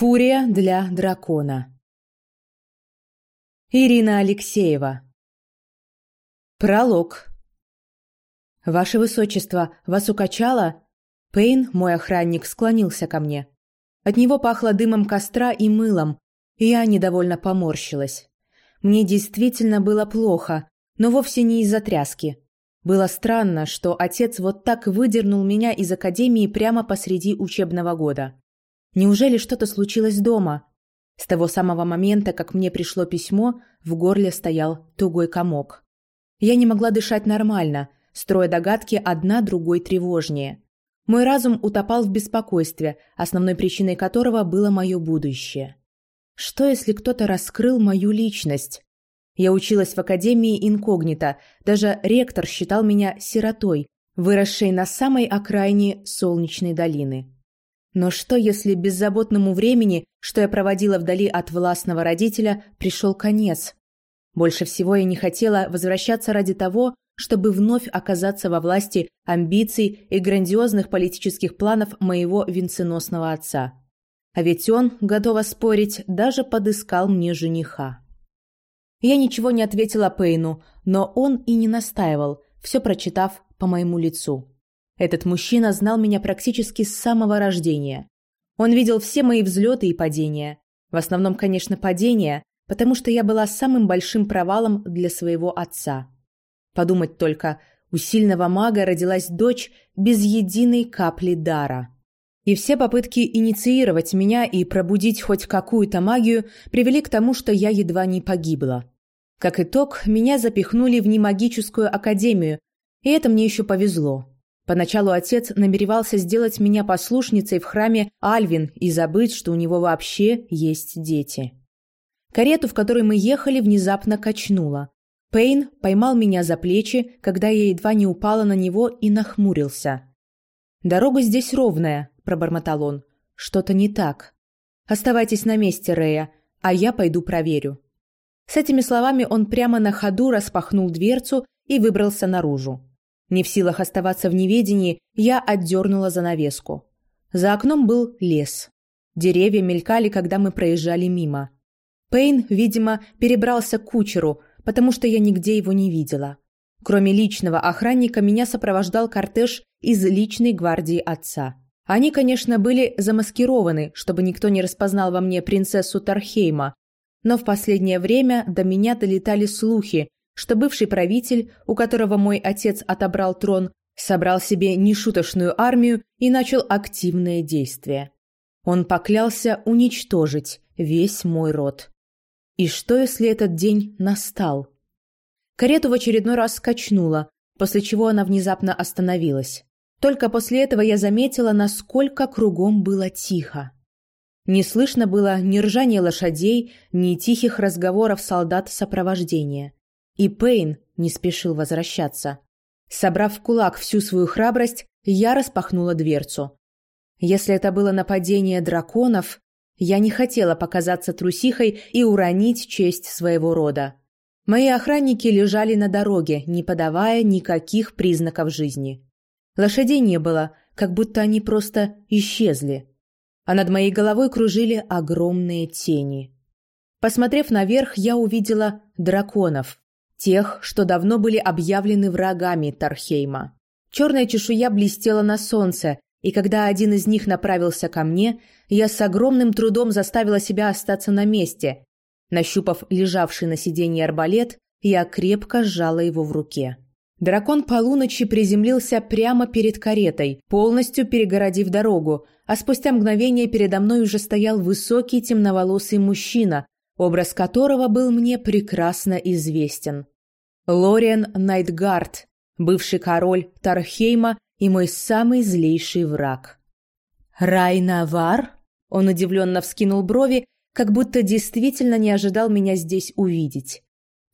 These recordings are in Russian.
Фурия для дракона. Ирина Алексеева. Пролог. Ваше высочество, вас укачало? Пейн, мой охранник, склонился ко мне. От него пахло дымом костра и мылом, и я недовольно поморщилась. Мне действительно было плохо, но вовсе не из-за тряски. Было странно, что отец вот так выдернул меня из академии прямо посреди учебного года. Неужели что-то случилось дома? С того самого момента, как мне пришло письмо, в горле стоял тугой комок. Я не могла дышать нормально, строя догадки одна другой тревожнее. Мой разум утопал в беспокойстве, основной причиной которого было мое будущее. Что, если кто-то раскрыл мою личность? Я училась в академии инкогнито, даже ректор считал меня сиротой, выросшей на самой окраине Солнечной долины. Но что, если беззаботному времени, что я проводила вдали от властного родителя, пришел конец? Больше всего я не хотела возвращаться ради того, чтобы вновь оказаться во власти амбиций и грандиозных политических планов моего венценосного отца. А ведь он, готова спорить, даже подыскал мне жениха. Я ничего не ответила Пейну, но он и не настаивал, все прочитав по моему лицу. Этот мужчина знал меня практически с самого рождения. Он видел все мои взлеты и падения. В основном, конечно, падения, потому что я была самым большим провалом для своего отца. Подумать только, у сильного мага родилась дочь без единой капли дара. И все попытки инициировать меня и пробудить хоть какую-то магию привели к тому, что я едва не погибла. Как итог, меня запихнули в немагическую академию, и это мне еще повезло. Поначалу отец намеревался сделать меня послушницей в храме Альвин и забыть, что у него вообще есть дети. Карету, в которой мы ехали, внезапно качнула. Пейн поймал меня за плечи, когда я едва не упала на него и нахмурился. «Дорога здесь ровная», – пробормотал он. «Что-то не так. Оставайтесь на месте, Рея, а я пойду проверю». С этими словами он прямо на ходу распахнул дверцу и выбрался наружу. Не в силах оставаться в неведении, я отдернула занавеску. За окном был лес. Деревья мелькали, когда мы проезжали мимо. Пейн, видимо, перебрался к кучеру, потому что я нигде его не видела. Кроме личного охранника, меня сопровождал кортеж из личной гвардии отца. Они, конечно, были замаскированы, чтобы никто не распознал во мне принцессу Тархейма, но в последнее время до меня долетали слухи, что бывший правитель, у которого мой отец отобрал трон, собрал себе нешуточную армию и начал активные действия. Он поклялся уничтожить весь мой род. И что, если этот день настал? Карету в очередной раз скачнула, после чего она внезапно остановилась. Только после этого я заметила, насколько кругом было тихо. Не слышно было ни ржания лошадей, ни тихих разговоров солдат сопровождения. И Пейн не спешил возвращаться. Собрав в кулак всю свою храбрость, я распахнула дверцу. Если это было нападение драконов, я не хотела показаться трусихой и уронить честь своего рода. Мои охранники лежали на дороге, не подавая никаких признаков жизни. Лошадей не было, как будто они просто исчезли. А над моей головой кружили огромные тени. Посмотрев наверх, я увидела драконов, Тех, что давно были объявлены врагами Тархейма. Черная чешуя блестела на солнце, и когда один из них направился ко мне, я с огромным трудом заставила себя остаться на месте. Нащупав лежавший на сиденье арбалет, я крепко сжала его в руке. Дракон полуночи приземлился прямо перед каретой, полностью перегородив дорогу, а спустя мгновение передо мной уже стоял высокий темноволосый мужчина, образ которого был мне прекрасно известен. Лориан Найтгард, бывший король Тархейма и мой самый злейший враг. «Райнавар?» Он удивленно вскинул брови, как будто действительно не ожидал меня здесь увидеть.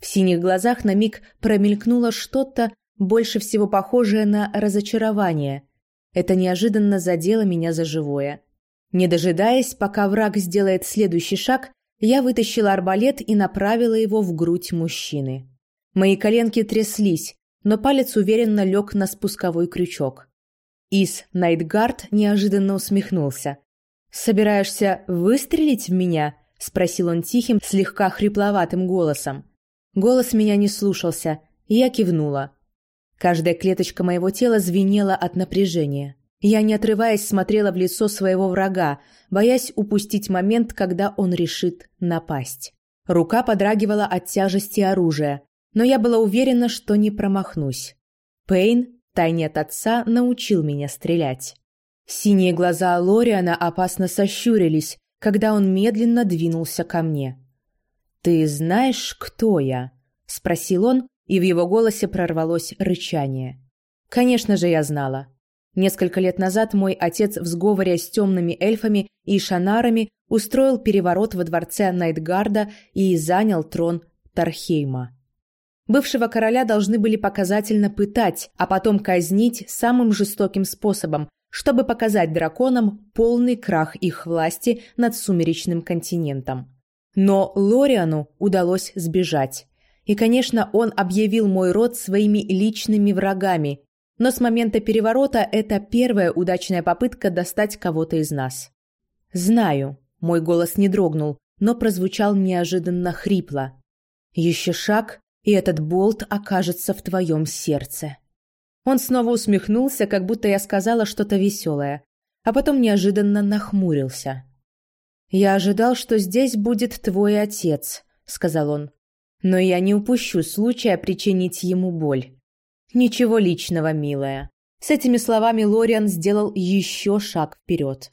В синих глазах на миг промелькнуло что-то, больше всего похожее на разочарование. Это неожиданно задело меня за живое. Не дожидаясь, пока враг сделает следующий шаг, я вытащила арбалет и направила его в грудь мужчины. Мои коленки тряслись, но палец уверенно лег на спусковой крючок. Ис Найтгард неожиданно усмехнулся. «Собираешься выстрелить в меня?» — спросил он тихим, слегка хрипловатым голосом. Голос меня не слушался, и я кивнула. Каждая клеточка моего тела звенела от напряжения. Я, не отрываясь, смотрела в лицо своего врага, боясь упустить момент, когда он решит напасть. Рука подрагивала от тяжести оружия, но я была уверена, что не промахнусь. Пейн, тайне от отца, научил меня стрелять. Синие глаза Лориана опасно сощурились, когда он медленно двинулся ко мне. «Ты знаешь, кто я?» — спросил он, и в его голосе прорвалось рычание. Конечно же, я знала. Несколько лет назад мой отец в сговоре с темными эльфами и шанарами устроил переворот во дворце Найтгарда и занял трон Тархейма. Бывшего короля должны были показательно пытать, а потом казнить самым жестоким способом, чтобы показать драконам полный крах их власти над сумеречным континентом. Но Лориану удалось сбежать. И, конечно, он объявил мой род своими личными врагами, но с момента переворота это первая удачная попытка достать кого-то из нас. «Знаю», — мой голос не дрогнул, но прозвучал неожиданно хрипло. «Еще шаг, и этот болт окажется в твоем сердце». Он снова усмехнулся, как будто я сказала что-то веселое, а потом неожиданно нахмурился. «Я ожидал, что здесь будет твой отец», — сказал он. «Но я не упущу случая причинить ему боль». «Ничего личного, милая». С этими словами Лориан сделал еще шаг вперед.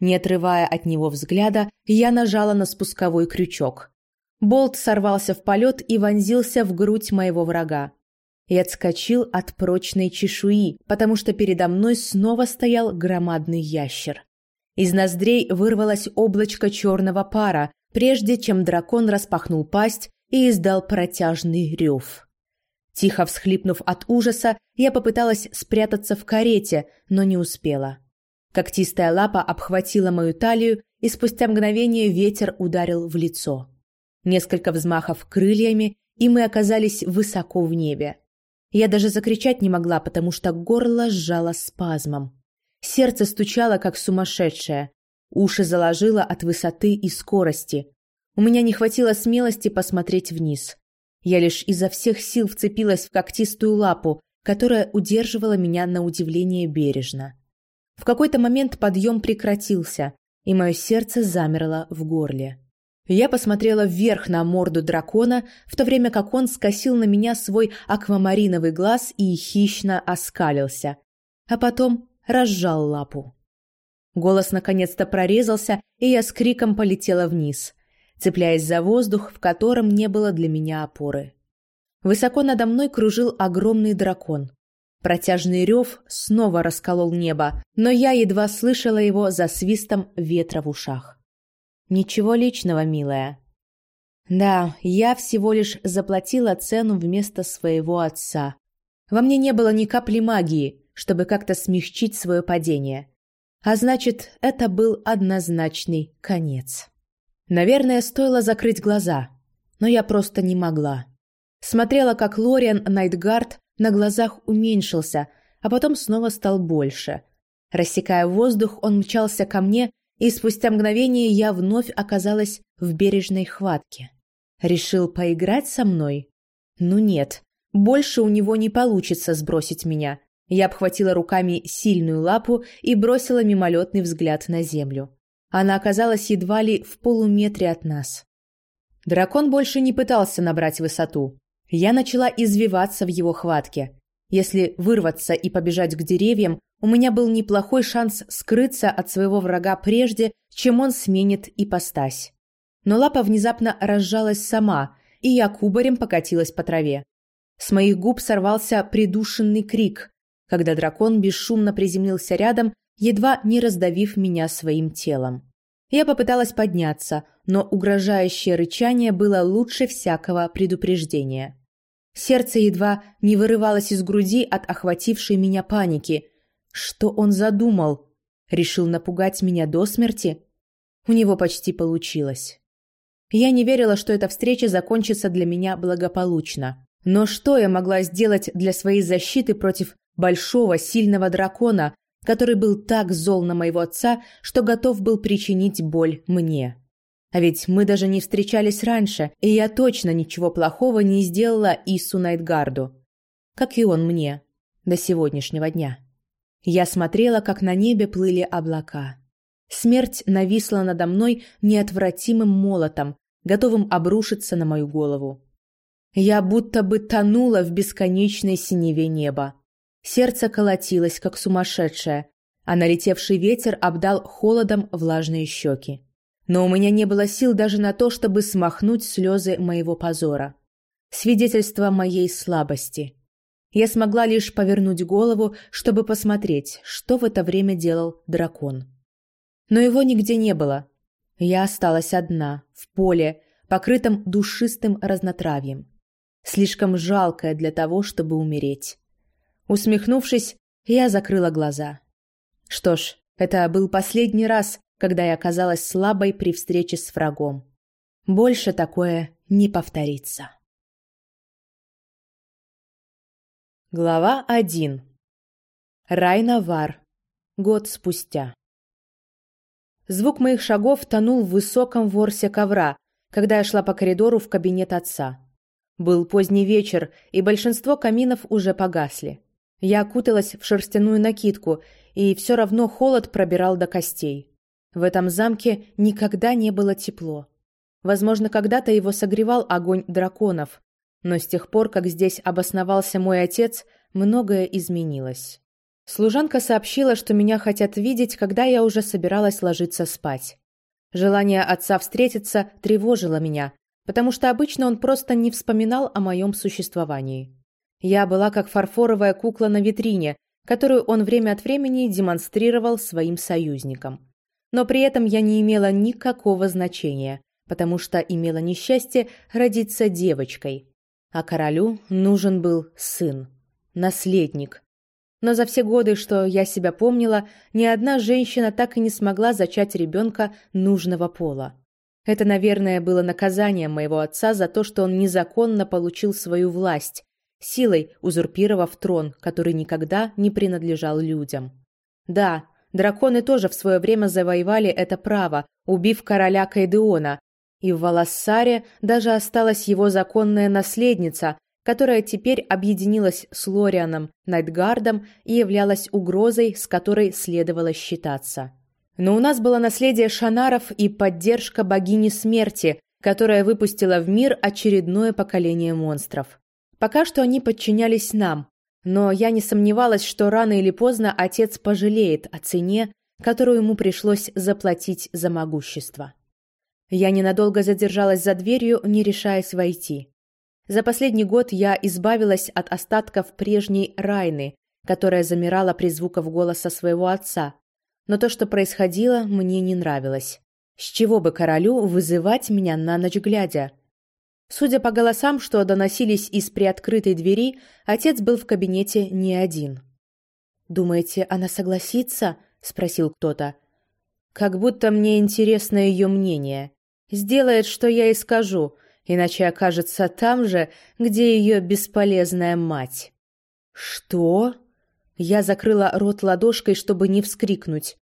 Не отрывая от него взгляда, я нажала на спусковой крючок. Болт сорвался в полет и вонзился в грудь моего врага и отскочил от прочной чешуи, потому что передо мной снова стоял громадный ящер. Из ноздрей вырвалось облачко черного пара, прежде чем дракон распахнул пасть и издал протяжный рев. Тихо всхлипнув от ужаса, я попыталась спрятаться в карете, но не успела. Когтистая лапа обхватила мою талию, и спустя мгновение ветер ударил в лицо. Несколько взмахов крыльями, и мы оказались высоко в небе. Я даже закричать не могла, потому что горло сжало спазмом. Сердце стучало, как сумасшедшее. Уши заложило от высоты и скорости. У меня не хватило смелости посмотреть вниз. Я лишь изо всех сил вцепилась в когтистую лапу, которая удерживала меня на удивление бережно. В какой-то момент подъем прекратился, и мое сердце замерло в горле. Я посмотрела вверх на морду дракона, в то время как он скосил на меня свой аквамариновый глаз и хищно оскалился, а потом разжал лапу. Голос наконец-то прорезался, и я с криком полетела вниз, цепляясь за воздух, в котором не было для меня опоры. Высоко надо мной кружил огромный дракон. Протяжный рев снова расколол небо, но я едва слышала его за свистом ветра в ушах. Ничего личного, милая. Да, я всего лишь заплатила цену вместо своего отца. Во мне не было ни капли магии, чтобы как-то смягчить свое падение. А значит, это был однозначный конец. Наверное, стоило закрыть глаза, но я просто не могла. Смотрела, как Лориан Найтгард на глазах уменьшился, а потом снова стал больше. Рассекая воздух, он мчался ко мне, и спустя мгновение я вновь оказалась в бережной хватке. Решил поиграть со мной? Ну нет, больше у него не получится сбросить меня. Я обхватила руками сильную лапу и бросила мимолетный взгляд на землю. Она оказалась едва ли в полуметре от нас. Дракон больше не пытался набрать высоту. Я начала извиваться в его хватке. Если вырваться и побежать к деревьям, у меня был неплохой шанс скрыться от своего врага прежде, чем он сменит ипостась. Но лапа внезапно разжалась сама, и я кубарем покатилась по траве. С моих губ сорвался придушенный крик, когда дракон бесшумно приземлился рядом, едва не раздавив меня своим телом. Я попыталась подняться, но угрожающее рычание было лучше всякого предупреждения. Сердце едва не вырывалось из груди от охватившей меня паники – что он задумал? Решил напугать меня до смерти? У него почти получилось. Я не верила, что эта встреча закончится для меня благополучно. Но что я могла сделать для своей защиты против большого, сильного дракона, который был так зол на моего отца, что готов был причинить боль мне. А ведь мы даже не встречались раньше, и я точно ничего плохого не сделала Ису Найтгарду. Как и он мне. До сегодняшнего дня. Я смотрела, как на небе плыли облака. Смерть нависла надо мной неотвратимым молотом, готовым обрушиться на мою голову. Я будто бы тонула в бесконечной синеве неба. Сердце колотилось, как сумасшедшее, а налетевший ветер обдал холодом влажные щеки. Но у меня не было сил даже на то, чтобы смахнуть слезы моего позора. Свидетельство моей слабости. Я смогла лишь повернуть голову, чтобы посмотреть, что в это время делал дракон. Но его нигде не было. Я осталась одна, в поле, покрытом душистым разнотравьем. Слишком жалкая для того, чтобы умереть. Усмехнувшись, я закрыла глаза. Что ж, это был последний раз, когда я оказалась слабой при встрече с врагом. Больше такое не повторится. Глава 1. Райна Вар. Год спустя. Звук моих шагов тонул в высоком ворсе ковра, когда я шла по коридору в кабинет отца. Был поздний вечер, и большинство каминов уже погасли. Я окуталась в шерстяную накидку, и все равно холод пробирал до костей. В этом замке никогда не было тепло. Возможно, когда-то его согревал огонь драконов, но с тех пор, как здесь обосновался мой отец, многое изменилось. Служанка сообщила, что меня хотят видеть, когда я уже собиралась ложиться спать. Желание отца встретиться тревожило меня, потому что обычно он просто не вспоминал о моем существовании. Я была как фарфоровая кукла на витрине, которую он время от времени демонстрировал своим союзникам. Но при этом я не имела никакого значения, потому что имела несчастье родиться девочкой. А королю нужен был сын, наследник. Но за все годы, что я себя помнила, ни одна женщина так и не смогла зачать ребенка нужного пола. Это, наверное, было наказанием моего отца за то, что он незаконно получил свою власть, силой узурпировав трон, который никогда не принадлежал людям. Да, драконы тоже в свое время завоевали это право, убив короля Кайдеона, и в Валассаре даже осталась его законная наследница, которая теперь объединилась с Лорианом Найтгардом и являлась угрозой, с которой следовало считаться. Но у нас было наследие Шанаров и поддержка богини смерти, которая выпустила в мир очередное поколение монстров. Пока что они подчинялись нам, но я не сомневалась, что рано или поздно отец пожалеет о цене, которую ему пришлось заплатить за могущество. Я ненадолго задержалась за дверью, не решаясь войти. За последний год я избавилась от остатков прежней Райны, которая замирала при звуках голоса своего отца. Но то, что происходило, мне не нравилось. С чего бы королю вызывать меня на ночь глядя? Судя по голосам, что доносились из приоткрытой двери, отец был в кабинете не один. «Думаете, она согласится?» – спросил кто-то. «Как будто мне интересно ее мнение. Сделает, что я и скажу, иначе окажется там же, где ее бесполезная мать». «Что?» Я закрыла рот ладошкой, чтобы не вскрикнуть.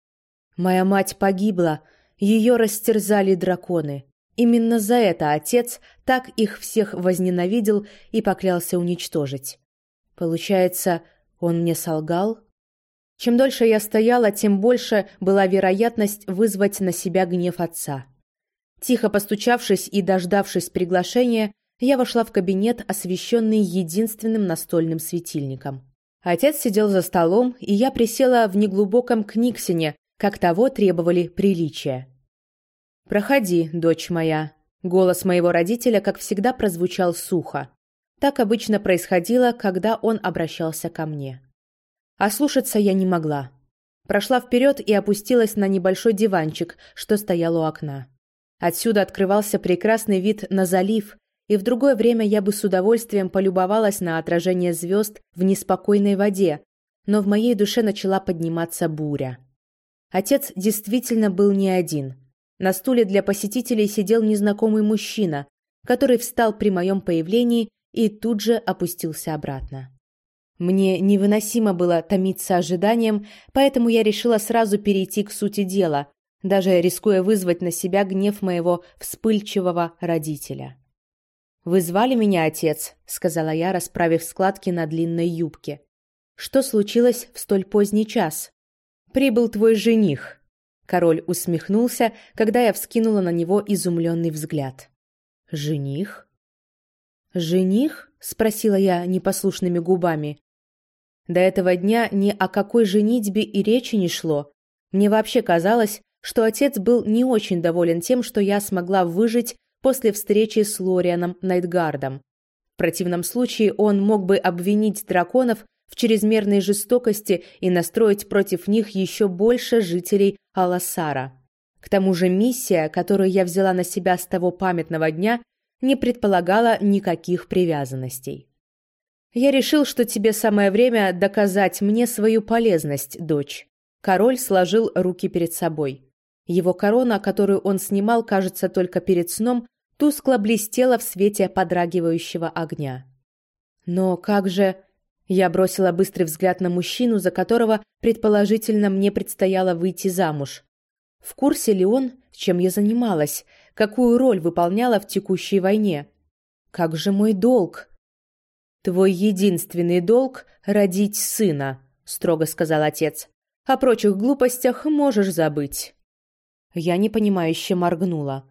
«Моя мать погибла, ее растерзали драконы». Именно за это отец так их всех возненавидел и поклялся уничтожить. Получается, он мне солгал? Чем дольше я стояла, тем больше была вероятность вызвать на себя гнев отца. Тихо постучавшись и дождавшись приглашения, я вошла в кабинет, освещенный единственным настольным светильником. Отец сидел за столом, и я присела в неглубоком книгсине, как того требовали приличия. «Проходи, дочь моя». Голос моего родителя, как всегда, прозвучал сухо. Так обычно происходило, когда он обращался ко мне. А слушаться я не могла. Прошла вперед и опустилась на небольшой диванчик, что стоял у окна. Отсюда открывался прекрасный вид на залив, и в другое время я бы с удовольствием полюбовалась на отражение звезд в неспокойной воде, но в моей душе начала подниматься буря. Отец действительно был не один. На стуле для посетителей сидел незнакомый мужчина, который встал при моем появлении и тут же опустился обратно. Мне невыносимо было томиться ожиданием, поэтому я решила сразу перейти к сути дела, даже рискуя вызвать на себя гнев моего вспыльчивого родителя. «Вы звали меня, отец?» — сказала я, расправив складки на длинной юбке. «Что случилось в столь поздний час?» «Прибыл твой жених», Король усмехнулся, когда я вскинула на него изумленный взгляд. «Жених?» «Жених?» — спросила я непослушными губами. До этого дня ни о какой женитьбе и речи не шло. Мне вообще казалось, что отец был не очень доволен тем, что я смогла выжить после встречи с Лорианом Найтгардом. В противном случае он мог бы обвинить драконов в чрезмерной жестокости и настроить против них еще больше жителей Аласара. К тому же миссия, которую я взяла на себя с того памятного дня, не предполагала никаких привязанностей. «Я решил, что тебе самое время доказать мне свою полезность, дочь». Король сложил руки перед собой. Его корона, которую он снимал, кажется, только перед сном, тускло блестела в свете подрагивающего огня. «Но как же...» Я бросила быстрый взгляд на мужчину, за которого, предположительно, мне предстояло выйти замуж. В курсе ли он, чем я занималась, какую роль выполняла в текущей войне? Как же мой долг? Твой единственный долг — родить сына, строго сказал отец. О прочих глупостях можешь забыть. Я непонимающе моргнула.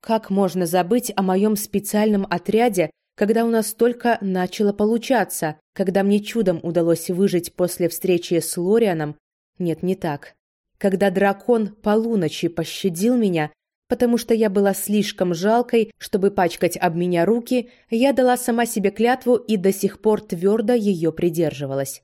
Как можно забыть о моем специальном отряде, когда у нас только начало получаться, когда мне чудом удалось выжить после встречи с Лорианом, нет, не так. Когда дракон полуночи пощадил меня, потому что я была слишком жалкой, чтобы пачкать об меня руки, я дала сама себе клятву и до сих пор твердо ее придерживалась.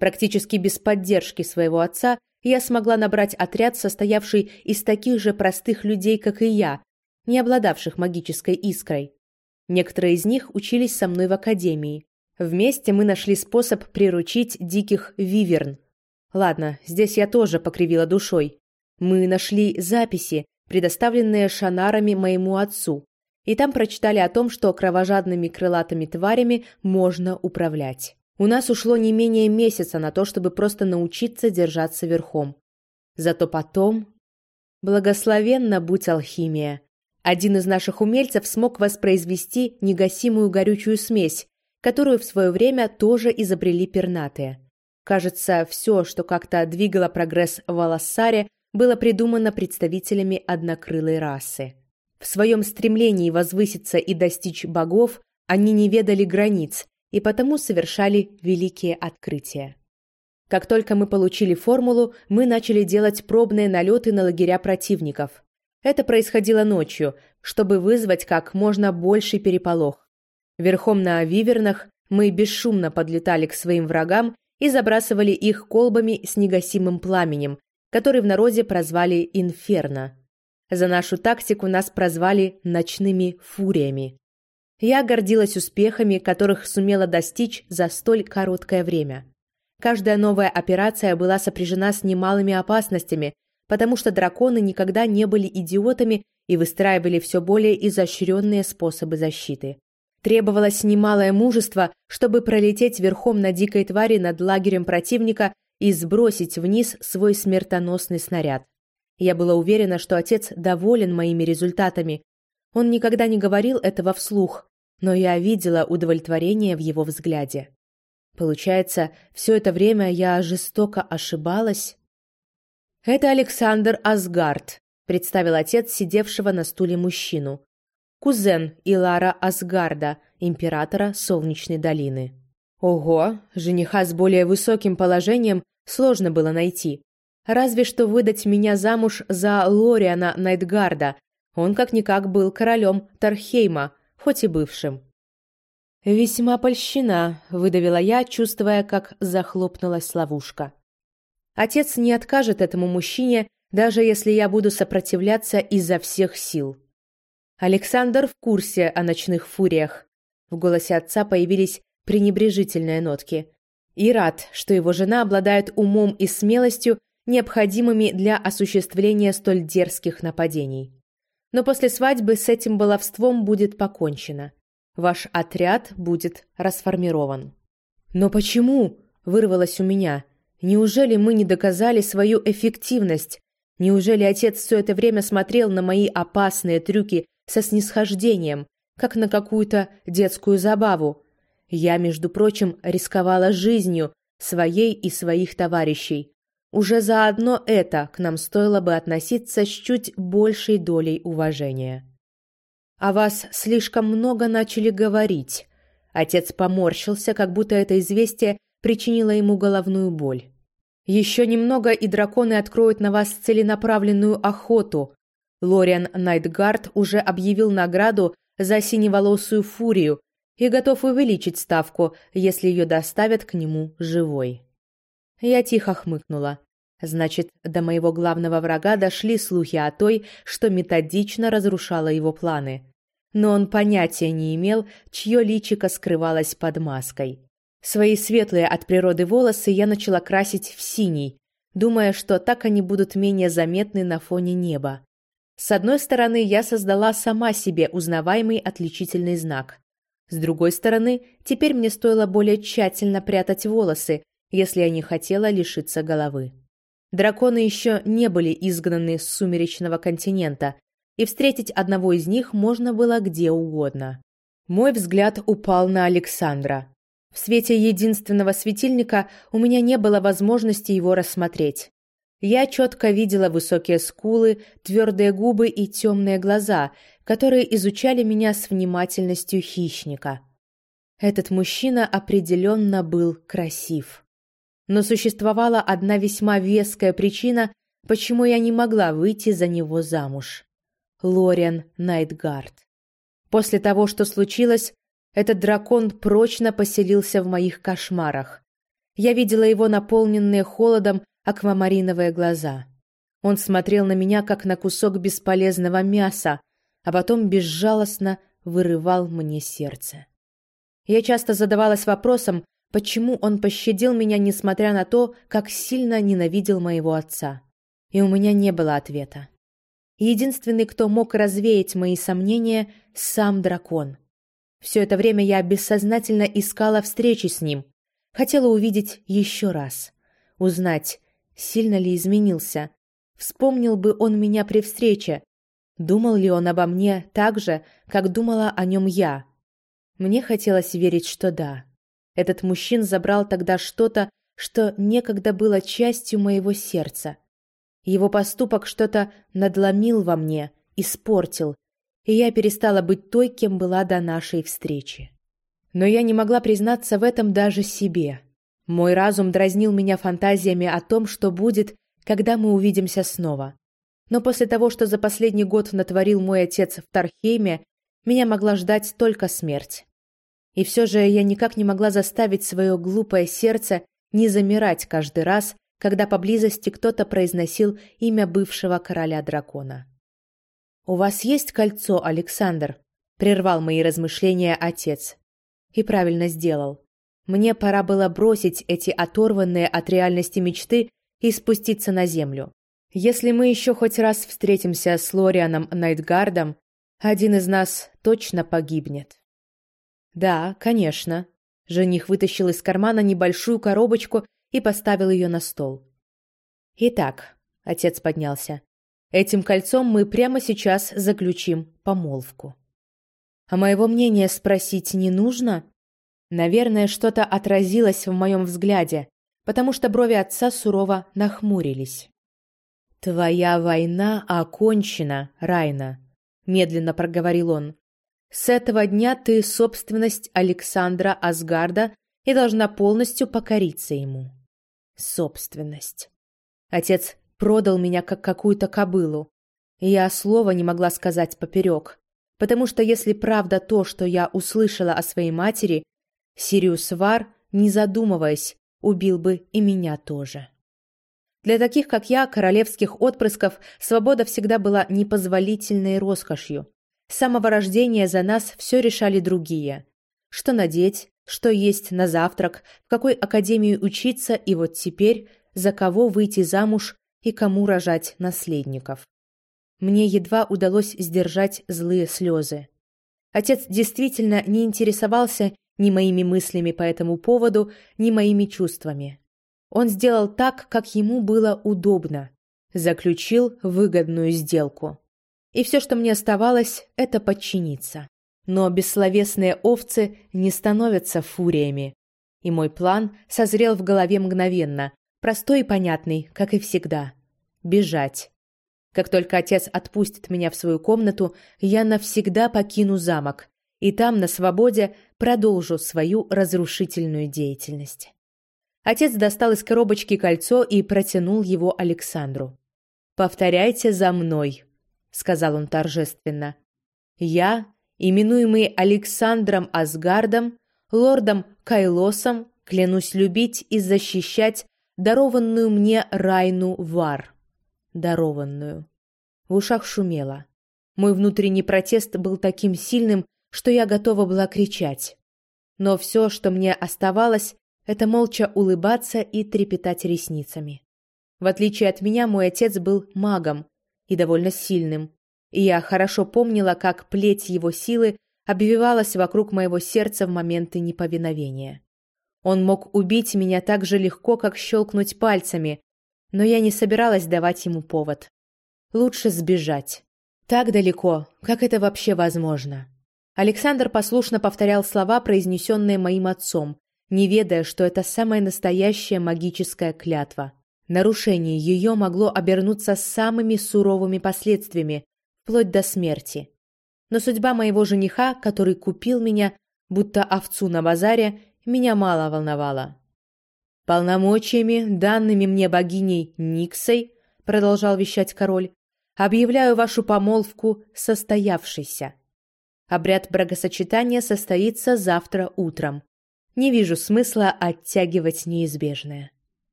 Практически без поддержки своего отца я смогла набрать отряд, состоявший из таких же простых людей, как и я, не обладавших магической искрой. Некоторые из них учились со мной в академии. Вместе мы нашли способ приручить диких виверн. Ладно, здесь я тоже покривила душой. Мы нашли записи, предоставленные шанарами моему отцу, и там прочитали о том, что кровожадными крылатыми тварями можно управлять. У нас ушло не менее месяца на то, чтобы просто научиться держаться верхом. Зато потом... Благословенна будь алхимия. Один из наших умельцев смог воспроизвести негасимую горючую смесь, которую в свое время тоже изобрели пернатые. Кажется, все, что как-то двигало прогресс в Алассаре, было придумано представителями однокрылой расы. В своем стремлении возвыситься и достичь богов они не ведали границ и потому совершали великие открытия. Как только мы получили формулу, мы начали делать пробные налеты на лагеря противников. Это происходило ночью, чтобы вызвать как можно больший переполох. Верхом на вивернах мы бесшумно подлетали к своим врагам и забрасывали их колбами с негасимым пламенем, который в народе прозвали «инферно». За нашу тактику нас прозвали «ночными фуриями». Я гордилась успехами, которых сумела достичь за столь короткое время. Каждая новая операция была сопряжена с немалыми опасностями, потому что драконы никогда не были идиотами и выстраивали все более изощренные способы защиты. Требовалось немалое мужество, чтобы пролететь верхом на дикой твари над лагерем противника и сбросить вниз свой смертоносный снаряд. Я была уверена, что отец доволен моими результатами. Он никогда не говорил этого вслух, но я видела удовлетворение в его взгляде. Получается, все это время я жестоко ошибалась? «Это Александр Асгард», — представил отец сидевшего на стуле мужчину. «Кузен Илара Асгарда, императора Солнечной долины». Ого, жениха с более высоким положением сложно было найти. Разве что выдать меня замуж за Лориана Найтгарда. Он как-никак был королем Тархейма, хоть и бывшим. «Весьма польщена», — выдавила я, чувствуя, как захлопнулась ловушка. Отец не откажет этому мужчине, даже если я буду сопротивляться изо всех сил. Александр в курсе о ночных фуриях. В голосе отца появились пренебрежительные нотки. И рад, что его жена обладает умом и смелостью, необходимыми для осуществления столь дерзких нападений. Но после свадьбы с этим баловством будет покончено. Ваш отряд будет расформирован. «Но почему?» – вырвалось у меня. «Неужели мы не доказали свою эффективность? Неужели отец все это время смотрел на мои опасные трюки со снисхождением, как на какую-то детскую забаву? Я, между прочим, рисковала жизнью своей и своих товарищей. Уже заодно это к нам стоило бы относиться с чуть большей долей уважения. «О вас слишком много начали говорить». Отец поморщился, как будто это известие причинило ему головную боль. «Еще немного, и драконы откроют на вас целенаправленную охоту. Лориан Найтгард уже объявил награду за синеволосую фурию и готов увеличить ставку, если ее доставят к нему живой». Я тихо хмыкнула. Значит, до моего главного врага дошли слухи о той, что методично разрушала его планы. Но он понятия не имел, чье личико скрывалось под маской. Свои светлые от природы волосы я начала красить в синий, думая, что так они будут менее заметны на фоне неба. С одной стороны, я создала сама себе узнаваемый отличительный знак. С другой стороны, теперь мне стоило более тщательно прятать волосы, если я не хотела лишиться головы. Драконы еще не были изгнаны с сумеречного континента, и встретить одного из них можно было где угодно. Мой взгляд упал на Александра. В свете единственного светильника у меня не было возможности его рассмотреть. Я четко видела высокие скулы, твердые губы и темные глаза, которые изучали меня с внимательностью хищника. Этот мужчина определенно был красив. Но существовала одна весьма веская причина, почему я не могла выйти за него замуж. Лориан Найтгард. После того, что случилось, этот дракон прочно поселился в моих кошмарах. Я видела его наполненные холодом аквамариновые глаза. Он смотрел на меня, как на кусок бесполезного мяса, а потом безжалостно вырывал мне сердце. Я часто задавалась вопросом, почему он пощадил меня, несмотря на то, как сильно ненавидел моего отца. И у меня не было ответа. Единственный, кто мог развеять мои сомнения, сам дракон. Все это время я бессознательно искала встречи с ним, хотела увидеть еще раз, узнать, сильно ли изменился, вспомнил бы он меня при встрече, думал ли он обо мне так же, как думала о нем я. Мне хотелось верить, что да. Этот мужчина забрал тогда что-то, что некогда было частью моего сердца. Его поступок что-то надломил во мне, испортил, и я перестала быть той, кем была до нашей встречи. Но я не могла признаться в этом даже себе. Мой разум дразнил меня фантазиями о том, что будет, когда мы увидимся снова. Но после того, что за последний год натворил мой отец в Тархейме, меня могла ждать только смерть. И все же я никак не могла заставить свое глупое сердце не замирать каждый раз, когда поблизости кто-то произносил имя бывшего короля дракона. «У вас есть кольцо, Александр?» – прервал мои размышления отец. И правильно сделал. Мне пора было бросить эти оторванные от реальности мечты и спуститься на землю. Если мы еще хоть раз встретимся с Лорианом Найтгардом, один из нас точно погибнет. «Да, конечно». Жених вытащил из кармана небольшую коробочку и поставил ее на стол. «Итак», — отец поднялся, — «этим кольцом мы прямо сейчас заключим помолвку». «А моего мнения спросить не нужно?» Наверное, что-то отразилось в моем взгляде, потому что брови отца сурово нахмурились. «Твоя война окончена, Райна», — медленно проговорил он. С этого дня ты собственность Александра Асгарда и должна полностью покориться ему. Собственность. Отец продал меня как какую-то кобылу. И я слова не могла сказать поперек, потому что если правда то, что я услышала о своей матери, Сириус Вар, не задумываясь, убил бы и меня тоже. Для таких, как я, королевских отпрысков, свобода всегда была непозволительной роскошью. С самого рождения за нас все решали другие. Что надеть, что есть на завтрак, в какой академии учиться и вот теперь за кого выйти замуж и кому рожать наследников. Мне едва удалось сдержать злые слезы. Отец действительно не интересовался ни моими мыслями по этому поводу, ни моими чувствами. Он сделал так, как ему было удобно. Заключил выгодную сделку. И все, что мне оставалось, это подчиниться. Но бессловесные овцы не становятся фуриями. И мой план созрел в голове мгновенно, простой и понятный, как и всегда. Бежать. Как только отец отпустит меня в свою комнату, я навсегда покину замок, и там, на свободе, продолжу свою разрушительную деятельность. Отец достал из коробочки кольцо и протянул его Александру. «Повторяйте за мной», — сказал он торжественно. «Я, именуемый Александром Асгардом, лордом Кайлосом, клянусь любить и защищать дарованную мне Райну Вар. Дарованную». В ушах шумело. Мой внутренний протест был таким сильным, что я готова была кричать. Но все, что мне оставалось, это молча улыбаться и трепетать ресницами. В отличие от меня, мой отец был магом и довольно сильным, и я хорошо помнила, как плеть его силы обвивалась вокруг моего сердца в моменты неповиновения. Он мог убить меня так же легко, как щелкнуть пальцами, но я не собиралась давать ему повод. Лучше сбежать. Так далеко, как это вообще возможно. Александр послушно повторял слова, произнесенные моим отцом, не ведая, что это самая настоящая магическая клятва. Нарушение ее могло обернуться самыми суровыми последствиями, вплоть до смерти. Но судьба моего жениха, который купил меня, будто овцу на базаре, меня мало волновала. «Полномочиями, данными мне богиней Никсой», — продолжал вещать король, — «объявляю вашу помолвку состоявшейся. Обряд бракосочетания состоится завтра утром. Не вижу смысла оттягивать неизбежное.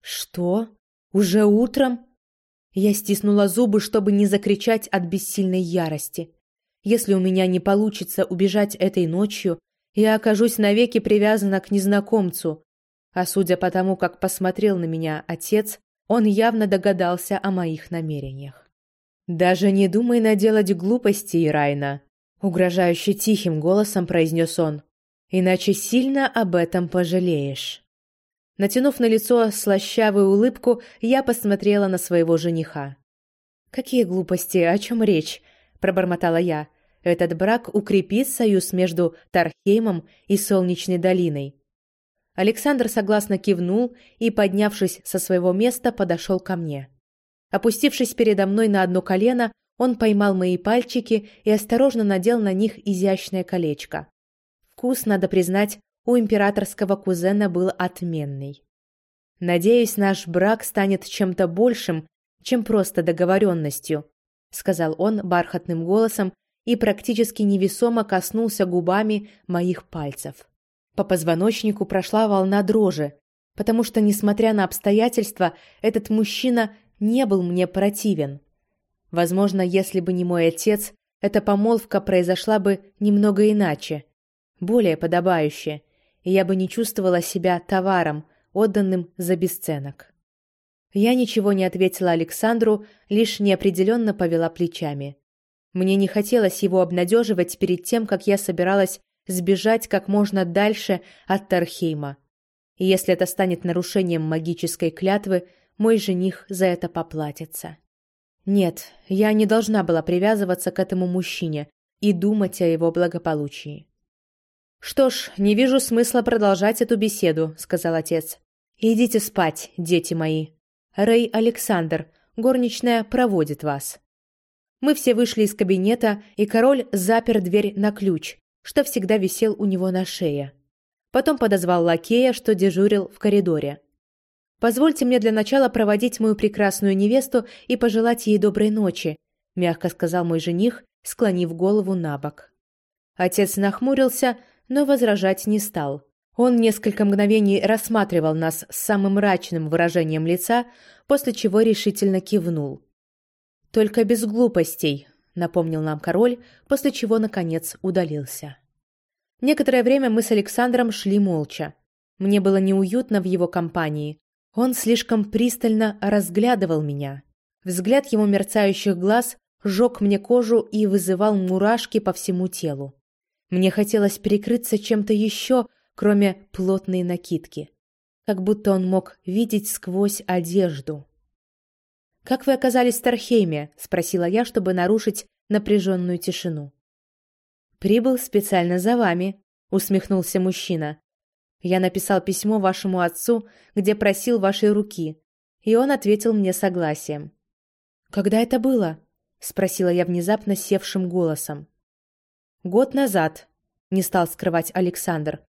Что? Уже утром? Я стиснула зубы, чтобы не закричать от бессильной ярости. Если у меня не получится убежать этой ночью, я окажусь навеки привязана к незнакомцу. А судя по тому, как посмотрел на меня отец, он явно догадался о моих намерениях. «Даже не думай наделать глупостей, Райна», Угрожающе тихим голосом произнес он. «Иначе сильно об этом пожалеешь». Натянув на лицо слащавую улыбку, я посмотрела на своего жениха. «Какие глупости, о чем речь?» – пробормотала я. «Этот брак укрепит союз между Тархеймом и Солнечной долиной». Александр согласно кивнул и, поднявшись со своего места, подошел ко мне. Опустившись передо мной на одно колено, он поймал мои пальчики и осторожно надел на них изящное колечко. Вкус, надо признать, у императорского кузена был отменный. «Надеюсь, наш брак станет чем-то большим, чем просто договоренностью», сказал он бархатным голосом и практически невесомо коснулся губами моих пальцев. По позвоночнику прошла волна дрожи, потому что, несмотря на обстоятельства, этот мужчина не был мне противен. Возможно, если бы не мой отец, эта помолвка произошла бы немного иначе, более подобающе, и я бы не чувствовала себя товаром, отданным за бесценок. Я ничего не ответила Александру, лишь неопределенно повела плечами. Мне не хотелось его обнадеживать перед тем, как я собиралась сбежать как можно дальше от Тархейма. И если это станет нарушением магической клятвы, мой жених за это поплатится. Нет, я не должна была привязываться к этому мужчине и думать о его благополучии. «Что ж, не вижу смысла продолжать эту беседу», — сказал отец. «Идите спать, дети мои. Рэй Александр, горничная, проводит вас». Мы все вышли из кабинета, и король запер дверь на ключ, что всегда висел у него на шее. Потом подозвал лакея, что дежурил в коридоре. Позвольте мне для начала проводить мою прекрасную невесту и пожелать ей доброй ночи», – мягко сказал мой жених, склонив голову на бок. Отец нахмурился, но возражать не стал. Он несколько мгновений рассматривал нас с самым мрачным выражением лица, после чего решительно кивнул. «Только без глупостей», — напомнил нам король, после чего, наконец, удалился. Некоторое время мы с Александром шли молча. Мне было неуютно в его компании, он слишком пристально разглядывал меня. Взгляд его мерцающих глаз жег мне кожу и вызывал мурашки по всему телу. Мне хотелось перекрыться чем-то еще, кроме плотной накидки. Как будто он мог видеть сквозь одежду. «Как вы оказались в Тархейме?» – спросила я, чтобы нарушить напряженную тишину. «Прибыл специально за вами», – усмехнулся мужчина. «Я написал письмо вашему отцу, где просил вашей руки, и он ответил мне согласием». «Когда это было?» – спросила я внезапно севшим голосом. «Год назад», – не стал скрывать Александр.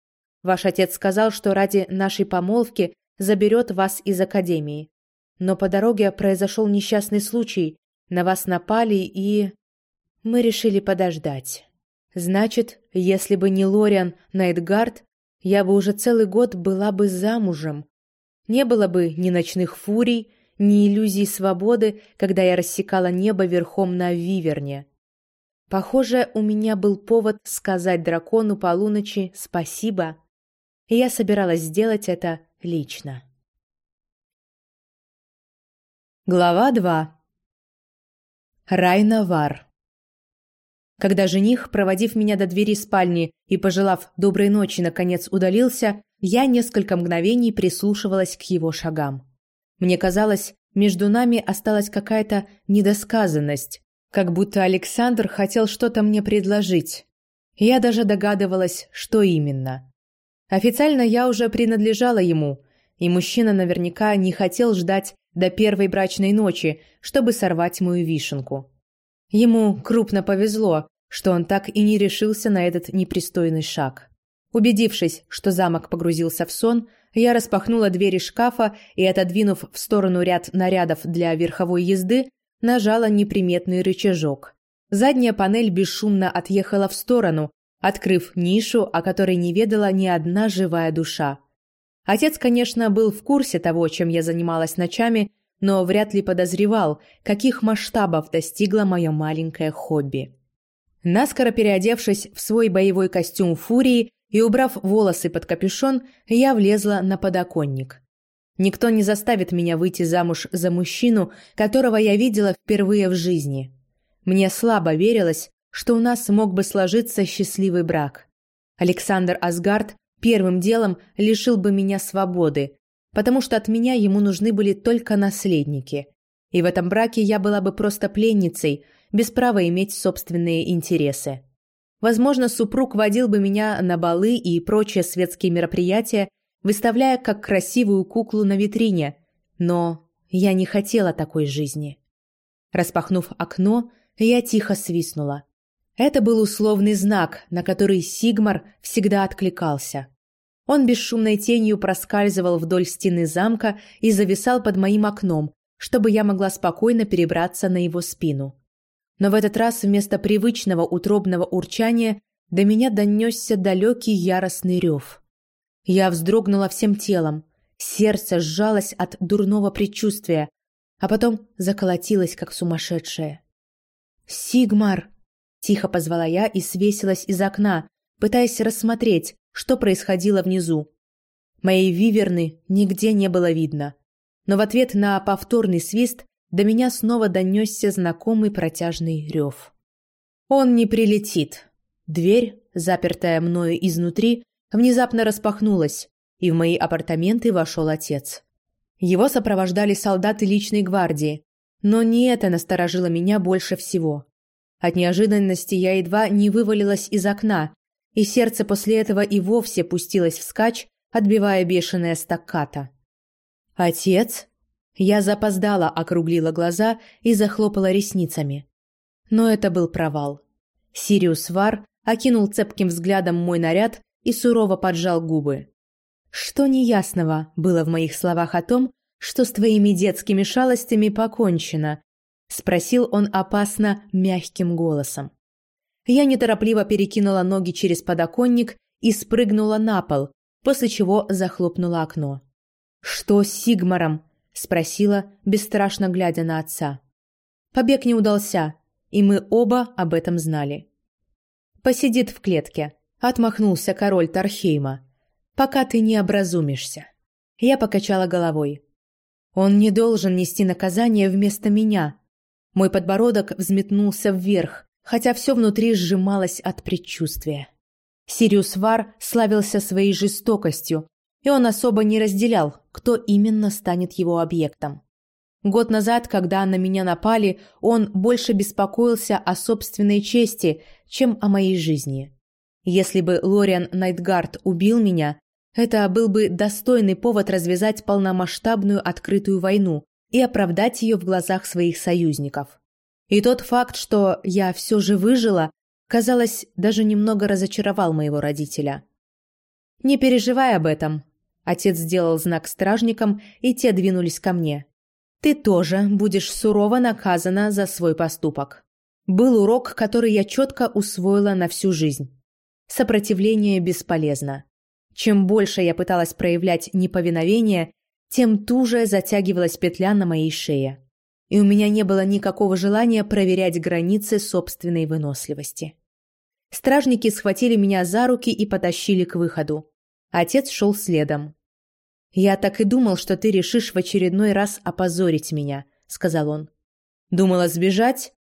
«Ваш отец сказал, что ради нашей помолвки заберет вас из академии. Но по дороге произошел несчастный случай, на вас напали и... Мы решили подождать. Значит, если бы не Лориан Найтгард, я бы уже целый год была бы замужем. Не было бы ни ночных фурий, ни иллюзий свободы, когда я рассекала небо верхом на виверне. Похоже, у меня был повод сказать дракону полуночи «спасибо», и я собиралась сделать это лично. Глава 2 Райна Вар Когда жених, проводив меня до двери спальни и пожелав доброй ночи, наконец удалился, я несколько мгновений прислушивалась к его шагам. Мне казалось, между нами осталась какая-то недосказанность, как будто Александр хотел что-то мне предложить. Я даже догадывалась, что именно. Официально я уже принадлежала ему, и мужчина наверняка не хотел ждать до первой брачной ночи, чтобы сорвать мою вишенку. Ему крупно повезло, что он так и не решился на этот непристойный шаг. Убедившись, что замок погрузился в сон, я распахнула двери шкафа и, отодвинув в сторону ряд нарядов для верховой езды, нажала неприметный рычажок. Задняя панель бесшумно отъехала в сторону, открыв нишу, о которой не ведала ни одна живая душа. Отец, конечно, был в курсе того, чем я занималась ночами, но вряд ли подозревал, каких масштабов достигло мое маленькое хобби. Наскоро переодевшись в свой боевой костюм фурии и убрав волосы под капюшон, я влезла на подоконник. Никто не заставит меня выйти замуж за мужчину, которого я видела впервые в жизни. Мне слабо верилось, что у нас мог бы сложиться счастливый брак. Александр Асгард первым делом лишил бы меня свободы, потому что от меня ему нужны были только наследники. И в этом браке я была бы просто пленницей, без права иметь собственные интересы. Возможно, супруг водил бы меня на балы и прочие светские мероприятия, выставляя как красивую куклу на витрине, но я не хотела такой жизни. Распахнув окно, я тихо свистнула. Это был условный знак, на который Сигмар всегда откликался. Он бесшумной тенью проскальзывал вдоль стены замка и зависал под моим окном, чтобы я могла спокойно перебраться на его спину. Но в этот раз вместо привычного утробного урчания до меня донесся далекий яростный рев. Я вздрогнула всем телом, сердце сжалось от дурного предчувствия, а потом заколотилось, как сумасшедшее. «Сигмар!» Тихо позвала я и свесилась из окна, пытаясь рассмотреть, что происходило внизу. Моей виверны нигде не было видно. Но в ответ на повторный свист до меня снова донесся знакомый протяжный рев. «Он не прилетит!» Дверь, запертая мною изнутри, внезапно распахнулась, и в мои апартаменты вошел отец. Его сопровождали солдаты личной гвардии, но не это насторожило меня больше всего. От неожиданности я едва не вывалилась из окна, и сердце после этого и вовсе пустилось вскачь, отбивая бешеное стаккато. «Отец?» Я запоздала, округлила глаза и захлопала ресницами. Но это был провал. Сириус Вар окинул цепким взглядом мой наряд и сурово поджал губы. Что неясного было в моих словах о том, что с твоими детскими шалостями покончено, — спросил он опасно мягким голосом. Я неторопливо перекинула ноги через подоконник и спрыгнула на пол, после чего захлопнула окно. «Что с Сигмаром?» – спросила, бесстрашно глядя на отца. Побег не удался, и мы оба об этом знали. «Посидит в клетке», – отмахнулся король Тархейма, – «пока ты не образумишься». Я покачала головой. «Он не должен нести наказание вместо меня», мой подбородок взметнулся вверх, хотя все внутри сжималось от предчувствия. Сириус Вар славился своей жестокостью, и он особо не разделял, кто именно станет его объектом. Год назад, когда на меня напали, он больше беспокоился о собственной чести, чем о моей жизни. Если бы Лориан Найтгард убил меня, это был бы достойный повод развязать полномасштабную открытую войну и оправдать ее в глазах своих союзников. И тот факт, что я все же выжила, казалось, даже немного разочаровал моего родителя. «Не переживай об этом», – отец сделал знак стражникам, и те двинулись ко мне. Ты тоже будешь сурово наказана за свой поступок. Был урок, который я четко усвоила на всю жизнь. Сопротивление бесполезно. Чем больше я пыталась проявлять неповиновение, тем туже затягивалась петля на моей шее. И у меня не было никакого желания проверять границы собственной выносливости. Стражники схватили меня за руки и потащили к выходу. Отец шел следом. «Я так и думал, что ты решишь в очередной раз опозорить меня», — сказал он. «Думала сбежать?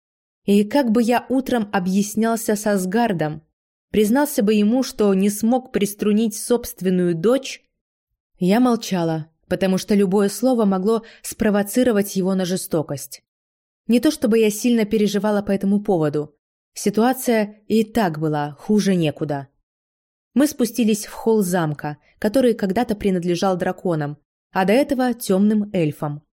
И как бы я утром объяснялся со Сгардом? Признался бы ему, что не смог приструнить собственную дочь?» Я молчала, потому что любое слово могло спровоцировать его на жестокость. Не то чтобы я сильно переживала по этому поводу. Ситуация и так была хуже некуда. Мы спустились в холл замка, который когда-то принадлежал драконам, а до этого темным эльфам.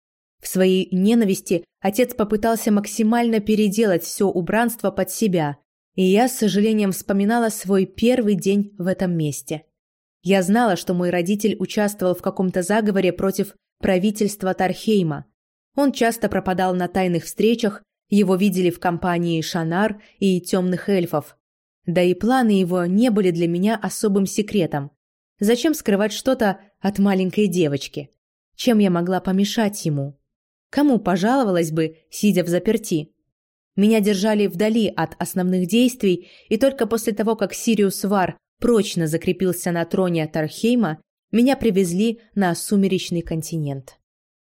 В своей ненависти отец попытался максимально переделать все убранство под себя, и я с сожалением вспоминала свой первый день в этом месте. Я знала, что мой родитель участвовал в каком-то заговоре против правительства Тархейма. Он часто пропадал на тайных встречах, его видели в компании Шанар и темных эльфов – да и планы его не были для меня особым секретом. Зачем скрывать что-то от маленькой девочки? Чем я могла помешать ему? Кому пожаловалась бы, сидя в заперти? Меня держали вдали от основных действий, и только после того, как Сириус Вар прочно закрепился на троне Тархейма, меня привезли на сумеречный континент.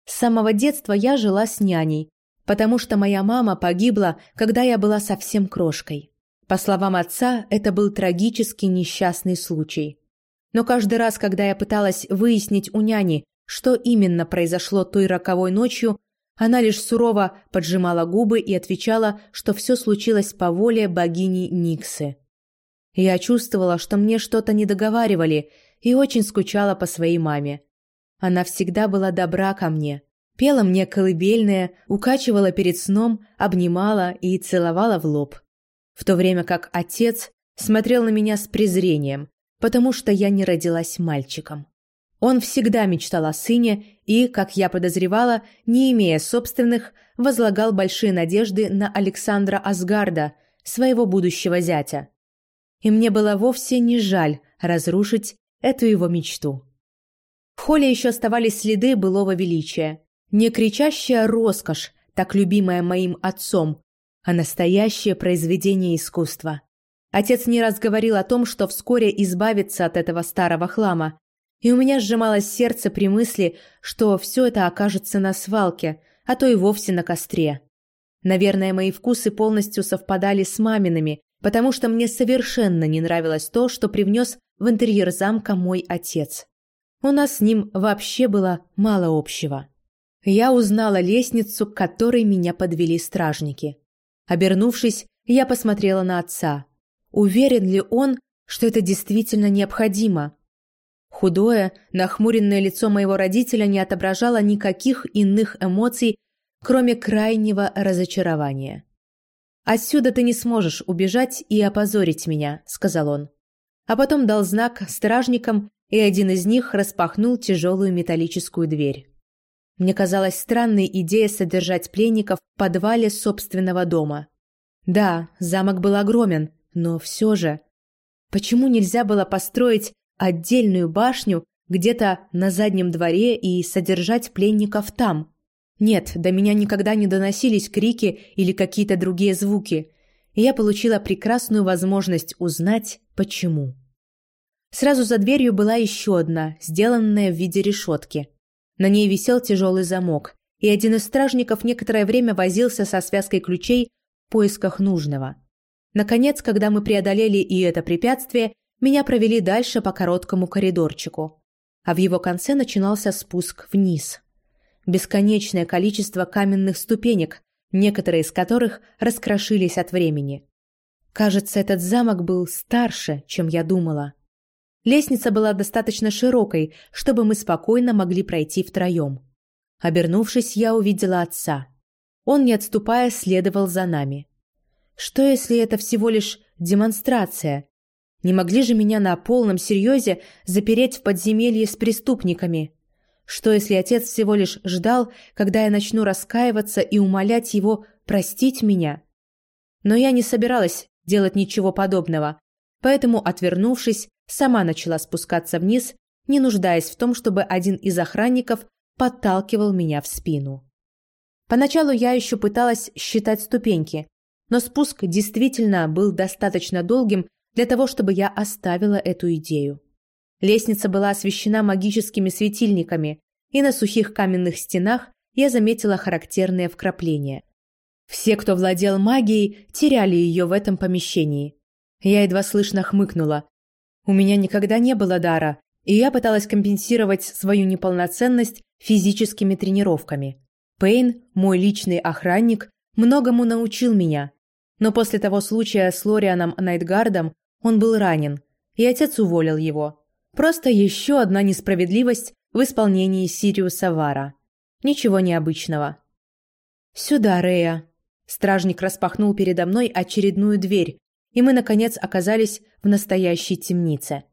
С самого детства я жила с няней, потому что моя мама погибла, когда я была совсем крошкой. По словам отца, это был трагически несчастный случай. Но каждый раз, когда я пыталась выяснить у няни, что именно произошло той роковой ночью, она лишь сурово поджимала губы и отвечала, что все случилось по воле богини Никсы. Я чувствовала, что мне что-то не договаривали, и очень скучала по своей маме. Она всегда была добра ко мне, пела мне колыбельное, укачивала перед сном, обнимала и целовала в лоб в то время как отец смотрел на меня с презрением, потому что я не родилась мальчиком. Он всегда мечтал о сыне и, как я подозревала, не имея собственных, возлагал большие надежды на Александра Асгарда, своего будущего зятя. И мне было вовсе не жаль разрушить эту его мечту. В холле еще оставались следы былого величия. Не кричащая роскошь, так любимая моим отцом, а настоящее произведение искусства. Отец не раз говорил о том, что вскоре избавится от этого старого хлама, и у меня сжималось сердце при мысли, что все это окажется на свалке, а то и вовсе на костре. Наверное, мои вкусы полностью совпадали с мамиными, потому что мне совершенно не нравилось то, что привнес в интерьер замка мой отец. У нас с ним вообще было мало общего. Я узнала лестницу, к которой меня подвели стражники. Обернувшись, я посмотрела на отца. Уверен ли он, что это действительно необходимо? Худое, нахмуренное лицо моего родителя не отображало никаких иных эмоций, кроме крайнего разочарования. «Отсюда ты не сможешь убежать и опозорить меня», — сказал он. А потом дал знак стражникам, и один из них распахнул тяжелую металлическую дверь. Мне казалась странной идея содержать пленников в подвале собственного дома. Да, замок был огромен, но все же... Почему нельзя было построить отдельную башню где-то на заднем дворе и содержать пленников там? Нет, до меня никогда не доносились крики или какие-то другие звуки, и я получила прекрасную возможность узнать, почему. Сразу за дверью была еще одна, сделанная в виде решетки – на ней висел тяжелый замок, и один из стражников некоторое время возился со связкой ключей в поисках нужного. Наконец, когда мы преодолели и это препятствие, меня провели дальше по короткому коридорчику, а в его конце начинался спуск вниз. Бесконечное количество каменных ступенек, некоторые из которых раскрошились от времени. Кажется, этот замок был старше, чем я думала. Лестница была достаточно широкой, чтобы мы спокойно могли пройти втроем. Обернувшись, я увидела отца. Он, не отступая, следовал за нами. Что, если это всего лишь демонстрация? Не могли же меня на полном серьезе запереть в подземелье с преступниками? Что, если отец всего лишь ждал, когда я начну раскаиваться и умолять его простить меня? Но я не собиралась делать ничего подобного, поэтому, отвернувшись, сама начала спускаться вниз, не нуждаясь в том, чтобы один из охранников подталкивал меня в спину. Поначалу я еще пыталась считать ступеньки, но спуск действительно был достаточно долгим для того, чтобы я оставила эту идею. Лестница была освещена магическими светильниками, и на сухих каменных стенах я заметила характерные вкрапления. Все, кто владел магией, теряли ее в этом помещении. Я едва слышно хмыкнула. У меня никогда не было дара, и я пыталась компенсировать свою неполноценность физическими тренировками. Пейн, мой личный охранник, многому научил меня. Но после того случая с Лорианом Найтгардом он был ранен, и отец уволил его. Просто еще одна несправедливость в исполнении Сириуса Вара. Ничего необычного. «Сюда, Рея!» Стражник распахнул передо мной очередную дверь, и мы, наконец, оказались в настоящей темнице.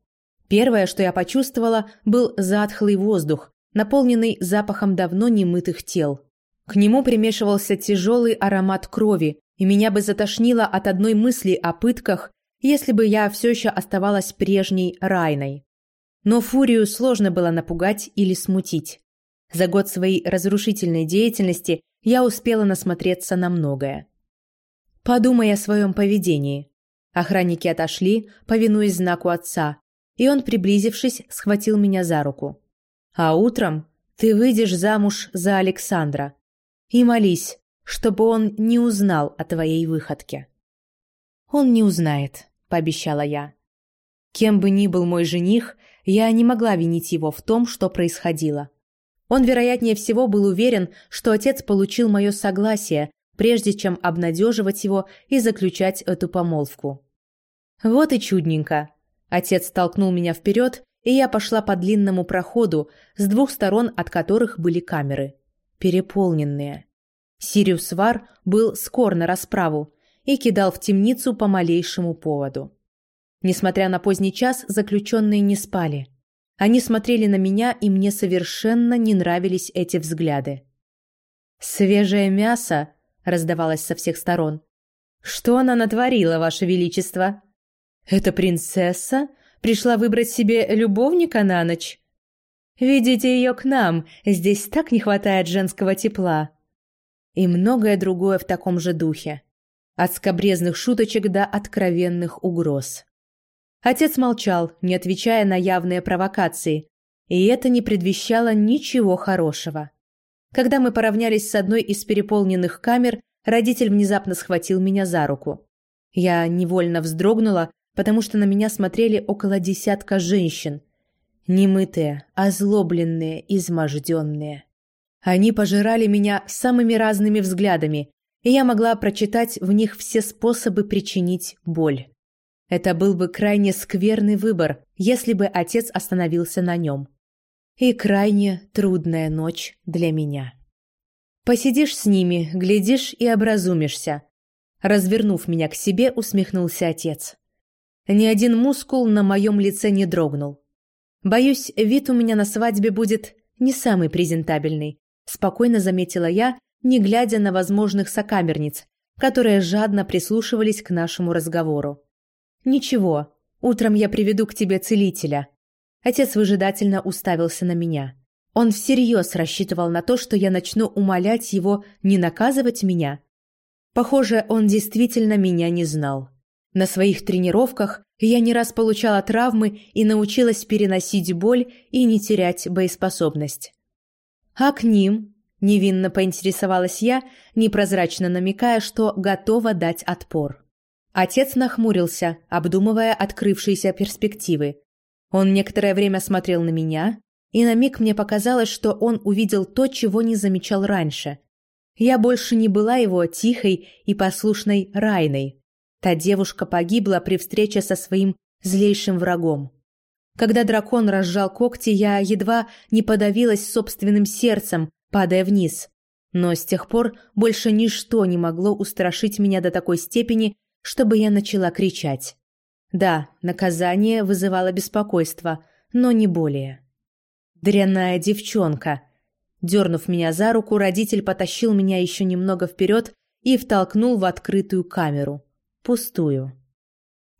Первое, что я почувствовала, был затхлый воздух, наполненный запахом давно немытых тел. К нему примешивался тяжелый аромат крови, и меня бы затошнило от одной мысли о пытках, если бы я все еще оставалась прежней Райной. Но Фурию сложно было напугать или смутить. За год своей разрушительной деятельности я успела насмотреться на многое. Подумай о своем поведении. Охранники отошли, повинуясь знаку отца, и он, приблизившись, схватил меня за руку. А утром ты выйдешь замуж за Александра. И молись, чтобы он не узнал о твоей выходке. Он не узнает, пообещала я. Кем бы ни был мой жених, я не могла винить его в том, что происходило. Он, вероятнее всего, был уверен, что отец получил мое согласие, прежде чем обнадеживать его и заключать эту помолвку. Вот и чудненько. Отец толкнул меня вперед, и я пошла по длинному проходу, с двух сторон от которых были камеры. Переполненные. Сириус Вар был скор на расправу и кидал в темницу по малейшему поводу. Несмотря на поздний час, заключенные не спали. Они смотрели на меня, и мне совершенно не нравились эти взгляды. «Свежее мясо!» – раздавалось со всех сторон. «Что она натворила, Ваше Величество?» «Это принцесса пришла выбрать себе любовника на ночь?» «Ведите ее к нам, здесь так не хватает женского тепла!» И многое другое в таком же духе. От скобрезных шуточек до откровенных угроз. Отец молчал, не отвечая на явные провокации, и это не предвещало ничего хорошего. Когда мы поравнялись с одной из переполненных камер, родитель внезапно схватил меня за руку. Я невольно вздрогнула, потому что на меня смотрели около десятка женщин. Немытые, озлобленные, изможденные. Они пожирали меня самыми разными взглядами, и я могла прочитать в них все способы причинить боль. Это был бы крайне скверный выбор, если бы отец остановился на нем. И крайне трудная ночь для меня. Посидишь с ними, глядишь и образумишься. Развернув меня к себе, усмехнулся отец. Ни один мускул на моем лице не дрогнул. Боюсь, вид у меня на свадьбе будет не самый презентабельный, спокойно заметила я, не глядя на возможных сокамерниц, которые жадно прислушивались к нашему разговору. «Ничего, утром я приведу к тебе целителя». Отец выжидательно уставился на меня. Он всерьез рассчитывал на то, что я начну умолять его не наказывать меня. Похоже, он действительно меня не знал. На своих тренировках я не раз получала травмы и научилась переносить боль и не терять боеспособность. «А к ним?» – невинно поинтересовалась я, непрозрачно намекая, что готова дать отпор. Отец нахмурился, обдумывая открывшиеся перспективы. Он некоторое время смотрел на меня, и на миг мне показалось, что он увидел то, чего не замечал раньше. Я больше не была его тихой и послушной Райной. Та девушка погибла при встрече со своим злейшим врагом. Когда дракон разжал когти, я едва не подавилась собственным сердцем, падая вниз. Но с тех пор больше ничто не могло устрашить меня до такой степени, чтобы я начала кричать. Да, наказание вызывало беспокойство, но не более. «Дрянная девчонка!» Дернув меня за руку, родитель потащил меня еще немного вперед и втолкнул в открытую камеру. Пустую.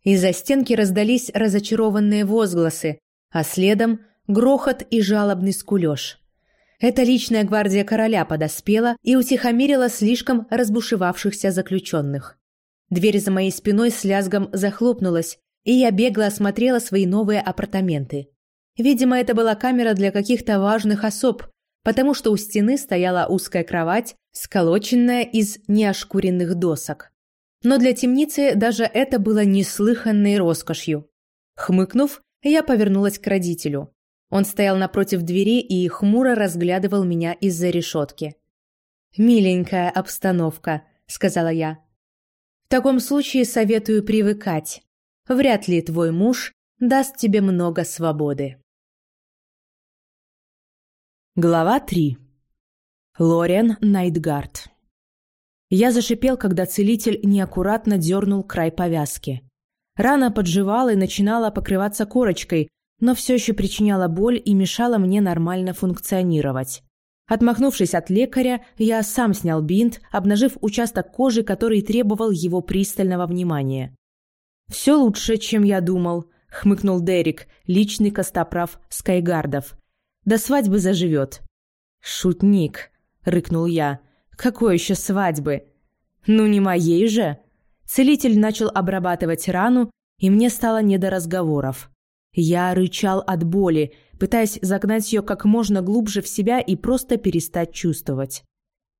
Из-за стенки раздались разочарованные возгласы, а следом грохот и жалобный скулеж. Эта личная гвардия короля подоспела и утихомирила слишком разбушевавшихся заключенных. Дверь за моей спиной с лязгом захлопнулась, и я бегло осмотрела свои новые апартаменты. Видимо, это была камера для каких-то важных особ, потому что у стены стояла узкая кровать, сколоченная из неошкуренных досок. Но для темницы даже это было неслыханной роскошью. Хмыкнув, я повернулась к родителю. Он стоял напротив двери и хмуро разглядывал меня из-за решетки. «Миленькая обстановка», — сказала я. «В таком случае советую привыкать. Вряд ли твой муж даст тебе много свободы». Глава 3. Лориан Найтгард. Я зашипел, когда целитель неаккуратно дернул край повязки. Рана подживала и начинала покрываться корочкой, но все еще причиняла боль и мешала мне нормально функционировать. Отмахнувшись от лекаря, я сам снял бинт, обнажив участок кожи, который требовал его пристального внимания. «Все лучше, чем я думал», — хмыкнул Дерек, личный костоправ Скайгардов. До свадьбы заживет». «Шутник», — рыкнул я. «Какой еще свадьбы?» «Ну, не моей же». Целитель начал обрабатывать рану, и мне стало не до разговоров. Я рычал от боли, пытаясь загнать ее как можно глубже в себя и просто перестать чувствовать.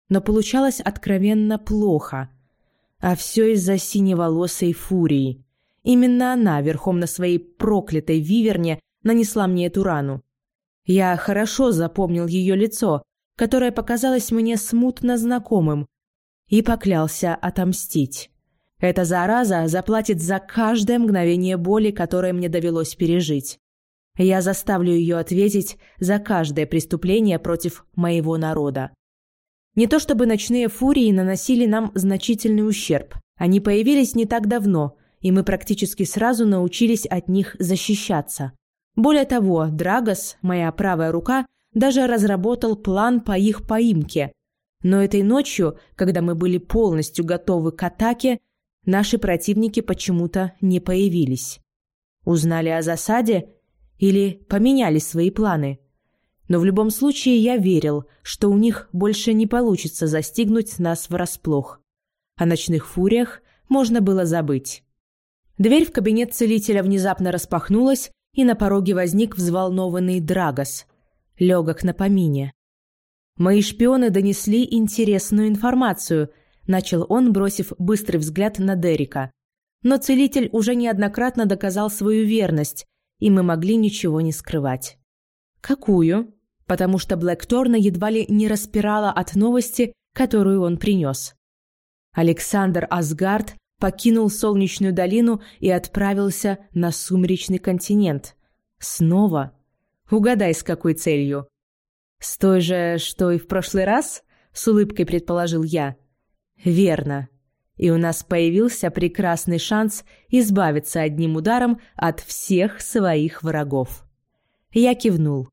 Но получалось откровенно плохо. А все из-за синеволосой фурии. Именно она, верхом на своей проклятой виверне, нанесла мне эту рану. Я хорошо запомнил ее лицо, которое показалось мне смутно знакомым, и поклялся отомстить. Эта зараза заплатит за каждое мгновение боли, которое мне довелось пережить. Я заставлю ее ответить за каждое преступление против моего народа. Не то чтобы ночные фурии наносили нам значительный ущерб. Они появились не так давно, и мы практически сразу научились от них защищаться. Более того, Драгос, моя правая рука, даже разработал план по их поимке. Но этой ночью, когда мы были полностью готовы к атаке, наши противники почему-то не появились. Узнали о засаде или поменяли свои планы. Но в любом случае я верил, что у них больше не получится застигнуть нас врасплох. О ночных фуриях можно было забыть. Дверь в кабинет целителя внезапно распахнулась, и на пороге возник взволнованный Драгос, легок на помине. «Мои шпионы донесли интересную информацию», – начал он, бросив быстрый взгляд на Дерека. «Но целитель уже неоднократно доказал свою верность, и мы могли ничего не скрывать». «Какую?» Потому что Блэк Торна едва ли не распирала от новости, которую он принес. Александр Асгард покинул солнечную долину и отправился на сумеречный континент. Снова? Угадай, с какой целью? С той же, что и в прошлый раз? С улыбкой предположил я. Верно. И у нас появился прекрасный шанс избавиться одним ударом от всех своих врагов. Я кивнул.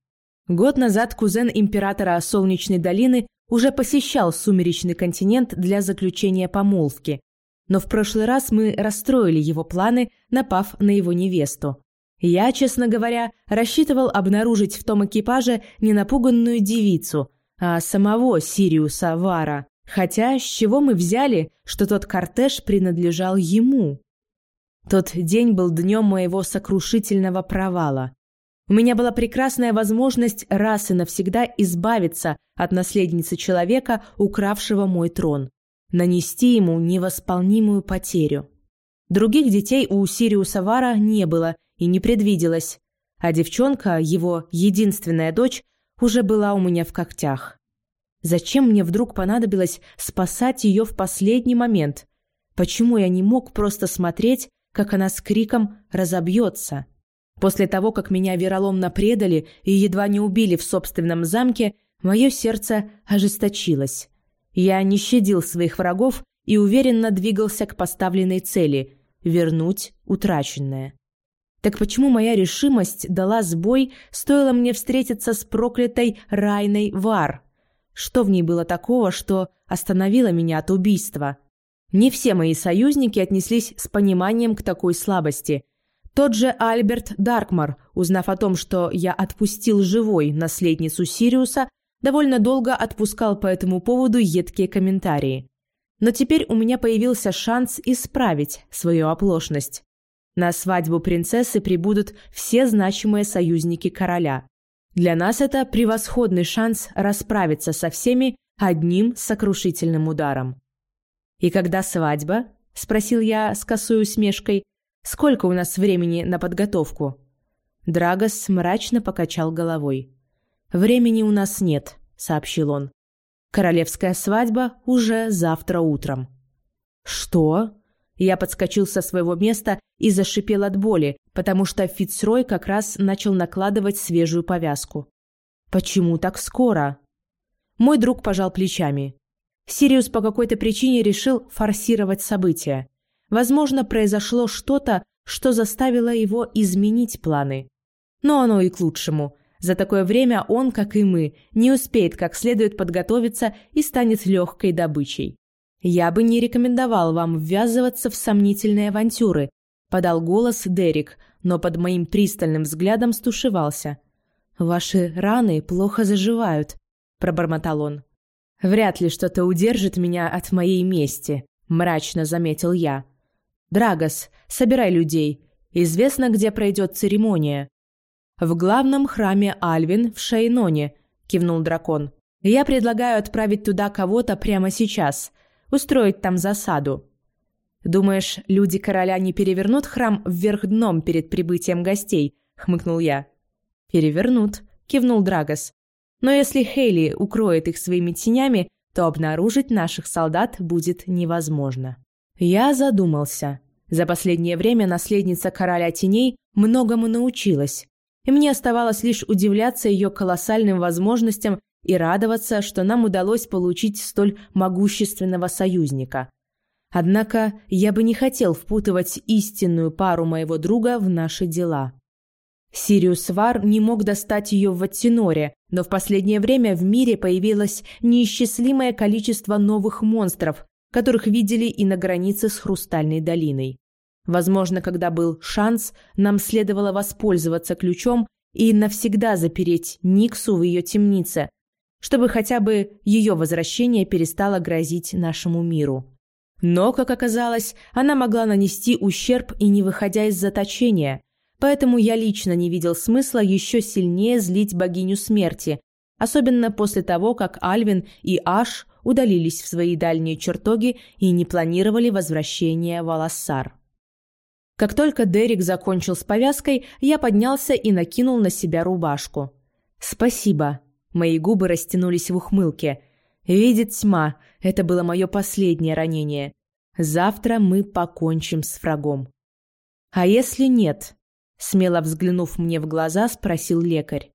Год назад кузен императора Солнечной долины уже посещал сумеречный континент для заключения помолвки, но в прошлый раз мы расстроили его планы, напав на его невесту. Я, честно говоря, рассчитывал обнаружить в том экипаже не напуганную девицу, а самого Сириуса Вара. Хотя с чего мы взяли, что тот кортеж принадлежал ему? Тот день был днем моего сокрушительного провала. У меня была прекрасная возможность раз и навсегда избавиться от наследницы человека, укравшего мой трон нанести ему невосполнимую потерю. Других детей у Сириуса Вара не было и не предвиделось, а девчонка, его единственная дочь, уже была у меня в когтях. Зачем мне вдруг понадобилось спасать ее в последний момент? Почему я не мог просто смотреть, как она с криком разобьется? После того, как меня вероломно предали и едва не убили в собственном замке, мое сердце ожесточилось. Я не щадил своих врагов и уверенно двигался к поставленной цели – вернуть утраченное. Так почему моя решимость дала сбой, стоило мне встретиться с проклятой Райной Вар? Что в ней было такого, что остановило меня от убийства? Не все мои союзники отнеслись с пониманием к такой слабости. Тот же Альберт Даркмар, узнав о том, что я отпустил живой наследницу Сириуса, довольно долго отпускал по этому поводу едкие комментарии. Но теперь у меня появился шанс исправить свою оплошность. На свадьбу принцессы прибудут все значимые союзники короля. Для нас это превосходный шанс расправиться со всеми одним сокрушительным ударом. «И когда свадьба?» – спросил я с косой усмешкой. «Сколько у нас времени на подготовку?» Драгос мрачно покачал головой. «Времени у нас нет», – сообщил он. «Королевская свадьба уже завтра утром». «Что?» Я подскочил со своего места и зашипел от боли, потому что Фицрой как раз начал накладывать свежую повязку. «Почему так скоро?» Мой друг пожал плечами. Сириус по какой-то причине решил форсировать события. Возможно, произошло что-то, что заставило его изменить планы. Но оно и к лучшему. За такое время он, как и мы, не успеет как следует подготовиться и станет легкой добычей. «Я бы не рекомендовал вам ввязываться в сомнительные авантюры», – подал голос Дерек, но под моим пристальным взглядом стушевался. «Ваши раны плохо заживают», – пробормотал он. «Вряд ли что-то удержит меня от моей мести», – мрачно заметил я. «Драгос, собирай людей. Известно, где пройдет церемония». «В главном храме Альвин в Шейноне», – кивнул дракон. «Я предлагаю отправить туда кого-то прямо сейчас устроить там засаду. «Думаешь, люди короля не перевернут храм вверх дном перед прибытием гостей?» — хмыкнул я. «Перевернут», — кивнул Драгос. «Но если Хейли укроет их своими тенями, то обнаружить наших солдат будет невозможно». Я задумался. За последнее время наследница короля теней многому научилась, и мне оставалось лишь удивляться ее колоссальным возможностям и радоваться, что нам удалось получить столь могущественного союзника. Однако я бы не хотел впутывать истинную пару моего друга в наши дела. Сириус Вар не мог достать ее в Ваттиноре, но в последнее время в мире появилось неисчислимое количество новых монстров, которых видели и на границе с Хрустальной долиной. Возможно, когда был шанс, нам следовало воспользоваться ключом и навсегда запереть Никсу в ее темнице, чтобы хотя бы ее возвращение перестало грозить нашему миру. Но, как оказалось, она могла нанести ущерб и не выходя из заточения, поэтому я лично не видел смысла еще сильнее злить богиню смерти, особенно после того, как Альвин и Аш удалились в свои дальние чертоги и не планировали возвращения в Алассар. Как только Дерек закончил с повязкой, я поднялся и накинул на себя рубашку. «Спасибо», Мои губы растянулись в ухмылке. Видит тьма, это было мое последнее ранение. Завтра мы покончим с врагом. А если нет? Смело взглянув мне в глаза, спросил лекарь.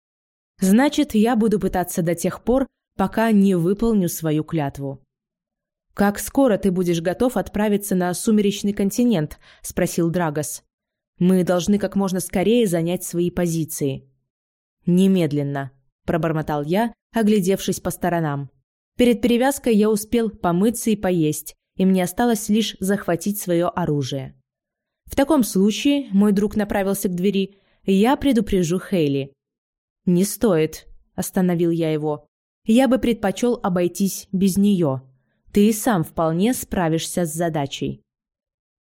Значит, я буду пытаться до тех пор, пока не выполню свою клятву. «Как скоро ты будешь готов отправиться на сумеречный континент?» – спросил Драгос. «Мы должны как можно скорее занять свои позиции». «Немедленно», пробормотал я, оглядевшись по сторонам. Перед перевязкой я успел помыться и поесть, и мне осталось лишь захватить свое оружие. В таком случае, мой друг направился к двери, я предупрежу Хейли. «Не стоит», – остановил я его. «Я бы предпочел обойтись без нее. Ты и сам вполне справишься с задачей».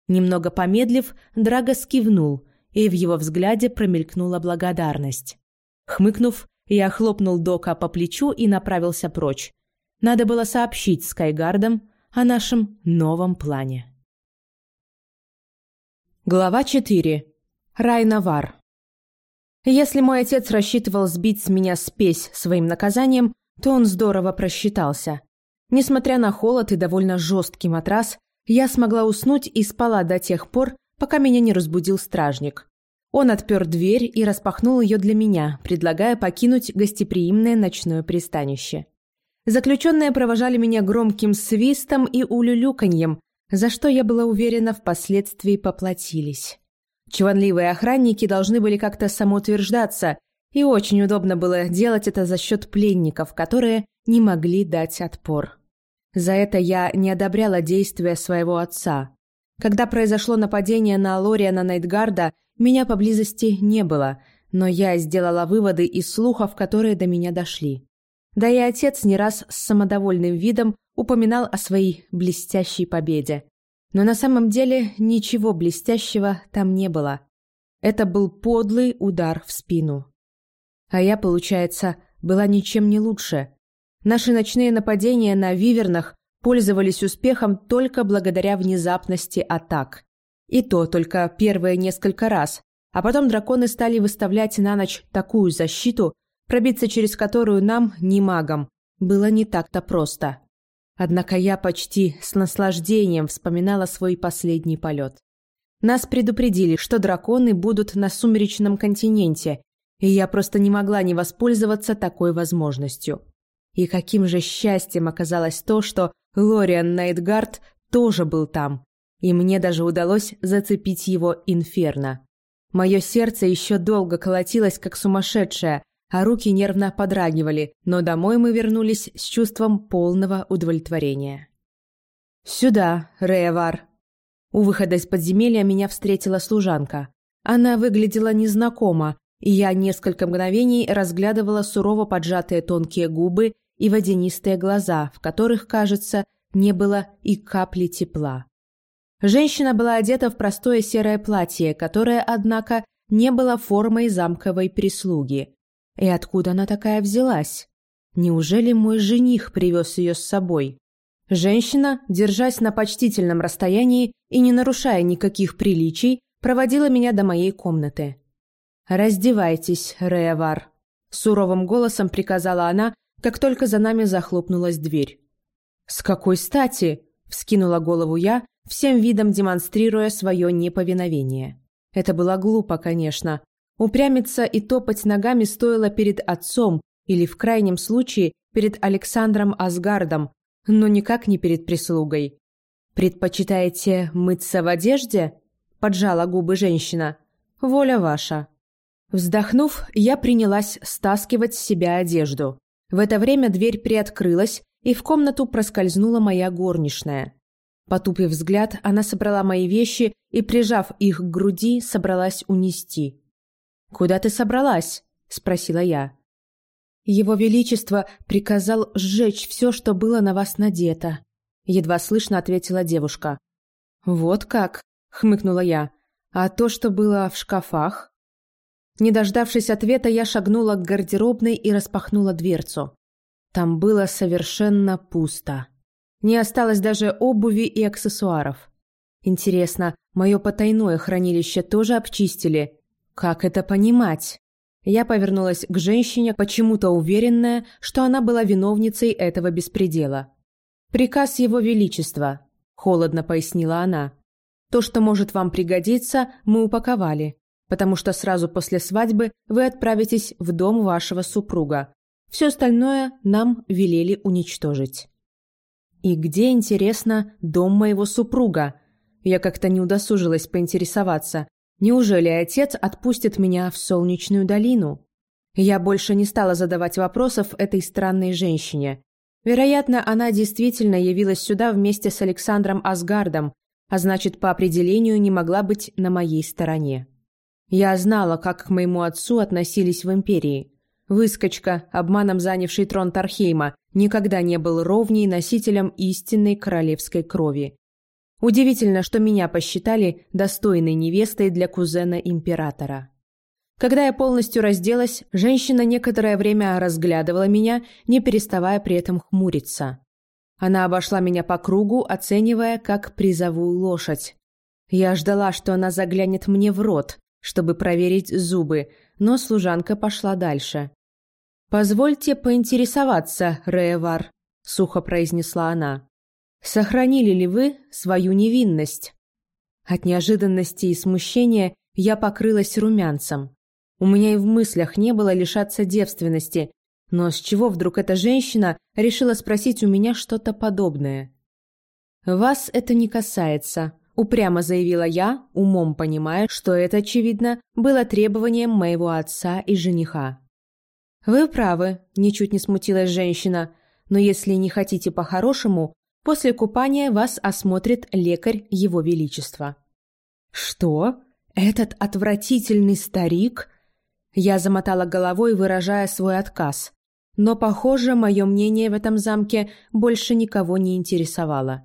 Немного помедлив, Драго скивнул, и в его взгляде промелькнула благодарность. Хмыкнув, я хлопнул Дока по плечу и направился прочь. Надо было сообщить Скайгардам о нашем новом плане. Глава 4. Райнавар. Если мой отец рассчитывал сбить с меня спесь своим наказанием, то он здорово просчитался. Несмотря на холод и довольно жесткий матрас, я смогла уснуть и спала до тех пор, пока меня не разбудил стражник. Он отпер дверь и распахнул ее для меня, предлагая покинуть гостеприимное ночное пристанище. Заключенные провожали меня громким свистом и улюлюканьем, за что я была уверена, впоследствии поплатились. Чванливые охранники должны были как-то самоутверждаться, и очень удобно было делать это за счет пленников, которые не могли дать отпор. За это я не одобряла действия своего отца. Когда произошло нападение на Лориана Найтгарда, меня поблизости не было, но я сделала выводы из слухов, которые до меня дошли. Да и отец не раз с самодовольным видом упоминал о своей блестящей победе. Но на самом деле ничего блестящего там не было. Это был подлый удар в спину. А я, получается, была ничем не лучше. Наши ночные нападения на вивернах пользовались успехом только благодаря внезапности атак. И то только первые несколько раз, а потом драконы стали выставлять на ночь такую защиту, пробиться через которую нам, не магам, было не так-то просто. Однако я почти с наслаждением вспоминала свой последний полет. Нас предупредили, что драконы будут на сумеречном континенте, и я просто не могла не воспользоваться такой возможностью. И каким же счастьем оказалось то, что Лориан Найтгард тоже был там, и мне даже удалось зацепить его инферно. Мое сердце еще долго колотилось, как сумасшедшее, а руки нервно подрагивали, но домой мы вернулись с чувством полного удовлетворения. «Сюда, Реевар!» У выхода из подземелья меня встретила служанка. Она выглядела незнакомо, и я несколько мгновений разглядывала сурово поджатые тонкие губы и водянистые глаза, в которых, кажется, не было и капли тепла. Женщина была одета в простое серое платье, которое, однако, не было формой замковой прислуги. И откуда она такая взялась? Неужели мой жених привез ее с собой? Женщина, держась на почтительном расстоянии и не нарушая никаких приличий, проводила меня до моей комнаты. «Раздевайтесь, Реавар», — суровым голосом приказала она, как только за нами захлопнулась дверь. «С какой стати?» — вскинула голову я, всем видом демонстрируя свое неповиновение. Это было глупо, конечно, Упрямиться и топать ногами стоило перед отцом или, в крайнем случае, перед Александром Асгардом, но никак не перед прислугой. «Предпочитаете мыться в одежде?» – поджала губы женщина. «Воля ваша». Вздохнув, я принялась стаскивать с себя одежду. В это время дверь приоткрылась, и в комнату проскользнула моя горничная. Потупив взгляд, она собрала мои вещи и, прижав их к груди, собралась унести. «Куда ты собралась?» – спросила я. «Его Величество приказал сжечь все, что было на вас надето», – едва слышно ответила девушка. «Вот как?» – хмыкнула я. «А то, что было в шкафах?» Не дождавшись ответа, я шагнула к гардеробной и распахнула дверцу. Там было совершенно пусто. Не осталось даже обуви и аксессуаров. Интересно, мое потайное хранилище тоже обчистили как это понимать? Я повернулась к женщине, почему-то уверенная, что она была виновницей этого беспредела. «Приказ Его Величества», – холодно пояснила она. «То, что может вам пригодиться, мы упаковали, потому что сразу после свадьбы вы отправитесь в дом вашего супруга. Все остальное нам велели уничтожить». «И где, интересно, дом моего супруга?» Я как-то не удосужилась поинтересоваться, Неужели отец отпустит меня в солнечную долину? Я больше не стала задавать вопросов этой странной женщине. Вероятно, она действительно явилась сюда вместе с Александром Асгардом, а значит, по определению не могла быть на моей стороне. Я знала, как к моему отцу относились в империи. Выскочка, обманом занявший трон Тархейма, никогда не был ровней носителем истинной королевской крови. Удивительно, что меня посчитали достойной невестой для кузена императора. Когда я полностью разделась, женщина некоторое время разглядывала меня, не переставая при этом хмуриться. Она обошла меня по кругу, оценивая как призовую лошадь. Я ждала, что она заглянет мне в рот, чтобы проверить зубы, но служанка пошла дальше. «Позвольте поинтересоваться, Реевар», — сухо произнесла она. «Сохранили ли вы свою невинность?» От неожиданности и смущения я покрылась румянцем. У меня и в мыслях не было лишаться девственности, но с чего вдруг эта женщина решила спросить у меня что-то подобное? «Вас это не касается», – упрямо заявила я, умом понимая, что это, очевидно, было требованием моего отца и жениха. «Вы правы», – ничуть не смутилась женщина, «но если не хотите по-хорошему, после купания вас осмотрит лекарь Его Величества». «Что? Этот отвратительный старик?» Я замотала головой, выражая свой отказ. Но, похоже, мое мнение в этом замке больше никого не интересовало.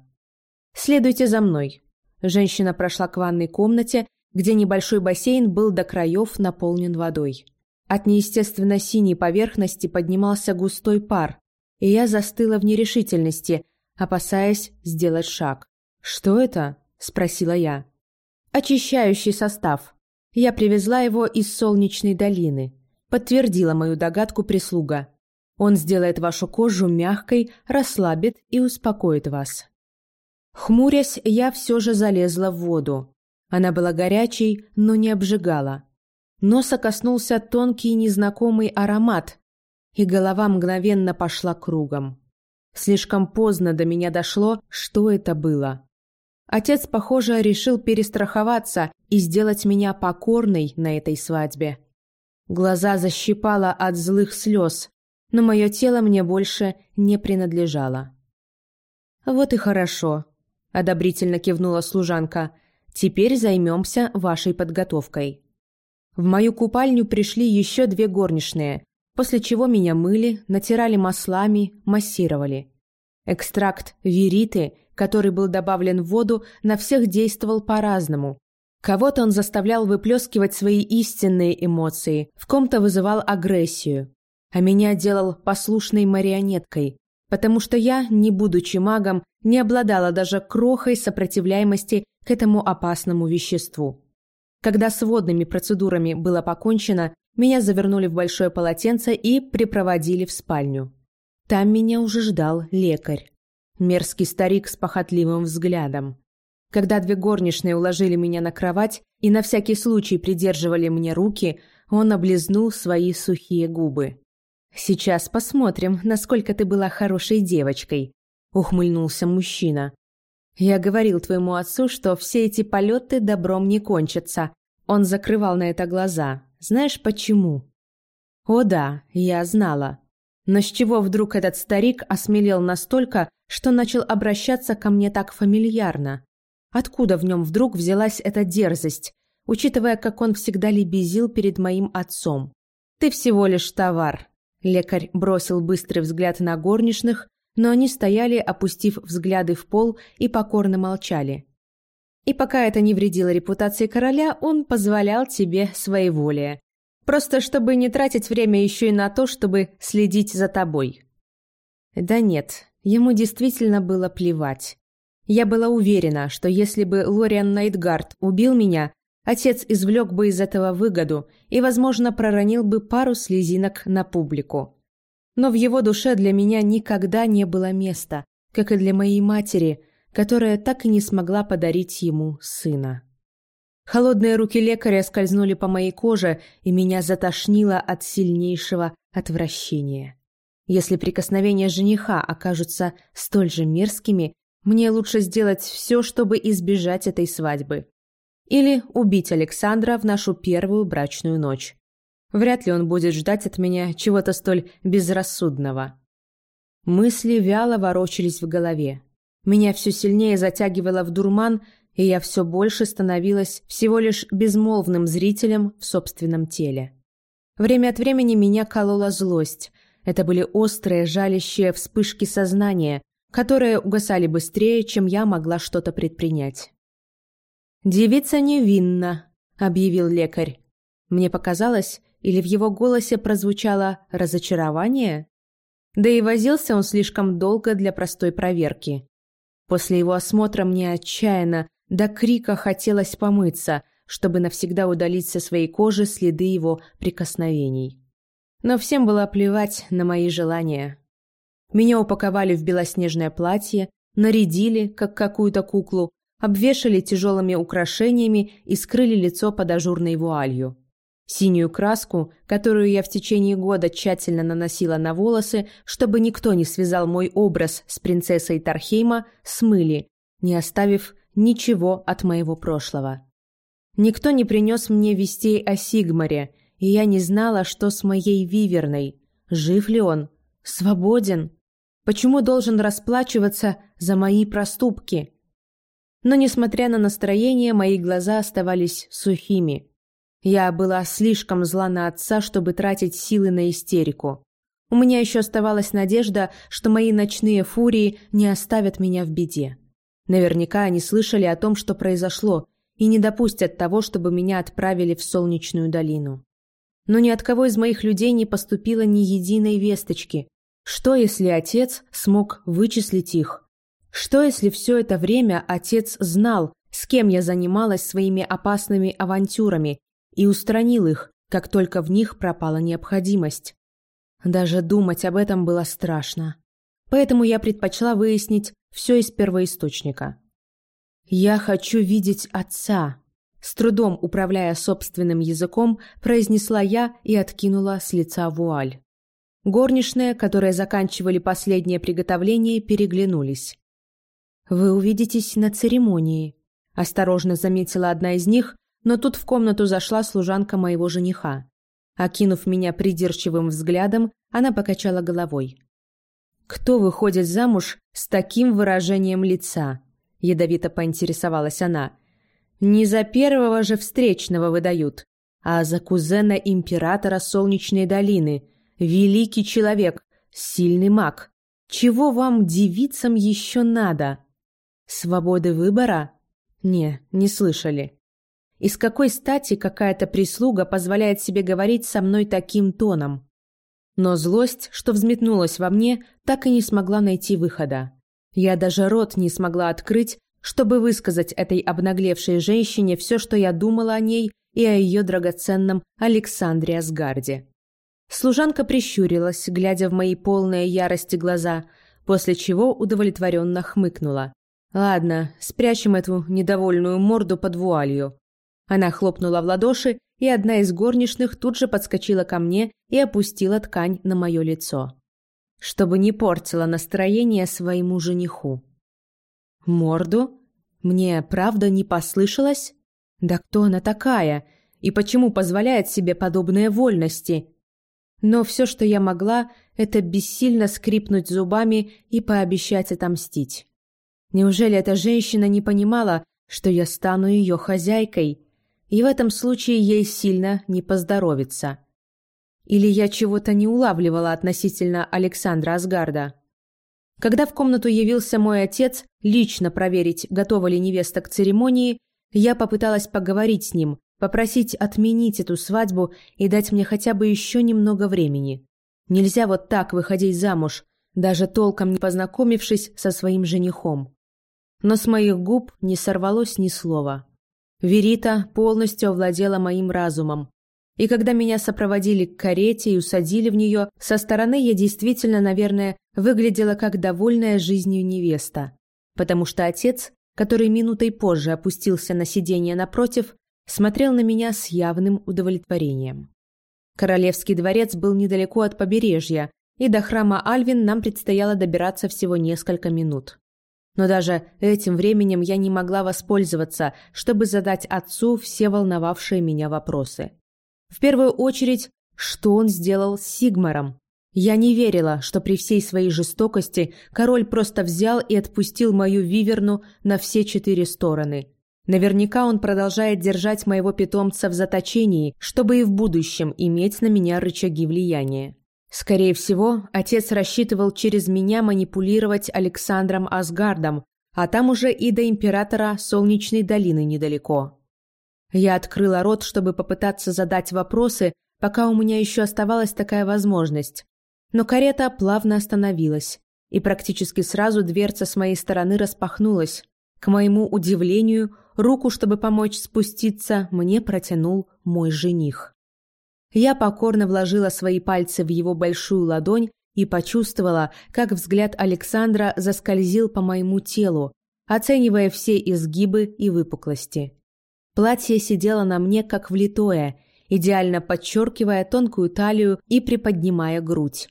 «Следуйте за мной». Женщина прошла к ванной комнате, где небольшой бассейн был до краев наполнен водой. От неестественно синей поверхности поднимался густой пар, и я застыла в нерешительности, опасаясь сделать шаг. «Что это?» – спросила я. «Очищающий состав. Я привезла его из солнечной долины», – подтвердила мою догадку прислуга. «Он сделает вашу кожу мягкой, расслабит и успокоит вас». Хмурясь, я все же залезла в воду. Она была горячей, но не обжигала. Носа коснулся тонкий незнакомый аромат, и голова мгновенно пошла кругом. Слишком поздно до меня дошло, что это было. Отец, похоже, решил перестраховаться и сделать меня покорной на этой свадьбе. Глаза защипало от злых слез, но мое тело мне больше не принадлежало. Вот и хорошо. – одобрительно кивнула служанка. «Теперь займемся вашей подготовкой». В мою купальню пришли еще две горничные, после чего меня мыли, натирали маслами, массировали. Экстракт вериты, который был добавлен в воду, на всех действовал по-разному. Кого-то он заставлял выплескивать свои истинные эмоции, в ком-то вызывал агрессию, а меня делал послушной марионеткой, потому что я, не будучи магом, не обладала даже крохой сопротивляемости к этому опасному веществу. Когда с водными процедурами было покончено, меня завернули в большое полотенце и припроводили в спальню. Там меня уже ждал лекарь. Мерзкий старик с похотливым взглядом. Когда две горничные уложили меня на кровать и на всякий случай придерживали мне руки, он облизнул свои сухие губы. «Сейчас посмотрим, насколько ты была хорошей девочкой», — ухмыльнулся мужчина. «Я говорил твоему отцу, что все эти полеты добром не кончатся. Он закрывал на это глаза. Знаешь почему?» «О да, я знала. Но с чего вдруг этот старик осмелел настолько, что начал обращаться ко мне так фамильярно? Откуда в нем вдруг взялась эта дерзость, учитывая, как он всегда лебезил перед моим отцом? Ты всего лишь товар». Лекарь бросил быстрый взгляд на горничных, но они стояли, опустив взгляды в пол и покорно молчали. И пока это не вредило репутации короля, он позволял тебе своеволие. Просто чтобы не тратить время еще и на то, чтобы следить за тобой. Да нет, ему действительно было плевать. Я была уверена, что если бы Лориан Найтгард убил меня, отец извлек бы из этого выгоду и, возможно, проронил бы пару слезинок на публику но в его душе для меня никогда не было места, как и для моей матери, которая так и не смогла подарить ему сына. Холодные руки лекаря скользнули по моей коже, и меня затошнило от сильнейшего отвращения. Если прикосновения жениха окажутся столь же мерзкими, мне лучше сделать все, чтобы избежать этой свадьбы. Или убить Александра в нашу первую брачную ночь. Вряд ли он будет ждать от меня чего-то столь безрассудного. Мысли вяло ворочались в голове. Меня все сильнее затягивало в дурман, и я все больше становилась всего лишь безмолвным зрителем в собственном теле. Время от времени меня колола злость. Это были острые, жалящие вспышки сознания, которые угасали быстрее, чем я могла что-то предпринять. «Девица невинна», — объявил лекарь. Мне показалось, или в его голосе прозвучало разочарование? Да и возился он слишком долго для простой проверки. После его осмотра мне отчаянно, До крика хотелось помыться, чтобы навсегда удалить со своей кожи следы его прикосновений. Но всем было плевать на мои желания. Меня упаковали в белоснежное платье, нарядили, как какую-то куклу, обвешали тяжелыми украшениями и скрыли лицо под ажурной вуалью. Синюю краску, которую я в течение года тщательно наносила на волосы, чтобы никто не связал мой образ с принцессой Тархейма, смыли, не оставив ничего от моего прошлого. Никто не принес мне вестей о Сигмаре, и я не знала, что с моей Виверной. Жив ли он? Свободен? Почему должен расплачиваться за мои проступки? Но, несмотря на настроение, мои глаза оставались сухими – я была слишком зла на отца, чтобы тратить силы на истерику. У меня еще оставалась надежда, что мои ночные фурии не оставят меня в беде. Наверняка они слышали о том, что произошло, и не допустят того, чтобы меня отправили в Солнечную долину. Но ни от кого из моих людей не поступило ни единой весточки. Что, если отец смог вычислить их? Что, если все это время отец знал, с кем я занималась своими опасными авантюрами, и устранил их, как только в них пропала необходимость. Даже думать об этом было страшно. Поэтому я предпочла выяснить все из первоисточника. «Я хочу видеть отца», — с трудом управляя собственным языком, произнесла я и откинула с лица вуаль. Горничные, которые заканчивали последнее приготовление, переглянулись. «Вы увидитесь на церемонии», — осторожно заметила одна из них, но тут в комнату зашла служанка моего жениха. Окинув меня придирчивым взглядом, она покачала головой. «Кто выходит замуж с таким выражением лица?» – ядовито поинтересовалась она. «Не за первого же встречного выдают, а за кузена императора Солнечной долины, великий человек, сильный маг. Чего вам, девицам, еще надо? Свободы выбора? Не, не слышали». И с какой стати какая-то прислуга позволяет себе говорить со мной таким тоном? Но злость, что взметнулась во мне, так и не смогла найти выхода. Я даже рот не смогла открыть, чтобы высказать этой обнаглевшей женщине все, что я думала о ней и о ее драгоценном Александре Асгарде. Служанка прищурилась, глядя в мои полные ярости глаза, после чего удовлетворенно хмыкнула. «Ладно, спрячем эту недовольную морду под вуалью. Она хлопнула в ладоши, и одна из горничных тут же подскочила ко мне и опустила ткань на мое лицо. Чтобы не портила настроение своему жениху. «Морду? Мне правда не послышалось? Да кто она такая? И почему позволяет себе подобные вольности?» Но все, что я могла, это бессильно скрипнуть зубами и пообещать отомстить. Неужели эта женщина не понимала, что я стану ее хозяйкой? И в этом случае ей сильно не поздоровится. Или я чего-то не улавливала относительно Александра Асгарда. Когда в комнату явился мой отец, лично проверить, готова ли невеста к церемонии, я попыталась поговорить с ним, попросить отменить эту свадьбу и дать мне хотя бы еще немного времени. Нельзя вот так выходить замуж, даже толком не познакомившись со своим женихом. Но с моих губ не сорвалось ни слова. Верита полностью овладела моим разумом. И когда меня сопроводили к карете и усадили в нее, со стороны я действительно, наверное, выглядела как довольная жизнью невеста. Потому что отец, который минутой позже опустился на сиденье напротив, смотрел на меня с явным удовлетворением. Королевский дворец был недалеко от побережья, и до храма Альвин нам предстояло добираться всего несколько минут. Но даже этим временем я не могла воспользоваться, чтобы задать отцу все волновавшие меня вопросы. В первую очередь, что он сделал с Сигмаром? Я не верила, что при всей своей жестокости король просто взял и отпустил мою Виверну на все четыре стороны. Наверняка он продолжает держать моего питомца в заточении, чтобы и в будущем иметь на меня рычаги влияния. Скорее всего, отец рассчитывал через меня манипулировать Александром Асгардом, а там уже и до императора Солнечной долины недалеко. Я открыла рот, чтобы попытаться задать вопросы, пока у меня еще оставалась такая возможность. Но карета плавно остановилась, и практически сразу дверца с моей стороны распахнулась. К моему удивлению, руку, чтобы помочь спуститься, мне протянул мой жених. Я покорно вложила свои пальцы в его большую ладонь и почувствовала, как взгляд Александра заскользил по моему телу, оценивая все изгибы и выпуклости. Платье сидело на мне как влитое, идеально подчеркивая тонкую талию и приподнимая грудь.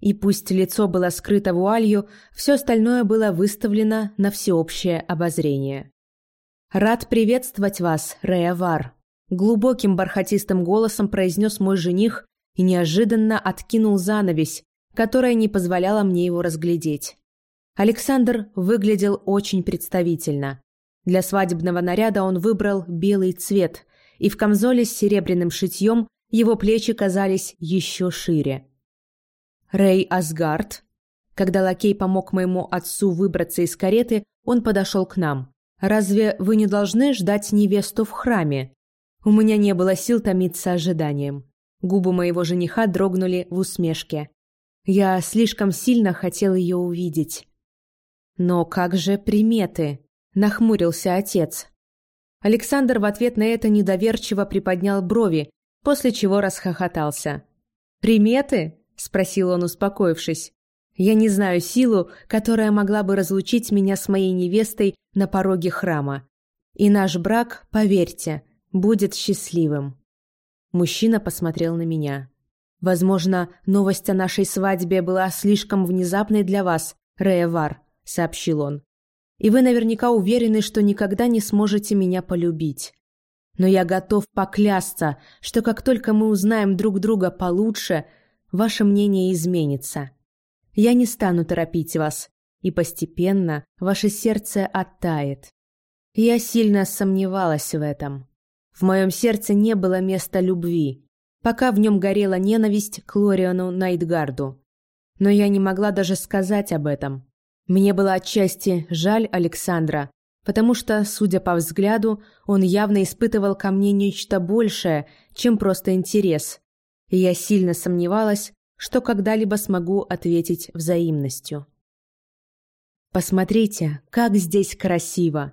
И пусть лицо было скрыто вуалью, все остальное было выставлено на всеобщее обозрение. «Рад приветствовать вас, Рея Вар», – глубоким бархатистым голосом произнес мой жених и неожиданно откинул занавесь, которая не позволяла мне его разглядеть. Александр выглядел очень представительно. Для свадебного наряда он выбрал белый цвет, и в камзоле с серебряным шитьем его плечи казались еще шире. Рэй Асгард. Когда лакей помог моему отцу выбраться из кареты, он подошел к нам. «Разве вы не должны ждать невесту в храме?» У меня не было сил томиться ожиданием. Губы моего жениха дрогнули в усмешке. Я слишком сильно хотел ее увидеть. «Но как же приметы?» нахмурился отец. Александр в ответ на это недоверчиво приподнял брови, после чего расхохотался. «Приметы?» – спросил он, успокоившись. «Я не знаю силу, которая могла бы разлучить меня с моей невестой на пороге храма. И наш брак, поверьте, будет счастливым». Мужчина посмотрел на меня. «Возможно, новость о нашей свадьбе была слишком внезапной для вас, Реевар», – сообщил он. И вы наверняка уверены, что никогда не сможете меня полюбить. Но я готов поклясться, что как только мы узнаем друг друга получше, ваше мнение изменится. Я не стану торопить вас, и постепенно ваше сердце оттает. Я сильно сомневалась в этом. В моем сердце не было места любви, пока в нем горела ненависть к Лориану Найтгарду. Но я не могла даже сказать об этом, мне было отчасти жаль Александра, потому что, судя по взгляду, он явно испытывал ко мне нечто большее, чем просто интерес. И я сильно сомневалась, что когда-либо смогу ответить взаимностью. Посмотрите, как здесь красиво.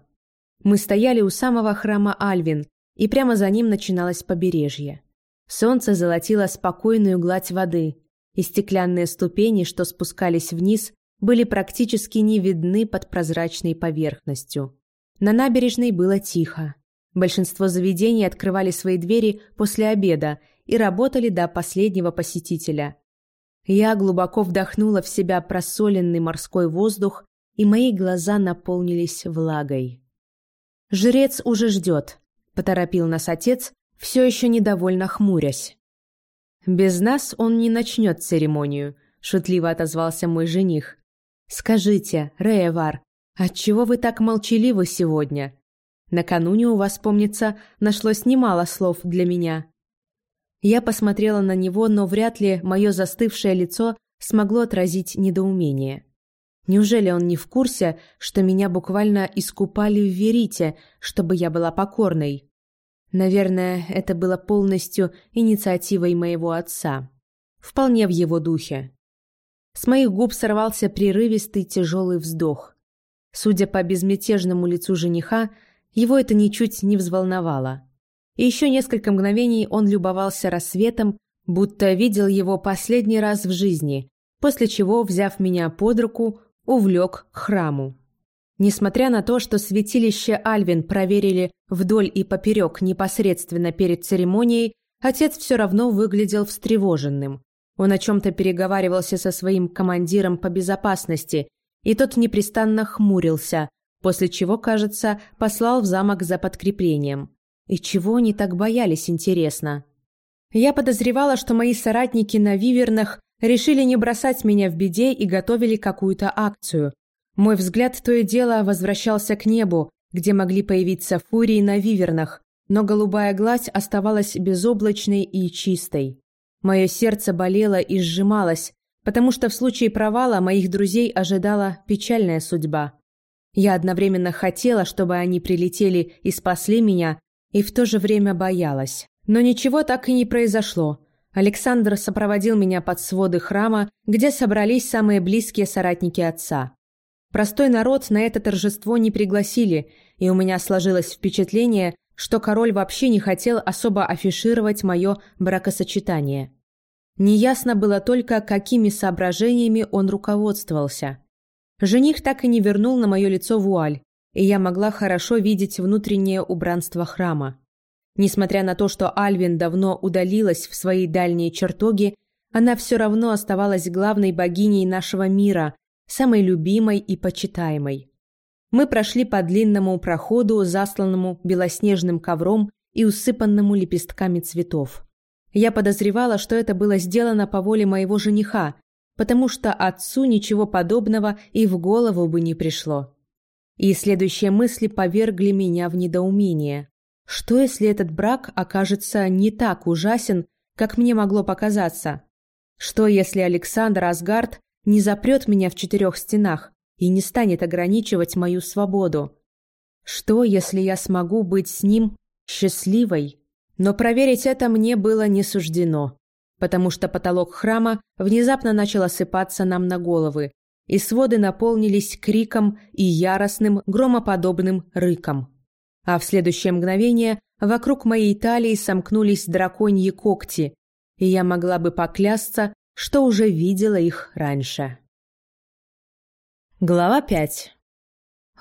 Мы стояли у самого храма Альвин, и прямо за ним начиналось побережье. Солнце золотило спокойную гладь воды, и стеклянные ступени, что спускались вниз, были практически не видны под прозрачной поверхностью. На набережной было тихо. Большинство заведений открывали свои двери после обеда и работали до последнего посетителя. Я глубоко вдохнула в себя просоленный морской воздух, и мои глаза наполнились влагой. «Жрец уже ждет», — поторопил нас отец, все еще недовольно хмурясь. «Без нас он не начнет церемонию», — шутливо отозвался мой жених. «Скажите, Рейвар, отчего вы так молчаливы сегодня? Накануне у вас, помнится, нашлось немало слов для меня». Я посмотрела на него, но вряд ли мое застывшее лицо смогло отразить недоумение. Неужели он не в курсе, что меня буквально искупали в верите, чтобы я была покорной? Наверное, это было полностью инициативой моего отца. Вполне в его духе. С моих губ сорвался прерывистый тяжелый вздох. Судя по безмятежному лицу жениха, его это ничуть не взволновало. И еще несколько мгновений он любовался рассветом, будто видел его последний раз в жизни, после чего, взяв меня под руку, увлек к храму. Несмотря на то, что святилище Альвин проверили вдоль и поперек непосредственно перед церемонией, отец все равно выглядел встревоженным. Он о чем-то переговаривался со своим командиром по безопасности, и тот непрестанно хмурился, после чего, кажется, послал в замок за подкреплением. И чего они так боялись, интересно? Я подозревала, что мои соратники на Вивернах решили не бросать меня в беде и готовили какую-то акцию. Мой взгляд то и дело возвращался к небу, где могли появиться фурии на Вивернах, но голубая гладь оставалась безоблачной и чистой. Мое сердце болело и сжималось, потому что в случае провала моих друзей ожидала печальная судьба. Я одновременно хотела, чтобы они прилетели и спасли меня, и в то же время боялась. Но ничего так и не произошло. Александр сопроводил меня под своды храма, где собрались самые близкие соратники отца. Простой народ на это торжество не пригласили, и у меня сложилось впечатление, что король вообще не хотел особо афишировать мое бракосочетание. Неясно было только, какими соображениями он руководствовался. Жених так и не вернул на мое лицо вуаль, и я могла хорошо видеть внутреннее убранство храма. Несмотря на то, что Альвин давно удалилась в свои дальние чертоги, она все равно оставалась главной богиней нашего мира, самой любимой и почитаемой. Мы прошли по длинному проходу, засланному белоснежным ковром и усыпанному лепестками цветов. Я подозревала, что это было сделано по воле моего жениха, потому что отцу ничего подобного и в голову бы не пришло. И следующие мысли повергли меня в недоумение. Что, если этот брак окажется не так ужасен, как мне могло показаться? Что, если Александр Асгард не запрет меня в четырех стенах и не станет ограничивать мою свободу? Что, если я смогу быть с ним счастливой? Но проверить это мне было не суждено, потому что потолок храма внезапно начал осыпаться нам на головы, и своды наполнились криком и яростным громоподобным рыком. А в следующее мгновение вокруг моей талии сомкнулись драконьи когти, и я могла бы поклясться, что уже видела их раньше. Глава 5.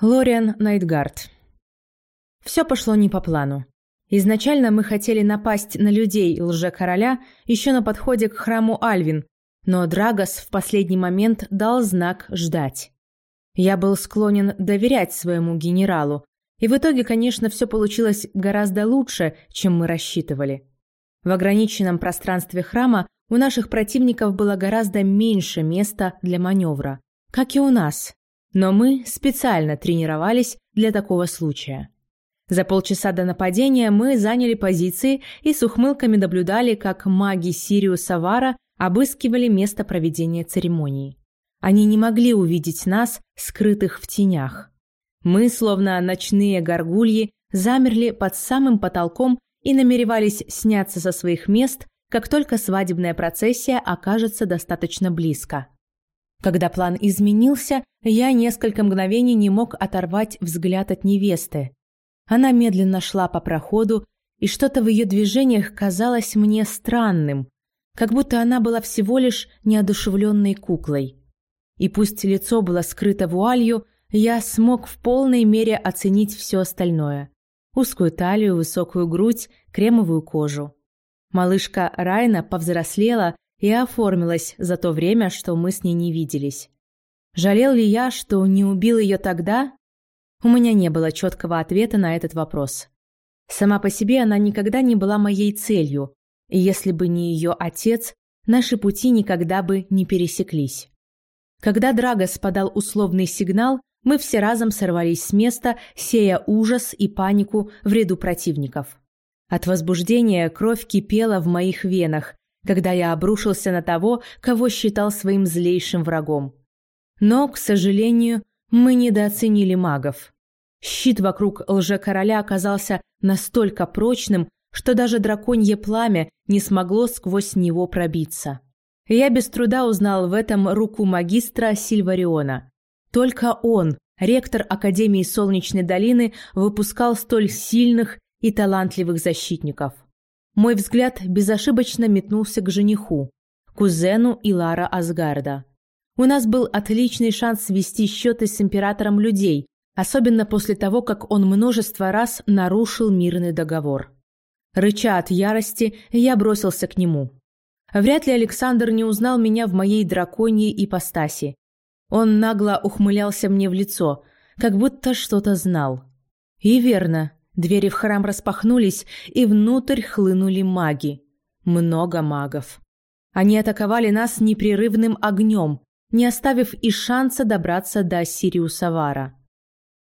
Лориан Найтгард. Все пошло не по плану. Изначально мы хотели напасть на людей лже-короля еще на подходе к храму Альвин, но Драгос в последний момент дал знак ждать. Я был склонен доверять своему генералу, и в итоге, конечно, все получилось гораздо лучше, чем мы рассчитывали. В ограниченном пространстве храма у наших противников было гораздо меньше места для маневра, как и у нас, но мы специально тренировались для такого случая. За полчаса до нападения мы заняли позиции и с ухмылками наблюдали, как маги Сириуса Вара обыскивали место проведения церемонии. Они не могли увидеть нас, скрытых в тенях. Мы, словно ночные горгульи, замерли под самым потолком и намеревались сняться со своих мест, как только свадебная процессия окажется достаточно близко. Когда план изменился, я несколько мгновений не мог оторвать взгляд от невесты. Она медленно шла по проходу, и что-то в ее движениях казалось мне странным, как будто она была всего лишь неодушевленной куклой. И пусть лицо было скрыто вуалью, я смог в полной мере оценить все остальное. Узкую талию, высокую грудь, кремовую кожу. Малышка Райна повзрослела и оформилась за то время, что мы с ней не виделись. Жалел ли я, что не убил ее тогда? У меня не было четкого ответа на этот вопрос. Сама по себе она никогда не была моей целью, и если бы не ее отец, наши пути никогда бы не пересеклись. Когда Драгос подал условный сигнал, мы все разом сорвались с места, сея ужас и панику в ряду противников. От возбуждения кровь кипела в моих венах, когда я обрушился на того, кого считал своим злейшим врагом. Но, к сожалению, мы недооценили магов. Щит вокруг лже-короля оказался настолько прочным, что даже драконье пламя не смогло сквозь него пробиться. Я без труда узнал в этом руку магистра Сильвариона. Только он, ректор Академии Солнечной долины, выпускал столь сильных и талантливых защитников. Мой взгляд безошибочно метнулся к жениху, кузену Илара Асгарда. У нас был отличный шанс свести счеты с императором людей, особенно после того, как он множество раз нарушил мирный договор. Рыча от ярости, я бросился к нему. Вряд ли Александр не узнал меня в моей драконьей ипостаси. Он нагло ухмылялся мне в лицо, как будто что-то знал. И верно, двери в храм распахнулись, и внутрь хлынули маги. Много магов. Они атаковали нас непрерывным огнем, не оставив и шанса добраться до Сириуса Вара.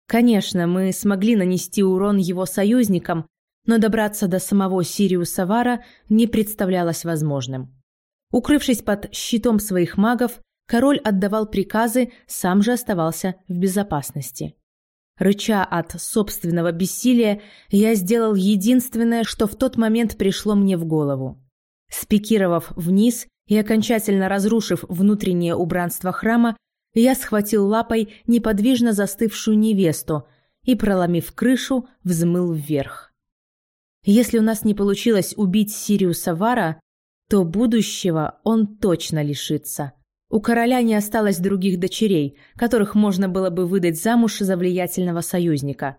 Конечно, мы смогли нанести урон его союзникам, но добраться до самого Сириуса Вара не представлялось возможным. Укрывшись под щитом своих магов, король отдавал приказы, сам же оставался в безопасности. Рыча от собственного бессилия, я сделал единственное, что в тот момент пришло мне в голову. Спикировав вниз и окончательно разрушив внутреннее убранство храма, Я схватил лапой неподвижно застывшую невесту и, проломив крышу, взмыл вверх. Если у нас не получилось убить Сириуса Вара, то будущего он точно лишится. У короля не осталось других дочерей, которых можно было бы выдать замуж за влиятельного союзника.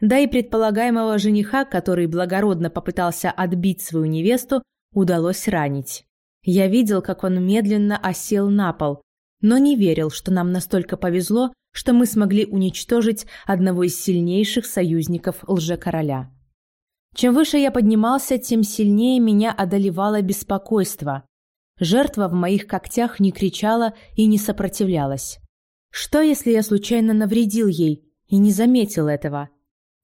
Да и предполагаемого жениха, который благородно попытался отбить свою невесту, удалось ранить. Я видел, как он медленно осел на пол, но не верил, что нам настолько повезло, что мы смогли уничтожить одного из сильнейших союзников лжекороля. Чем выше я поднимался, тем сильнее меня одолевало беспокойство. Жертва в моих когтях не кричала и не сопротивлялась. Что, если я случайно навредил ей и не заметил этого?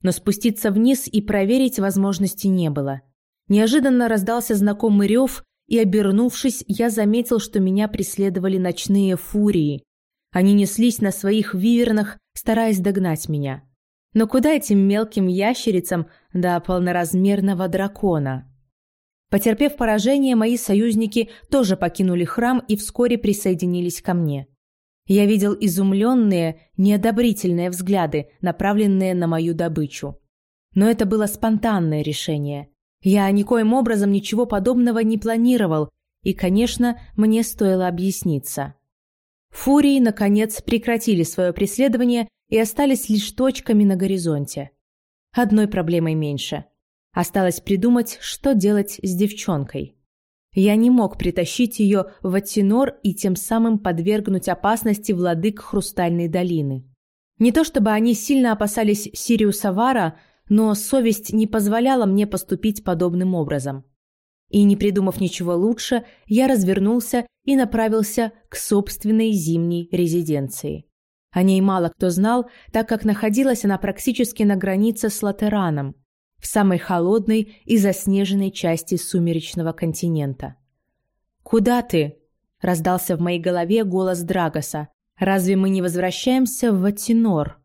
Но спуститься вниз и проверить возможности не было. Неожиданно раздался знакомый рев, и, обернувшись, я заметил, что меня преследовали ночные фурии. Они неслись на своих вивернах, стараясь догнать меня. Но куда этим мелким ящерицам до полноразмерного дракона? Потерпев поражение, мои союзники тоже покинули храм и вскоре присоединились ко мне. Я видел изумленные, неодобрительные взгляды, направленные на мою добычу. Но это было спонтанное решение. Я никоим образом ничего подобного не планировал, и, конечно, мне стоило объясниться. Фурии, наконец, прекратили свое преследование и остались лишь точками на горизонте. Одной проблемой меньше. Осталось придумать, что делать с девчонкой. Я не мог притащить ее в Аттинор и тем самым подвергнуть опасности владык Хрустальной долины. Не то чтобы они сильно опасались Сириуса Вара, но совесть не позволяла мне поступить подобным образом. И не придумав ничего лучше, я развернулся и направился к собственной зимней резиденции. О ней мало кто знал, так как находилась она практически на границе с Латераном, в самой холодной и заснеженной части сумеречного континента. «Куда ты?» – раздался в моей голове голос Драгоса. «Разве мы не возвращаемся в Ватинор?»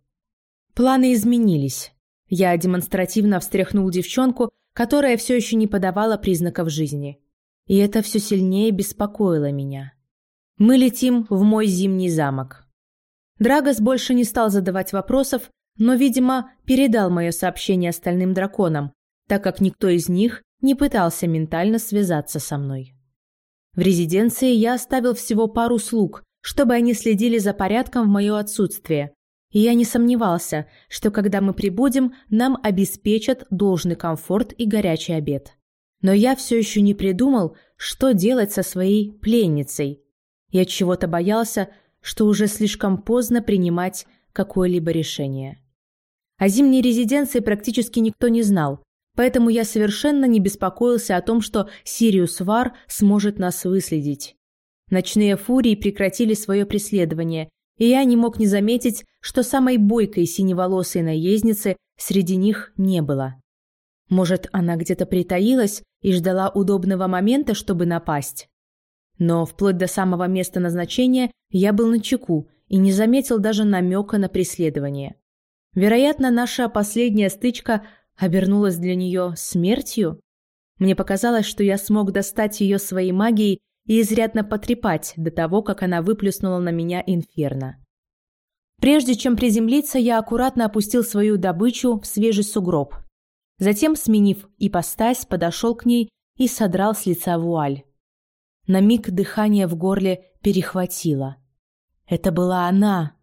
Планы изменились. Я демонстративно встряхнул девчонку, которая все еще не подавала признаков жизни. И это все сильнее беспокоило меня. Мы летим в мой зимний замок. Драгос больше не стал задавать вопросов, но, видимо, передал мое сообщение остальным драконам, так как никто из них не пытался ментально связаться со мной. В резиденции я оставил всего пару слуг, чтобы они следили за порядком в мое отсутствие, и я не сомневался, что когда мы прибудем, нам обеспечат должный комфорт и горячий обед. Но я все еще не придумал, что делать со своей пленницей. Я чего-то боялся, что уже слишком поздно принимать какое-либо решение. О зимней резиденции практически никто не знал, поэтому я совершенно не беспокоился о том, что Сириус Вар сможет нас выследить. Ночные фурии прекратили свое преследование, и я не мог не заметить, что самой бойкой синеволосой наездницы среди них не было. Может, она где-то притаилась и ждала удобного момента, чтобы напасть. Но вплоть до самого места назначения я был на чеку и не заметил даже намека на преследование. Вероятно, наша последняя стычка обернулась для нее смертью. Мне показалось, что я смог достать ее своей магией и изрядно потрепать до того, как она выплюснула на меня инферно. Прежде чем приземлиться, я аккуратно опустил свою добычу в свежий сугроб. Затем, сменив ипостась, подошел к ней и содрал с лица вуаль. На миг дыхание в горле перехватило. Это была она,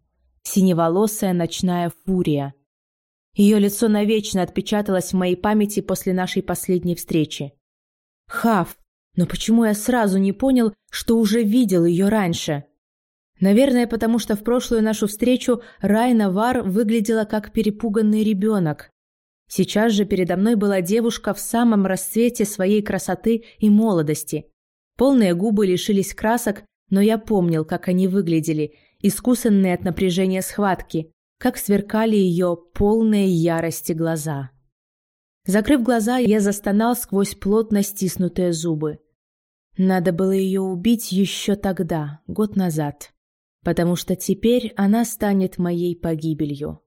синеволосая ночная фурия. Ее лицо навечно отпечаталось в моей памяти после нашей последней встречи. Хав, но почему я сразу не понял, что уже видел ее раньше? Наверное, потому что в прошлую нашу встречу Райна Вар выглядела как перепуганный ребенок. Сейчас же передо мной была девушка в самом расцвете своей красоты и молодости. Полные губы лишились красок, но я помнил, как они выглядели, искусанные от напряжения схватки, как сверкали ее полные ярости глаза. Закрыв глаза, я застонал сквозь плотно стиснутые зубы. Надо было ее убить еще тогда, год назад, потому что теперь она станет моей погибелью.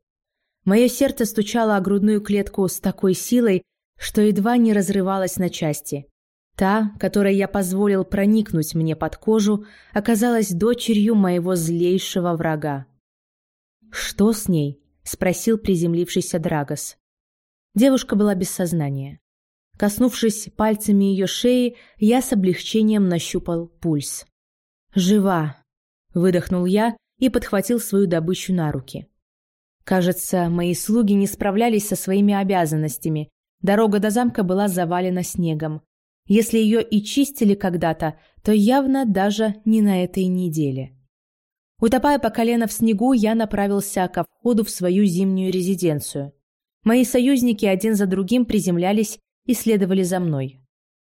Мое сердце стучало о грудную клетку с такой силой, что едва не разрывалось на части. Та, которой я позволил проникнуть мне под кожу, оказалась дочерью моего злейшего врага. «Что с ней?» — спросил приземлившийся Драгос. Девушка была без сознания. Коснувшись пальцами ее шеи, я с облегчением нащупал пульс. «Жива!» — выдохнул я и подхватил свою добычу на руки. Кажется, мои слуги не справлялись со своими обязанностями. Дорога до замка была завалена снегом. Если ее и чистили когда-то, то явно даже не на этой неделе. Утопая по колено в снегу, я направился ко входу в свою зимнюю резиденцию. Мои союзники один за другим приземлялись и следовали за мной.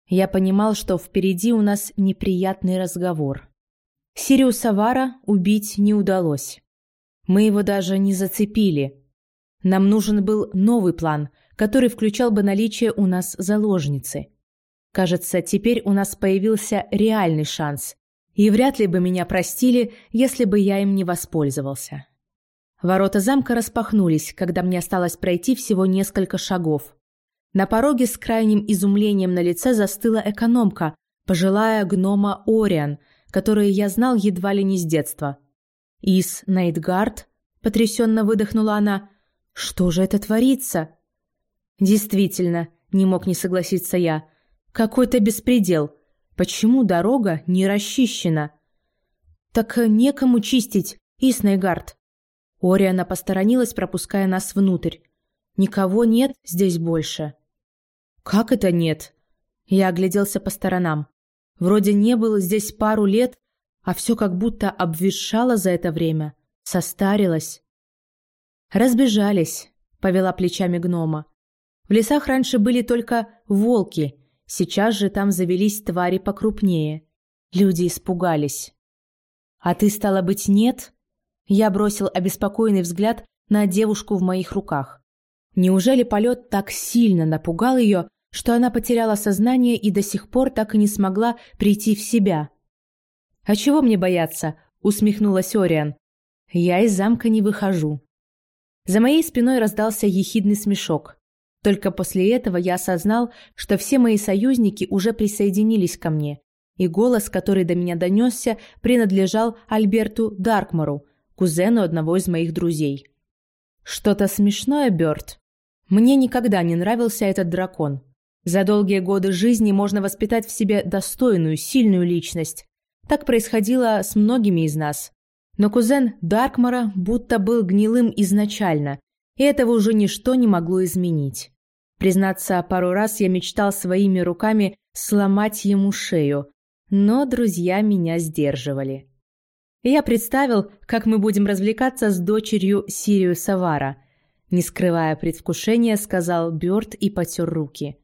Я понимал, что впереди у нас неприятный разговор. Сириуса Вара убить не удалось. Мы его даже не зацепили. Нам нужен был новый план, который включал бы наличие у нас заложницы. Кажется, теперь у нас появился реальный шанс, и вряд ли бы меня простили, если бы я им не воспользовался. Ворота замка распахнулись, когда мне осталось пройти всего несколько шагов. На пороге с крайним изумлением на лице застыла экономка, пожилая гнома Ориан, которую я знал едва ли не с детства. «Ис Найтгард?» – потрясенно выдохнула она. «Что же это творится?» «Действительно», – не мог не согласиться я – какой-то беспредел. Почему дорога не расчищена? Так некому чистить, Иснайгард. Ориана посторонилась, пропуская нас внутрь. Никого нет здесь больше. Как это нет? Я огляделся по сторонам. Вроде не было здесь пару лет, а все как будто обветшало за это время, состарилось. Разбежались, повела плечами гнома. В лесах раньше были только волки, Сейчас же там завелись твари покрупнее. Люди испугались. «А ты, стало быть, нет?» Я бросил обеспокоенный взгляд на девушку в моих руках. Неужели полет так сильно напугал ее, что она потеряла сознание и до сих пор так и не смогла прийти в себя? «А чего мне бояться?» — усмехнулась Ориан. «Я из замка не выхожу». За моей спиной раздался ехидный смешок. Только после этого я осознал, что все мои союзники уже присоединились ко мне, и голос, который до меня донесся, принадлежал Альберту Даркмору, кузену одного из моих друзей. «Что-то смешное, Бёрд?» Мне никогда не нравился этот дракон. За долгие годы жизни можно воспитать в себе достойную, сильную личность. Так происходило с многими из нас. Но кузен Даркмора будто был гнилым изначально, и этого уже ничто не могло изменить. Признаться, пару раз я мечтал своими руками сломать ему шею, но друзья меня сдерживали. Я представил, как мы будем развлекаться с дочерью Сириуса Вара. Не скрывая предвкушения, сказал Бёрд и потер руки.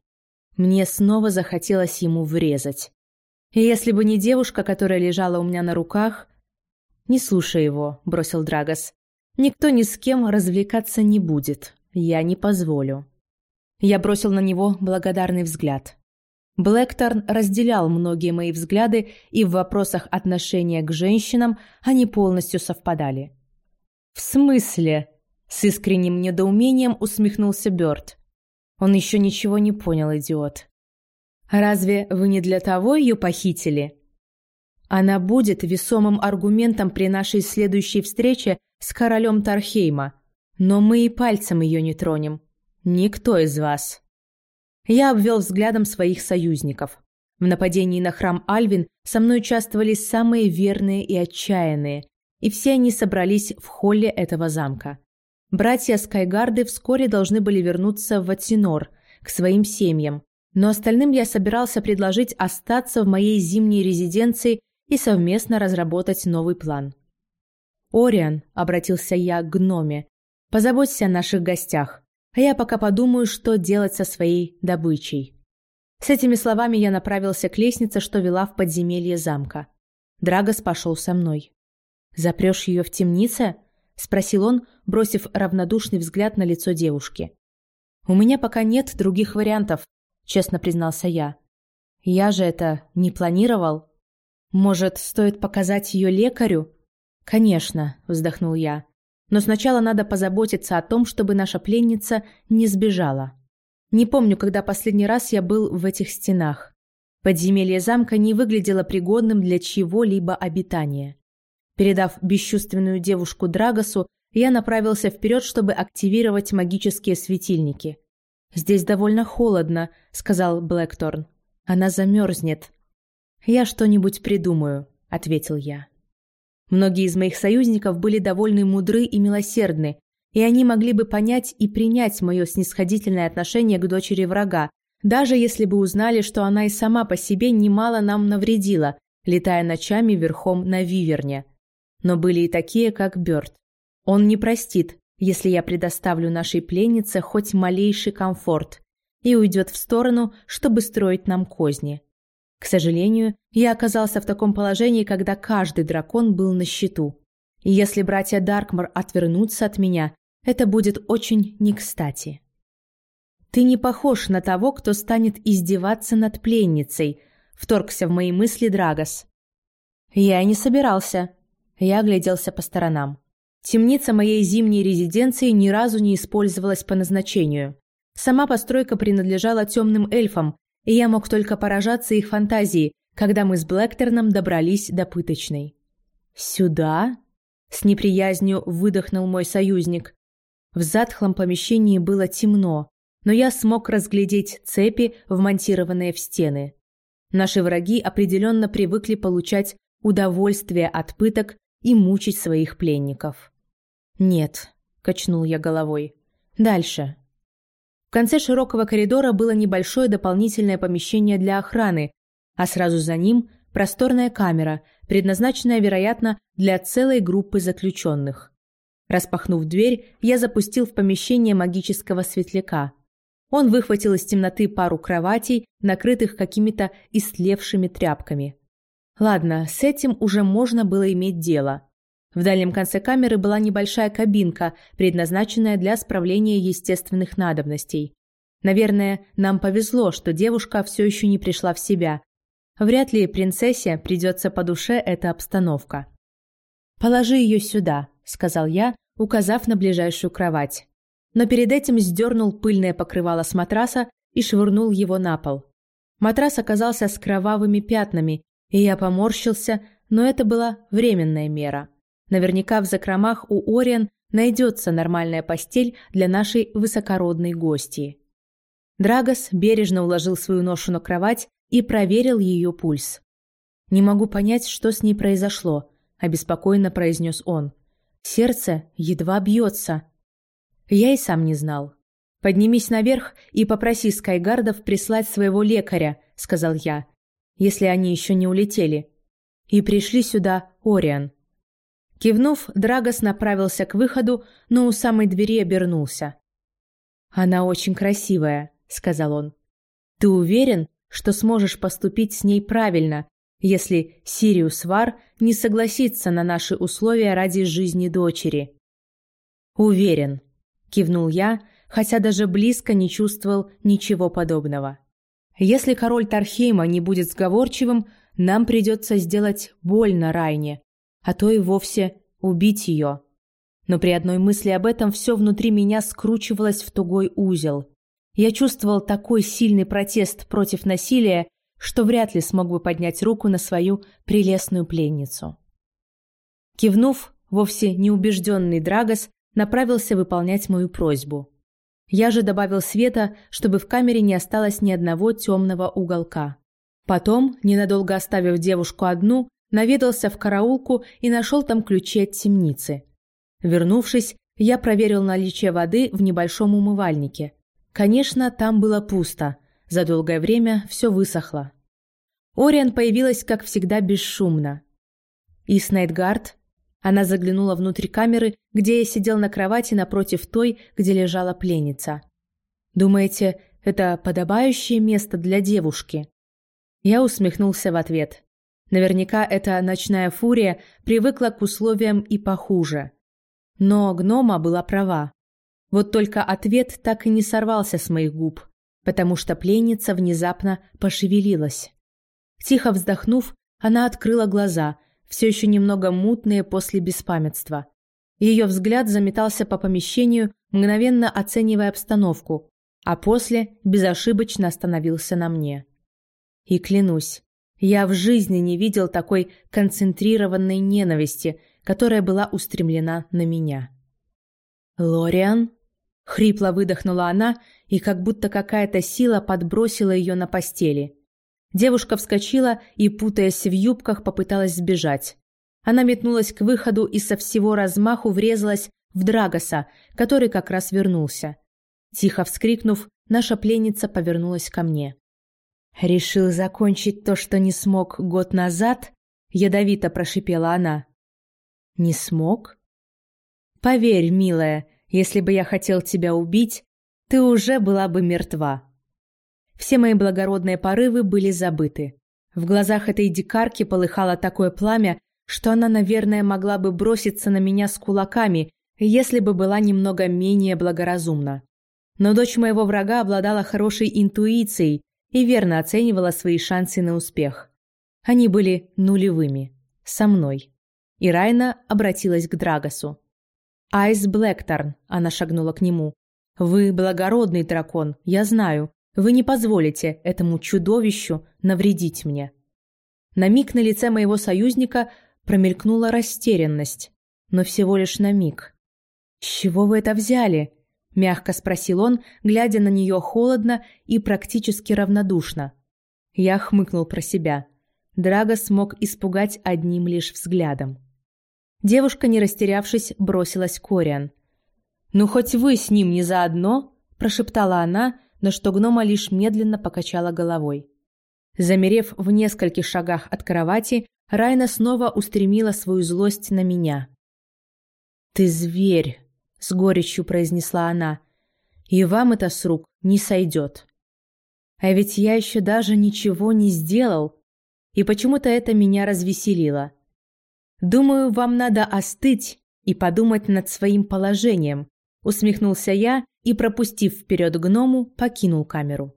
Мне снова захотелось ему врезать. И если бы не девушка, которая лежала у меня на руках... «Не слушай его», — бросил Драгос. «Никто ни с кем развлекаться не будет. Я не позволю». Я бросил на него благодарный взгляд. Блэкторн разделял многие мои взгляды, и в вопросах отношения к женщинам они полностью совпадали. «В смысле?» – с искренним недоумением усмехнулся Бёрд. Он еще ничего не понял, идиот. «Разве вы не для того ее похитили?» Она будет весомым аргументом при нашей следующей встрече с королем Тархейма, но мы и пальцем ее не тронем. Никто из вас. Я обвел взглядом своих союзников. В нападении на храм Альвин со мной участвовали самые верные и отчаянные, и все они собрались в холле этого замка. Братья Скайгарды вскоре должны были вернуться в Атинор, к своим семьям, но остальным я собирался предложить остаться в моей зимней резиденции и совместно разработать новый план. «Ориан», — обратился я к гноме, — «позаботься о наших гостях а я пока подумаю, что делать со своей добычей. С этими словами я направился к лестнице, что вела в подземелье замка. Драгос пошел со мной. «Запрешь ее в темнице?» – спросил он, бросив равнодушный взгляд на лицо девушки. «У меня пока нет других вариантов», – честно признался я. «Я же это не планировал. Может, стоит показать ее лекарю?» «Конечно», – вздохнул я. Но сначала надо позаботиться о том, чтобы наша пленница не сбежала. Не помню, когда последний раз я был в этих стенах. Подземелье замка не выглядело пригодным для чьего-либо обитания. Передав бесчувственную девушку Драгосу, я направился вперед, чтобы активировать магические светильники. «Здесь довольно холодно», — сказал Блэкторн. «Она замерзнет». «Я что-нибудь придумаю», — ответил я. Многие из моих союзников были довольно мудры и милосердны, и они могли бы понять и принять мое снисходительное отношение к дочери врага, даже если бы узнали, что она и сама по себе немало нам навредила, летая ночами верхом на виверне. Но были и такие, как Бёрд. Он не простит, если я предоставлю нашей пленнице хоть малейший комфорт, и уйдет в сторону, чтобы строить нам козни. К сожалению, я оказался в таком положении, когда каждый дракон был на счету. И если братья Даркмор отвернутся от меня, это будет очень не кстати. «Ты не похож на того, кто станет издеваться над пленницей», — вторгся в мои мысли Драгос. «Я и не собирался». Я огляделся по сторонам. Темница моей зимней резиденции ни разу не использовалась по назначению. Сама постройка принадлежала темным эльфам, и я мог только поражаться их фантазии, когда мы с Блэктерном добрались до пыточной. «Сюда?» — с неприязнью выдохнул мой союзник. В затхлом помещении было темно, но я смог разглядеть цепи, вмонтированные в стены. Наши враги определенно привыкли получать удовольствие от пыток и мучить своих пленников. «Нет», — качнул я головой. «Дальше». Конце широкого коридора было небольшое дополнительное помещение для охраны, а сразу за ним просторная камера, предназначенная, вероятно, для целой группы заключенных. Распахнув дверь, я запустил в помещение магического светляка. Он выхватил из темноты пару кроватей, накрытых какими-то истлевшими тряпками. Ладно, с этим уже можно было иметь дело. В дальнем конце камеры была небольшая кабинка, предназначенная для справления естественных надобностей. Наверное, нам повезло, что девушка все еще не пришла в себя. Вряд ли принцессе придется по душе эта обстановка. «Положи ее сюда», — сказал я, указав на ближайшую кровать. Но перед этим сдернул пыльное покрывало с матраса и швырнул его на пол. Матрас оказался с кровавыми пятнами, и я поморщился, но это была временная мера. Наверняка в закромах у Ориен найдется нормальная постель для нашей высокородной гости. Драгос бережно уложил свою ношу на кровать и проверил ее пульс. «Не могу понять, что с ней произошло», – обеспокоенно произнес он. «Сердце едва бьется». Я и сам не знал. «Поднимись наверх и попроси Скайгардов прислать своего лекаря», – сказал я, – «если они еще не улетели». И пришли сюда Ориан. Кивнув, Драгос направился к выходу, но у самой двери обернулся. «Она очень красивая», — сказал он. «Ты уверен, что сможешь поступить с ней правильно, если Сириус Вар не согласится на наши условия ради жизни дочери?» «Уверен», — кивнул я, хотя даже близко не чувствовал ничего подобного. «Если король Тархейма не будет сговорчивым, нам придется сделать больно Райне, а то и вовсе убить ее. Но при одной мысли об этом все внутри меня скручивалось в тугой узел. Я чувствовал такой сильный протест против насилия, что вряд ли смог бы поднять руку на свою прелестную пленницу. Кивнув, вовсе неубежденный Драгос направился выполнять мою просьбу. Я же добавил света, чтобы в камере не осталось ни одного темного уголка. Потом, ненадолго оставив девушку одну, наведался в караулку и нашел там ключи от темницы. Вернувшись, я проверил наличие воды в небольшом умывальнике. Конечно, там было пусто. За долгое время все высохло. Ориан появилась, как всегда, бесшумно. И Снайтгард? Она заглянула внутрь камеры, где я сидел на кровати напротив той, где лежала пленница. «Думаете, это подобающее место для девушки?» Я усмехнулся в ответ. Наверняка эта ночная фурия привыкла к условиям и похуже. Но гнома была права. Вот только ответ так и не сорвался с моих губ, потому что пленница внезапно пошевелилась. Тихо вздохнув, она открыла глаза, все еще немного мутные после беспамятства. Ее взгляд заметался по помещению, мгновенно оценивая обстановку, а после безошибочно остановился на мне. И клянусь, я в жизни не видел такой концентрированной ненависти, которая была устремлена на меня. «Лориан?» — хрипло выдохнула она, и как будто какая-то сила подбросила ее на постели. Девушка вскочила и, путаясь в юбках, попыталась сбежать. Она метнулась к выходу и со всего размаху врезалась в Драгоса, который как раз вернулся. Тихо вскрикнув, наша пленница повернулась ко мне. «Решил закончить то, что не смог год назад?» — ядовито прошипела она. «Не смог?» «Поверь, милая, если бы я хотел тебя убить, ты уже была бы мертва». Все мои благородные порывы были забыты. В глазах этой дикарки полыхало такое пламя, что она, наверное, могла бы броситься на меня с кулаками, если бы была немного менее благоразумна. Но дочь моего врага обладала хорошей интуицией и верно оценивала свои шансы на успех. Они были нулевыми. Со мной. И Райна обратилась к Драгосу. «Айс Блэкторн», — она шагнула к нему. «Вы благородный дракон, я знаю. Вы не позволите этому чудовищу навредить мне». На миг на лице моего союзника промелькнула растерянность, но всего лишь на миг. «С чего вы это взяли?» – мягко спросил он, глядя на нее холодно и практически равнодушно. Я хмыкнул про себя. Драго смог испугать одним лишь взглядом. Девушка, не растерявшись, бросилась к Ориан. «Ну, хоть вы с ним не заодно?» – прошептала она, на что гнома лишь медленно покачала головой. Замерев в нескольких шагах от кровати, Райна снова устремила свою злость на меня. «Ты зверь!» — с горечью произнесла она. «И вам это с рук не сойдет. А ведь я еще даже ничего не сделал, и почему-то это меня развеселило. Думаю, вам надо остыть и подумать над своим положением», — усмехнулся я и, пропустив вперед гному, покинул камеру.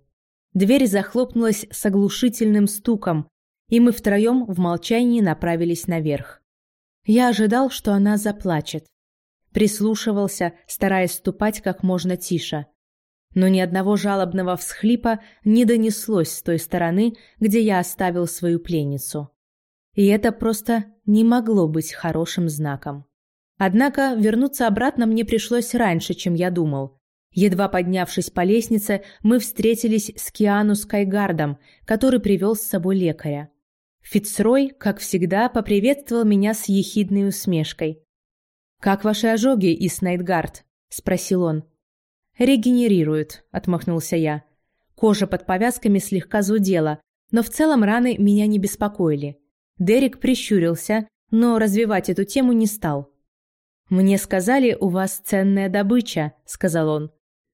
Дверь захлопнулась с оглушительным стуком, и мы втроем в молчании направились наверх. Я ожидал, что она заплачет. Прислушивался, стараясь ступать как можно тише. Но ни одного жалобного всхлипа не донеслось с той стороны, где я оставил свою пленницу. И это просто не могло быть хорошим знаком. Однако вернуться обратно мне пришлось раньше, чем я думал. Едва поднявшись по лестнице, мы встретились с Киану Скайгардом, который привел с собой лекаря. Фицрой, как всегда, поприветствовал меня с ехидной усмешкой. «Как ваши ожоги, Ис Найтгард?» – спросил он. «Регенерируют», – отмахнулся я. Кожа под повязками слегка зудела, но в целом раны меня не беспокоили. Дерек прищурился, но развивать эту тему не стал. «Мне сказали, у вас ценная добыча», – сказал он.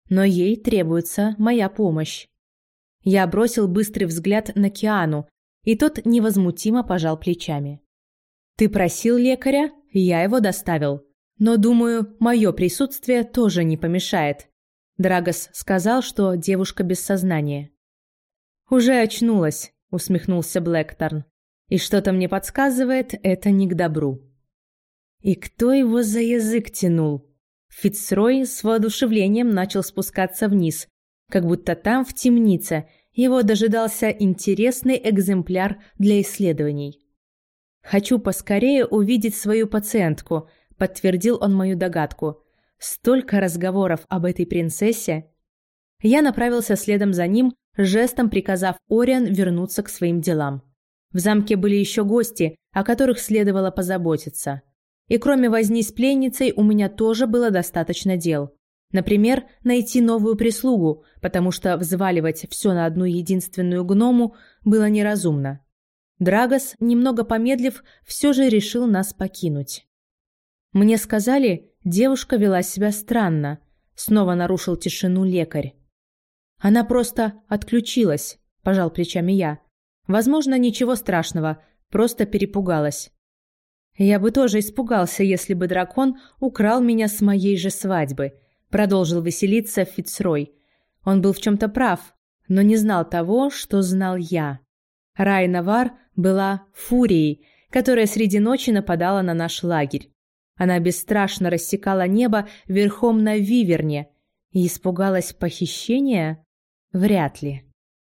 «Но ей требуется моя помощь». Я бросил быстрый взгляд на Киану, и тот невозмутимо пожал плечами. «Ты просил лекаря? Я его доставил. Но, думаю, мое присутствие тоже не помешает». Драгос сказал, что девушка без сознания. «Уже очнулась», — усмехнулся Блэкторн. «И что-то мне подсказывает, это не к добру». И кто его за язык тянул? Фицрой с воодушевлением начал спускаться вниз, как будто там, в темнице, его дожидался интересный экземпляр для исследований. «Хочу поскорее увидеть свою пациентку», — подтвердил он мою догадку. «Столько разговоров об этой принцессе». Я направился следом за ним, жестом приказав Ориан вернуться к своим делам. В замке были еще гости, о которых следовало позаботиться. И кроме возни с пленницей у меня тоже было достаточно дел. Например, найти новую прислугу, потому что взваливать все на одну единственную гному было неразумно. Драгос, немного помедлив, все же решил нас покинуть. Мне сказали, девушка вела себя странно. Снова нарушил тишину лекарь. Она просто отключилась, пожал плечами я. Возможно, ничего страшного, просто перепугалась. Я бы тоже испугался, если бы дракон украл меня с моей же свадьбы, Продолжил веселиться Фицрой. Он был в чем-то прав, но не знал того, что знал я. Райнавар была фурией, которая среди ночи нападала на наш лагерь. Она бесстрашно рассекала небо верхом на виверне и испугалась похищения? Вряд ли.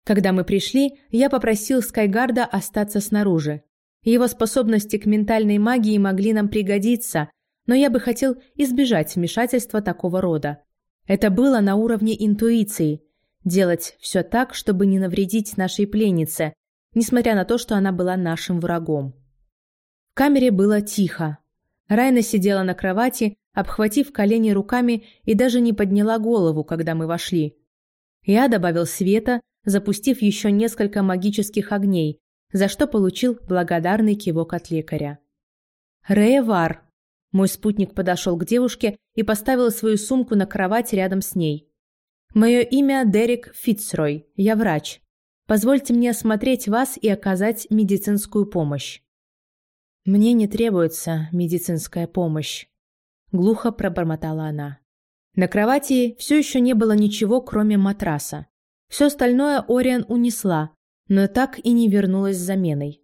Когда мы пришли, я попросил Скайгарда остаться снаружи. Его способности к ментальной магии могли нам пригодиться, но я бы хотел избежать вмешательства такого рода. Это было на уровне интуиции – делать все так, чтобы не навредить нашей пленнице, несмотря на то, что она была нашим врагом. В камере было тихо. Райна сидела на кровати, обхватив колени руками и даже не подняла голову, когда мы вошли. Я добавил света, запустив еще несколько магических огней, за что получил благодарный кивок от лекаря. «Реевар!» Мой спутник подошел к девушке и поставил свою сумку на кровать рядом с ней. «Мое имя Дерек Фитцрой, я врач. Позвольте мне осмотреть вас и оказать медицинскую помощь». «Мне не требуется медицинская помощь», – глухо пробормотала она. На кровати все еще не было ничего, кроме матраса. Все остальное Ориан унесла, но так и не вернулась с заменой.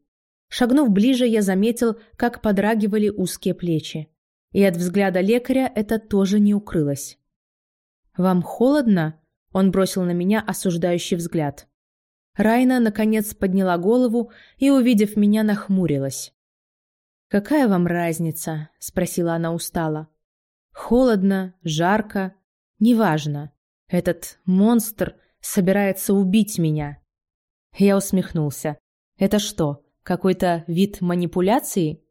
Шагнув ближе, я заметил, как подрагивали узкие плечи. И от взгляда лекаря это тоже не укрылось. «Вам холодно?» – он бросил на меня осуждающий взгляд. Райна, наконец, подняла голову и, увидев меня, нахмурилась. «Какая вам разница?» – спросила она устало. «Холодно, жарко, неважно. Этот монстр собирается убить меня». Я усмехнулся. «Это что, какой-то вид манипуляции?»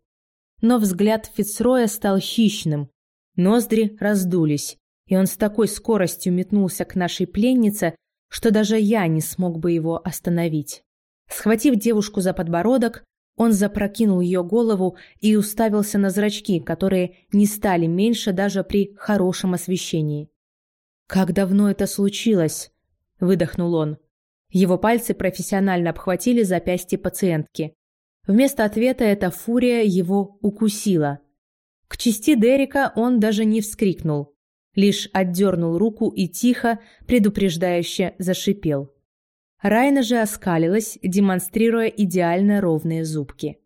Но взгляд Фицроя стал хищным. Ноздри раздулись, и он с такой скоростью метнулся к нашей пленнице, что даже я не смог бы его остановить. Схватив девушку за подбородок, он запрокинул ее голову и уставился на зрачки, которые не стали меньше даже при хорошем освещении. «Как давно это случилось?» – выдохнул он. Его пальцы профессионально обхватили запястье пациентки. Вместо ответа эта фурия его укусила. К чести Дерека он даже не вскрикнул, лишь отдернул руку и тихо, предупреждающе зашипел. Райна же оскалилась, демонстрируя идеально ровные зубки.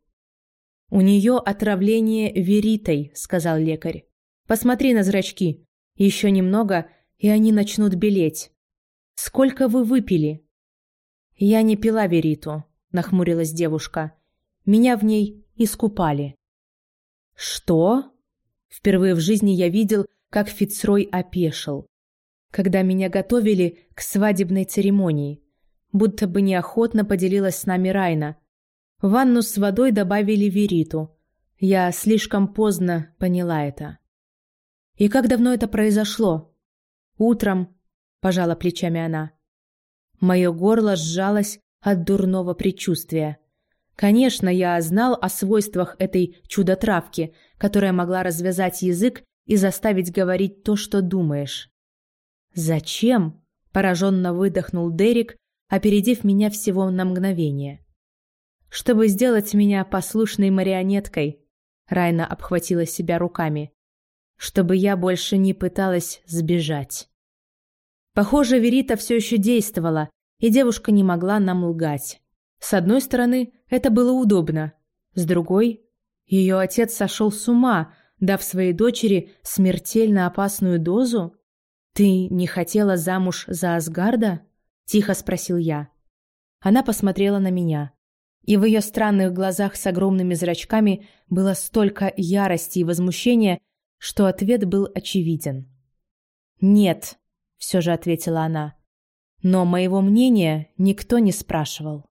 «У нее отравление веритой», — сказал лекарь. «Посмотри на зрачки. Еще немного, и они начнут белеть. Сколько вы выпили?» «Я не пила вериту», — нахмурилась девушка. «Меня в ней искупали». «Что?» Впервые в жизни я видел, как Фицрой опешил. Когда меня готовили к свадебной церемонии будто бы неохотно поделилась с нами Райна. В ванну с водой добавили вериту. Я слишком поздно поняла это. И как давно это произошло? Утром, пожала плечами она. Мое горло сжалось от дурного предчувствия. Конечно, я знал о свойствах этой чудо-травки, которая могла развязать язык и заставить говорить то, что думаешь. «Зачем?» – пораженно выдохнул Дерек, опередив меня всего на мгновение. Чтобы сделать меня послушной марионеткой, Райна обхватила себя руками, чтобы я больше не пыталась сбежать. Похоже, Верита все еще действовала, и девушка не могла нам лгать. С одной стороны, это было удобно, с другой, ее отец сошел с ума, дав своей дочери смертельно опасную дозу. Ты не хотела замуж за Асгарда? Тихо спросил я. Она посмотрела на меня. И в ее странных глазах с огромными зрачками было столько ярости и возмущения, что ответ был очевиден. «Нет», — все же ответила она. Но моего мнения никто не спрашивал.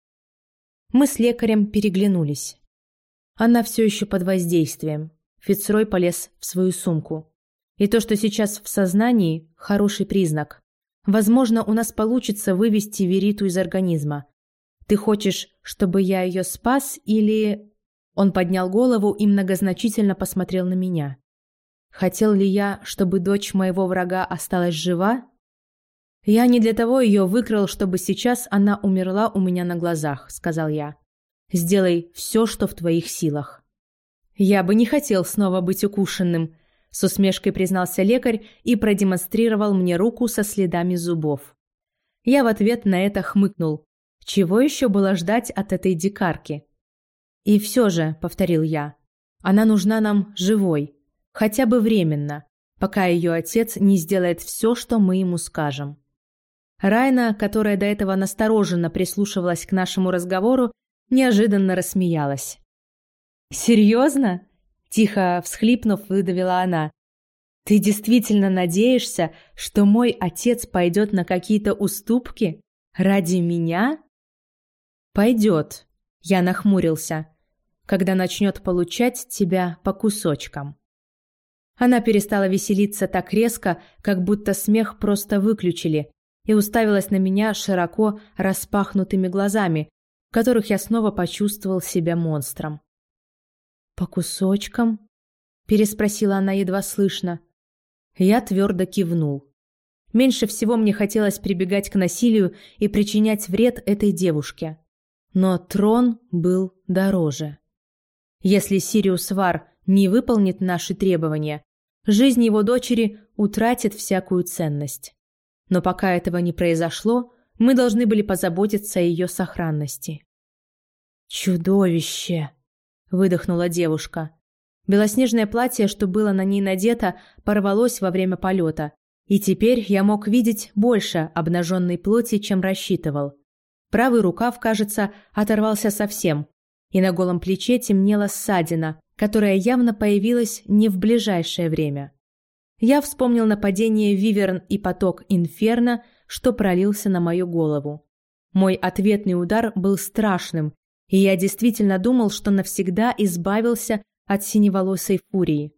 Мы с лекарем переглянулись. Она все еще под воздействием. Фицрой полез в свою сумку. И то, что сейчас в сознании, хороший признак. Возможно, у нас получится вывести Вериту из организма. Ты хочешь, чтобы я ее спас или...» Он поднял голову и многозначительно посмотрел на меня. «Хотел ли я, чтобы дочь моего врага осталась жива?» «Я не для того ее выкрал, чтобы сейчас она умерла у меня на глазах», — сказал я. «Сделай все, что в твоих силах». «Я бы не хотел снова быть укушенным», с усмешкой признался лекарь и продемонстрировал мне руку со следами зубов. Я в ответ на это хмыкнул. Чего еще было ждать от этой дикарки? И все же, повторил я, она нужна нам живой, хотя бы временно, пока ее отец не сделает все, что мы ему скажем. Райна, которая до этого настороженно прислушивалась к нашему разговору, неожиданно рассмеялась. «Серьезно?» – тихо всхлипнув, выдавила она. «Ты действительно надеешься, что мой отец пойдет на какие-то уступки? Ради меня?» «Пойдет», – я нахмурился, – «когда начнет получать тебя по кусочкам». Она перестала веселиться так резко, как будто смех просто выключили, и уставилась на меня широко распахнутыми глазами, в которых я снова почувствовал себя монстром. «По кусочкам?» – переспросила она едва слышно. Я твердо кивнул. Меньше всего мне хотелось прибегать к насилию и причинять вред этой девушке. Но трон был дороже. Если Сириус Вар не выполнит наши требования, жизнь его дочери утратит всякую ценность. Но пока этого не произошло, мы должны были позаботиться о ее сохранности. «Чудовище!» – выдохнула девушка. Белоснежное платье, что было на ней надето, порвалось во время полета, и теперь я мог видеть больше обнаженной плоти, чем рассчитывал. Правый рукав, кажется, оторвался совсем, и на голом плече темнела ссадина, которая явно появилась не в ближайшее время. Я вспомнил нападение Виверн и поток Инферно, что пролился на мою голову. Мой ответный удар был страшным, и я действительно думал, что навсегда избавился от синеволосой фурии.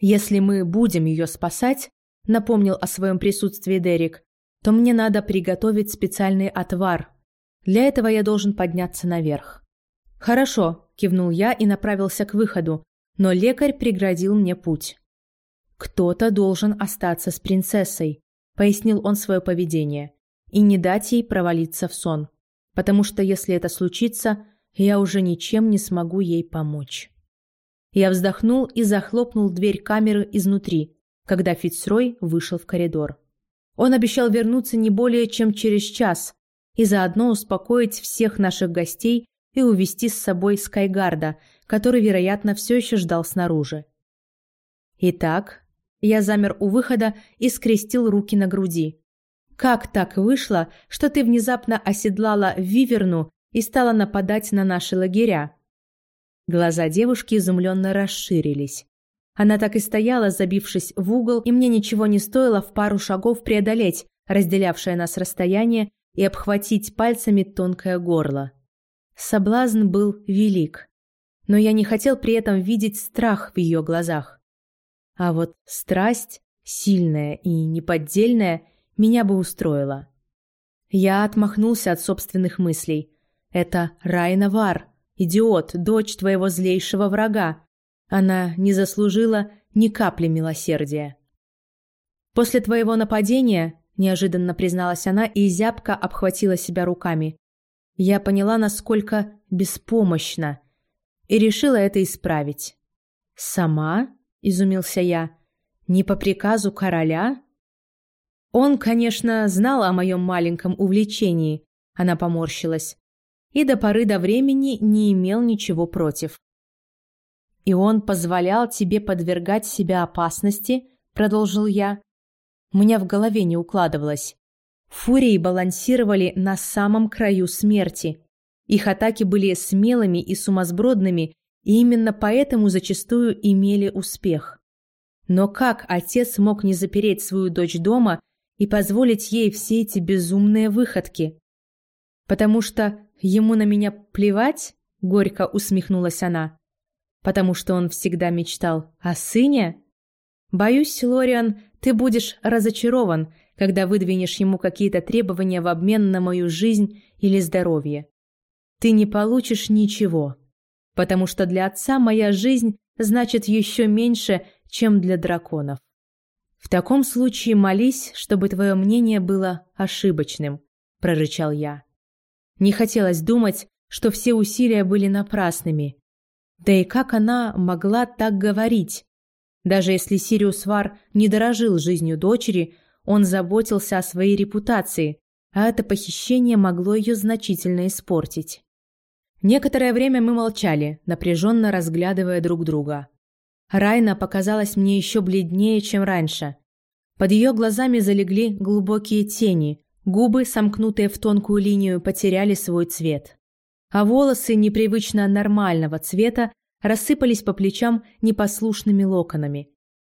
Если мы будем ее спасать, напомнил о своем присутствии Дерек, то мне надо приготовить специальный отвар. Для этого я должен подняться наверх. Хорошо, кивнул я и направился к выходу, но лекарь преградил мне путь. Кто-то должен остаться с принцессой, пояснил он свое поведение, и не дать ей провалиться в сон, потому что если это случится, я уже ничем не смогу ей помочь. Я вздохнул и захлопнул дверь камеры изнутри, когда Фицрой вышел в коридор. Он обещал вернуться не более чем через час и заодно успокоить всех наших гостей и увести с собой Скайгарда, который, вероятно, все еще ждал снаружи. Итак, я замер у выхода и скрестил руки на груди. Как так вышло, что ты внезапно оседлала Виверну и стала нападать на наши лагеря? Глаза девушки изумленно расширились. Она так и стояла, забившись в угол, и мне ничего не стоило в пару шагов преодолеть разделявшее нас расстояние и обхватить пальцами тонкое горло. Соблазн был велик, но я не хотел при этом видеть страх в ее глазах. А вот страсть, сильная и неподдельная, меня бы устроила. Я отмахнулся от собственных мыслей. Это Райна Вар, идиот, дочь твоего злейшего врага. Она не заслужила ни капли милосердия. После твоего нападения, неожиданно призналась она и зябко обхватила себя руками. Я поняла, насколько беспомощна, и решила это исправить. Сама? – изумился я. «Не по приказу короля?» «Он, конечно, знал о моем маленьком увлечении», – она поморщилась, «и до поры до времени не имел ничего против». «И он позволял тебе подвергать себя опасности?» – продолжил я. У меня в голове не укладывалось. Фурии балансировали на самом краю смерти. Их атаки были смелыми и сумасбродными, и именно поэтому зачастую имели успех. Но как отец мог не запереть свою дочь дома и позволить ей все эти безумные выходки? Потому что ему на меня плевать? Горько усмехнулась она. Потому что он всегда мечтал о сыне? Боюсь, Лориан, ты будешь разочарован, когда выдвинешь ему какие-то требования в обмен на мою жизнь или здоровье. Ты не получишь ничего потому что для отца моя жизнь значит еще меньше, чем для драконов. В таком случае молись, чтобы твое мнение было ошибочным, прорычал я. Не хотелось думать, что все усилия были напрасными. Да и как она могла так говорить? Даже если Сириус Вар не дорожил жизнью дочери, он заботился о своей репутации, а это похищение могло ее значительно испортить. Некоторое время мы молчали, напряженно разглядывая друг друга. Райна показалась мне еще бледнее, чем раньше. Под ее глазами залегли глубокие тени, Губы, сомкнутые в тонкую линию, потеряли свой цвет. А волосы непривычно нормального цвета рассыпались по плечам непослушными локонами.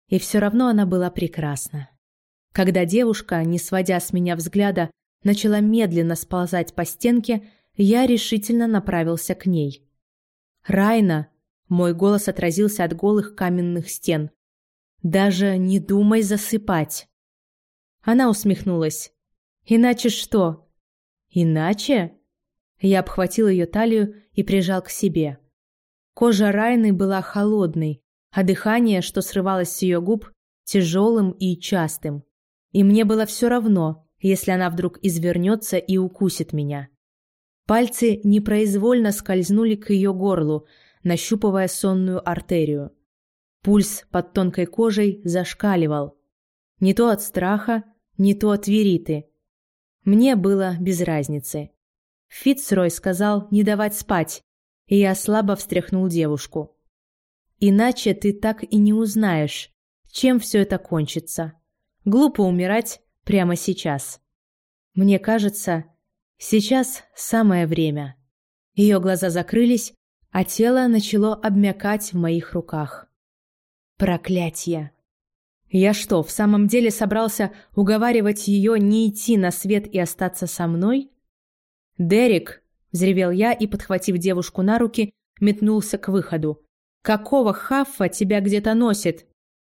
И все равно она была прекрасна. Когда девушка, не сводя с меня взгляда, начала медленно сползать по стенке, я решительно направился к ней. «Райна!» – мой голос отразился от голых каменных стен. «Даже не думай засыпать!» Она усмехнулась. «Иначе что?» «Иначе?» Я обхватил ее талию и прижал к себе. Кожа Райны была холодной, а дыхание, что срывалось с ее губ, тяжелым и частым. И мне было все равно, если она вдруг извернется и укусит меня. Пальцы непроизвольно скользнули к ее горлу, нащупывая сонную артерию. Пульс под тонкой кожей зашкаливал. Не то от страха, не то от вериты. Мне было без разницы. Фицрой сказал не давать спать, и я слабо встряхнул девушку. Иначе ты так и не узнаешь, чем все это кончится. Глупо умирать прямо сейчас. Мне кажется, сейчас самое время. Ее глаза закрылись, а тело начало обмякать в моих руках. Проклятье! Я что, в самом деле собрался уговаривать ее не идти на свет и остаться со мной? «Дерек!» – взревел я и, подхватив девушку на руки, метнулся к выходу. «Какого хаффа тебя где-то носит?»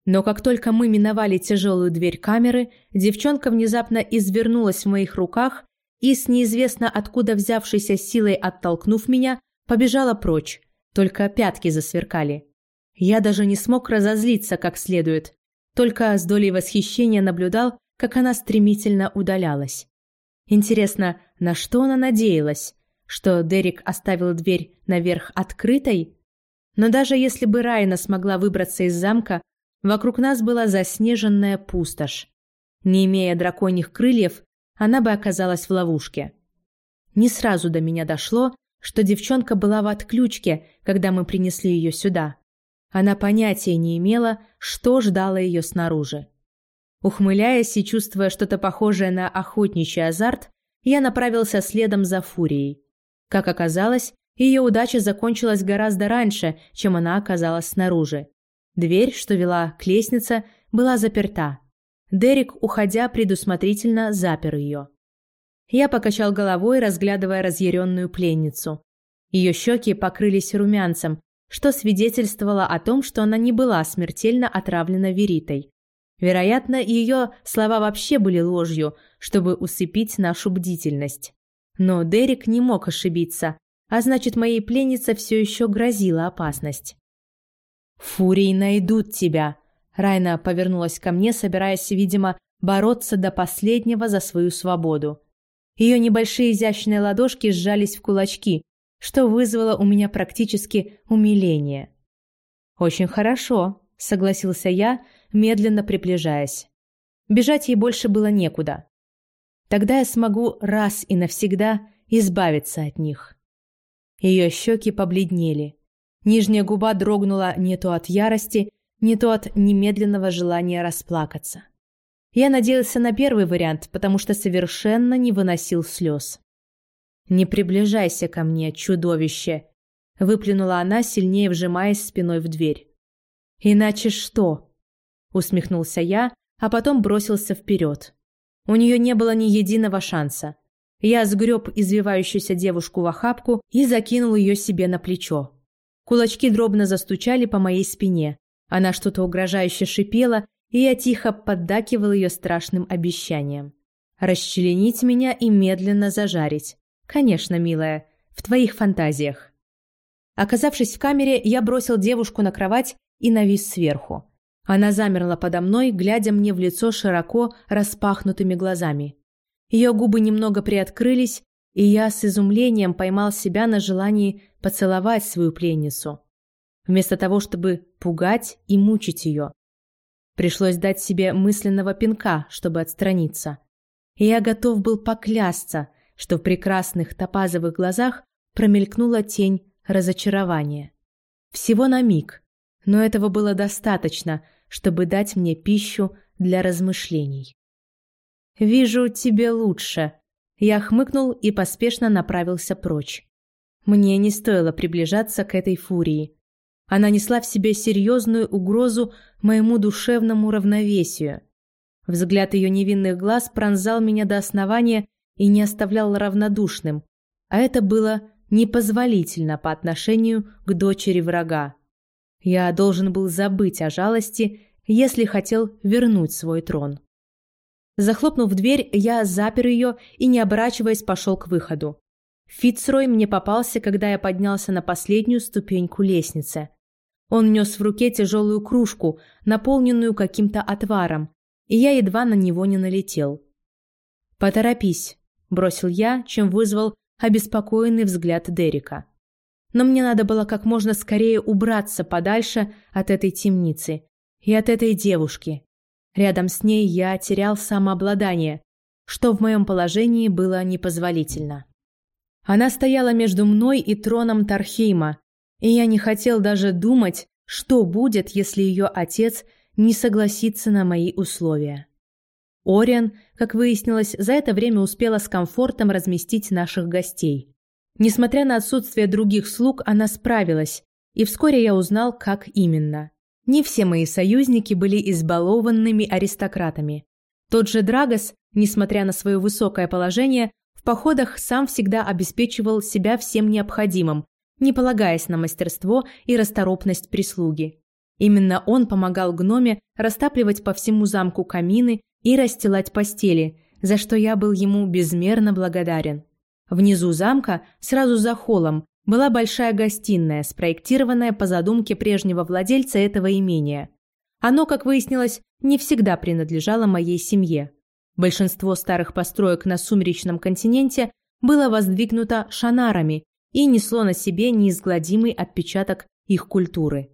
Но как только мы миновали тяжелую дверь камеры, девчонка внезапно извернулась в моих руках и, с неизвестно откуда взявшейся силой оттолкнув меня, побежала прочь. Только пятки засверкали. Я даже не смог разозлиться как следует. Только с долей восхищения наблюдал, как она стремительно удалялась. Интересно, на что она надеялась? Что Дерек оставил дверь наверх открытой? Но даже если бы Райна смогла выбраться из замка, Вокруг нас была заснеженная пустошь. Не имея драконьих крыльев, она бы оказалась в ловушке. Не сразу до меня дошло, что девчонка была в отключке, когда мы принесли ее сюда. Она понятия не имела, что ждало ее снаружи. Ухмыляясь и чувствуя что-то похожее на охотничий азарт, я направился следом за Фурией. Как оказалось, ее удача закончилась гораздо раньше, чем она оказалась снаружи. Дверь, что вела к лестнице, была заперта. Дерек, уходя, предусмотрительно запер ее. Я покачал головой, разглядывая разъяренную пленницу. Ее щеки покрылись румянцем, что свидетельствовало о том, что она не была смертельно отравлена веритой. Вероятно, ее слова вообще были ложью, чтобы усыпить нашу бдительность. Но Дерек не мог ошибиться, а значит, моей пленнице все еще грозила опасность. «Фурии найдут тебя!» Райна повернулась ко мне, собираясь, видимо, бороться до последнего за свою свободу. Ее небольшие изящные ладошки сжались в кулачки, что вызвало у меня практически умиление. «Очень хорошо», — согласился я, медленно приближаясь. Бежать ей больше было некуда. Тогда я смогу раз и навсегда избавиться от них. Ее щеки побледнели. Нижняя губа дрогнула не то от ярости, не то от немедленного желания расплакаться. Я надеялся на первый вариант, потому что совершенно не выносил слез. «Не приближайся ко мне, чудовище!» – выплюнула она, сильнее вжимаясь спиной в дверь. «Иначе что?» – усмехнулся я, а потом бросился вперед. У нее не было ни единого шанса. Я сгреб извивающуюся девушку в охапку и закинул ее себе на плечо. Кулачки дробно застучали по моей спине. Она что-то угрожающе шипела, и я тихо поддакивал ее страшным обещанием. Расчленить меня и медленно зажарить. Конечно, милая, в твоих фантазиях. Оказавшись в камере, я бросил девушку на кровать и навис сверху. Она замерла подо мной, глядя мне в лицо широко распахнутыми глазами. Ее губы немного приоткрылись, и я с изумлением поймал себя на желании поцеловать свою пленницу, вместо того, чтобы пугать и мучить ее. Пришлось дать себе мысленного пинка, чтобы отстраниться. И я готов был поклясться, что в прекрасных топазовых глазах промелькнула тень разочарования. Всего на миг, но этого было достаточно, чтобы дать мне пищу для размышлений. «Вижу, тебе лучше». Я хмыкнул и поспешно направился прочь. Мне не стоило приближаться к этой фурии. Она несла в себе серьезную угрозу моему душевному равновесию. Взгляд ее невинных глаз пронзал меня до основания и не оставлял равнодушным, а это было непозволительно по отношению к дочери врага. Я должен был забыть о жалости, если хотел вернуть свой трон. Захлопнув дверь, я запер ее и, не оборачиваясь, пошел к выходу. Фицрой мне попался, когда я поднялся на последнюю ступеньку лестницы. Он нес в руке тяжелую кружку, наполненную каким-то отваром, и я едва на него не налетел. «Поторопись», – бросил я, чем вызвал обеспокоенный взгляд Дерека. Но мне надо было как можно скорее убраться подальше от этой темницы и от этой девушки. Рядом с ней я терял самообладание, что в моем положении было непозволительно. Она стояла между мной и троном Тархейма, и я не хотел даже думать, что будет, если ее отец не согласится на мои условия. Ориан, как выяснилось, за это время успела с комфортом разместить наших гостей. Несмотря на отсутствие других слуг, она справилась, и вскоре я узнал, как именно. Не все мои союзники были избалованными аристократами. Тот же Драгос, несмотря на свое высокое положение, в походах сам всегда обеспечивал себя всем необходимым, не полагаясь на мастерство и расторопность прислуги. Именно он помогал гноме растапливать по всему замку камины и расстилать постели, за что я был ему безмерно благодарен. Внизу замка, сразу за холлом, была большая гостиная, спроектированная по задумке прежнего владельца этого имения. Оно, как выяснилось, не всегда принадлежало моей семье. Большинство старых построек на сумеречном континенте было воздвигнуто шанарами и несло на себе неизгладимый отпечаток их культуры.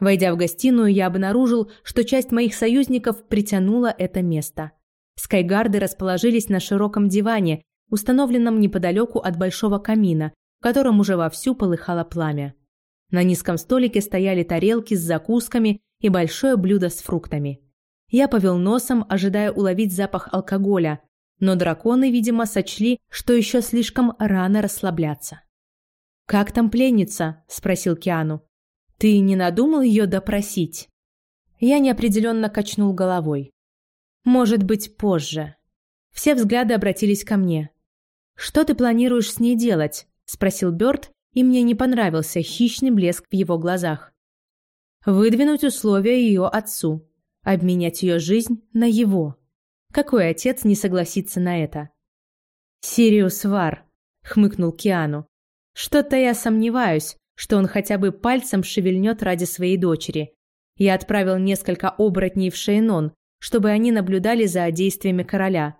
Войдя в гостиную, я обнаружил, что часть моих союзников притянула это место. Скайгарды расположились на широком диване, установленном неподалеку от большого камина, в котором уже вовсю полыхало пламя. На низком столике стояли тарелки с закусками и большое блюдо с фруктами. Я повел носом, ожидая уловить запах алкоголя, но драконы, видимо, сочли, что еще слишком рано расслабляться. «Как там пленница?» – спросил Киану. Ты не надумал ее допросить? Я неопределенно качнул головой. Может быть, позже. Все взгляды обратились ко мне. Что ты планируешь с ней делать? спросил Бёрд, и мне не понравился хищный блеск в его глазах. Выдвинуть условия ее отцу, обменять ее жизнь на его. Какой отец не согласится на это? Сириус Вар, хмыкнул Киану. Что-то я сомневаюсь, что он хотя бы пальцем шевельнет ради своей дочери. Я отправил несколько оборотней в Шейнон, чтобы они наблюдали за действиями короля.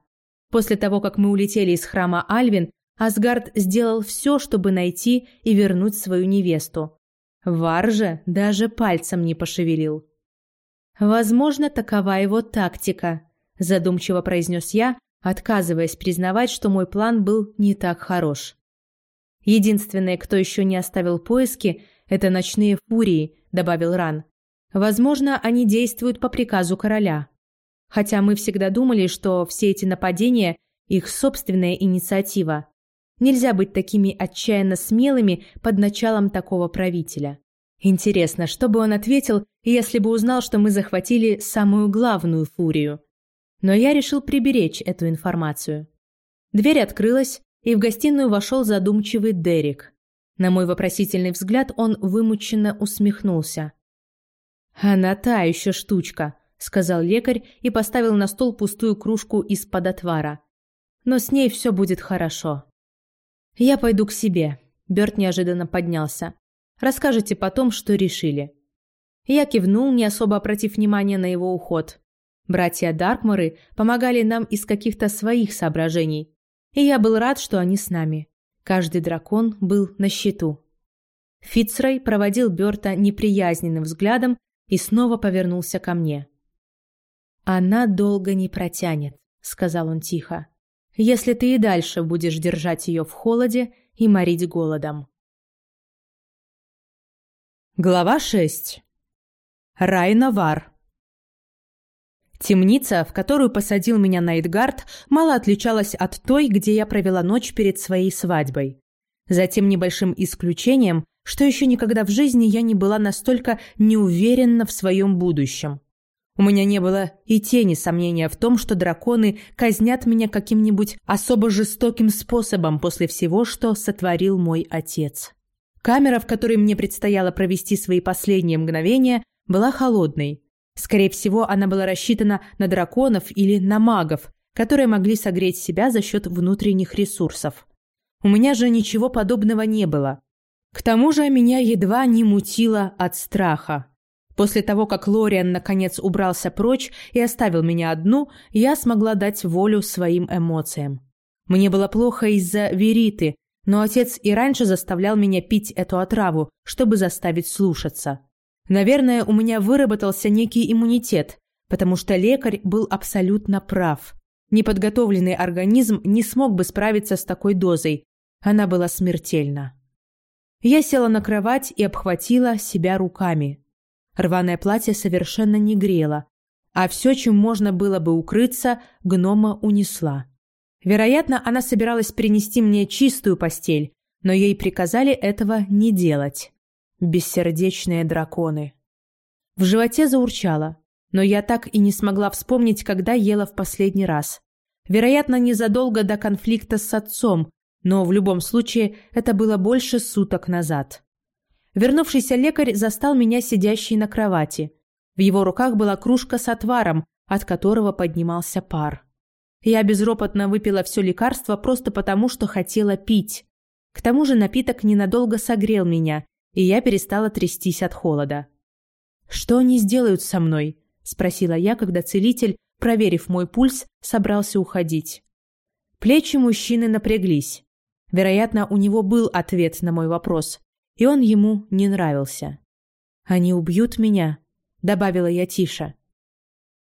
После того, как мы улетели из храма Альвин, Асгард сделал все, чтобы найти и вернуть свою невесту. Вар же даже пальцем не пошевелил. «Возможно, такова его тактика», – задумчиво произнес я, отказываясь признавать, что мой план был не так хорош. Единственные, кто еще не оставил поиски, это ночные фурии, добавил Ран. Возможно, они действуют по приказу короля. Хотя мы всегда думали, что все эти нападения их собственная инициатива. Нельзя быть такими отчаянно смелыми под началом такого правителя. Интересно, что бы он ответил, если бы узнал, что мы захватили самую главную фурию. Но я решил приберечь эту информацию. Дверь открылась, и в гостиную вошел задумчивый Дерек. На мой вопросительный взгляд он вымученно усмехнулся. «Она та еще штучка», — сказал лекарь и поставил на стол пустую кружку из-под отвара. «Но с ней все будет хорошо». «Я пойду к себе», — Берт неожиданно поднялся. «Расскажите потом, что решили». Я кивнул, не особо обратив внимания на его уход. Братья Даркморы помогали нам из каких-то своих соображений, и я был рад, что они с нами. Каждый дракон был на счету. Фицрей проводил Бёрта неприязненным взглядом и снова повернулся ко мне. «Она долго не протянет», — сказал он тихо, «если ты и дальше будешь держать ее в холоде и морить голодом». Глава 6. Райновар. Темница, в которую посадил меня Найтгард, мало отличалась от той, где я провела ночь перед своей свадьбой. За тем небольшим исключением, что еще никогда в жизни я не была настолько неуверенна в своем будущем. У меня не было и тени сомнения в том, что драконы казнят меня каким-нибудь особо жестоким способом после всего, что сотворил мой отец. Камера, в которой мне предстояло провести свои последние мгновения, была холодной. Скорее всего, она была рассчитана на драконов или на магов, которые могли согреть себя за счет внутренних ресурсов. У меня же ничего подобного не было. К тому же меня едва не мутило от страха. После того, как Лориан наконец убрался прочь и оставил меня одну, я смогла дать волю своим эмоциям. Мне было плохо из-за вериты, но отец и раньше заставлял меня пить эту отраву, чтобы заставить слушаться. Наверное, у меня выработался некий иммунитет, потому что лекарь был абсолютно прав. Неподготовленный организм не смог бы справиться с такой дозой. Она была смертельна. Я села на кровать и обхватила себя руками. Рваное платье совершенно не грело, а все, чем можно было бы укрыться, гнома унесла. Вероятно, она собиралась принести мне чистую постель, но ей приказали этого не делать. Бессердечные драконы. В животе заурчало, но я так и не смогла вспомнить, когда ела в последний раз. Вероятно, незадолго до конфликта с отцом, но в любом случае это было больше суток назад. Вернувшийся лекарь застал меня сидящей на кровати. В его руках была кружка с отваром, от которого поднимался пар. Я безропотно выпила все лекарство просто потому, что хотела пить. К тому же напиток ненадолго согрел меня, и я перестала трястись от холода. «Что они сделают со мной?» – спросила я, когда целитель, проверив мой пульс, собрался уходить. Плечи мужчины напряглись. Вероятно, у него был ответ на мой вопрос, и он ему не нравился. «Они убьют меня», — добавила я тише.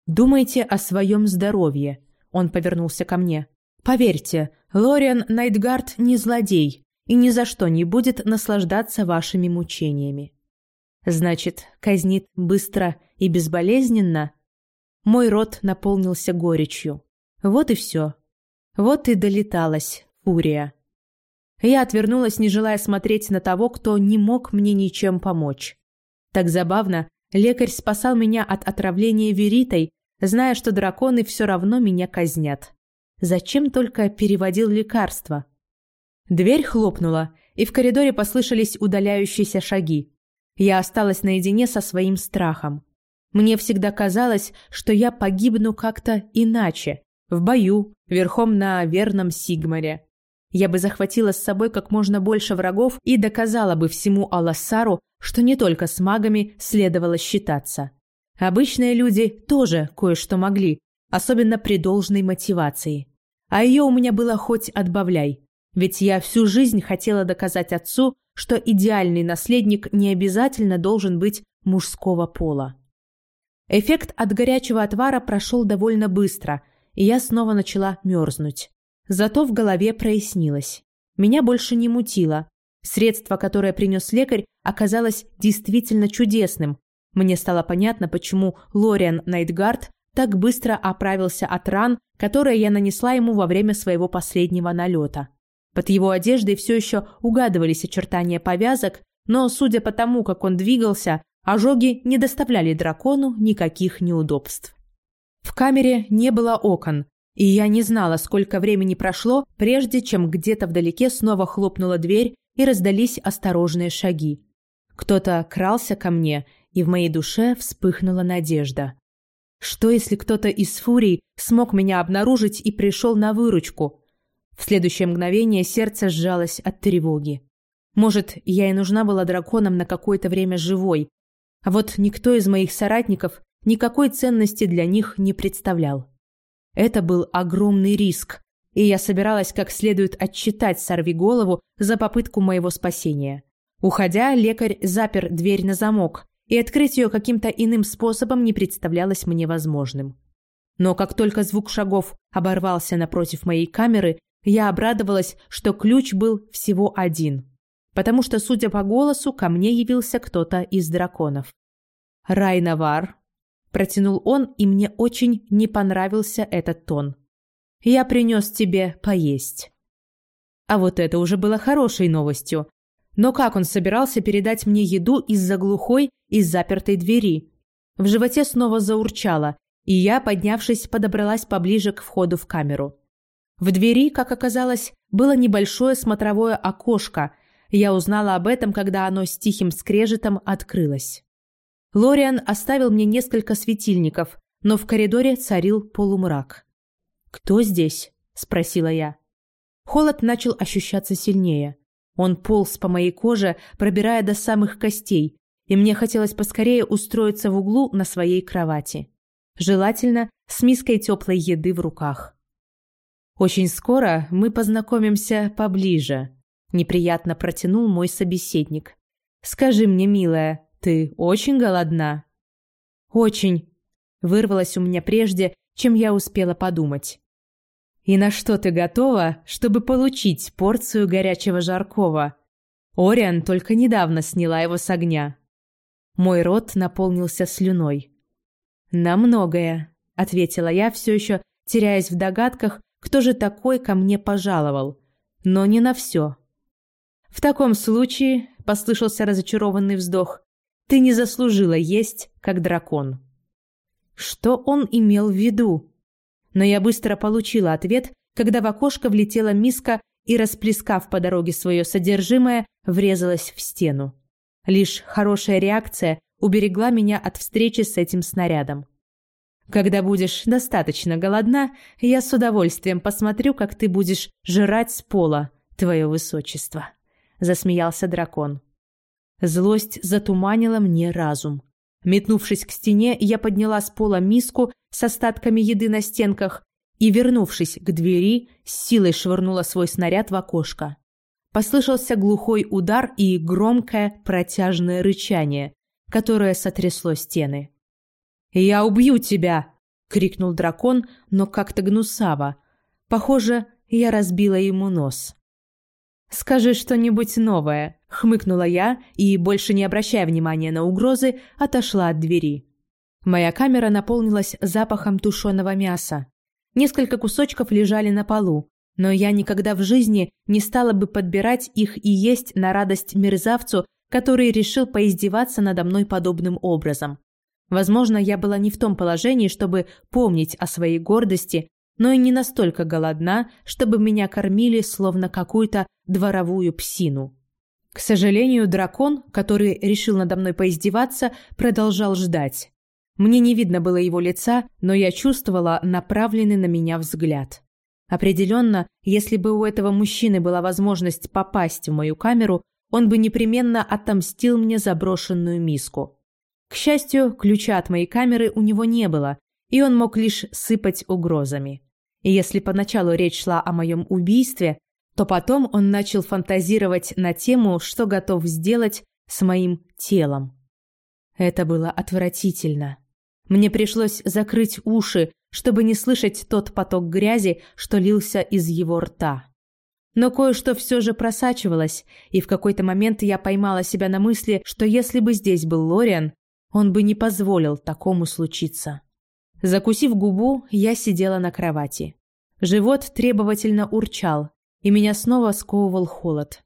«Думайте о своем здоровье», — он повернулся ко мне. «Поверьте, Лориан Найтгард не злодей и ни за что не будет наслаждаться вашими мучениями». «Значит, казнит быстро и безболезненно?» Мой рот наполнился горечью. Вот и все. Вот и долеталась фурия. Я отвернулась, не желая смотреть на того, кто не мог мне ничем помочь. Так забавно, лекарь спасал меня от отравления веритой, зная, что драконы все равно меня казнят. Зачем только переводил лекарства? Дверь хлопнула, и в коридоре послышались удаляющиеся шаги. Я осталась наедине со своим страхом. Мне всегда казалось, что я погибну как-то иначе, в бою, верхом на верном Сигмаре. Я бы захватила с собой как можно больше врагов и доказала бы всему Алассару, что не только с магами следовало считаться. Обычные люди тоже кое-что могли, особенно при должной мотивации. А ее у меня было хоть отбавляй. Ведь я всю жизнь хотела доказать отцу, что идеальный наследник не обязательно должен быть мужского пола. Эффект от горячего отвара прошел довольно быстро, и я снова начала мерзнуть. Зато в голове прояснилось. Меня больше не мутило. Средство, которое принес лекарь, оказалось действительно чудесным. Мне стало понятно, почему Лориан Найтгард так быстро оправился от ран, которые я нанесла ему во время своего последнего налета. Под его одеждой все еще угадывались очертания повязок, но, судя по тому, как он двигался, ожоги не доставляли дракону никаких неудобств. В камере не было окон, и я не знала, сколько времени прошло, прежде чем где-то вдалеке снова хлопнула дверь и раздались осторожные шаги. Кто-то крался ко мне, и в моей душе вспыхнула надежда. Что, если кто-то из фурий смог меня обнаружить и пришел на выручку? В следующее мгновение сердце сжалось от тревоги. Может, я и нужна была драконам на какое-то время живой, а вот никто из моих соратников никакой ценности для них не представлял. Это был огромный риск, и я собиралась как следует отчитать сорвиголову за попытку моего спасения. Уходя, лекарь запер дверь на замок, и открыть ее каким-то иным способом не представлялось мне возможным. Но как только звук шагов оборвался напротив моей камеры, я обрадовалась, что ключ был всего один, потому что, судя по голосу, ко мне явился кто-то из драконов. «Райнавар», Протянул он, и мне очень не понравился этот тон. «Я принес тебе поесть». А вот это уже было хорошей новостью. Но как он собирался передать мне еду из-за глухой и запертой двери? В животе снова заурчало, и я, поднявшись, подобралась поближе к входу в камеру. В двери, как оказалось, было небольшое смотровое окошко. Я узнала об этом, когда оно с тихим скрежетом открылось. Лориан оставил мне несколько светильников, но в коридоре царил полумрак. «Кто здесь?» – спросила я. Холод начал ощущаться сильнее. Он полз по моей коже, пробирая до самых костей, и мне хотелось поскорее устроиться в углу на своей кровати. Желательно с миской теплой еды в руках. «Очень скоро мы познакомимся поближе», – неприятно протянул мой собеседник. «Скажи мне, милая, ты очень голодна?» «Очень», – вырвалось у меня прежде, чем я успела подумать. «И на что ты готова, чтобы получить порцию горячего жаркого?» Ориан только недавно сняла его с огня. Мой рот наполнился слюной. «На многое», — ответила я, все еще теряясь в догадках, кто же такой ко мне пожаловал. Но не на все. В таком случае, послышался разочарованный вздох, ты не заслужила есть, как дракон. Что он имел в виду? Но я быстро получила ответ, когда в окошко влетела миска и, расплескав по дороге свое содержимое, врезалась в стену. Лишь хорошая реакция уберегла меня от встречи с этим снарядом. Когда будешь достаточно голодна, я с удовольствием посмотрю, как ты будешь жрать с пола, твое высочество», — засмеялся дракон. Злость затуманила мне разум. Метнувшись к стене, я подняла с пола миску с остатками еды на стенках и, вернувшись к двери, силой швырнула свой снаряд в окошко. Послышался глухой удар и громкое протяжное рычание, которое сотрясло стены. «Я убью тебя!» — крикнул дракон, но как-то гнусаво. Похоже, я разбила ему нос. «Скажи что-нибудь новое», — хмыкнула я и, больше не обращая внимания на угрозы, отошла от двери. Моя камера наполнилась запахом тушеного мяса. Несколько кусочков лежали на полу, но я никогда в жизни не стала бы подбирать их и есть на радость мерзавцу, который решил поиздеваться надо мной подобным образом. Возможно, я была не в том положении, чтобы помнить о своей гордости, но и не настолько голодна, чтобы меня кормили словно какую-то дворовую псину. К сожалению, дракон, который решил надо мной поиздеваться, продолжал ждать. Мне не видно было его лица, но я чувствовала направленный на меня взгляд. Определенно, если бы у этого мужчины была возможность попасть в мою камеру, он бы непременно отомстил мне за брошенную миску. К счастью, ключа от моей камеры у него не было, и он мог лишь сыпать угрозами. И если поначалу речь шла о моем убийстве, то потом он начал фантазировать на тему, что готов сделать с моим телом. Это было отвратительно. Мне пришлось закрыть уши, чтобы не слышать тот поток грязи, что лился из его рта. Но кое-что все же просачивалось, и в какой-то момент я поймала себя на мысли, что если бы здесь был Лориан, он бы не позволил такому случиться. Закусив губу, я сидела на кровати. Живот требовательно урчал, и меня снова сковывал холод.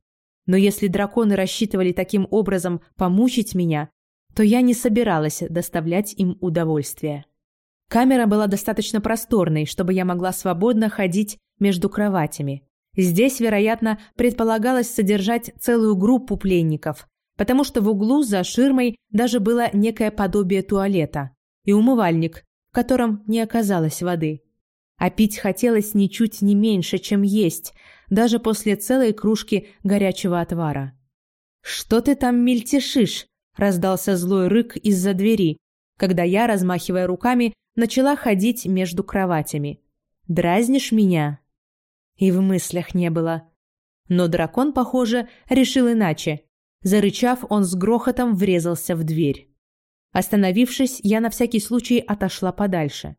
Но если драконы рассчитывали таким образом помучить меня, то я не собиралась доставлять им удовольствие. Камера была достаточно просторной, чтобы я могла свободно ходить между кроватями. Здесь, вероятно, предполагалось содержать целую группу пленников, потому что в углу за ширмой даже было некое подобие туалета и умывальник, в котором не оказалось воды. А пить хотелось ничуть не меньше, чем есть, даже после целой кружки горячего отвара. «Что ты там мельтешишь?» – раздался злой рык из-за двери, когда я, размахивая руками, начала ходить между кроватями. «Дразнишь меня?» И в мыслях не было. Но дракон, похоже, решил иначе Зарычав, он с грохотом врезался в дверь. Остановившись, я на всякий случай отошла подальше.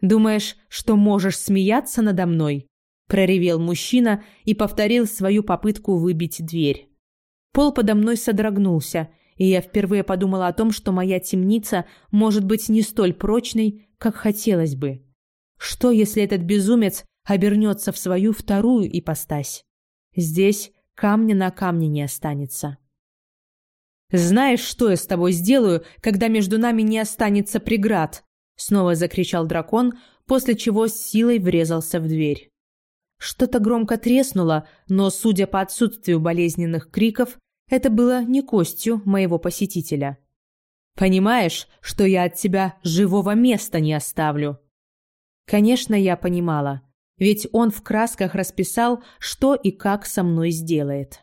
«Думаешь, что можешь смеяться надо мной?» – проревел мужчина и повторил свою попытку выбить дверь. Пол подо мной содрогнулся, и я впервые подумала о том, что моя темница может быть не столь прочной, как хотелось бы. Что, если этот безумец обернется в свою вторую ипостась? Здесь камня на камне не останется. «Знаешь, что я с тобой сделаю, когда между нами не останется преград?» Снова закричал дракон, после чего с силой врезался в дверь. Что-то громко треснуло, но, судя по отсутствию болезненных криков, это было не костью моего посетителя. «Понимаешь, что я от тебя живого места не оставлю?» Конечно, я понимала, ведь он в красках расписал, что и как со мной сделает.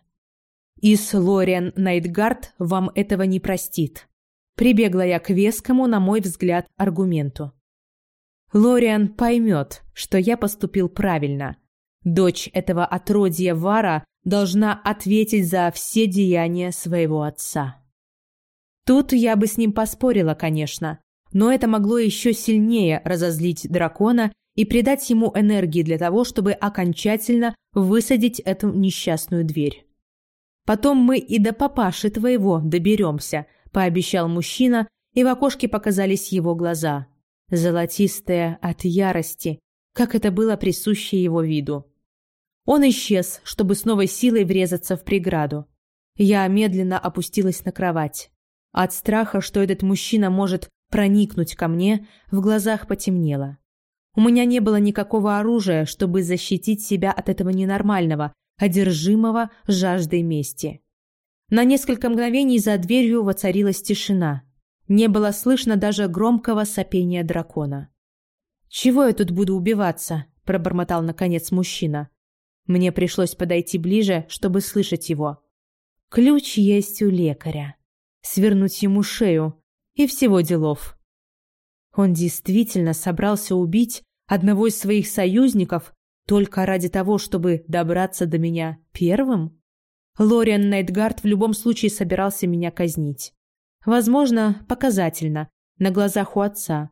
Ис Лориан Найтгард вам этого не простит. Прибегла я к вескому, на мой взгляд, аргументу. Лориан поймет, что я поступил правильно. Дочь этого отродья Вара должна ответить за все деяния своего отца. Тут я бы с ним поспорила, конечно, но это могло еще сильнее разозлить дракона и придать ему энергии для того, чтобы окончательно высадить эту несчастную дверь. Потом мы и до папаши твоего доберемся, пообещал мужчина, и в окошке показались его глаза, золотистые от ярости, как это было присуще его виду. Он исчез, чтобы с новой силой врезаться в преграду. Я медленно опустилась на кровать. От страха, что этот мужчина может проникнуть ко мне, в глазах потемнело. У меня не было никакого оружия, чтобы защитить себя от этого ненормального, одержимого жаждой мести. На несколько мгновений за дверью воцарилась тишина. Не было слышно даже громкого сопения дракона. «Чего я тут буду убиваться?» – пробормотал наконец мужчина. Мне пришлось подойти ближе, чтобы слышать его. «Ключ есть у лекаря. Свернуть ему шею. И всего делов». Он действительно собрался убить одного из своих союзников только ради того, чтобы добраться до меня первым? Лориан Найтгард в любом случае собирался меня казнить. Возможно, показательно, на глазах у отца.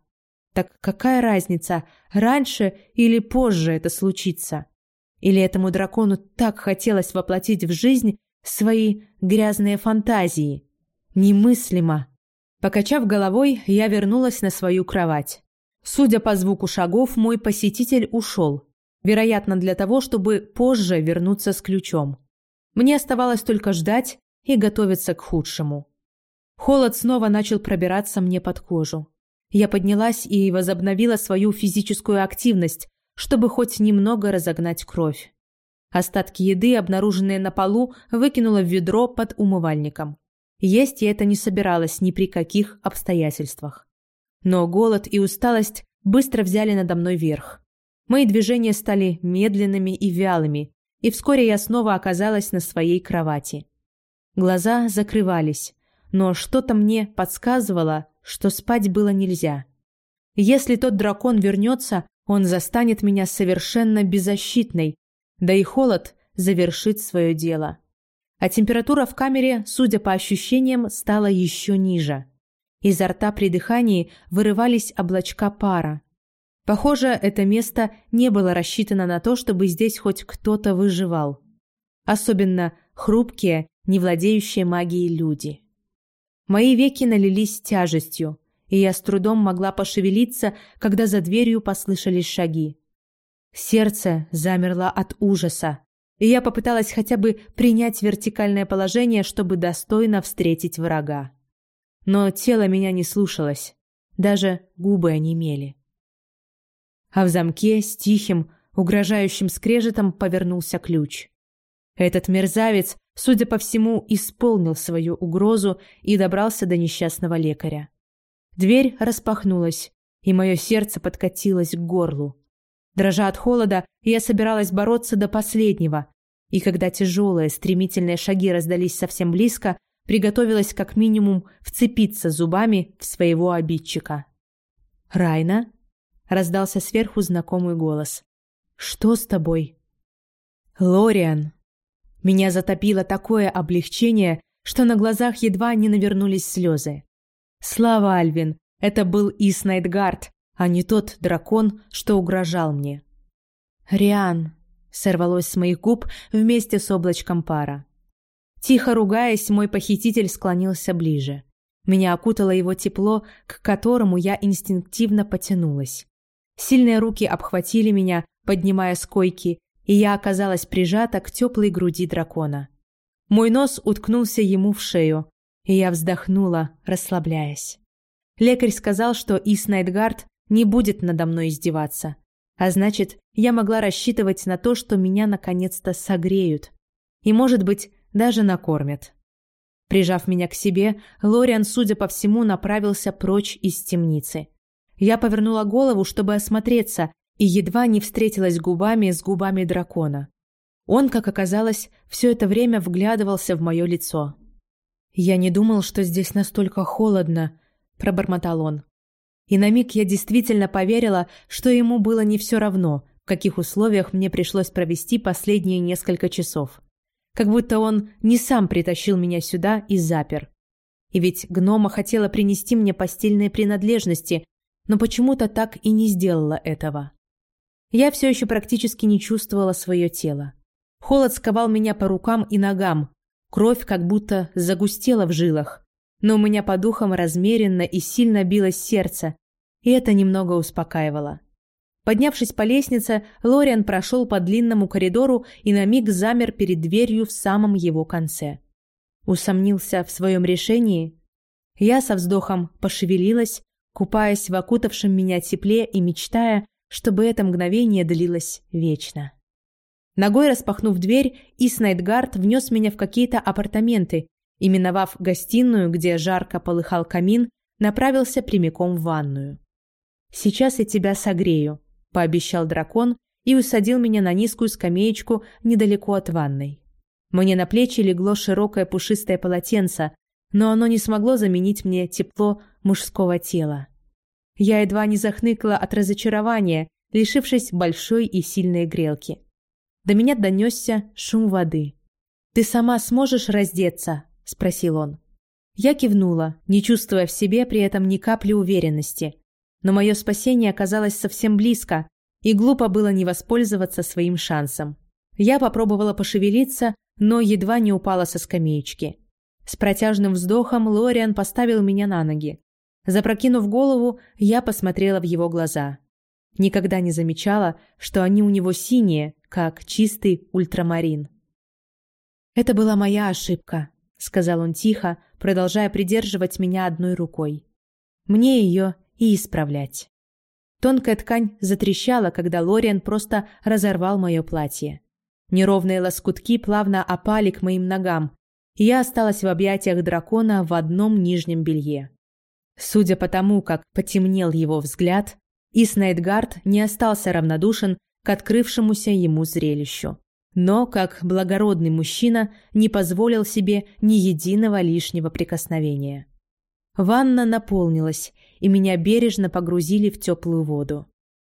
Так какая разница, раньше или позже это случится? Или этому дракону так хотелось воплотить в жизнь свои грязные фантазии? Немыслимо. Покачав головой, я вернулась на свою кровать. Судя по звуку шагов, мой посетитель ушел. Вероятно, для того, чтобы позже вернуться с ключом. Мне оставалось только ждать и готовиться к худшему. Холод снова начал пробираться мне под кожу. Я поднялась и возобновила свою физическую активность, чтобы хоть немного разогнать кровь. Остатки еды, обнаруженные на полу, выкинула в ведро под умывальником. Есть я это не собиралась ни при каких обстоятельствах. Но голод и усталость быстро взяли надо мной верх. Мои движения стали медленными и вялыми, и вскоре я снова оказалась на своей кровати. Глаза закрывались, но что-то мне подсказывало, что спать было нельзя. Если тот дракон вернется, он застанет меня совершенно беззащитной, да и холод завершит свое дело. А температура в камере, судя по ощущениям, стала еще ниже. Изо рта при дыхании вырывались облачка пара. Похоже, это место не было рассчитано на то, чтобы здесь хоть кто-то выживал. Особенно хрупкие, не владеющие магией люди. Мои веки налились тяжестью, и я с трудом могла пошевелиться, когда за дверью послышались шаги. Сердце замерло от ужаса, и я попыталась хотя бы принять вертикальное положение, чтобы достойно встретить врага. Но тело меня не слушалось, даже губы онемели. А в замке с тихим, угрожающим скрежетом повернулся ключ. Этот мерзавец, судя по всему, исполнил свою угрозу и добрался до несчастного лекаря. Дверь распахнулась, и мое сердце подкатилось к горлу. Дрожа от холода, я собиралась бороться до последнего, и когда тяжелые, стремительные шаги раздались совсем близко, приготовилась как минимум вцепиться зубами в своего обидчика. «Райна?» — раздался сверху знакомый голос. «Что с тобой?» «Лориан!» Меня затопило такое облегчение, что на глазах едва не навернулись слезы. Слава Альвин, это был Иснайтгард, а не тот дракон, что угрожал мне. «Риан!» — сорвалось с моих губ вместе с облачком пара. Тихо ругаясь, мой похититель склонился ближе. Меня окутало его тепло, к которому я инстинктивно потянулась. Сильные руки обхватили меня, поднимая с койки, и я оказалась прижата к теплой груди дракона. Мой нос уткнулся ему в шею, и я вздохнула, расслабляясь. Лекарь сказал, что Ис Найтгард не будет надо мной издеваться. А значит, я могла рассчитывать на то, что меня наконец-то согреют. И, может быть, даже накормят. Прижав меня к себе, Лориан, судя по всему, направился прочь из темницы. Я повернула голову, чтобы осмотреться, и едва не встретилась губами с губами дракона. Он, как оказалось, все это время вглядывался в мое лицо. «Я не думал, что здесь настолько холодно», – пробормотал он. И на миг я действительно поверила, что ему было не все равно, в каких условиях мне пришлось провести последние несколько часов. Как будто он не сам притащил меня сюда и запер. И ведь гнома хотела принести мне постельные принадлежности, но почему-то так и не сделала этого. Я все еще практически не чувствовала свое тело. Холод сковал меня по рукам и ногам, кровь как будто загустела в жилах но у меня по духам размеренно и сильно билось сердце, и это немного успокаивало. Поднявшись по лестнице, Лориан прошел по длинному коридору и на миг замер перед дверью в самом его конце. Усомнился в своем решении? Я со вздохом пошевелилась, купаясь в окутавшем меня тепле и мечтая, чтобы это мгновение длилось вечно. Ногой распахнув дверь, Иснайтгард внес меня в какие-то апартаменты, и, миновав гостиную, где жарко полыхал камин, направился прямиком в ванную. «Сейчас я тебя согрею», – пообещал дракон и усадил меня на низкую скамеечку недалеко от ванной. Мне на плечи легло широкое пушистое полотенце, но оно не смогло заменить мне тепло мужского тела. Я едва не захныкала от разочарования, лишившись большой и сильной грелки. До меня донесся шум воды. «Ты сама сможешь раздеться?» – спросил он. Я кивнула, не чувствуя в себе при этом ни капли уверенности. Но мое спасение оказалось совсем близко, и глупо было не воспользоваться своим шансом. Я попробовала пошевелиться, но едва не упала со скамеечки. С протяжным вздохом Лориан поставил меня на ноги. Запрокинув голову, я посмотрела в его глаза. Никогда не замечала, что они у него синие, как чистый ультрамарин. Это была моя ошибка, — сказал он тихо, продолжая придерживать меня одной рукой. «Мне ее и исправлять». Тонкая ткань затрещала, когда Лориан просто разорвал мое платье. Неровные лоскутки плавно опали к моим ногам, и я осталась в объятиях дракона в одном нижнем белье. Судя по тому, как потемнел его взгляд, Иснайтгард не остался равнодушен к открывшемуся ему зрелищу но, как благородный мужчина, не позволил себе ни единого лишнего прикосновения. Ванна наполнилась, и меня бережно погрузили в теплую воду.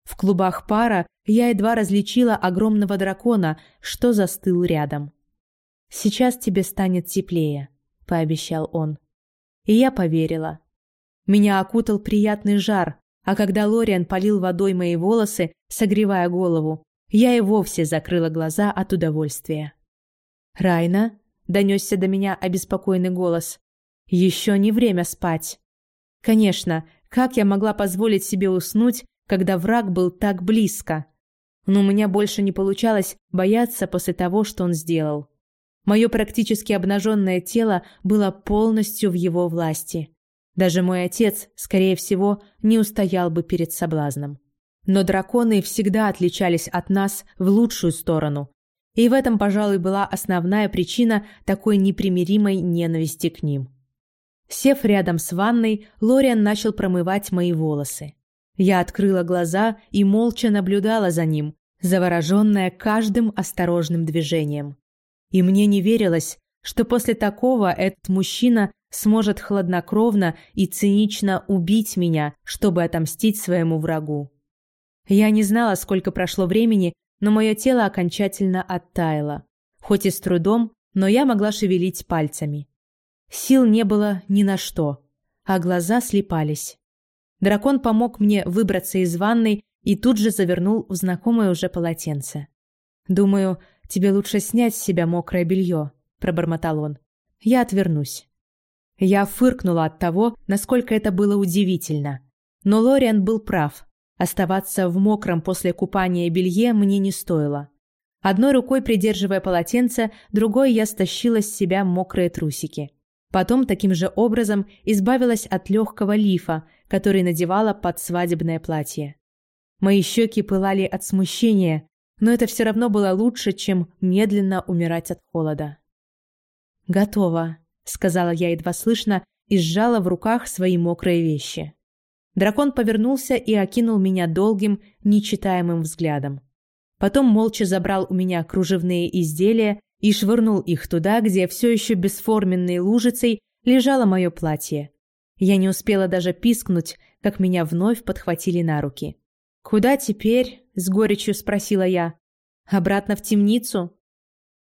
В клубах пара я едва различила огромного дракона, что застыл рядом. «Сейчас тебе станет теплее», — пообещал он. И я поверила. Меня окутал приятный жар, а когда Лориан полил водой мои волосы, согревая голову, я и вовсе закрыла глаза от удовольствия. «Райна?» – донесся до меня обеспокоенный голос. «Еще не время спать». Конечно, как я могла позволить себе уснуть, когда враг был так близко? Но у меня больше не получалось бояться после того, что он сделал. Мое практически обнаженное тело было полностью в его власти. Даже мой отец, скорее всего, не устоял бы перед соблазном. Но драконы всегда отличались от нас в лучшую сторону. И в этом, пожалуй, была основная причина такой непримиримой ненависти к ним. Сев рядом с ванной, Лориан начал промывать мои волосы. Я открыла глаза и молча наблюдала за ним, завороженная каждым осторожным движением. И мне не верилось, что после такого этот мужчина сможет хладнокровно и цинично убить меня, чтобы отомстить своему врагу. Я не знала, сколько прошло времени, но мое тело окончательно оттаяло. Хоть и с трудом, но я могла шевелить пальцами. Сил не было ни на что, а глаза слепались. Дракон помог мне выбраться из ванной и тут же завернул в знакомое уже полотенце. «Думаю, тебе лучше снять с себя мокрое белье», – пробормотал он. «Я отвернусь». Я фыркнула от того, насколько это было удивительно. Но Лориан был прав. Оставаться в мокром после купания белье мне не стоило. Одной рукой придерживая полотенце, другой я стащила с себя мокрые трусики. Потом таким же образом избавилась от легкого лифа, который надевала под свадебное платье. Мои щеки пылали от смущения, но это все равно было лучше, чем медленно умирать от холода. «Готово», — сказала я едва слышно и сжала в руках свои мокрые вещи. Дракон повернулся и окинул меня долгим, нечитаемым взглядом. Потом молча забрал у меня кружевные изделия и швырнул их туда, где все еще бесформенной лужицей лежало мое платье. Я не успела даже пискнуть, как меня вновь подхватили на руки. «Куда теперь?» – с горечью спросила я. «Обратно в темницу?»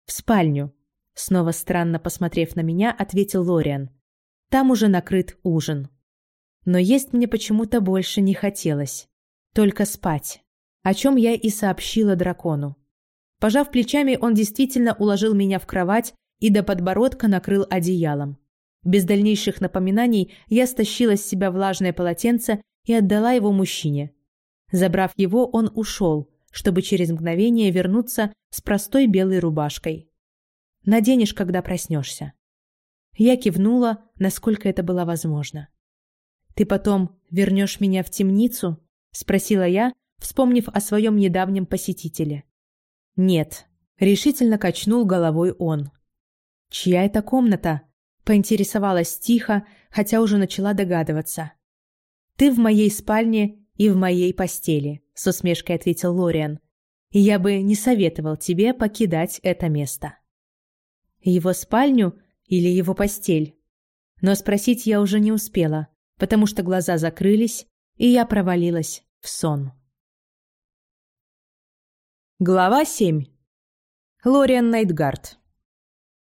«В спальню», – снова странно посмотрев на меня, ответил Лориан. «Там уже накрыт ужин». Но есть мне почему-то больше не хотелось. Только спать о чем я и сообщила дракону. Пожав плечами, он действительно уложил меня в кровать и до подбородка накрыл одеялом. Без дальнейших напоминаний я стащила с себя влажное полотенце и отдала его мужчине. Забрав его, он ушел, чтобы через мгновение вернуться с простой белой рубашкой. «Наденешь, когда проснешься». Я кивнула, насколько это было возможно. «Ты потом вернешь меня в темницу?» – спросила я, вспомнив о своем недавнем посетителе. «Нет», — решительно качнул головой он. «Чья это комната?» — поинтересовалась тихо, хотя уже начала догадываться. «Ты в моей спальне и в моей постели», — с усмешкой ответил Лориан. «И я бы не советовал тебе покидать это место». Его спальню или его постель? Но спросить я уже не успела, потому что глаза закрылись, и я провалилась в сон. Глава 7. Лориан Найтгард.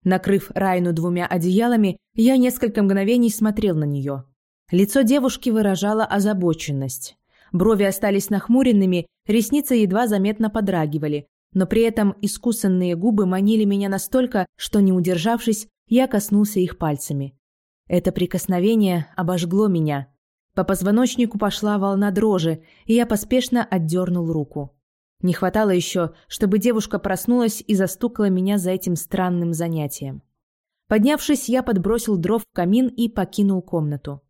Накрыв Райну двумя одеялами, я несколько мгновений смотрел на нее. Лицо девушки выражало озабоченность. Брови остались нахмуренными, ресницы едва заметно подрагивали, но при этом искусанные губы манили меня настолько, что, не удержавшись, я коснулся их пальцами. Это прикосновение обожгло меня. По позвоночнику пошла волна дрожи, и я поспешно отдернул руку. Не хватало еще, чтобы девушка проснулась и застукала меня за этим странным занятием. Поднявшись, я подбросил дров в камин и покинул комнату.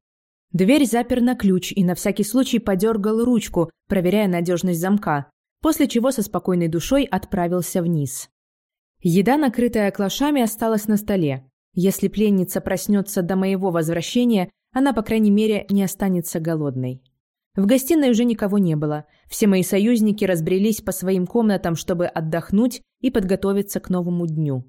Дверь запер на ключ и на всякий случай подергал ручку, проверяя надежность замка, после чего со спокойной душой отправился вниз. Еда, накрытая клашами, осталась на столе. Если пленница проснется до моего возвращения, она, по крайней мере, не останется голодной. В гостиной уже никого не было. Все мои союзники разбрелись по своим комнатам, чтобы отдохнуть и подготовиться к новому дню.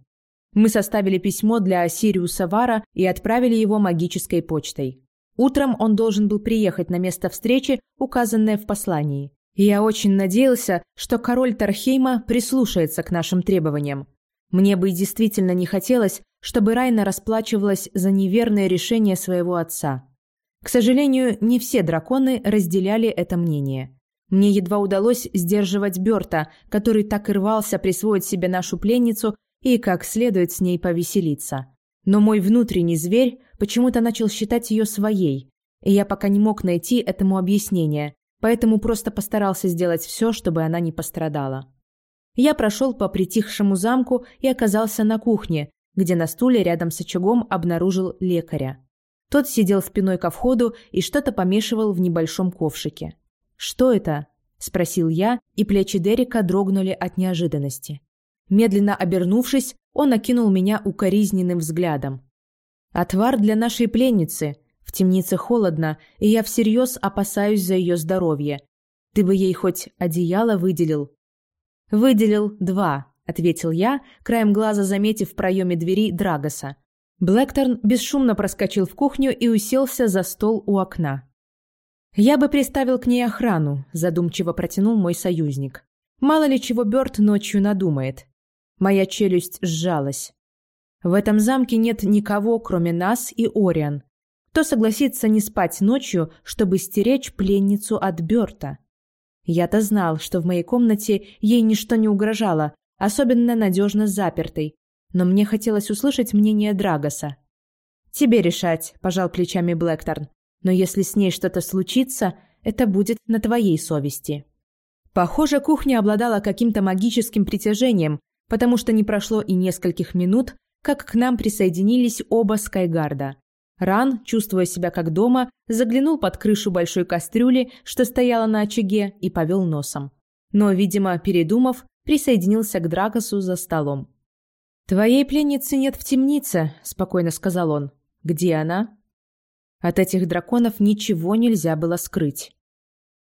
Мы составили письмо для Сириуса Вара и отправили его магической почтой. Утром он должен был приехать на место встречи, указанное в послании. Я очень надеялся, что король Тархейма прислушается к нашим требованиям. Мне бы действительно не хотелось, чтобы Райна расплачивалась за неверное решение своего отца. К сожалению, не все драконы разделяли это мнение. Мне едва удалось сдерживать Бёрта, который так и рвался присвоить себе нашу пленницу и как следует с ней повеселиться. Но мой внутренний зверь почему-то начал считать ее своей, и я пока не мог найти этому объяснение, поэтому просто постарался сделать все, чтобы она не пострадала. Я прошел по притихшему замку и оказался на кухне, где на стуле рядом с очагом обнаружил лекаря. Тот сидел спиной ко входу и что-то помешивал в небольшом ковшике. «Что это?» – спросил я, и плечи Дерека дрогнули от неожиданности. Медленно обернувшись, он окинул меня укоризненным взглядом. «Отвар для нашей пленницы. В темнице холодно, и я всерьез опасаюсь за ее здоровье. Ты бы ей хоть одеяло выделил?» «Выделил два», — ответил я, краем глаза заметив в проеме двери Драгоса. Блэкторн бесшумно проскочил в кухню и уселся за стол у окна. «Я бы приставил к ней охрану», – задумчиво протянул мой союзник. «Мало ли чего Бёрд ночью надумает». Моя челюсть сжалась. В этом замке нет никого, кроме нас и Ориан. Кто согласится не спать ночью, чтобы стеречь пленницу от Бёрта? Я-то знал, что в моей комнате ей ничто не угрожало, особенно надежно запертой, но мне хотелось услышать мнение Драгоса. «Тебе решать», – пожал плечами Блэкторн. «Но если с ней что-то случится, это будет на твоей совести». Похоже, кухня обладала каким-то магическим притяжением, потому что не прошло и нескольких минут, как к нам присоединились оба Скайгарда. Ран, чувствуя себя как дома, заглянул под крышу большой кастрюли, что стояла на очаге, и повел носом. Но, видимо, передумав, присоединился к Драгосу за столом. «Твоей пленницы нет в темнице», – спокойно сказал он. «Где она?» От этих драконов ничего нельзя было скрыть.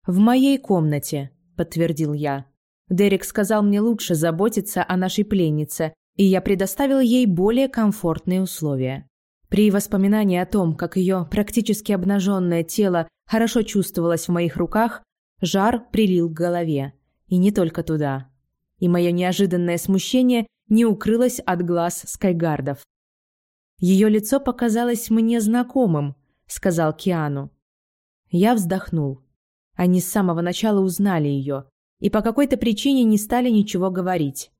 «В моей комнате», – подтвердил я. Дерек сказал мне лучше заботиться о нашей пленнице, и я предоставил ей более комфортные условия. При воспоминании о том, как ее практически обнаженное тело хорошо чувствовалось в моих руках, жар прилил к голове. И не только туда. И мое неожиданное смущение не укрылось от глаз Скайгардов. «Ее лицо показалось мне знакомым», — сказал Киану. Я вздохнул. Они с самого начала узнали ее, и по какой-то причине не стали ничего говорить.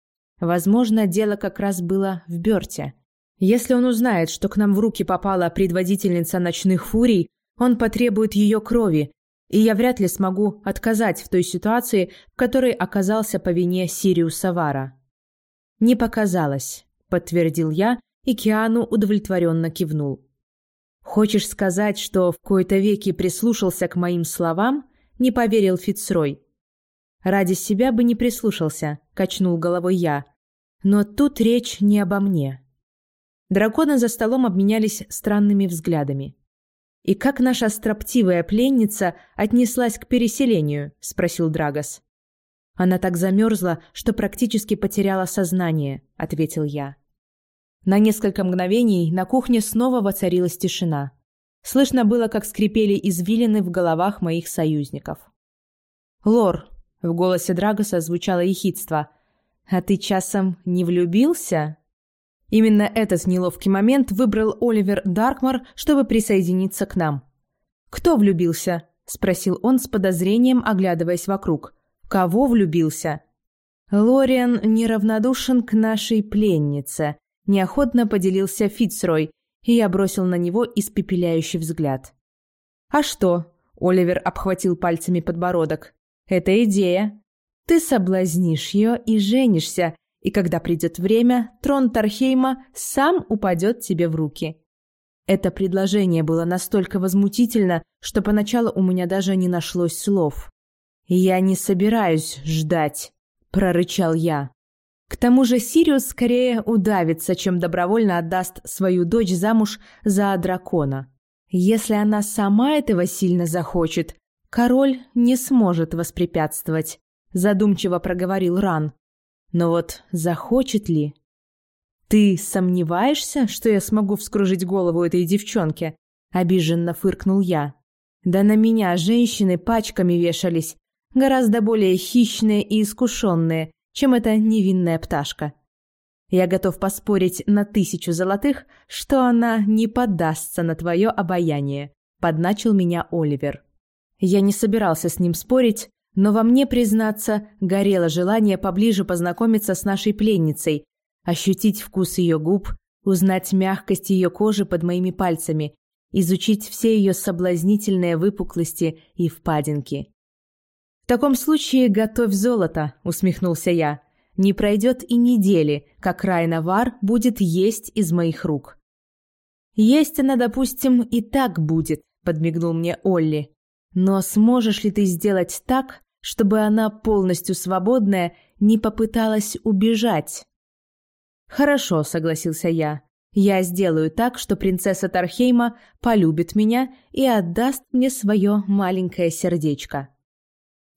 Возможно, дело как раз было в Бёрте. Если он узнает, что к нам в руки попала предводительница ночных фурий, он потребует ее крови, и я вряд ли смогу отказать в той ситуации, в которой оказался по вине Сириуса Вара. «Не показалось», — подтвердил я, и Киану удовлетворенно кивнул. «Хочешь сказать, что в кои-то веки прислушался к моим словам?» — не поверил Фицрой. «Ради себя бы не прислушался», — качнул головой я. «Но тут речь не обо мне». Драконы за столом обменялись странными взглядами. «И как наша строптивая пленница отнеслась к переселению?» – спросил Драгос. «Она так замерзла, что практически потеряла сознание», – ответил я. На несколько мгновений на кухне снова воцарилась тишина. Слышно было, как скрипели извилины в головах моих союзников. «Лор», – в голосе Драгоса звучало ехидство, – «а ты часом не влюбился?» Именно этот неловкий момент выбрал Оливер Даркмар, чтобы присоединиться к нам. «Кто влюбился?» – спросил он с подозрением, оглядываясь вокруг. «Кого влюбился?» «Лориан неравнодушен к нашей пленнице», – неохотно поделился Фицрой, и я бросил на него испепеляющий взгляд. «А что?» – Оливер обхватил пальцами подбородок. «Это идея. Ты соблазнишь ее и женишься, и когда придет время, трон Тархейма сам упадет тебе в руки. Это предложение было настолько возмутительно, что поначалу у меня даже не нашлось слов. «Я не собираюсь ждать», — прорычал я. К тому же Сириус скорее удавится, чем добровольно отдаст свою дочь замуж за дракона. Если она сама этого сильно захочет, король не сможет воспрепятствовать, задумчиво проговорил Ран. Но вот захочет ли? Ты сомневаешься, что я смогу вскружить голову этой девчонке? Обиженно фыркнул я. Да на меня женщины пачками вешались, гораздо более хищные и искушенные, чем эта невинная пташка. Я готов поспорить на тысячу золотых, что она не поддастся на твое обаяние, подначил меня Оливер. Я не собирался с ним спорить, но во мне, признаться, горело желание поближе познакомиться с нашей пленницей, ощутить вкус ее губ, узнать мягкость ее кожи под моими пальцами, изучить все ее соблазнительные выпуклости и впадинки. «В таком случае готовь золото», — усмехнулся я. «Не пройдет и недели, как Райнавар будет есть из моих рук». «Есть она, допустим, и так будет», — подмигнул мне Олли. Но сможешь ли ты сделать так, чтобы она, полностью свободная, не попыталась убежать? Хорошо, согласился я. Я сделаю так, что принцесса Тархейма полюбит меня и отдаст мне свое маленькое сердечко.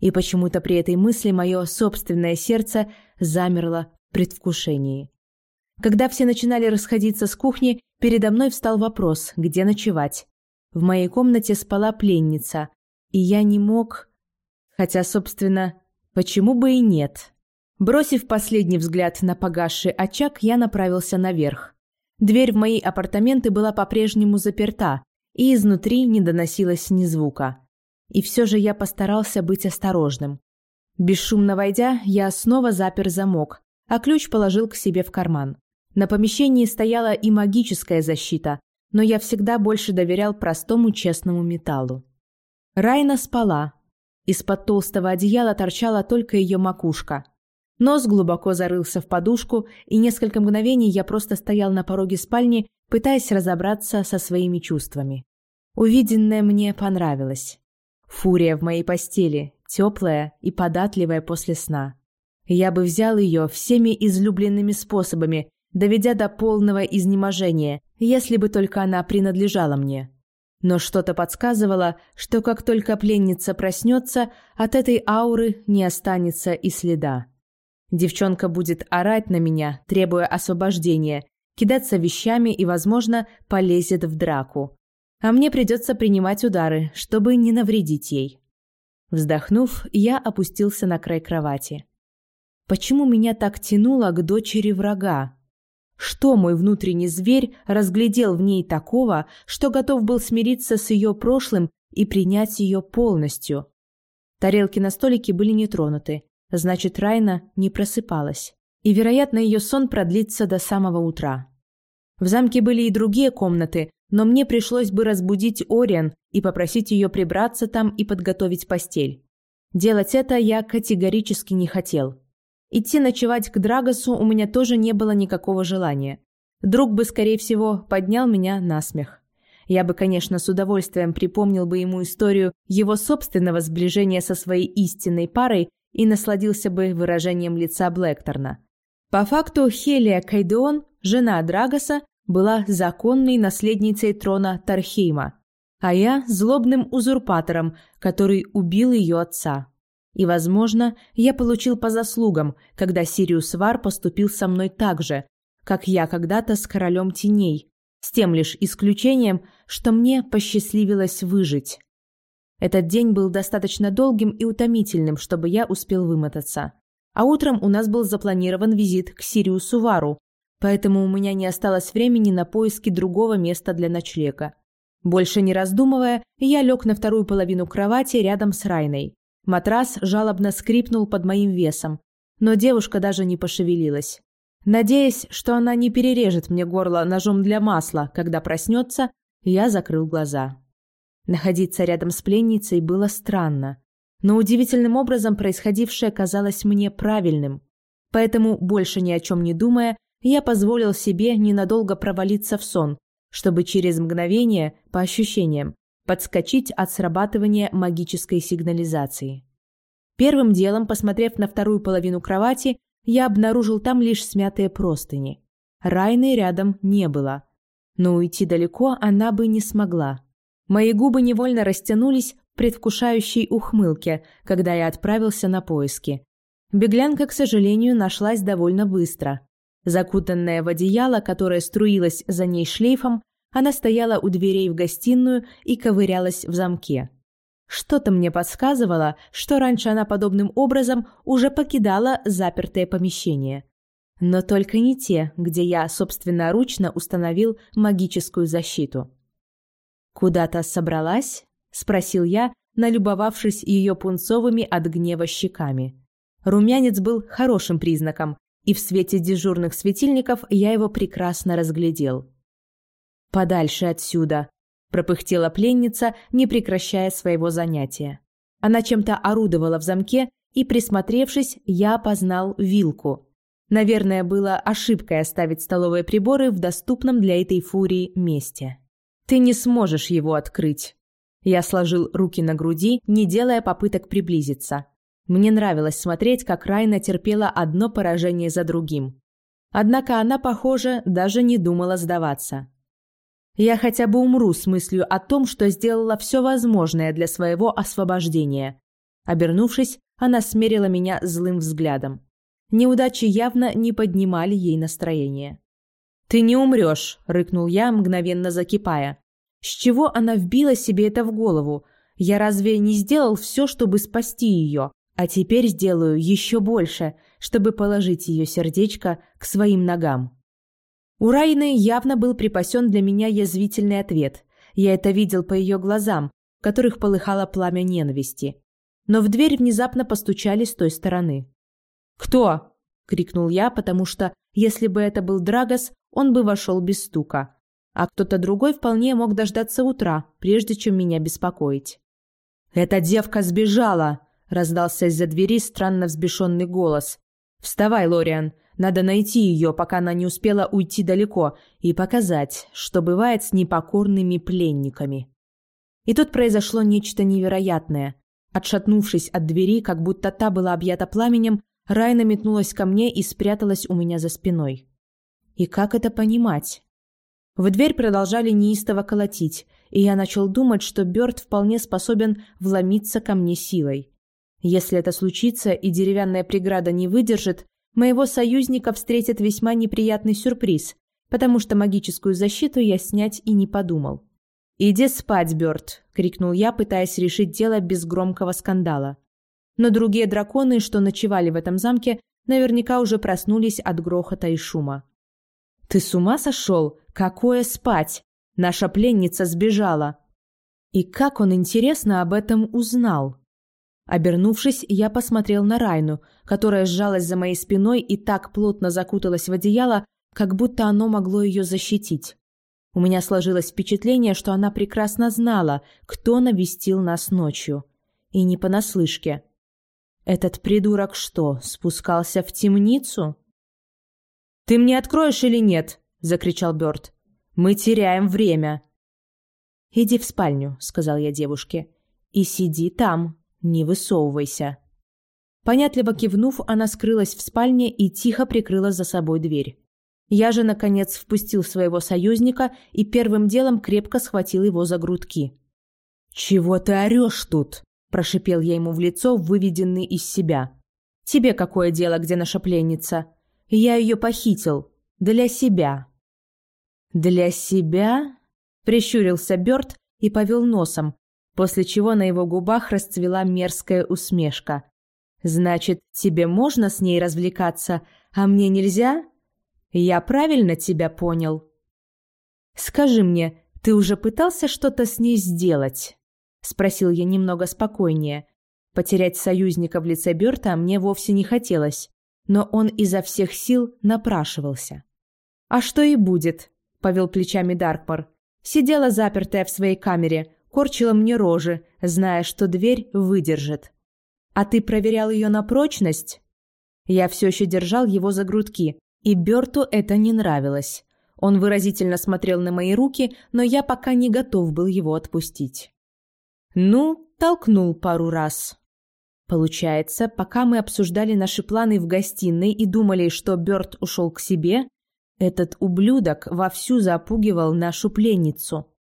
И почему-то при этой мысли мое собственное сердце замерло в предвкушении. Когда все начинали расходиться с кухни, передо мной встал вопрос, где ночевать. В моей комнате спала пленница, и я не мог... Хотя, собственно, почему бы и нет? Бросив последний взгляд на погасший очаг, я направился наверх. Дверь в мои апартаменты была по-прежнему заперта, и изнутри не доносилось ни звука. И все же я постарался быть осторожным. Бесшумно войдя, я снова запер замок, а ключ положил к себе в карман. На помещении стояла и магическая защита, но я всегда больше доверял простому честному металлу. Райна спала. Из-под толстого одеяла торчала только ее макушка. Нос глубоко зарылся в подушку, и несколько мгновений я просто стоял на пороге спальни, пытаясь разобраться со своими чувствами. Увиденное мне понравилось. Фурия в моей постели, теплая и податливая после сна. Я бы взял ее всеми излюбленными способами, доведя до полного изнеможения, если бы только она принадлежала мне. Но что-то подсказывало, что как только пленница проснется, от этой ауры не останется и следа. Девчонка будет орать на меня, требуя освобождения, кидаться вещами и, возможно, полезет в драку. А мне придется принимать удары, чтобы не навредить ей. Вздохнув, я опустился на край кровати. Почему меня так тянуло к дочери врага? Что мой внутренний зверь разглядел в ней такого, что готов был смириться с ее прошлым и принять ее полностью? Тарелки на столике были не тронуты, значит, Райна не просыпалась. И, вероятно, ее сон продлится до самого утра. В замке были и другие комнаты, но мне пришлось бы разбудить Ориан и попросить ее прибраться там и подготовить постель. Делать это я категорически не хотел. Идти ночевать к Драгосу у меня тоже не было никакого желания. Друг бы, скорее всего, поднял меня на смех. Я бы, конечно, с удовольствием припомнил бы ему историю его собственного сближения со своей истинной парой и насладился бы выражением лица Блэкторна. По факту Хелия Кайдеон, жена Драгоса, была законной наследницей трона Тархейма, а я – злобным узурпатором, который убил ее отца. И, возможно, я получил по заслугам, когда Сириус Вар поступил со мной так же, как я когда-то с королем теней, с тем лишь исключением, что мне посчастливилось выжить. Этот день был достаточно долгим и утомительным, чтобы я успел вымотаться. А утром у нас был запланирован визит к Сириусу Вару, поэтому у меня не осталось времени на поиски другого места для ночлега. Больше не раздумывая, я лег на вторую половину кровати рядом с Райной. Матрас жалобно скрипнул под моим весом, но девушка даже не пошевелилась. Надеясь, что она не перережет мне горло ножом для масла, когда проснется, я закрыл глаза. Находиться рядом с пленницей было странно, но удивительным образом происходившее казалось мне правильным. Поэтому, больше ни о чем не думая, я позволил себе ненадолго провалиться в сон, чтобы через мгновение, по ощущениям, подскочить от срабатывания магической сигнализации. Первым делом, посмотрев на вторую половину кровати, я обнаружил там лишь смятые простыни. Райны рядом не было. Но уйти далеко она бы не смогла. Мои губы невольно растянулись в предвкушающей ухмылке, когда я отправился на поиски. Беглянка, к сожалению, нашлась довольно быстро. Закутанная в одеяло, которое струилось за ней шлейфом, она стояла у дверей в гостиную и ковырялась в замке. Что-то мне подсказывало, что раньше она подобным образом уже покидала запертое помещение. Но только не те, где я собственноручно установил магическую защиту. «Куда-то собралась?» – спросил я, налюбовавшись ее пунцовыми от гнева щеками. Румянец был хорошим признаком, и в свете дежурных светильников я его прекрасно разглядел. «Подальше отсюда!» – пропыхтела пленница, не прекращая своего занятия. Она чем-то орудовала в замке, и, присмотревшись, я опознал вилку. Наверное, было ошибкой оставить столовые приборы в доступном для этой фурии месте. «Ты не сможешь его открыть!» Я сложил руки на груди, не делая попыток приблизиться. Мне нравилось смотреть, как Райна терпела одно поражение за другим. Однако она, похоже, даже не думала сдаваться. Я хотя бы умру с мыслью о том, что сделала все возможное для своего освобождения. Обернувшись, она смерила меня злым взглядом. Неудачи явно не поднимали ей настроение. «Ты не умрешь!» – рыкнул я, мгновенно закипая. «С чего она вбила себе это в голову? Я разве не сделал все, чтобы спасти ее? А теперь сделаю еще больше, чтобы положить ее сердечко к своим ногам». У Райны явно был припасен для меня язвительный ответ. Я это видел по ее глазам, в которых полыхало пламя ненависти. Но в дверь внезапно постучали с той стороны. «Кто?» — крикнул я, потому что, если бы это был Драгос, он бы вошел без стука. А кто-то другой вполне мог дождаться утра, прежде чем меня беспокоить. «Эта девка сбежала!» — раздался из-за двери странно взбешенный голос. «Вставай, Лориан, надо найти ее, пока она не успела уйти далеко, и показать, что бывает с непокорными пленниками». И тут произошло нечто невероятное. Отшатнувшись от двери, как будто та была объята пламенем, Райна метнулась ко мне и спряталась у меня за спиной. И как это понимать? В дверь продолжали неистово колотить, и я начал думать, что Бёрд вполне способен вломиться ко мне силой. Если это случится и деревянная преграда не выдержит, моего союзника встретит весьма неприятный сюрприз, потому что магическую защиту я снять и не подумал. «Иди спать, Бёрд!» — крикнул я, пытаясь решить дело без громкого скандала. Но другие драконы, что ночевали в этом замке, наверняка уже проснулись от грохота и шума. «Ты с ума сошел? Какое спать? Наша пленница сбежала!» И как он, интересно, об этом узнал? Обернувшись, я посмотрел на Райну, которая сжалась за моей спиной и так плотно закуталась в одеяло, как будто оно могло ее защитить. У меня сложилось впечатление, что она прекрасно знала, кто навестил нас ночью. И не понаслышке. Этот придурок что, спускался в темницу? «Ты мне откроешь или нет?» – закричал Бёрд. «Мы теряем время». «Иди в спальню», – сказал я девушке. «И сиди там, не высовывайся». Понятливо кивнув, она скрылась в спальне и тихо прикрыла за собой дверь. Я же, наконец, впустил своего союзника и первым делом крепко схватил его за грудки. «Чего ты орешь тут?» – прошипел я ему в лицо, выведенный из себя. «Тебе какое дело, где наша пленница? Я ее похитил. Для себя». «Для себя?» – прищурился Бёрд и повел носом, после чего на его губах расцвела мерзкая усмешка. «Значит, тебе можно с ней развлекаться, а мне нельзя?» Я правильно тебя понял? Скажи мне, ты уже пытался что-то с ней сделать? Спросил я немного спокойнее. Потерять союзника в лице Бёрта мне вовсе не хотелось, но он изо всех сил напрашивался. «А что и будет», — повел плечами Даркмор. Сидела запертая в своей камере, корчила мне рожи, зная, что дверь выдержит. «А ты проверял ее на прочность?» Я все еще держал его за грудки, и Берту это не нравилось. Он выразительно смотрел на мои руки, но я пока не готов был его отпустить. Ну, толкнул пару раз. Получается, пока мы обсуждали наши планы в гостиной и думали, что Бёрд ушел к себе, этот ублюдок вовсю запугивал нашу пленницу.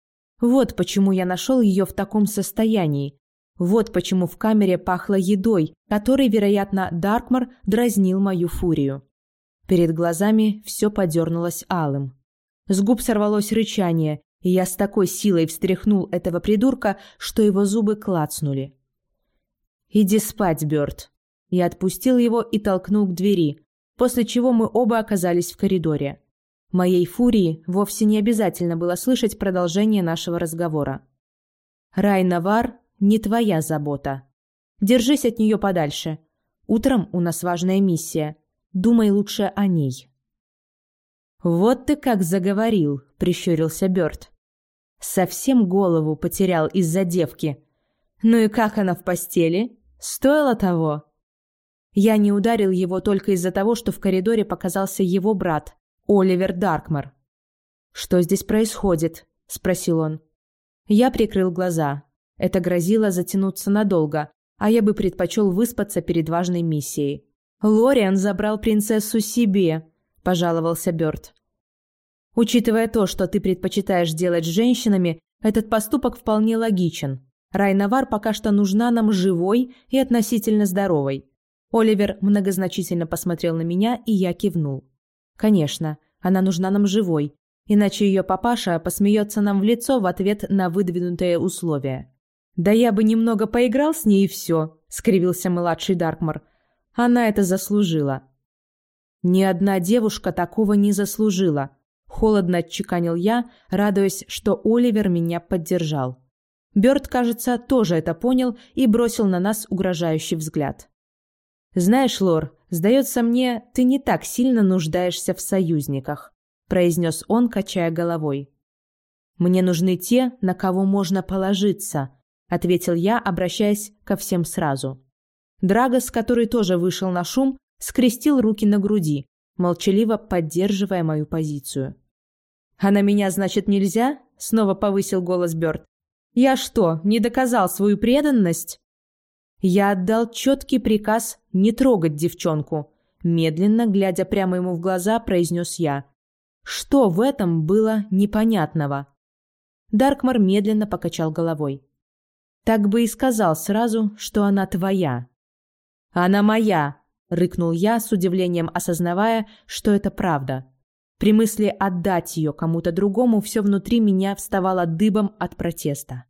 Вот почему я нашел ее в таком состоянии. Вот почему в камере пахло едой, которой, вероятно, Даркмар дразнил мою фурию. Перед глазами все подернулось алым. С губ сорвалось рычание, и я с такой силой встряхнул этого придурка, что его зубы клацнули. «Иди спать, Бёрд». Я отпустил его и толкнул к двери, после чего мы оба оказались в коридоре. Моей фурии вовсе не обязательно было слышать продолжение нашего разговора. «Рай Навар не твоя забота. Держись от нее подальше. Утром у нас важная миссия. Думай лучше о ней». «Вот ты как заговорил», — прищурился Бёрд. «Совсем голову потерял из-за девки. Ну и как она в постели? Стоило того?» Я не ударил его только из-за того, что в коридоре показался его брат, Оливер Даркмар. «Что здесь происходит?» – спросил он. Я прикрыл глаза. Это грозило затянуться надолго, а я бы предпочел выспаться перед важной миссией. «Лориан забрал принцессу себе», – пожаловался Бёрд. «Учитывая то, что ты предпочитаешь делать с женщинами, этот поступок вполне логичен. Райнавар пока что нужна нам живой и относительно здоровой». Оливер многозначительно посмотрел на меня, и я кивнул. «Конечно, она нужна нам живой, иначе ее папаша посмеется нам в лицо в ответ на выдвинутые условия». «Да я бы немного поиграл с ней и все», — скривился младший Даркмар. Она это заслужила. Ни одна девушка такого не заслужила. Холодно отчеканил я, радуясь, что Оливер меня поддержал. Бёрд, кажется, тоже это понял и бросил на нас угрожающий взгляд. «Знаешь, Лор, сдается мне, ты не так сильно нуждаешься в союзниках», произнес он, качая головой. «Мне нужны те, на кого можно положиться», ответил я, обращаясь ко всем сразу. Драгос, который тоже вышел на шум, скрестил руки на груди, молчаливо поддерживая мою позицию. «А на меня, значит, нельзя?» — снова повысил голос Бёрд. «Я что, не доказал свою преданность?» Я отдал четкий приказ не трогать девчонку. Медленно, глядя прямо ему в глаза, произнес я. Что в этом было непонятного? Даркмар медленно покачал головой. Так бы и сказал сразу, что она твоя. Она моя, рыкнул я, с удивлением осознавая, что это правда. При мысли отдать ее кому-то другому все внутри меня вставало дыбом от протеста.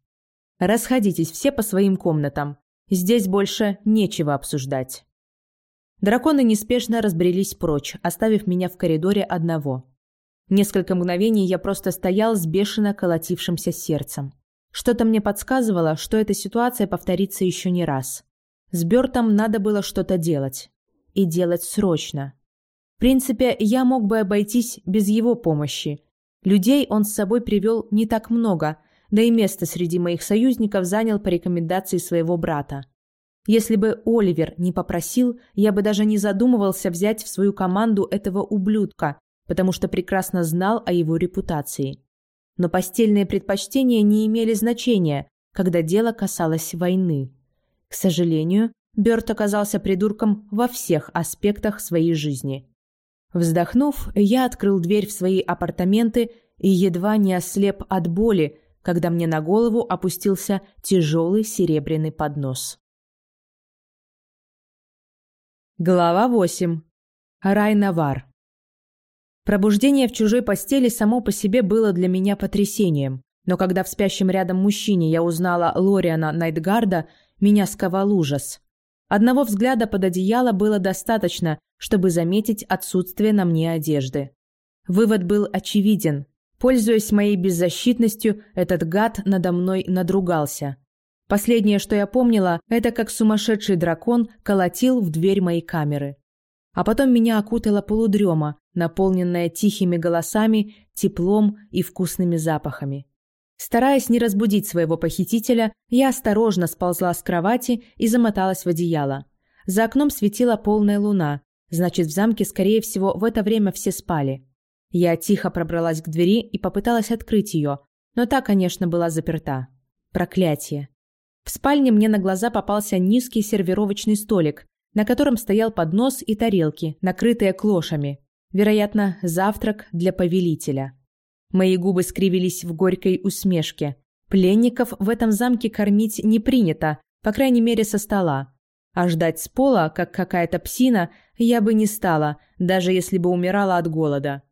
Расходитесь все по своим комнатам. Здесь больше нечего обсуждать. Драконы неспешно разбрелись прочь, оставив меня в коридоре одного. Несколько мгновений я просто стоял с бешено колотившимся сердцем. Что-то мне подсказывало, что эта ситуация повторится еще не раз. С Бёртом надо было что-то делать. И делать срочно. В принципе, я мог бы обойтись без его помощи. Людей он с собой привел не так много – да и место среди моих союзников занял по рекомендации своего брата. Если бы Оливер не попросил, я бы даже не задумывался взять в свою команду этого ублюдка, потому что прекрасно знал о его репутации. Но постельные предпочтения не имели значения, когда дело касалось войны. К сожалению, Бёрд оказался придурком во всех аспектах своей жизни. Вздохнув, я открыл дверь в свои апартаменты и едва не ослеп от боли, когда мне на голову опустился тяжелый серебряный поднос. Глава 8. Райнавар. Пробуждение в чужой постели само по себе было для меня потрясением, но когда в спящем рядом мужчине я узнала Лориана Найтгарда, меня сковал ужас. Одного взгляда под одеяло было достаточно, чтобы заметить отсутствие на мне одежды. Вывод был очевиден. Пользуясь моей беззащитностью, этот гад надо мной надругался. Последнее, что я помнила, это как сумасшедший дракон колотил в дверь моей камеры. А потом меня окутала полудрема, наполненная тихими голосами, теплом и вкусными запахами. Стараясь не разбудить своего похитителя, я осторожно сползла с кровати и замоталась в одеяло. За окном светила полная луна, значит, в замке, скорее всего, в это время все спали. Я тихо пробралась к двери и попыталась открыть ее, но та, конечно, была заперта. Проклятие. В спальне мне на глаза попался низкий сервировочный столик, на котором стоял поднос и тарелки, накрытые клошами. Вероятно, завтрак для повелителя. Мои губы скривились в горькой усмешке. Пленников в этом замке кормить не принято, по крайней мере, со стола. А ждать с пола, как какая-то псина, я бы не стала, даже если бы умирала от голода.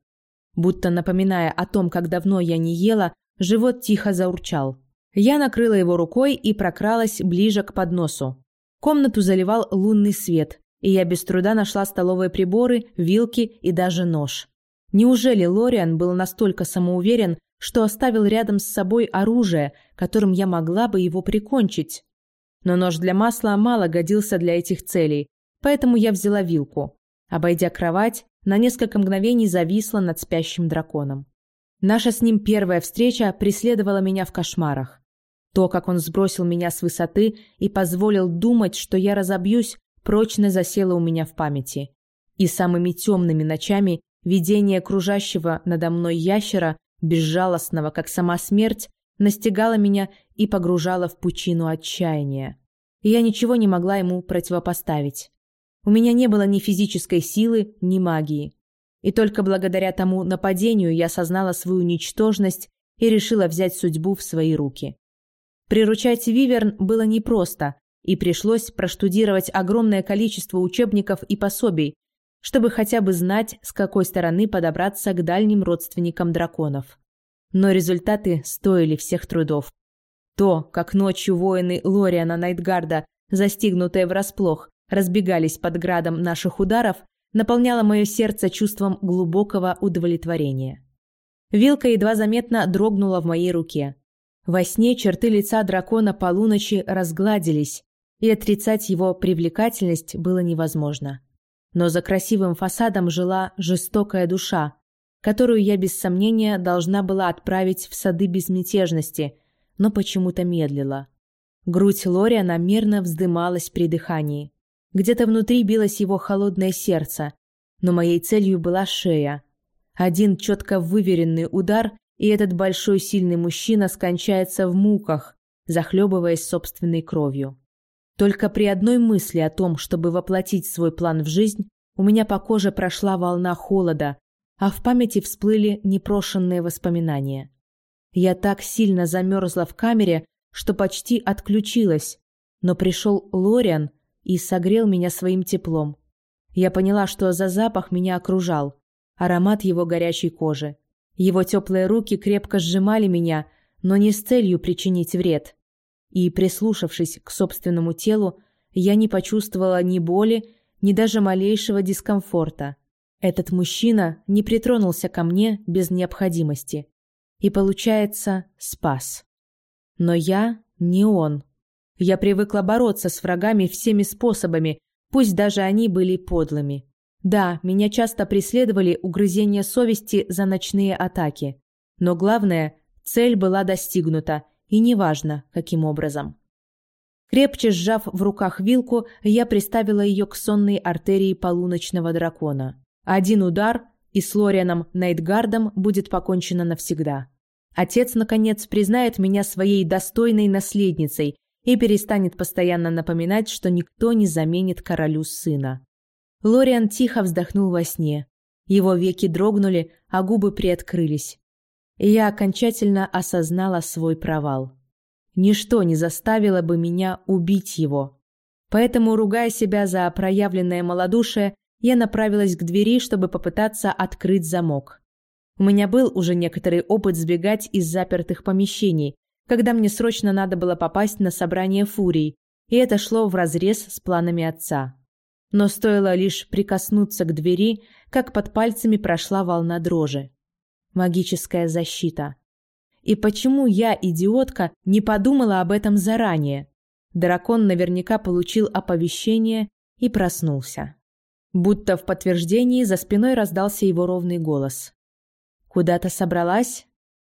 Будто напоминая о том, как давно я не ела, живот тихо заурчал. Я накрыла его рукой и прокралась ближе к подносу. Комнату заливал лунный свет, и я без труда нашла столовые приборы, вилки и даже нож. Неужели Лориан был настолько самоуверен, что оставил рядом с собой оружие, которым я могла бы его прикончить? Но нож для масла мало годился для этих целей, поэтому я взяла вилку. Обойдя кровать, на несколько мгновений зависла над спящим драконом. Наша с ним первая встреча преследовала меня в кошмарах. То, как он сбросил меня с высоты и позволил думать, что я разобьюсь, прочно засело у меня в памяти. И самыми темными ночами видение кружащего надо мной ящера, безжалостного, как сама смерть, настигало меня и погружало в пучину отчаяния. Я ничего не могла ему противопоставить. У меня не было ни физической силы, ни магии. И только благодаря тому нападению я осознала свою ничтожность и решила взять судьбу в свои руки. Приручать Виверн было непросто, и пришлось проштудировать огромное количество учебников и пособий, чтобы хотя бы знать, с какой стороны подобраться к дальним родственникам драконов. Но результаты стоили всех трудов. То, как ночью воины Лориана Найтгарда, застигнутые врасплох, разбегались под градом наших ударов, наполняло мое сердце чувством глубокого удовлетворения. Вилка едва заметно дрогнула в моей руке. Во сне черты лица дракона полуночи разгладились, и отрицать его привлекательность было невозможно. Но за красивым фасадом жила жестокая душа, которую я без сомнения должна была отправить в сады безмятежности, но почему-то медлила. Грудь Лориана мерно вздымалась при дыхании. Где-то внутри билось его холодное сердце, но моей целью была шея. Один четко выверенный удар, и этот большой сильный мужчина скончается в муках, захлебываясь собственной кровью. Только при одной мысли о том, чтобы воплотить свой план в жизнь, у меня по коже прошла волна холода, а в памяти всплыли непрошенные воспоминания. Я так сильно замерзла в камере, что почти отключилась, но пришел Лориан и согрел меня своим теплом. Я поняла, что за запах меня окружал, аромат его горячей кожи. Его теплые руки крепко сжимали меня, но не с целью причинить вред и, прислушавшись к собственному телу, я не почувствовала ни боли, ни даже малейшего дискомфорта. Этот мужчина не притронулся ко мне без необходимости. И, получается, спас. Но я не он. Я привыкла бороться с врагами всеми способами, пусть даже они были подлыми. Да, меня часто преследовали угрызения совести за ночные атаки. Но главное, цель была достигнута, и неважно, каким образом. Крепче сжав в руках вилку, я приставила ее к сонной артерии полуночного дракона. Один удар, и с Лорианом Найтгардом будет покончено навсегда. Отец, наконец, признает меня своей достойной наследницей и перестанет постоянно напоминать, что никто не заменит королю сына. Лориан тихо вздохнул во сне. Его веки дрогнули, а губы приоткрылись и я окончательно осознала свой провал. Ничто не заставило бы меня убить его. Поэтому, ругая себя за проявленное малодушие, я направилась к двери, чтобы попытаться открыть замок. У меня был уже некоторый опыт сбегать из запертых помещений, когда мне срочно надо было попасть на собрание фурий, и это шло вразрез с планами отца. Но стоило лишь прикоснуться к двери, как под пальцами прошла волна дрожи магическая защита. И почему я, идиотка, не подумала об этом заранее? Дракон наверняка получил оповещение и проснулся. Будто в подтверждении за спиной раздался его ровный голос. «Куда-то собралась?»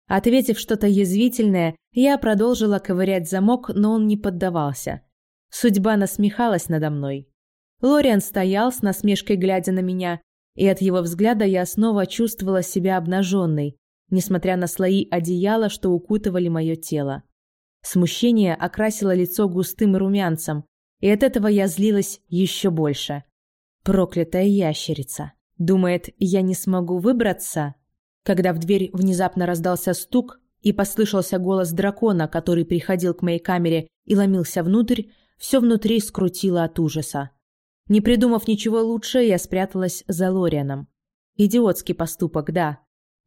Ответив что-то язвительное, я продолжила ковырять замок, но он не поддавался. Судьба насмехалась надо мной. Лориан стоял с насмешкой, глядя на меня, и от его взгляда я снова чувствовала себя обнаженной, несмотря на слои одеяла, что укутывали мое тело. Смущение окрасило лицо густым румянцем, и от этого я злилась еще больше. Проклятая ящерица. Думает, я не смогу выбраться? Когда в дверь внезапно раздался стук и послышался голос дракона, который приходил к моей камере и ломился внутрь, все внутри скрутило от ужаса. Не придумав ничего лучше, я спряталась за Лорианом. Идиотский поступок, да.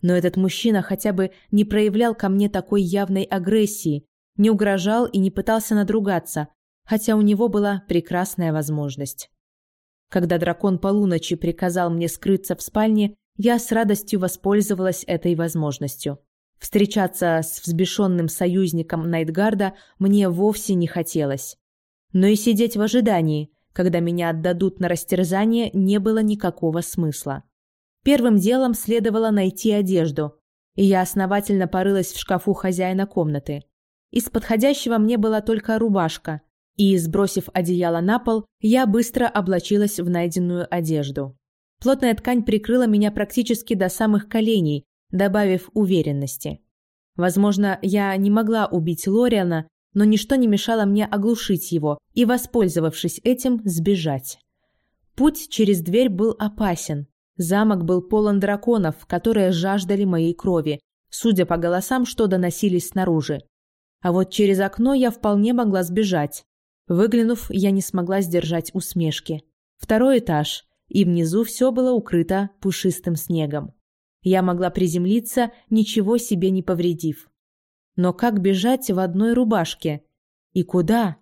Но этот мужчина хотя бы не проявлял ко мне такой явной агрессии, не угрожал и не пытался надругаться, хотя у него была прекрасная возможность. Когда дракон полуночи приказал мне скрыться в спальне, я с радостью воспользовалась этой возможностью. Встречаться с взбешенным союзником Найтгарда мне вовсе не хотелось. Но и сидеть в ожидании, когда меня отдадут на растерзание, не было никакого смысла. Первым делом следовало найти одежду, и я основательно порылась в шкафу хозяина комнаты. Из подходящего мне была только рубашка, и, сбросив одеяло на пол, я быстро облачилась в найденную одежду. Плотная ткань прикрыла меня практически до самых коленей, добавив уверенности. Возможно, я не могла убить Лориана, но ничто не мешало мне оглушить его и, воспользовавшись этим, сбежать. Путь через дверь был опасен. Замок был полон драконов, которые жаждали моей крови, судя по голосам, что доносились снаружи. А вот через окно я вполне могла сбежать. Выглянув, я не смогла сдержать усмешки. Второй этаж, и внизу все было укрыто пушистым снегом. Я могла приземлиться, ничего себе не повредив. Но как бежать в одной рубашке? И куда?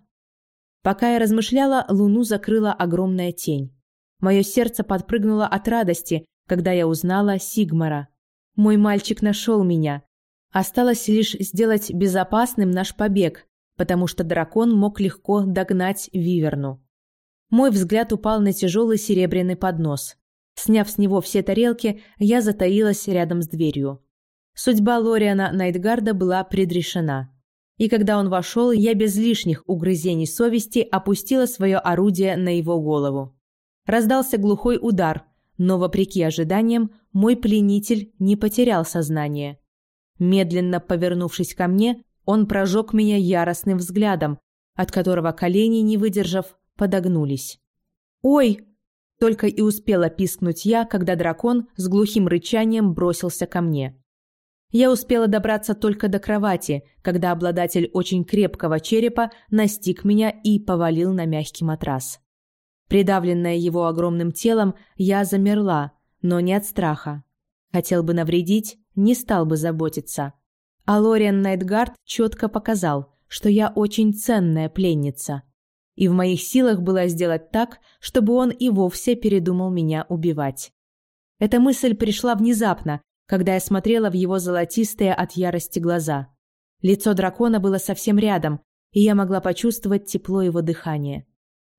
Пока я размышляла, луну закрыла огромная тень. Мое сердце подпрыгнуло от радости, когда я узнала Сигмара. Мой мальчик нашел меня. Осталось лишь сделать безопасным наш побег, потому что дракон мог легко догнать Виверну. Мой взгляд упал на тяжелый серебряный поднос. Сняв с него все тарелки, я затаилась рядом с дверью. Судьба Лориана Найтгарда была предрешена. И когда он вошел, я без лишних угрызений совести опустила свое орудие на его голову. Раздался глухой удар, но, вопреки ожиданиям, мой пленитель не потерял сознание. Медленно повернувшись ко мне, он прожег меня яростным взглядом, от которого колени, не выдержав, подогнулись. «Ой!» – только и успела пискнуть я, когда дракон с глухим рычанием бросился ко мне. Я успела добраться только до кровати, когда обладатель очень крепкого черепа настиг меня и повалил на мягкий матрас. Придавленная его огромным телом, я замерла, но не от страха. Хотел бы навредить, не стал бы заботиться. А Лориан Найтгард четко показал, что я очень ценная пленница. И в моих силах было сделать так, чтобы он и вовсе передумал меня убивать. Эта мысль пришла внезапно, когда я смотрела в его золотистые от ярости глаза. Лицо дракона было совсем рядом, и я могла почувствовать тепло его дыхания.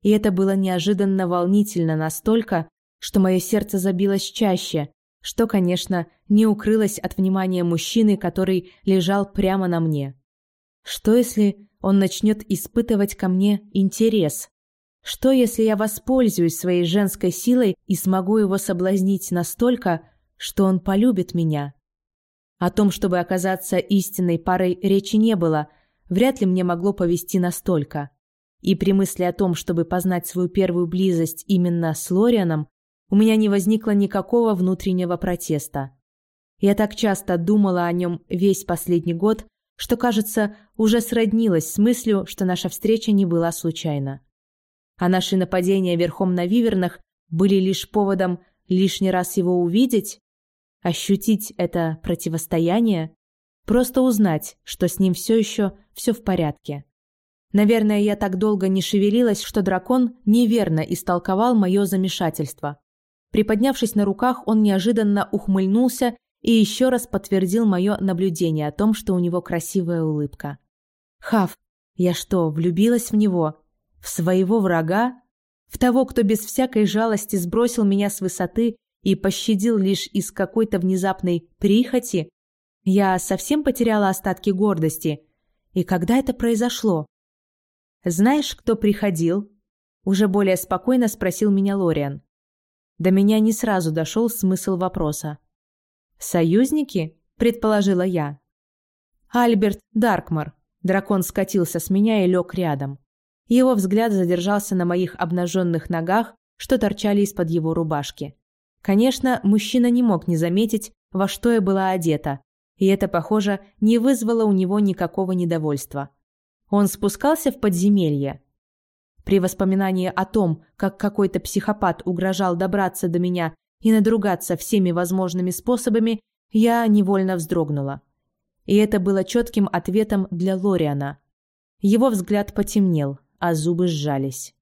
И это было неожиданно волнительно настолько, что мое сердце забилось чаще, что, конечно, не укрылось от внимания мужчины, который лежал прямо на мне. Что если он начнет испытывать ко мне интерес? Что если я воспользуюсь своей женской силой и смогу его соблазнить настолько, что он полюбит меня. О том, чтобы оказаться истинной парой, речи не было, вряд ли мне могло повести настолько. И при мысли о том, чтобы познать свою первую близость именно с Лорианом, у меня не возникло никакого внутреннего протеста. Я так часто думала о нем весь последний год, что, кажется, уже сроднилась с мыслью, что наша встреча не была случайна. А наши нападения верхом на вивернах были лишь поводом лишний раз его увидеть? Ощутить это противостояние? Просто узнать, что с ним все еще все в порядке. Наверное, я так долго не шевелилась, что дракон неверно истолковал мое замешательство. Приподнявшись на руках, он неожиданно ухмыльнулся и еще раз подтвердил мое наблюдение о том, что у него красивая улыбка. «Хав, я что, влюбилась в него? В своего врага? В того, кто без всякой жалости сбросил меня с высоты и пощадил лишь из какой-то внезапной прихоти, я совсем потеряла остатки гордости. И когда это произошло? «Знаешь, кто приходил?» Уже более спокойно спросил меня Лориан. До меня не сразу дошел смысл вопроса. «Союзники?» – предположила я. «Альберт Даркмар». Дракон скатился с меня и лег рядом. Его взгляд задержался на моих обнаженных ногах, что торчали из-под его рубашки. Конечно, мужчина не мог не заметить, во что я была одета, и это, похоже, не вызвало у него никакого недовольства. Он спускался в подземелье. При воспоминании о том, как какой-то психопат угрожал добраться до меня и надругаться всеми возможными способами, я невольно вздрогнула. И это было четким ответом для Лориана. Его взгляд потемнел, а зубы сжались.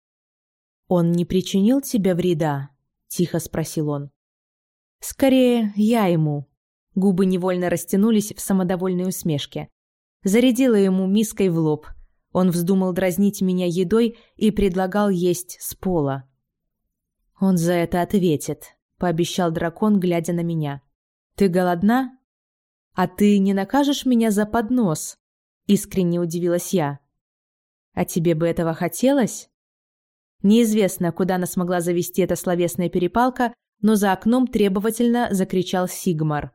«Он не причинил тебе вреда?» – тихо спросил он. «Скорее, я ему». Губы невольно растянулись в самодовольной усмешке. Зарядила ему миской в лоб. Он вздумал дразнить меня едой и предлагал есть с пола. «Он за это ответит», — пообещал дракон, глядя на меня. «Ты голодна? А ты не накажешь меня за поднос?» Искренне удивилась я. «А тебе бы этого хотелось?» Неизвестно, куда нас могла завести эта словесная перепалка, но за окном требовательно закричал Сигмар.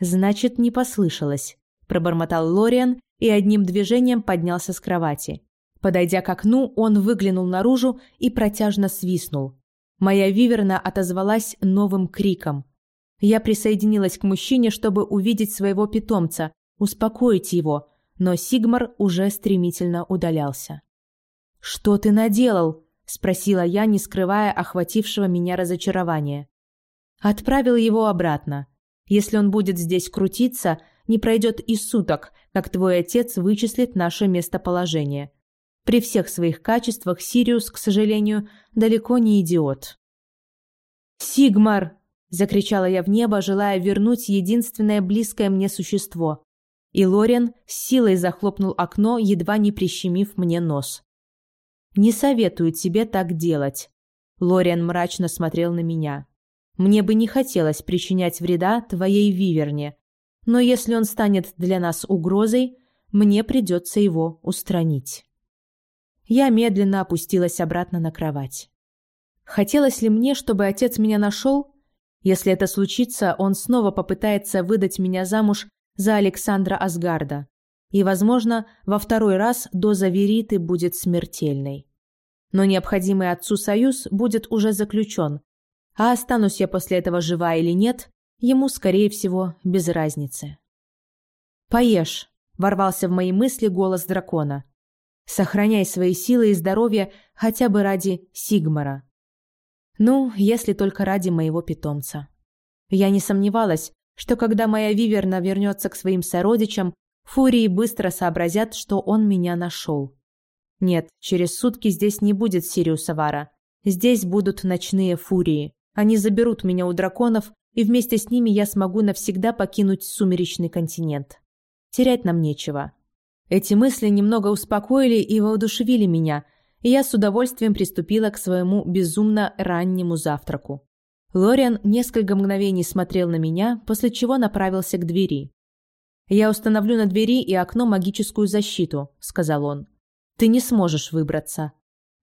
«Значит, не послышалось», – пробормотал Лориан и одним движением поднялся с кровати. Подойдя к окну, он выглянул наружу и протяжно свистнул. Моя виверна отозвалась новым криком. Я присоединилась к мужчине, чтобы увидеть своего питомца, успокоить его, но Сигмар уже стремительно удалялся. «Что ты наделал?» – спросила я, не скрывая охватившего меня разочарования. Отправил его обратно. Если он будет здесь крутиться, не пройдет и суток, как твой отец вычислит наше местоположение. При всех своих качествах Сириус, к сожалению, далеко не идиот. «Сигмар!» – закричала я в небо, желая вернуть единственное близкое мне существо. И Лориан с силой захлопнул окно, едва не прищемив мне нос. «Не советую тебе так делать», — Лориан мрачно смотрел на меня. «Мне бы не хотелось причинять вреда твоей виверне, но если он станет для нас угрозой, мне придется его устранить». Я медленно опустилась обратно на кровать. Хотелось ли мне, чтобы отец меня нашел? Если это случится, он снова попытается выдать меня замуж за Александра Асгарда. И, возможно, во второй раз доза вериты будет смертельной. Но необходимый отцу союз будет уже заключен, а останусь я после этого жива или нет, ему, скорее всего, без разницы. «Поешь», — ворвался в мои мысли голос дракона. «Сохраняй свои силы и здоровье хотя бы ради Сигмара. Ну, если только ради моего питомца. Я не сомневалась, что когда моя Виверна вернется к своим сородичам, фурии быстро сообразят, что он меня нашел. Нет, через сутки здесь не будет Сириуса Вара. Здесь будут ночные фурии. Они заберут меня у драконов, и вместе с ними я смогу навсегда покинуть сумеречный континент. Терять нам нечего. Эти мысли немного успокоили и воодушевили меня, и я с удовольствием приступила к своему безумно раннему завтраку. Лориан несколько мгновений смотрел на меня, после чего направился к двери. «Я установлю на двери и окно магическую защиту», — сказал он. «Ты не сможешь выбраться.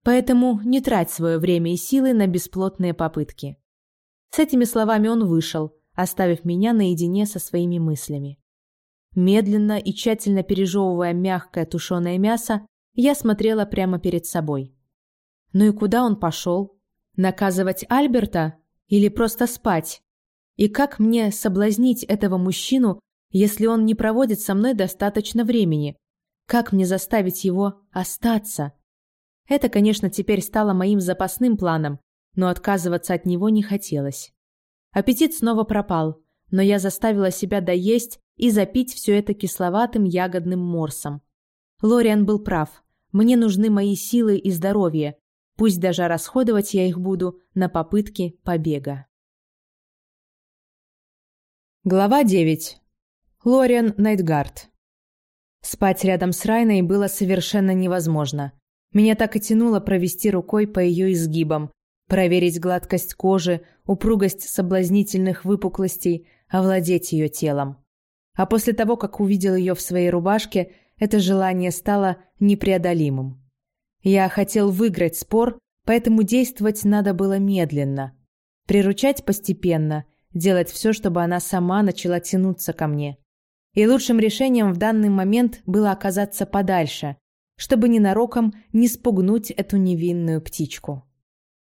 Поэтому не трать свое время и силы на бесплотные попытки». С этими словами он вышел, оставив меня наедине со своими мыслями. Медленно и тщательно пережевывая мягкое тушеное мясо, я смотрела прямо перед собой. Ну и куда он пошел? Наказывать Альберта или просто спать? И как мне соблазнить этого мужчину, если он не проводит со мной достаточно времени? Как мне заставить его остаться? Это, конечно, теперь стало моим запасным планом, но отказываться от него не хотелось. Аппетит снова пропал, но я заставила себя доесть и запить все это кисловатым ягодным морсом. Лориан был прав. Мне нужны мои силы и здоровье, пусть даже расходовать я их буду на попытки побега. Глава 9. Лориан Найтгард. Спать рядом с Райной было совершенно невозможно. Меня так и тянуло провести рукой по ее изгибам, проверить гладкость кожи, упругость соблазнительных выпуклостей, овладеть ее телом. А после того, как увидел ее в своей рубашке, это желание стало непреодолимым. Я хотел выиграть спор, поэтому действовать надо было медленно. Приручать постепенно, делать все, чтобы она сама начала тянуться ко мне. И лучшим решением в данный момент было оказаться подальше, чтобы ненароком не спугнуть эту невинную птичку.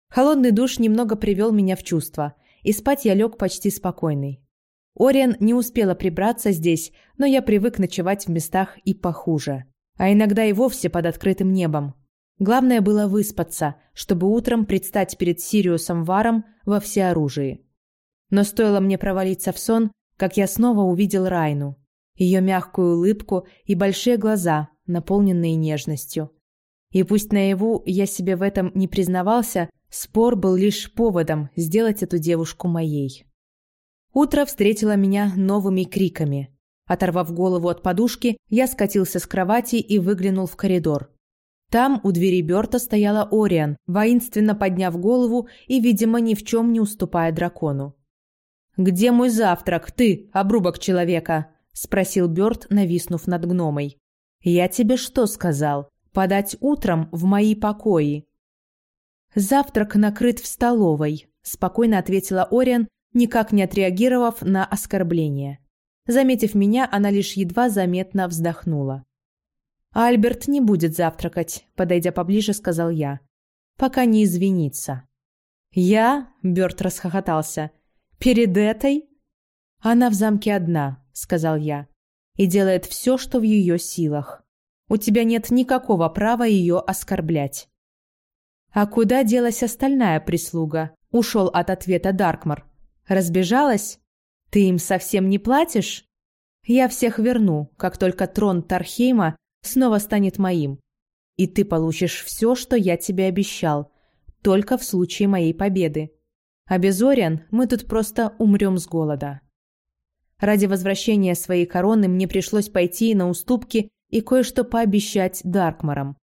Холодный душ немного привел меня в чувство, и спать я лег почти спокойный. Ориан не успела прибраться здесь, но я привык ночевать в местах и похуже. А иногда и вовсе под открытым небом. Главное было выспаться, чтобы утром предстать перед Сириусом Варом во всеоружии. Но стоило мне провалиться в сон, как я снова увидел Райну. Ее мягкую улыбку и большие глаза, наполненные нежностью. И пусть наяву я себе в этом не признавался, спор был лишь поводом сделать эту девушку моей. Утро встретило меня новыми криками. Оторвав голову от подушки, я скатился с кровати и выглянул в коридор. Там у двери Берта стояла Ориан, воинственно подняв голову и, видимо, ни в чем не уступая дракону. «Где мой завтрак, ты, обрубок человека?» – спросил Берт, нависнув над гномой. «Я тебе что сказал? Подать утром в мои покои?» «Завтрак накрыт в столовой», – спокойно ответила Ориан, никак не отреагировав на оскорбление. Заметив меня, она лишь едва заметно вздохнула. «Альберт не будет завтракать», — подойдя поближе, сказал я. «Пока не извинится». «Я?» — Бёрд расхохотался. «Перед этой?» «Она в замке одна», — сказал я, «и делает все, что в ее силах. У тебя нет никакого права ее оскорблять». «А куда делась остальная прислуга?» — ушел от ответа Даркмар. Разбежалась? Ты им совсем не платишь? Я всех верну, как только трон Тархейма снова станет моим. И ты получишь все, что я тебе обещал, только в случае моей победы. А без Ориан мы тут просто умрем с голода. Ради возвращения своей короны мне пришлось пойти на уступки и кое-что пообещать Даркмарам.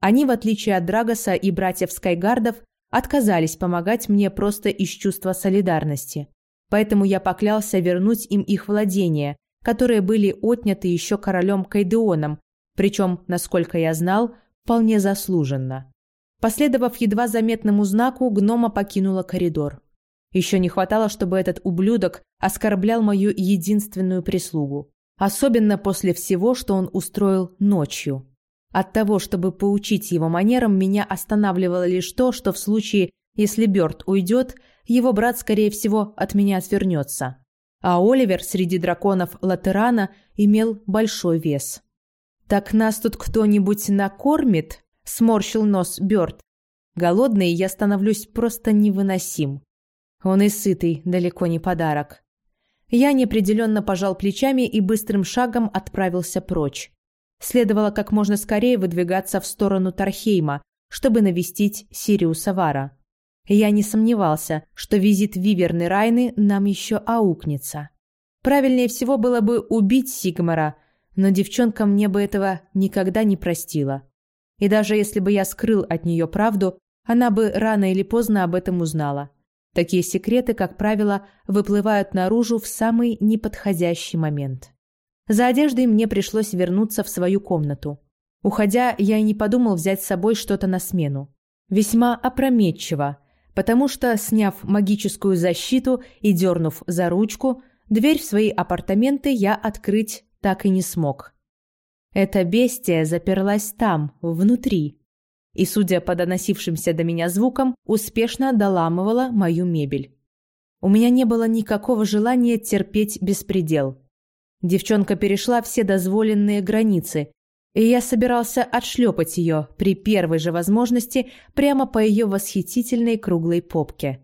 Они, в отличие от Драгоса и братьев Скайгардов, отказались помогать мне просто из чувства солидарности. Поэтому я поклялся вернуть им их владения, которые были отняты еще королем Кайдеоном, причем, насколько я знал, вполне заслуженно. Последовав едва заметному знаку, гнома покинула коридор. Еще не хватало, чтобы этот ублюдок оскорблял мою единственную прислугу. Особенно после всего, что он устроил ночью. От того, чтобы поучить его манерам, меня останавливало лишь то, что в случае, если Бёрд уйдет, его брат, скорее всего, от меня отвернется. А Оливер среди драконов Латерана имел большой вес. «Так нас тут кто-нибудь накормит?» – сморщил нос Бёрд. Голодный я становлюсь просто невыносим. Он и сытый, далеко не подарок. Я неопределенно пожал плечами и быстрым шагом отправился прочь. Следовало как можно скорее выдвигаться в сторону Тархейма, чтобы навестить Сириуса Вара. Я не сомневался, что визит Виверны Райны нам еще аукнется. Правильнее всего было бы убить Сигмара, но девчонка мне бы этого никогда не простила. И даже если бы я скрыл от нее правду, она бы рано или поздно об этом узнала. Такие секреты, как правило, выплывают наружу в самый неподходящий момент. За одеждой мне пришлось вернуться в свою комнату. Уходя, я и не подумал взять с собой что-то на смену. Весьма опрометчиво, потому что, сняв магическую защиту и дернув за ручку, дверь в свои апартаменты я открыть так и не смог. Эта бестия заперлась там, внутри, и, судя по доносившимся до меня звукам, успешно доламывала мою мебель. У меня не было никакого желания терпеть беспредел. Девчонка перешла все дозволенные границы, и я собирался отшлепать ее при первой же возможности прямо по ее восхитительной круглой попке.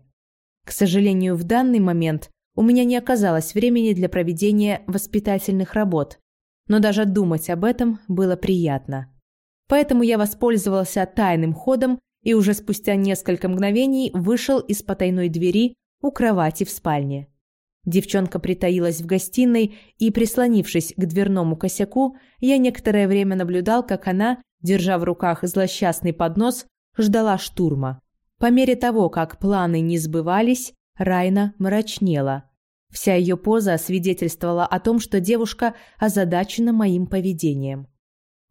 К сожалению, в данный момент у меня не оказалось времени для проведения воспитательных работ, но даже думать об этом было приятно. Поэтому я воспользовался тайным ходом и уже спустя несколько мгновений вышел из потайной двери у кровати в спальне. Девчонка притаилась в гостиной, и, прислонившись к дверному косяку, я некоторое время наблюдал, как она, держа в руках злосчастный поднос, ждала штурма. По мере того, как планы не сбывались, Райна мрачнела. Вся ее поза свидетельствовала о том, что девушка озадачена моим поведением.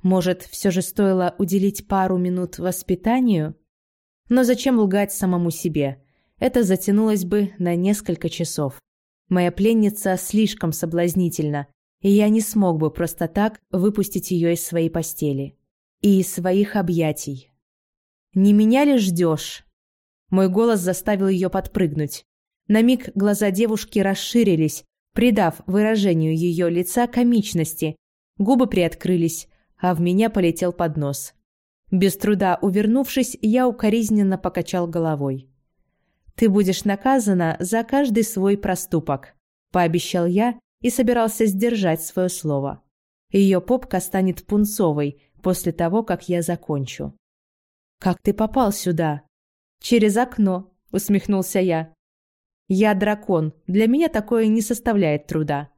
Может, все же стоило уделить пару минут воспитанию? Но зачем лгать самому себе? Это затянулось бы на несколько часов. Моя пленница слишком соблазнительна, и я не смог бы просто так выпустить ее из своей постели. И из своих объятий. «Не меня ли ждешь?» Мой голос заставил ее подпрыгнуть. На миг глаза девушки расширились, придав выражению ее лица комичности. Губы приоткрылись, а в меня полетел поднос. Без труда увернувшись, я укоризненно покачал головой. «Ты будешь наказана за каждый свой проступок», – пообещал я и собирался сдержать свое слово. Ее попка станет пунцовой после того, как я закончу. «Как ты попал сюда?» «Через окно», – усмехнулся я. «Я дракон, для меня такое не составляет труда».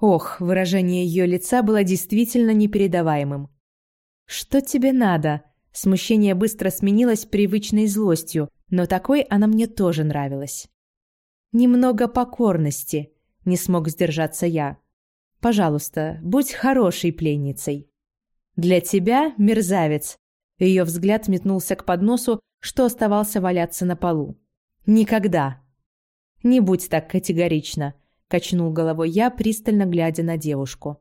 Ох, выражение ее лица было действительно непередаваемым. «Что тебе надо?» Смущение быстро сменилось привычной злостью, но такой она мне тоже нравилась. «Немного покорности», — не смог сдержаться я. «Пожалуйста, будь хорошей пленницей». «Для тебя, мерзавец!» Ее взгляд метнулся к подносу, что оставался валяться на полу. «Никогда!» «Не будь так категорично качнул головой я, пристально глядя на девушку.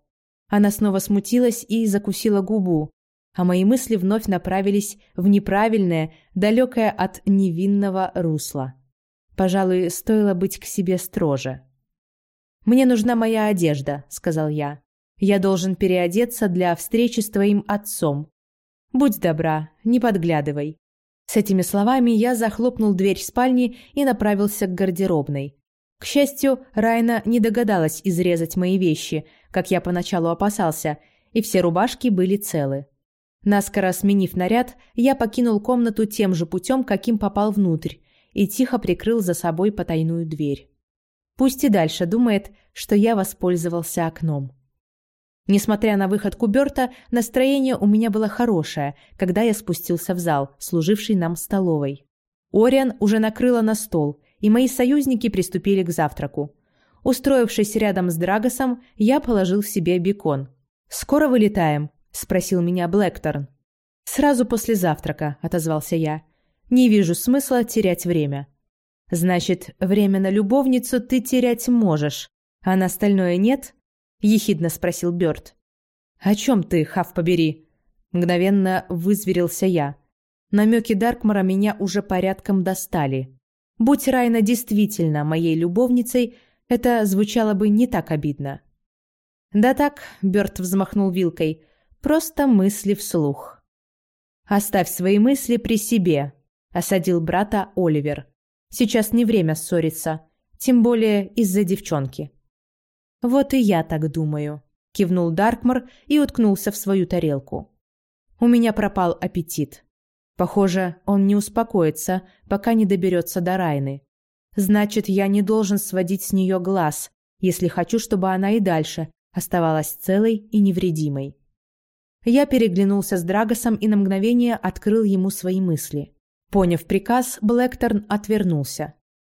Она снова смутилась и закусила губу, а мои мысли вновь направились в неправильное, далекое от невинного русла. Пожалуй, стоило быть к себе строже. «Мне нужна моя одежда», — сказал я. «Я должен переодеться для встречи с твоим отцом. Будь добра, не подглядывай». С этими словами я захлопнул дверь спальни и направился к гардеробной. К счастью, Райна не догадалась изрезать мои вещи, как я поначалу опасался, и все рубашки были целы. Наскоро сменив наряд, я покинул комнату тем же путем, каким попал внутрь, и тихо прикрыл за собой потайную дверь. Пусть и дальше думает, что я воспользовался окном. Несмотря на выходку Бёрта, настроение у меня было хорошее, когда я спустился в зал, служивший нам столовой. Ориан уже накрыла на стол, и мои союзники приступили к завтраку. Устроившись рядом с Драгосом, я положил себе бекон. «Скоро вылетаем?» – спросил меня Блэкторн. «Сразу после завтрака», – отозвался я. «Не вижу смысла терять время». «Значит, время на любовницу ты терять можешь, а на остальное нет?» – ехидно спросил Бёрд. «О чем ты, Хав побери?» Мгновенно вызверился я. Намеки Даркмара меня уже порядком достали. Будь Райна действительно моей любовницей, это звучало бы не так обидно. «Да так», — Бёрд взмахнул вилкой, — «просто мысли вслух». «Оставь свои мысли при себе», — осадил брата Оливер. «Сейчас не время ссориться, тем более из-за девчонки». «Вот и я так думаю», — кивнул Даркмар и уткнулся в свою тарелку. «У меня пропал аппетит. Похоже, он не успокоится, пока не доберется до Райны. Значит, я не должен сводить с нее глаз, если хочу, чтобы она и дальше оставалась целой и невредимой. Я переглянулся с Драгосом и на мгновение открыл ему свои мысли. Поняв приказ, Блэкторн отвернулся.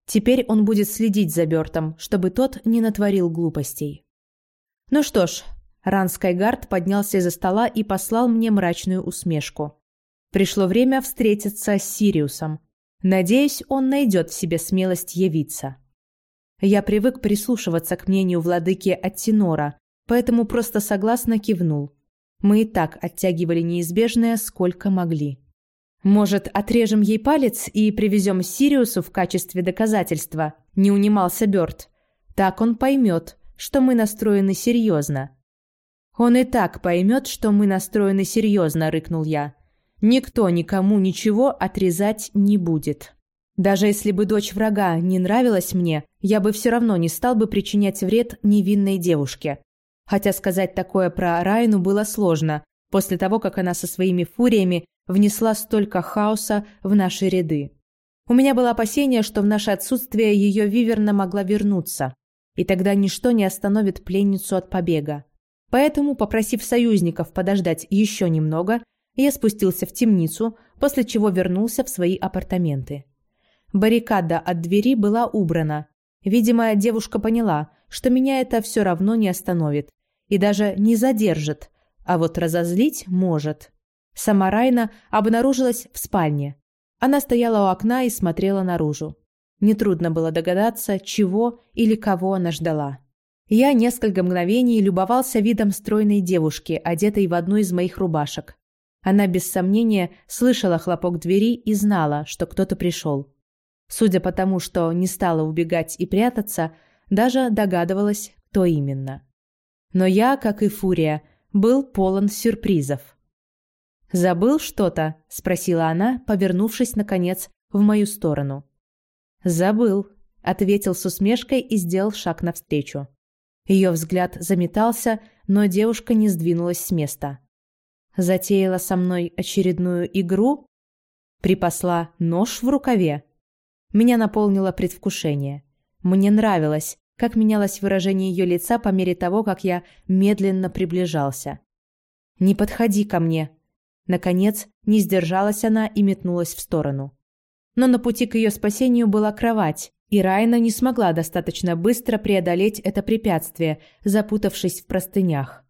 Теперь он будет следить за Бёртом, чтобы тот не натворил глупостей. Ну что ж, Ран Скайгард поднялся из-за стола и послал мне мрачную усмешку. Пришло время встретиться с Сириусом. Надеюсь, он найдет в себе смелость явиться. Я привык прислушиваться к мнению владыки Аттинора, поэтому просто согласно кивнул. Мы и так оттягивали неизбежное, сколько могли. «Может, отрежем ей палец и привезем Сириусу в качестве доказательства?» – не унимался Бёрд. «Так он поймет, что мы настроены серьезно». «Он и так поймет, что мы настроены серьезно», – рыкнул я. «Никто никому ничего отрезать не будет». Даже если бы дочь врага не нравилась мне, я бы все равно не стал бы причинять вред невинной девушке. Хотя сказать такое про Райну было сложно, после того, как она со своими фуриями внесла столько хаоса в наши ряды. У меня было опасение, что в наше отсутствие ее Виверна могла вернуться, и тогда ничто не остановит пленницу от побега. Поэтому, попросив союзников подождать еще немного, я спустился в темницу, после чего вернулся в свои апартаменты. Баррикада от двери была убрана. Видимо, девушка поняла, что меня это все равно не остановит и даже не задержит, а вот разозлить может. Сама Райна обнаружилась в спальне. Она стояла у окна и смотрела наружу. Нетрудно было догадаться, чего или кого она ждала. Я несколько мгновений любовался видом стройной девушки, одетой в одну из моих рубашек. Она без сомнения слышала хлопок двери и знала, что кто-то пришел. Судя по тому, что не стала убегать и прятаться, даже догадывалась, кто именно. Но я, как и Фурия, был полон сюрпризов. «Забыл что-то?» – спросила она, повернувшись, наконец, в мою сторону. «Забыл», – ответил с усмешкой и сделал шаг навстречу. Ее взгляд заметался, но девушка не сдвинулась с места. Затеяла со мной очередную игру? Припасла нож в рукаве? Меня наполнило предвкушение. Мне нравилось, как менялось выражение ее лица по мере того, как я медленно приближался. «Не подходи ко мне!» Наконец, не сдержалась она и метнулась в сторону. Но на пути к ее спасению была кровать, и Райна не смогла достаточно быстро преодолеть это препятствие, запутавшись в простынях.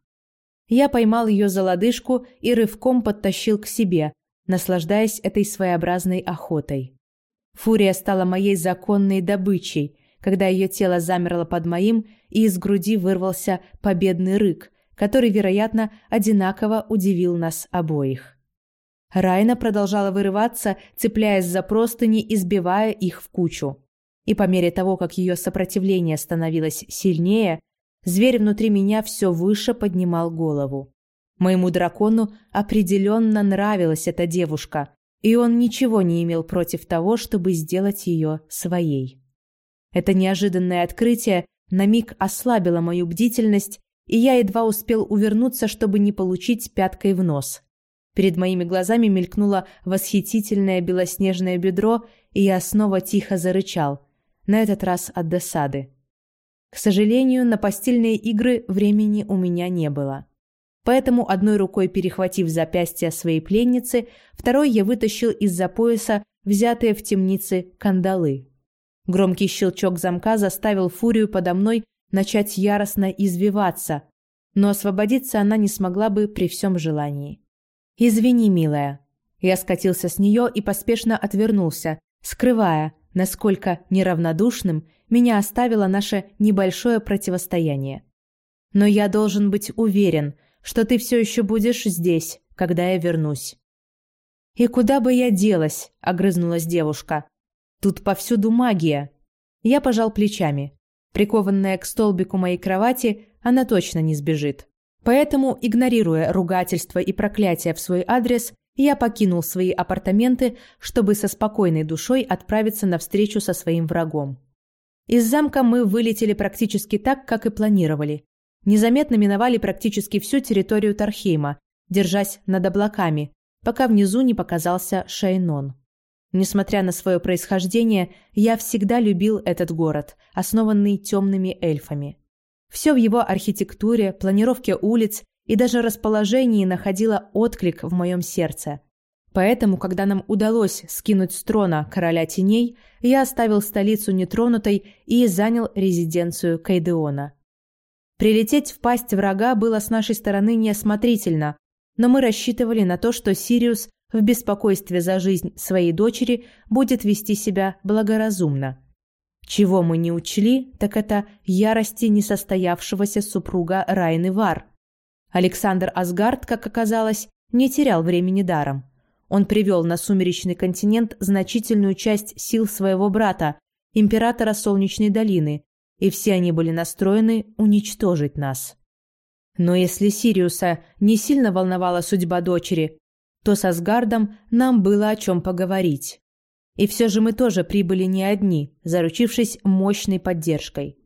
Я поймал ее за лодыжку и рывком подтащил к себе, наслаждаясь этой своеобразной охотой. Фурия стала моей законной добычей, когда ее тело замерло под моим, и из груди вырвался победный рык, который, вероятно, одинаково удивил нас обоих. Райна продолжала вырываться, цепляясь за простыни и сбивая их в кучу. И по мере того, как ее сопротивление становилось сильнее, зверь внутри меня все выше поднимал голову. Моему дракону определенно нравилась эта девушка, и он ничего не имел против того, чтобы сделать ее своей. Это неожиданное открытие на миг ослабило мою бдительность, и я едва успел увернуться, чтобы не получить пяткой в нос. Перед моими глазами мелькнуло восхитительное белоснежное бедро, и я снова тихо зарычал, на этот раз от досады. К сожалению, на постельные игры времени у меня не было. Поэтому одной рукой перехватив запястье своей пленницы, второй я вытащил из-за пояса взятые в темнице кандалы. Громкий щелчок замка заставил фурию подо мной начать яростно извиваться, но освободиться она не смогла бы при всем желании. «Извини, милая». Я скатился с нее и поспешно отвернулся, скрывая, насколько неравнодушным меня оставило наше небольшое противостояние. «Но я должен быть уверен, что ты все еще будешь здесь, когда я вернусь». «И куда бы я делась?» – огрызнулась девушка. «Тут повсюду магия». Я пожал плечами. Прикованная к столбику моей кровати, она точно не сбежит. Поэтому, игнорируя ругательства и проклятия в свой адрес, я покинул свои апартаменты, чтобы со спокойной душой отправиться на встречу со своим врагом. Из замка мы вылетели практически так, как и планировали. Незаметно миновали практически всю территорию Тархейма, держась над облаками, пока внизу не показался Шайнон. Несмотря на свое происхождение, я всегда любил этот город, основанный темными эльфами. Все в его архитектуре, планировке улиц и даже расположении находило отклик в моем сердце. Поэтому, когда нам удалось скинуть с трона короля теней, я оставил столицу нетронутой и занял резиденцию Кайдеона. Прилететь в пасть врага было с нашей стороны неосмотрительно, но мы рассчитывали на то, что Сириус в беспокойстве за жизнь своей дочери будет вести себя благоразумно. Чего мы не учли, так это ярости несостоявшегося супруга Райны Вар. Александр Асгард, как оказалось, не терял времени даром. Он привел на сумеречный континент значительную часть сил своего брата, императора Солнечной долины, и все они были настроены уничтожить нас. Но если Сириуса не сильно волновала судьба дочери, то со Сгардом нам было о чем поговорить. И все же мы тоже прибыли не одни, заручившись мощной поддержкой.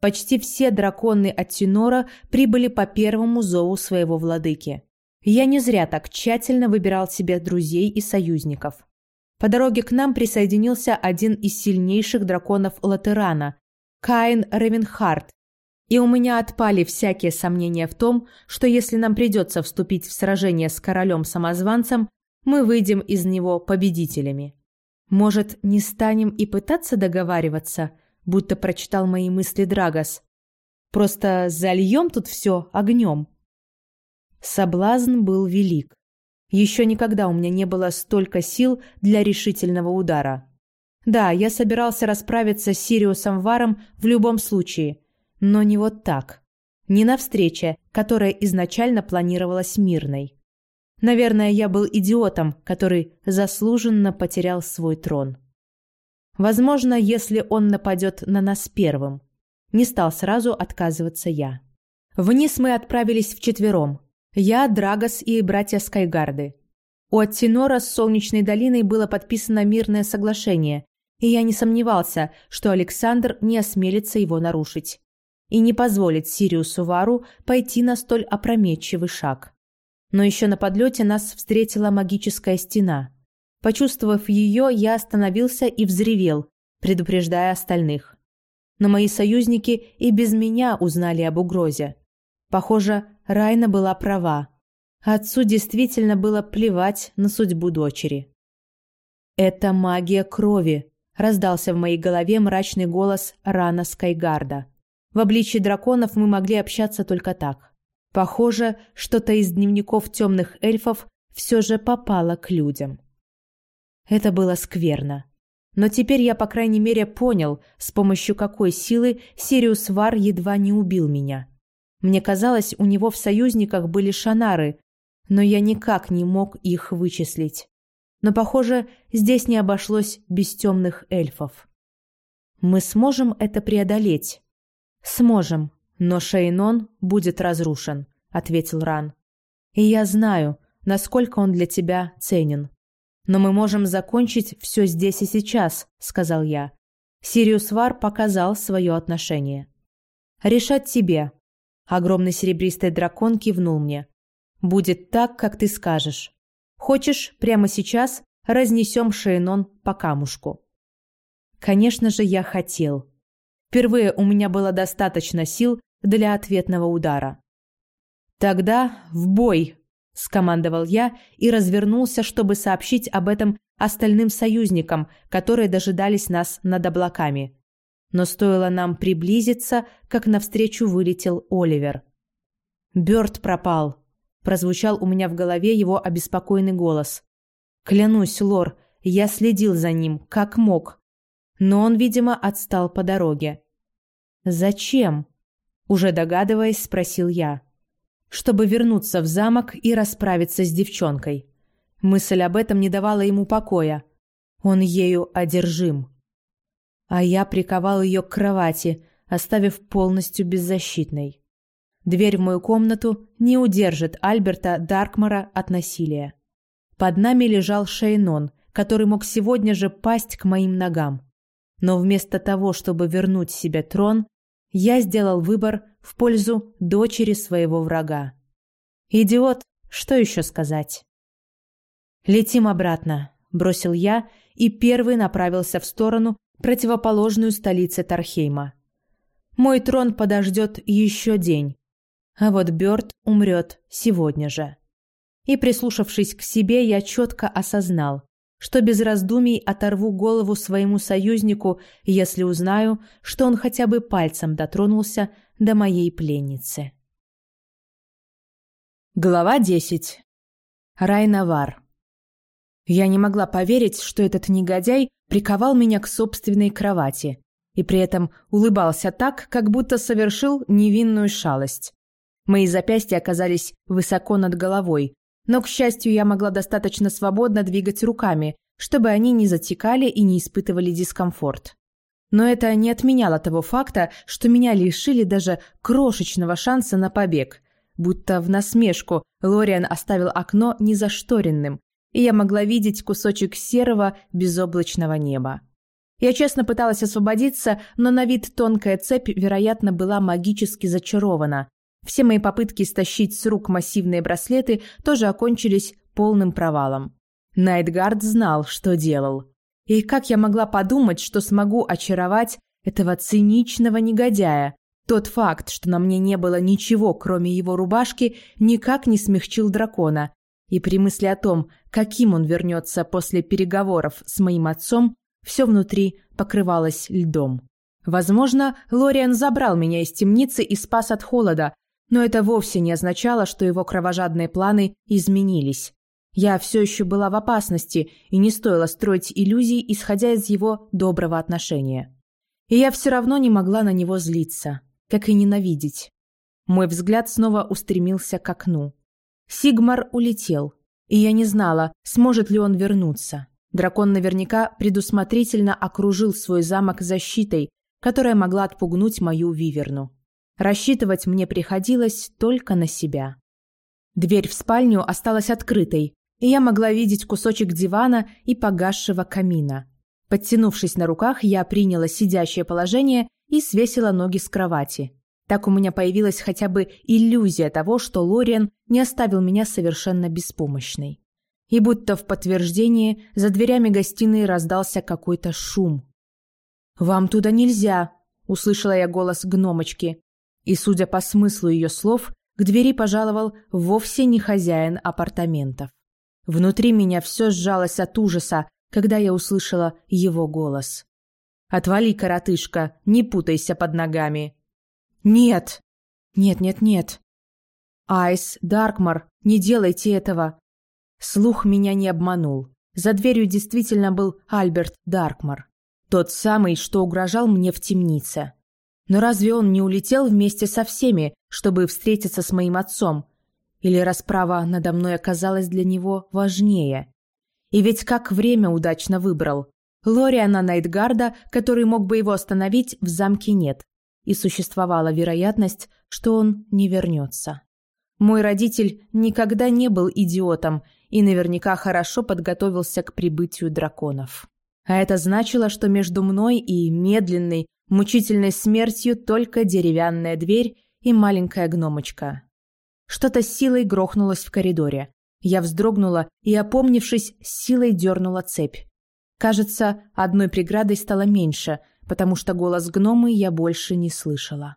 Почти все драконы от Тинора прибыли по первому зову своего владыки. Я не зря так тщательно выбирал себе друзей и союзников. По дороге к нам присоединился один из сильнейших драконов Латерана – Каин Ревенхард, и у меня отпали всякие сомнения в том, что если нам придется вступить в сражение с королем-самозванцем, мы выйдем из него победителями. Может, не станем и пытаться договариваться, будто прочитал мои мысли Драгос. Просто зальем тут все огнем. Соблазн был велик. Еще никогда у меня не было столько сил для решительного удара. Да, я собирался расправиться с Сириусом Варом в любом случае, но не вот так. Не на встрече, которая изначально планировалась мирной. Наверное, я был идиотом, который заслуженно потерял свой трон. Возможно, если он нападет на нас первым. Не стал сразу отказываться я. Вниз мы отправились вчетвером. Я, Драгос и братья Скайгарды. У Аттинора с Солнечной долиной было подписано мирное соглашение, и я не сомневался, что Александр не осмелится его нарушить и не позволит Сириусу Вару пойти на столь опрометчивый шаг. Но еще на подлете нас встретила магическая стена. Почувствовав ее, я остановился и взревел, предупреждая остальных. Но мои союзники и без меня узнали об угрозе. Похоже, Райна была права. Отцу действительно было плевать на судьбу дочери. «Это магия крови», – раздался в моей голове мрачный голос Рана Скайгарда. В обличии драконов мы могли общаться только так. Похоже, что-то из дневников темных эльфов все же попало к людям. Это было скверно. Но теперь я, по крайней мере, понял, с помощью какой силы Сириус Вар едва не убил меня. Мне казалось, у него в союзниках были шанары, но я никак не мог их вычислить. Но, похоже, здесь не обошлось без темных эльфов. Мы сможем это преодолеть. «Сможем, но Шейнон будет разрушен», — ответил Ран. «И я знаю, насколько он для тебя ценен. Но мы можем закончить все здесь и сейчас», — сказал я. Сириус Вар показал свое отношение. «Решать тебе». Огромный серебристый дракон кивнул мне. «Будет так, как ты скажешь. Хочешь, прямо сейчас разнесем Шейнон по камушку?» Конечно же, я хотел. Впервые у меня было достаточно сил для ответного удара. «Тогда в бой!» – скомандовал я и развернулся, чтобы сообщить об этом остальным союзникам, которые дожидались нас над облаками. Но стоило нам приблизиться, как навстречу вылетел Оливер. «Бёрд пропал», – прозвучал у меня в голове его обеспокоенный голос. «Клянусь, Лор, я следил за ним, как мог. Но он, видимо, отстал по дороге». «Зачем?» – уже догадываясь, спросил я. «Чтобы вернуться в замок и расправиться с девчонкой». Мысль об этом не давала ему покоя. Он ею одержим а я приковал ее к кровати, оставив полностью беззащитной. Дверь в мою комнату не удержит Альберта Даркмара от насилия. Под нами лежал Шейнон, который мог сегодня же пасть к моим ногам. Но вместо того, чтобы вернуть себе трон, я сделал выбор в пользу дочери своего врага. Идиот, что еще сказать? «Летим обратно», – бросил я и первый направился в сторону, противоположную столице Тархейма. Мой трон подождет еще день, а вот Бёрд умрет сегодня же. И, прислушавшись к себе, я четко осознал, что без раздумий оторву голову своему союзнику, если узнаю, что он хотя бы пальцем дотронулся до моей пленницы. Глава 10. Райнавар. Я не могла поверить, что этот негодяй приковал меня к собственной кровати и при этом улыбался так, как будто совершил невинную шалость. Мои запястья оказались высоко над головой, но, к счастью, я могла достаточно свободно двигать руками, чтобы они не затекали и не испытывали дискомфорт. Но это не отменяло того факта, что меня лишили даже крошечного шанса на побег. Будто в насмешку Лориан оставил окно незашторенным, и я могла видеть кусочек серого безоблачного неба. Я честно пыталась освободиться, но на вид тонкая цепь, вероятно, была магически зачарована. Все мои попытки стащить с рук массивные браслеты тоже окончились полным провалом. Найтгард знал, что делал. И как я могла подумать, что смогу очаровать этого циничного негодяя? Тот факт, что на мне не было ничего, кроме его рубашки, никак не смягчил дракона, и при мысли о том, каким он вернется после переговоров с моим отцом, все внутри покрывалось льдом. Возможно, Лориан забрал меня из темницы и спас от холода, но это вовсе не означало, что его кровожадные планы изменились. Я все еще была в опасности, и не стоило строить иллюзий, исходя из его доброго отношения. И я все равно не могла на него злиться, как и ненавидеть. Мой взгляд снова устремился к окну. Сигмар улетел, и я не знала, сможет ли он вернуться. Дракон наверняка предусмотрительно окружил свой замок защитой, которая могла отпугнуть мою виверну. Рассчитывать мне приходилось только на себя. Дверь в спальню осталась открытой, и я могла видеть кусочек дивана и погасшего камина. Подтянувшись на руках, я приняла сидящее положение и свесила ноги с кровати. Так у меня появилась хотя бы иллюзия того, что Лориан не оставил меня совершенно беспомощной. И будто в подтверждение за дверями гостиной раздался какой-то шум. «Вам туда нельзя!» – услышала я голос гномочки. И, судя по смыслу ее слов, к двери пожаловал вовсе не хозяин апартаментов. Внутри меня все сжалось от ужаса, когда я услышала его голос. «Отвали, коротышка, не путайся под ногами!» «Нет! Нет, нет, нет!» «Айс, Даркмар, не делайте этого!» Слух меня не обманул. За дверью действительно был Альберт Даркмар. Тот самый, что угрожал мне в темнице. Но разве он не улетел вместе со всеми, чтобы встретиться с моим отцом? Или расправа надо мной оказалась для него важнее? И ведь как время удачно выбрал. Лориана Найтгарда, который мог бы его остановить, в замке нет и существовала вероятность, что он не вернется. Мой родитель никогда не был идиотом и наверняка хорошо подготовился к прибытию драконов. А это значило, что между мной и медленной, мучительной смертью только деревянная дверь и маленькая гномочка. Что-то силой грохнулось в коридоре. Я вздрогнула и, опомнившись, силой дернула цепь. Кажется, одной преградой стало меньше, потому что голос гномы я больше не слышала.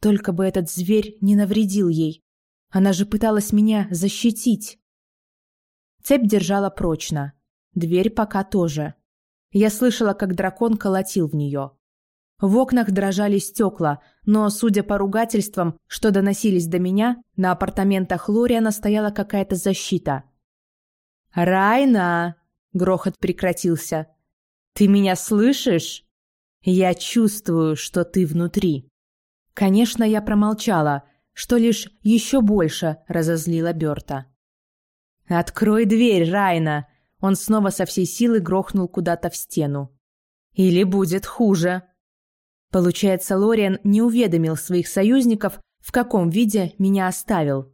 Только бы этот зверь не навредил ей. Она же пыталась меня защитить. Цепь держала прочно. Дверь пока тоже. Я слышала, как дракон колотил в нее. В окнах дрожали стекла, но, судя по ругательствам, что доносились до меня, на апартаментах Лориана стояла какая-то защита. «Райна!» — грохот прекратился. «Ты меня слышишь? Я чувствую, что ты внутри». Конечно, я промолчала, что лишь еще больше разозлила Берта. «Открой дверь, Райна!» Он снова со всей силы грохнул куда-то в стену. «Или будет хуже!» Получается, Лориан не уведомил своих союзников, в каком виде меня оставил.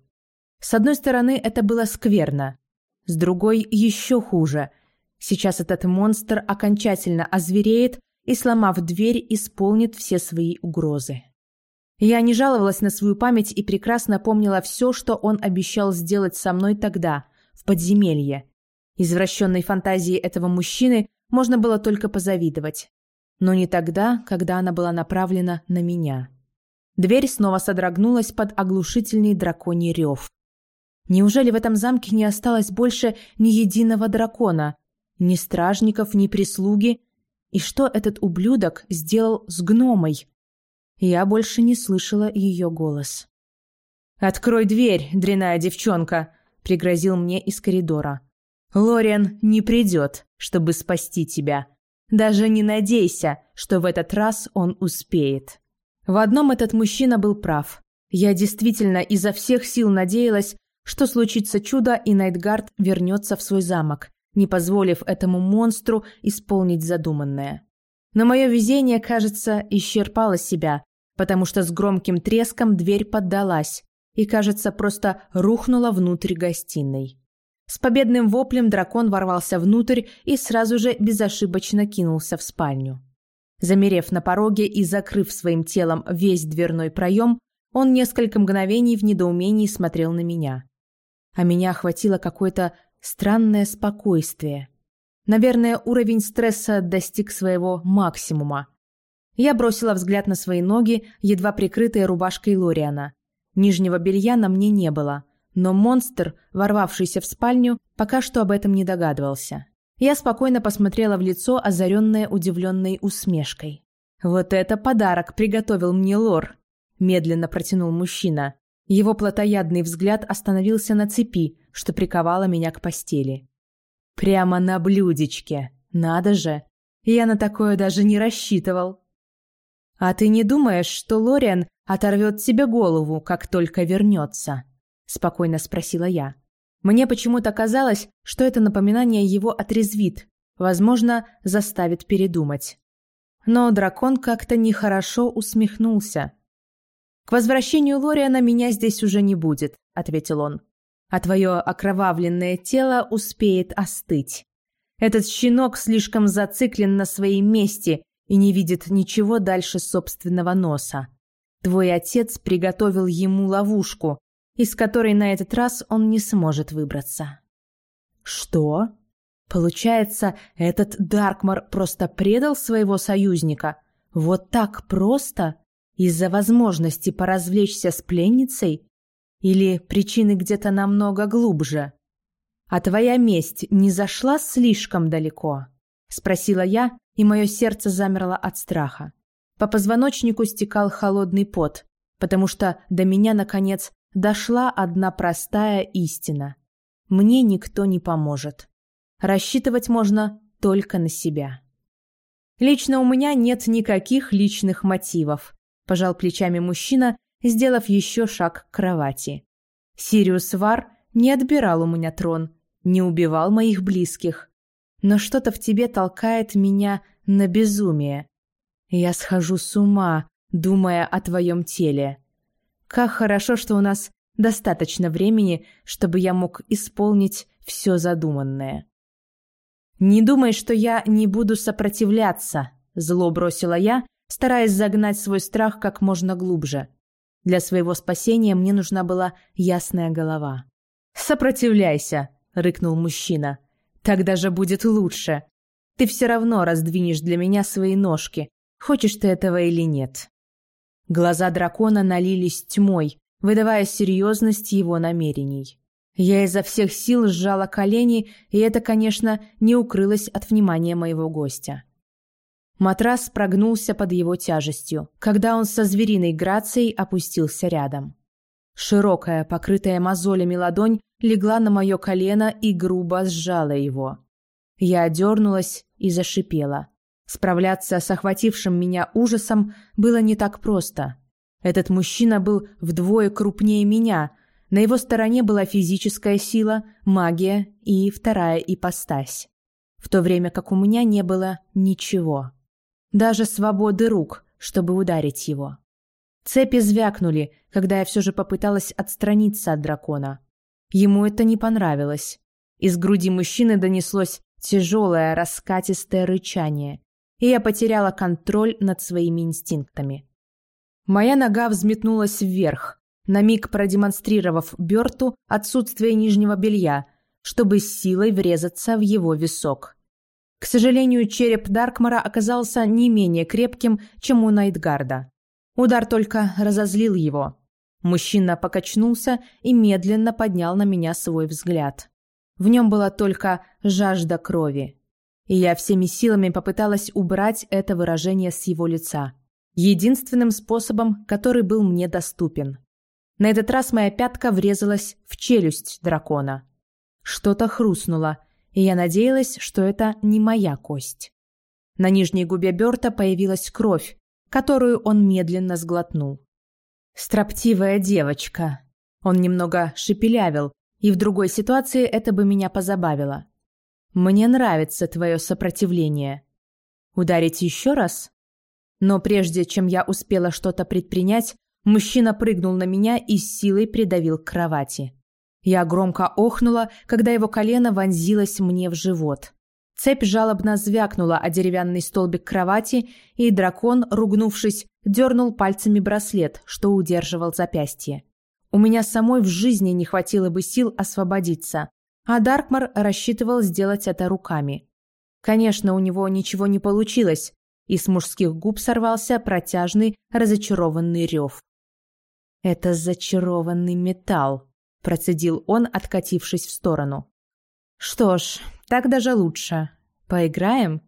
С одной стороны, это было скверно. С другой, еще хуже. Сейчас этот монстр окончательно озвереет и, сломав дверь, исполнит все свои угрозы. Я не жаловалась на свою память и прекрасно помнила все, что он обещал сделать со мной тогда, в подземелье. Извращенной фантазии этого мужчины можно было только позавидовать но не тогда, когда она была направлена на меня. Дверь снова содрогнулась под оглушительный драконий рев. Неужели в этом замке не осталось больше ни единого дракона, ни стражников, ни прислуги? И что этот ублюдок сделал с гномой? Я больше не слышала ее голос. «Открой дверь, дряная девчонка!» — пригрозил мне из коридора. «Лориан не придет, чтобы спасти тебя. Даже не надейся, что в этот раз он успеет. В одном этот мужчина был прав. Я действительно изо всех сил надеялась, что случится чудо и Найтгард вернется в свой замок, не позволив этому монстру исполнить задуманное. Но мое везение, кажется, исчерпало себя, потому что с громким треском дверь поддалась и, кажется, просто рухнула внутрь гостиной. С победным воплем дракон ворвался внутрь и сразу же безошибочно кинулся в спальню. Замерев на пороге и закрыв своим телом весь дверной проем, он несколько мгновений в недоумении смотрел на меня. А меня охватило какое-то странное спокойствие. Наверное, уровень стресса достиг своего максимума. Я бросила взгляд на свои ноги, едва прикрытые рубашкой Лориана. Нижнего белья на мне не было – но монстр, ворвавшийся в спальню, пока что об этом не догадывался. Я спокойно посмотрела в лицо, озаренное удивленной усмешкой. «Вот это подарок приготовил мне лор!» – медленно протянул мужчина. Его плотоядный взгляд остановился на цепи, что приковало меня к постели. «Прямо на блюдечке! Надо же! Я на такое даже не рассчитывал!» «А ты не думаешь, что Лориан оторвет тебе голову, как только вернется?» – спокойно спросила я. Мне почему-то казалось, что это напоминание его отрезвит, возможно, заставит передумать. Но дракон как-то нехорошо усмехнулся. «К возвращению Лориана меня здесь уже не будет», — ответил он. «А твое окровавленное тело успеет остыть. Этот щенок слишком зациклен на своей месте и не видит ничего дальше собственного носа. Твой отец приготовил ему ловушку, из которой на этот раз он не сможет выбраться. Что? Получается, этот Даркмар просто предал своего союзника? Вот так просто? Из-за возможности поразвлечься с пленницей? Или причины где-то намного глубже? А твоя месть не зашла слишком далеко? Спросила я, и мое сердце замерло от страха. По позвоночнику стекал холодный пот, потому что до меня, наконец, дошла одна простая истина. Мне никто не поможет. Рассчитывать можно только на себя. Лично у меня нет никаких личных мотивов, пожал плечами мужчина, сделав еще шаг к кровати. Сириус Вар не отбирал у меня трон, не убивал моих близких. Но что-то в тебе толкает меня на безумие. Я схожу с ума, думая о твоем теле. Как хорошо, что у нас достаточно времени, чтобы я мог исполнить все задуманное. «Не думай, что я не буду сопротивляться», — зло бросила я, стараясь загнать свой страх как можно глубже. Для своего спасения мне нужна была ясная голова. «Сопротивляйся», — рыкнул мужчина. «Так даже будет лучше. Ты все равно раздвинешь для меня свои ножки, хочешь ты этого или нет. Глаза дракона налились тьмой, выдавая серьезность его намерений. Я изо всех сил сжала колени, и это, конечно, не укрылось от внимания моего гостя. Матрас прогнулся под его тяжестью, когда он со звериной грацией опустился рядом. Широкая, покрытая мозолями ладонь легла на мое колено и грубо сжала его. Я дернулась и зашипела. Справляться с охватившим меня ужасом было не так просто. Этот мужчина был вдвое крупнее меня. На его стороне была физическая сила, магия и вторая ипостась. В то время как у меня не было ничего. Даже свободы рук, чтобы ударить его. Цепи звякнули, когда я все же попыталась отстраниться от дракона. Ему это не понравилось. Из груди мужчины донеслось тяжелое раскатистое рычание, и я потеряла контроль над своими инстинктами. Моя нога взметнулась вверх, на миг продемонстрировав Бёрту отсутствие нижнего белья, чтобы с силой врезаться в его висок. К сожалению, череп Даркмара оказался не менее крепким, чем у Найтгарда. Удар только разозлил его. Мужчина покачнулся и медленно поднял на меня свой взгляд. В нем была только жажда крови. И я всеми силами попыталась убрать это выражение с его лица. Единственным способом, который был мне доступен. На этот раз моя пятка врезалась в челюсть дракона. Что-то хрустнуло, и я надеялась, что это не моя кость. На нижней губе Бёрта появилась кровь, которую он медленно сглотнул. «Строптивая девочка». Он немного шепелявил, и в другой ситуации это бы меня позабавило. «Мне нравится твое сопротивление. Ударить еще раз?» Но прежде чем я успела что-то предпринять, мужчина прыгнул на меня и силой придавил к кровати. Я громко охнула, когда его колено вонзилось мне в живот. Цепь жалобно звякнула о деревянный столбик кровати, и дракон, ругнувшись, дернул пальцами браслет, что удерживал запястье. У меня самой в жизни не хватило бы сил освободиться, а Даркмар рассчитывал сделать это руками. Конечно, у него ничего не получилось, и с мужских губ сорвался протяжный, разочарованный рев. «Это зачарованный металл», – процедил он, откатившись в сторону. «Что ж, так даже лучше. Поиграем?»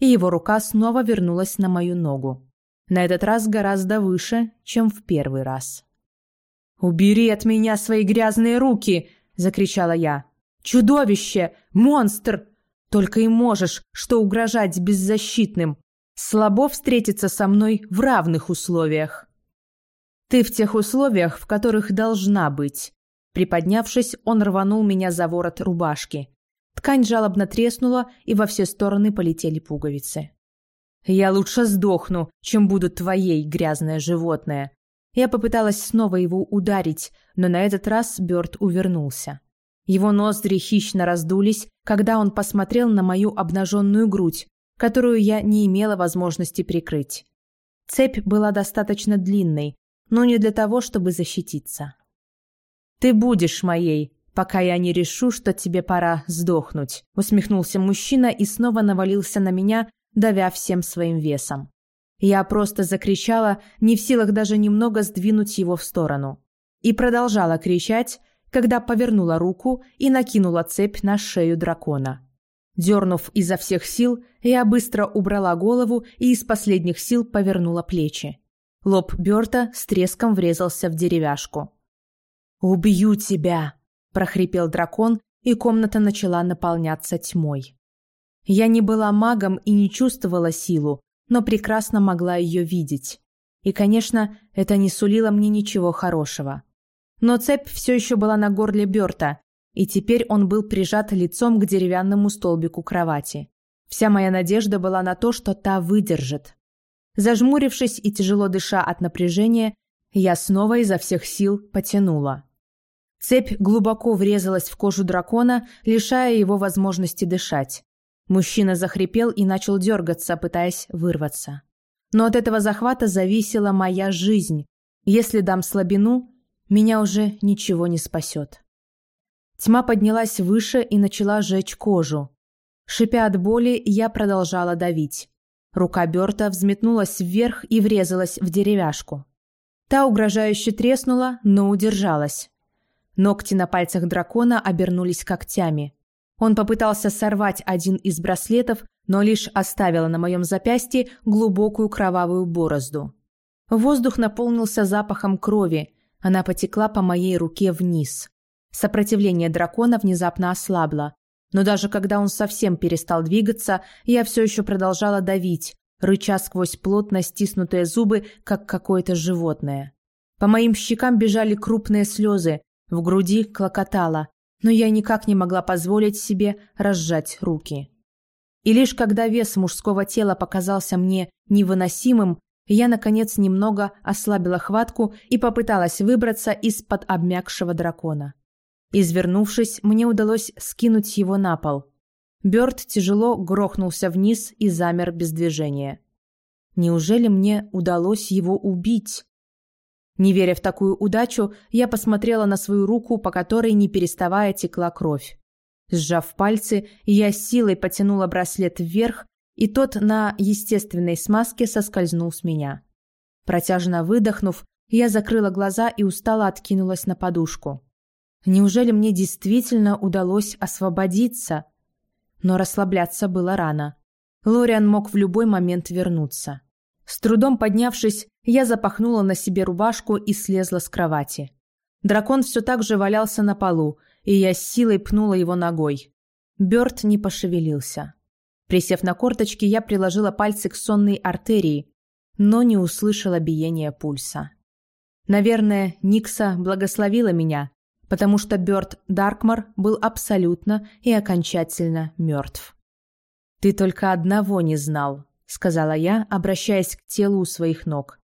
И его рука снова вернулась на мою ногу. На этот раз гораздо выше, чем в первый раз. «Убери от меня свои грязные руки!» – закричала я. «Чудовище! Монстр! Только и можешь, что угрожать беззащитным. Слабо встретиться со мной в равных условиях». «Ты в тех условиях, в которых должна быть». Приподнявшись, он рванул меня за ворот рубашки. Ткань жалобно треснула, и во все стороны полетели пуговицы. «Я лучше сдохну, чем буду твоей, грязное животное». Я попыталась снова его ударить, но на этот раз Бёрд увернулся. Его ноздри хищно раздулись, когда он посмотрел на мою обнаженную грудь, которую я не имела возможности прикрыть. Цепь была достаточно длинной, но не для того, чтобы защититься. «Ты будешь моей, пока я не решу, что тебе пора сдохнуть», усмехнулся мужчина и снова навалился на меня, давя всем своим весом. Я просто закричала, не в силах даже немного сдвинуть его в сторону. И продолжала кричать, когда повернула руку и накинула цепь на шею дракона. Дернув изо всех сил, я быстро убрала голову и из последних сил повернула плечи. Лоб Бёрта с треском врезался в деревяшку. «Убью тебя!» – прохрипел дракон, и комната начала наполняться тьмой. Я не была магом и не чувствовала силу, но прекрасно могла ее видеть. И, конечно, это не сулило мне ничего хорошего. Но цепь все еще была на горле Бёрта, и теперь он был прижат лицом к деревянному столбику кровати. Вся моя надежда была на то, что та выдержит. Зажмурившись и тяжело дыша от напряжения, я снова изо всех сил потянула. Цепь глубоко врезалась в кожу дракона, лишая его возможности дышать. Мужчина захрипел и начал дергаться, пытаясь вырваться. Но от этого захвата зависела моя жизнь. Если дам слабину, меня уже ничего не спасет. Тьма поднялась выше и начала жечь кожу. Шипя от боли, я продолжала давить. Рука Берта взметнулась вверх и врезалась в деревяшку. Та угрожающе треснула, но удержалась. Ногти на пальцах дракона обернулись когтями. Он попытался сорвать один из браслетов, но лишь оставила на моем запястье глубокую кровавую борозду. Воздух наполнился запахом крови, она потекла по моей руке вниз. Сопротивление дракона внезапно ослабло, но даже когда он совсем перестал двигаться, я все еще продолжала давить, рыча сквозь плотно стиснутые зубы, как какое-то животное. По моим щекам бежали крупные слезы, в груди клокотало, но я никак не могла позволить себе разжать руки. И лишь когда вес мужского тела показался мне невыносимым, я, наконец, немного ослабила хватку и попыталась выбраться из-под обмякшего дракона. Извернувшись, мне удалось скинуть его на пол. Бёрд тяжело грохнулся вниз и замер без движения. Неужели мне удалось его убить? Не веря в такую удачу, я посмотрела на свою руку, по которой не переставая текла кровь. Сжав пальцы, я силой потянула браслет вверх, и тот на естественной смазке соскользнул с меня. Протяжно выдохнув, я закрыла глаза и устало откинулась на подушку. Неужели мне действительно удалось освободиться? Но расслабляться было рано. Лориан мог в любой момент вернуться. С трудом поднявшись, я запахнула на себе рубашку и слезла с кровати. Дракон все так же валялся на полу, и я с силой пнула его ногой. Бёрд не пошевелился. Присев на корточки, я приложила пальцы к сонной артерии, но не услышала биения пульса. Наверное, Никса благословила меня, потому что Бёрд Даркмар был абсолютно и окончательно мертв. «Ты только одного не знал», — сказала я, обращаясь к телу у своих ног.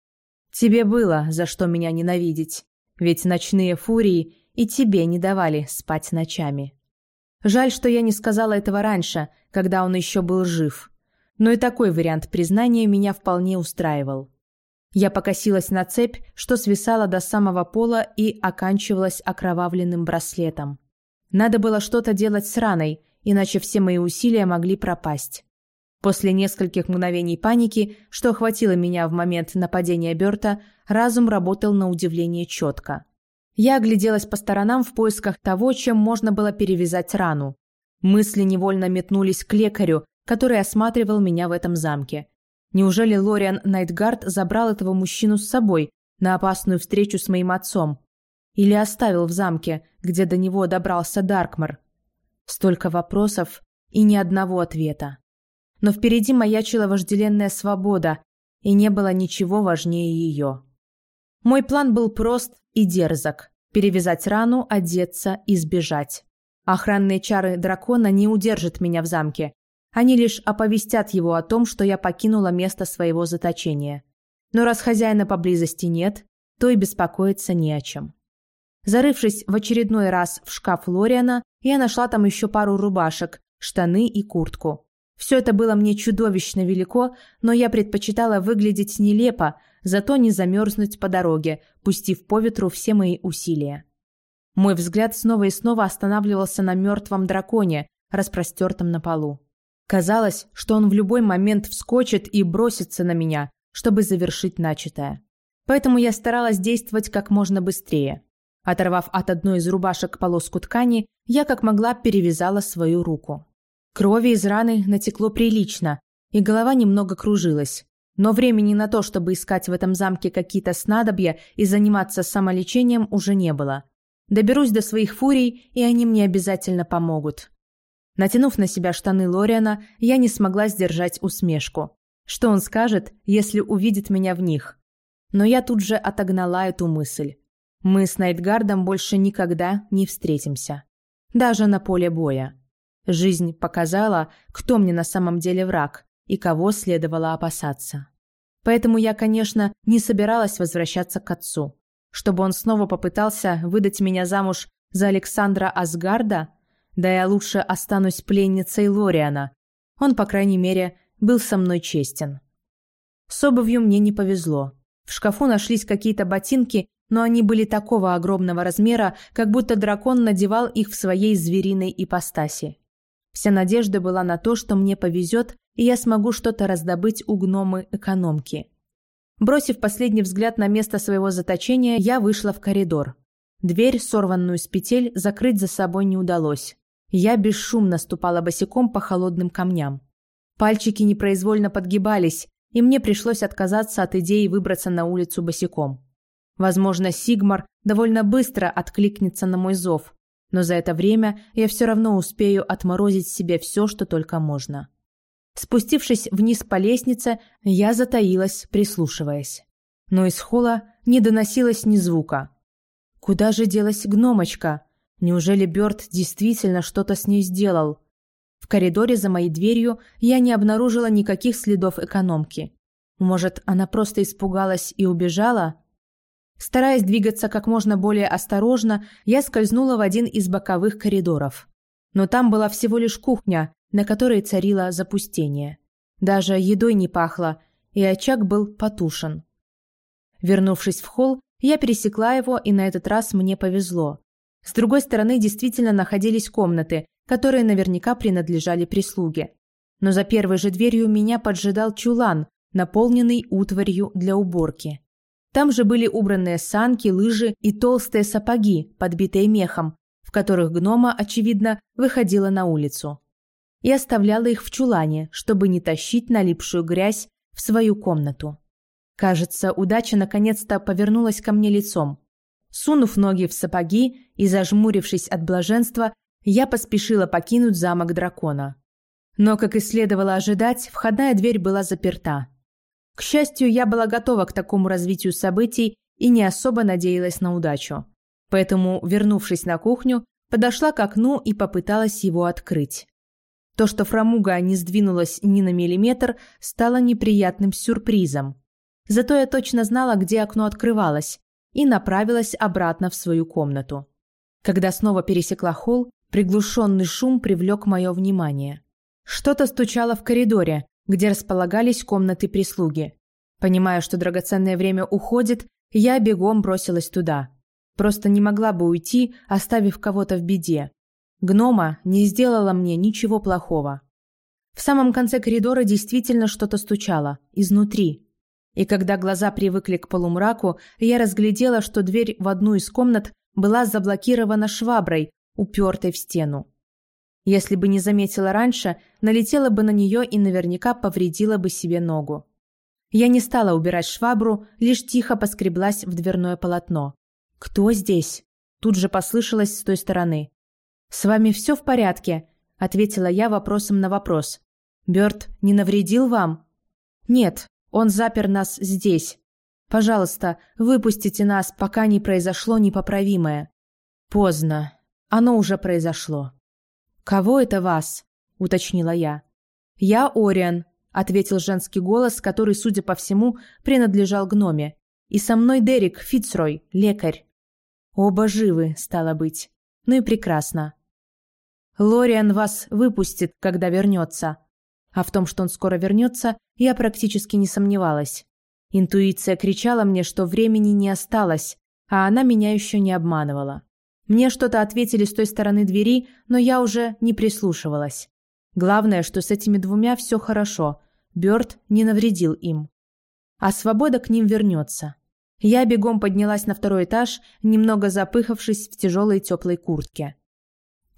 «Тебе было за что меня ненавидеть, ведь ночные фурии и тебе не давали спать ночами. Жаль, что я не сказала этого раньше, когда он еще был жив. Но и такой вариант признания меня вполне устраивал. Я покосилась на цепь, что свисала до самого пола и оканчивалась окровавленным браслетом. Надо было что-то делать с раной, иначе все мои усилия могли пропасть. После нескольких мгновений паники, что охватило меня в момент нападения Бёрта, разум работал на удивление четко. Я огляделась по сторонам в поисках того, чем можно было перевязать рану. Мысли невольно метнулись к лекарю, который осматривал меня в этом замке. Неужели Лориан Найтгард забрал этого мужчину с собой на опасную встречу с моим отцом? Или оставил в замке, где до него добрался Даркмар? Столько вопросов и ни одного ответа. Но впереди маячила вожделенная свобода, и не было ничего важнее ее. Мой план был прост и дерзок – перевязать рану, одеться и сбежать. Охранные чары дракона не удержат меня в замке, они лишь оповестят его о том, что я покинула место своего заточения. Но раз хозяина поблизости нет, то и беспокоиться не о чем. Зарывшись в очередной раз в шкаф Лориана, я нашла там еще пару рубашек, штаны и куртку. Все это было мне чудовищно велико, но я предпочитала выглядеть нелепо, зато не замерзнуть по дороге, пустив по ветру все мои усилия. Мой взгляд снова и снова останавливался на мертвом драконе, распростертом на полу. Казалось, что он в любой момент вскочит и бросится на меня, чтобы завершить начатое. Поэтому я старалась действовать как можно быстрее. Оторвав от одной из рубашек полоску ткани, я как могла перевязала свою руку. Крови из раны натекло прилично, и голова немного кружилась. Но времени на то, чтобы искать в этом замке какие-то снадобья и заниматься самолечением, уже не было. Доберусь до своих фурий, и они мне обязательно помогут. Натянув на себя штаны Лориана, я не смогла сдержать усмешку. Что он скажет, если увидит меня в них? Но я тут же отогнала эту мысль. Мы с Найтгардом больше никогда не встретимся. Даже на поле боя. Жизнь показала, кто мне на самом деле враг и кого следовало опасаться. Поэтому я, конечно, не собиралась возвращаться к отцу. Чтобы он снова попытался выдать меня замуж за Александра Асгарда – да я лучше останусь пленницей Лориана. Он, по крайней мере, был со мной честен. С обувью мне не повезло. В шкафу нашлись какие-то ботинки, но они были такого огромного размера, как будто дракон надевал их в своей звериной ипостаси. Вся надежда была на то, что мне повезет, и я смогу что-то раздобыть у гномы-экономки. Бросив последний взгляд на место своего заточения, я вышла в коридор. Дверь, сорванную с петель, закрыть за собой не удалось. Я бесшумно ступала босиком по холодным камням. Пальчики непроизвольно подгибались, и мне пришлось отказаться от идеи выбраться на улицу босиком. Возможно, Сигмар довольно быстро откликнется на мой зов, но за это время я все равно успею отморозить себе все, что только можно. Спустившись вниз по лестнице, я затаилась, прислушиваясь. Но из холла не доносилось ни звука. Куда же делась гномочка? Неужели Бёрд действительно что-то с ней сделал? В коридоре за моей дверью я не обнаружила никаких следов экономки. Может, она просто испугалась и убежала? Стараясь двигаться как можно более осторожно, я скользнула в один из боковых коридоров. Но там была всего лишь кухня, на которой царило запустение. Даже едой не пахло, и очаг был потушен. Вернувшись в холл, я пересекла его, и на этот раз мне повезло. С другой стороны действительно находились комнаты, которые наверняка принадлежали прислуге. Но за первой же дверью меня поджидал чулан, наполненный утварью для уборки. Там же были убранные санки, лыжи и толстые сапоги, подбитые мехом, в которых гнома, очевидно, выходила на улицу. И оставляла их в чулане, чтобы не тащить налипшую грязь в свою комнату. Кажется, удача наконец-то повернулась ко мне лицом. Сунув ноги в сапоги и зажмурившись от блаженства, я поспешила покинуть замок дракона. Но, как и следовало ожидать, входная дверь была заперта. К счастью, я была готова к такому развитию событий и не особо надеялась на удачу. Поэтому, вернувшись на кухню, подошла к окну и попыталась его открыть. То, что фрамуга не сдвинулась ни на миллиметр, стало неприятным сюрпризом. Зато я точно знала, где окно открывалось, и направилась обратно в свою комнату. Когда снова пересекла холл, приглушенный шум привлек мое внимание. Что-то стучало в коридоре, где располагались комнаты прислуги. Понимая, что драгоценное время уходит, я бегом бросилась туда. Просто не могла бы уйти, оставив кого-то в беде. Гнома не сделала мне ничего плохого. В самом конце коридора действительно что-то стучало, изнутри. И когда глаза привыкли к полумраку, я разглядела, что дверь в одну из комнат была заблокирована шваброй, упертой в стену. Если бы не заметила раньше, налетела бы на нее и наверняка повредила бы себе ногу. Я не стала убирать швабру, лишь тихо поскреблась в дверное полотно. «Кто здесь?» Тут же послышалось с той стороны. «С вами все в порядке?» – ответила я вопросом на вопрос. «Бёрд не навредил вам?» «Нет, он запер нас здесь. Пожалуйста, выпустите нас, пока не произошло непоправимое». «Поздно. Оно уже произошло». «Кого это вас?» – уточнила я. «Я Ориан», – ответил женский голос, который, судя по всему, принадлежал гноме. «И со мной Дерек Фицрой, лекарь». «Оба живы, стало быть. Ну и прекрасно». «Лориан вас выпустит, когда вернется». А в том, что он скоро вернется, я практически не сомневалась. Интуиция кричала мне, что времени не осталось, а она меня еще не обманывала. Мне что-то ответили с той стороны двери, но я уже не прислушивалась. Главное, что с этими двумя все хорошо. Бёрд не навредил им. А свобода к ним вернется. Я бегом поднялась на второй этаж, немного запыхавшись в тяжелой теплой куртке.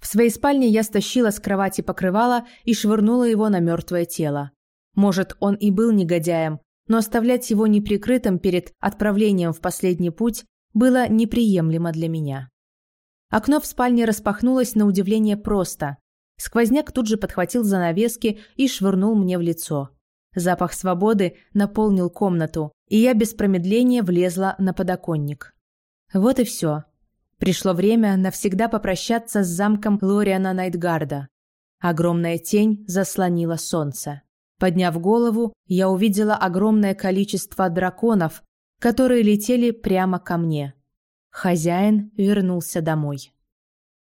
В своей спальне я стащила с кровати покрывало и швырнула его на мертвое тело. Может, он и был негодяем, но оставлять его неприкрытым перед отправлением в последний путь было неприемлемо для меня. Окно в спальне распахнулось на удивление просто. Сквозняк тут же подхватил занавески и швырнул мне в лицо. Запах свободы наполнил комнату, и я без промедления влезла на подоконник. Вот и все. Пришло время навсегда попрощаться с замком Лориана Найтгарда. Огромная тень заслонила солнце. Подняв голову, я увидела огромное количество драконов, которые летели прямо ко мне. Хозяин вернулся домой.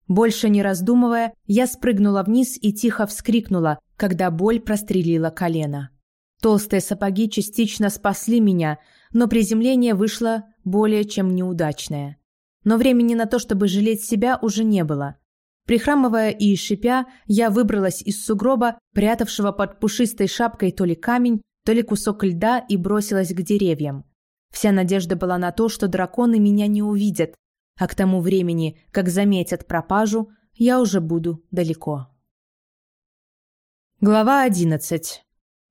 Больше не раздумывая, я спрыгнула вниз и тихо вскрикнула, когда боль прострелила колено. Толстые сапоги частично спасли меня, но приземление вышло более чем неудачное. Но времени на то, чтобы жалеть себя, уже не было. Прихрамывая и шипя, я выбралась из сугроба, прятавшего под пушистой шапкой то ли камень, то ли кусок льда и бросилась к деревьям. Вся надежда была на то, что драконы меня не увидят, а к тому времени, как заметят пропажу, я уже буду далеко. Глава 11.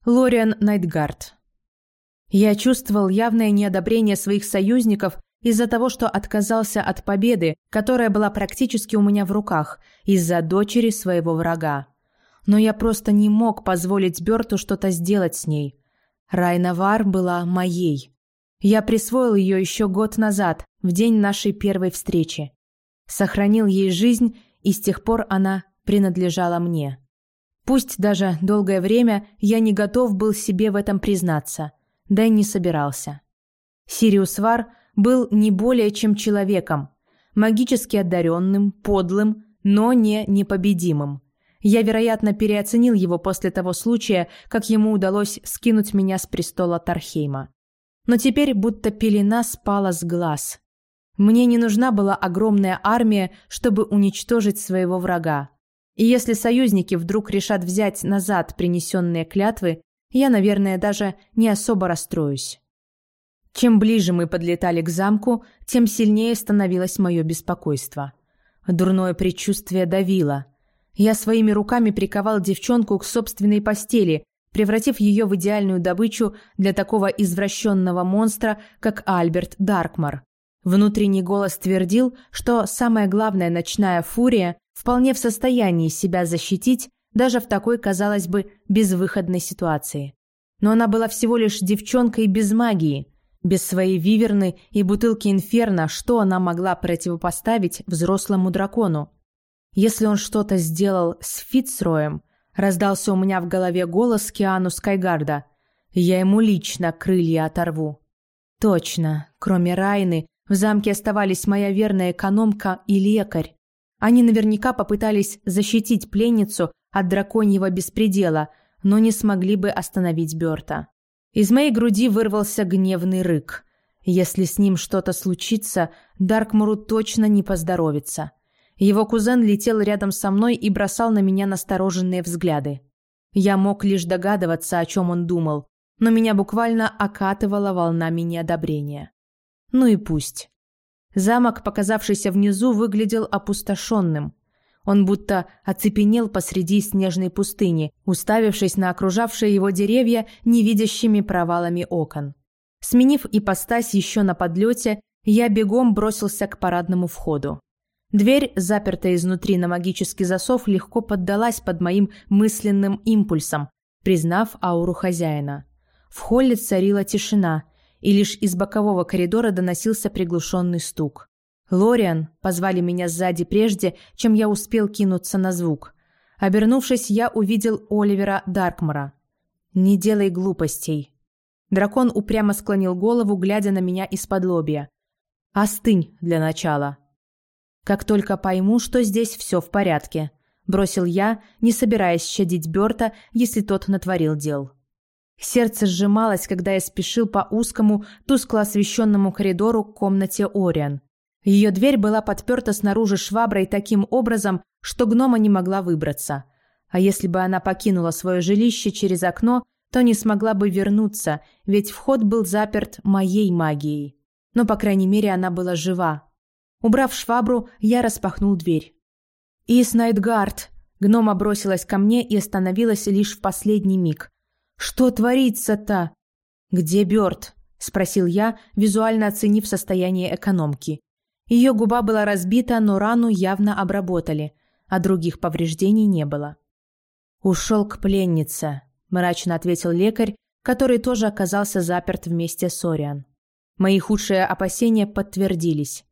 Лориан Найтгард. Я чувствовал явное неодобрение своих союзников из-за того, что отказался от победы, которая была практически у меня в руках, из-за дочери своего врага. Но я просто не мог позволить Берту что-то сделать с ней. Райнавар была моей. Я присвоил ее еще год назад, в день нашей первой встречи. Сохранил ей жизнь, и с тех пор она принадлежала мне. Пусть даже долгое время я не готов был себе в этом признаться, да и не собирался. Сириус Вар был не более чем человеком, магически одаренным, подлым, но не непобедимым. Я, вероятно, переоценил его после того случая, как ему удалось скинуть меня с престола Тархейма. Но теперь будто пелена спала с глаз. Мне не нужна была огромная армия, чтобы уничтожить своего врага. И если союзники вдруг решат взять назад принесенные клятвы, я, наверное, даже не особо расстроюсь. Чем ближе мы подлетали к замку, тем сильнее становилось мое беспокойство. Дурное предчувствие давило. Я своими руками приковал девчонку к собственной постели, превратив ее в идеальную добычу для такого извращенного монстра, как Альберт Даркмар. Внутренний голос твердил, что самая главная ночная фурия вполне в состоянии себя защитить даже в такой, казалось бы, безвыходной ситуации. Но она была всего лишь девчонкой без магии. Без своей виверны и бутылки инферно, что она могла противопоставить взрослому дракону? Если он что-то сделал с Фицроем, раздался у меня в голове голос Киану Скайгарда. Я ему лично крылья оторву. Точно, кроме Райны, в замке оставались моя верная экономка и лекарь. Они наверняка попытались защитить пленницу от драконьего беспредела, но не смогли бы остановить Бёрта. Из моей груди вырвался гневный рык. Если с ним что-то случится, Даркмуру точно не поздоровится. Его кузен летел рядом со мной и бросал на меня настороженные взгляды. Я мог лишь догадываться, о чем он думал, но меня буквально окатывала волнами неодобрения. Ну и пусть. Замок, показавшийся внизу, выглядел опустошенным. Он будто оцепенел посреди снежной пустыни, уставившись на окружавшие его деревья невидящими провалами окон. Сменив ипостась еще на подлете, я бегом бросился к парадному входу. Дверь, запертая изнутри на магический засов, легко поддалась под моим мысленным импульсом, признав ауру хозяина. В холле царила тишина, и лишь из бокового коридора доносился приглушенный стук. «Лориан!» – позвали меня сзади прежде, чем я успел кинуться на звук. Обернувшись, я увидел Оливера Даркмора. «Не делай глупостей». Дракон упрямо склонил голову, глядя на меня из-под лобья. «Остынь для начала». «Как только пойму, что здесь все в порядке», – бросил я, не собираясь щадить Бёрта, если тот натворил дел. Сердце сжималось, когда я спешил по узкому, тускло освещенному коридору к комнате Ориан. Ее дверь была подперта снаружи шваброй таким образом, что гнома не могла выбраться. А если бы она покинула свое жилище через окно, то не смогла бы вернуться, ведь вход был заперт моей магией. Но, по крайней мере, она была жива. Убрав швабру, я распахнул дверь. «Ис Найтгард!» Гнома бросилась ко мне и остановилась лишь в последний миг. «Что творится-то?» «Где Бёрд?» – спросил я, визуально оценив состояние экономки. Ее губа была разбита, но рану явно обработали, а других повреждений не было. «Ушел к пленнице», – мрачно ответил лекарь, который тоже оказался заперт вместе с Ориан. Мои худшие опасения подтвердились.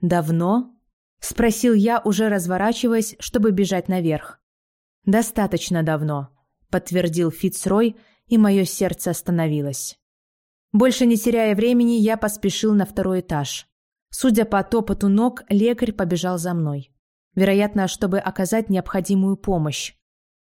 «Давно?» – спросил я, уже разворачиваясь, чтобы бежать наверх. «Достаточно давно», подтвердил Фицрой, и мое сердце остановилось. Больше не теряя времени, я поспешил на второй этаж. Судя по топоту ног, лекарь побежал за мной. Вероятно, чтобы оказать необходимую помощь.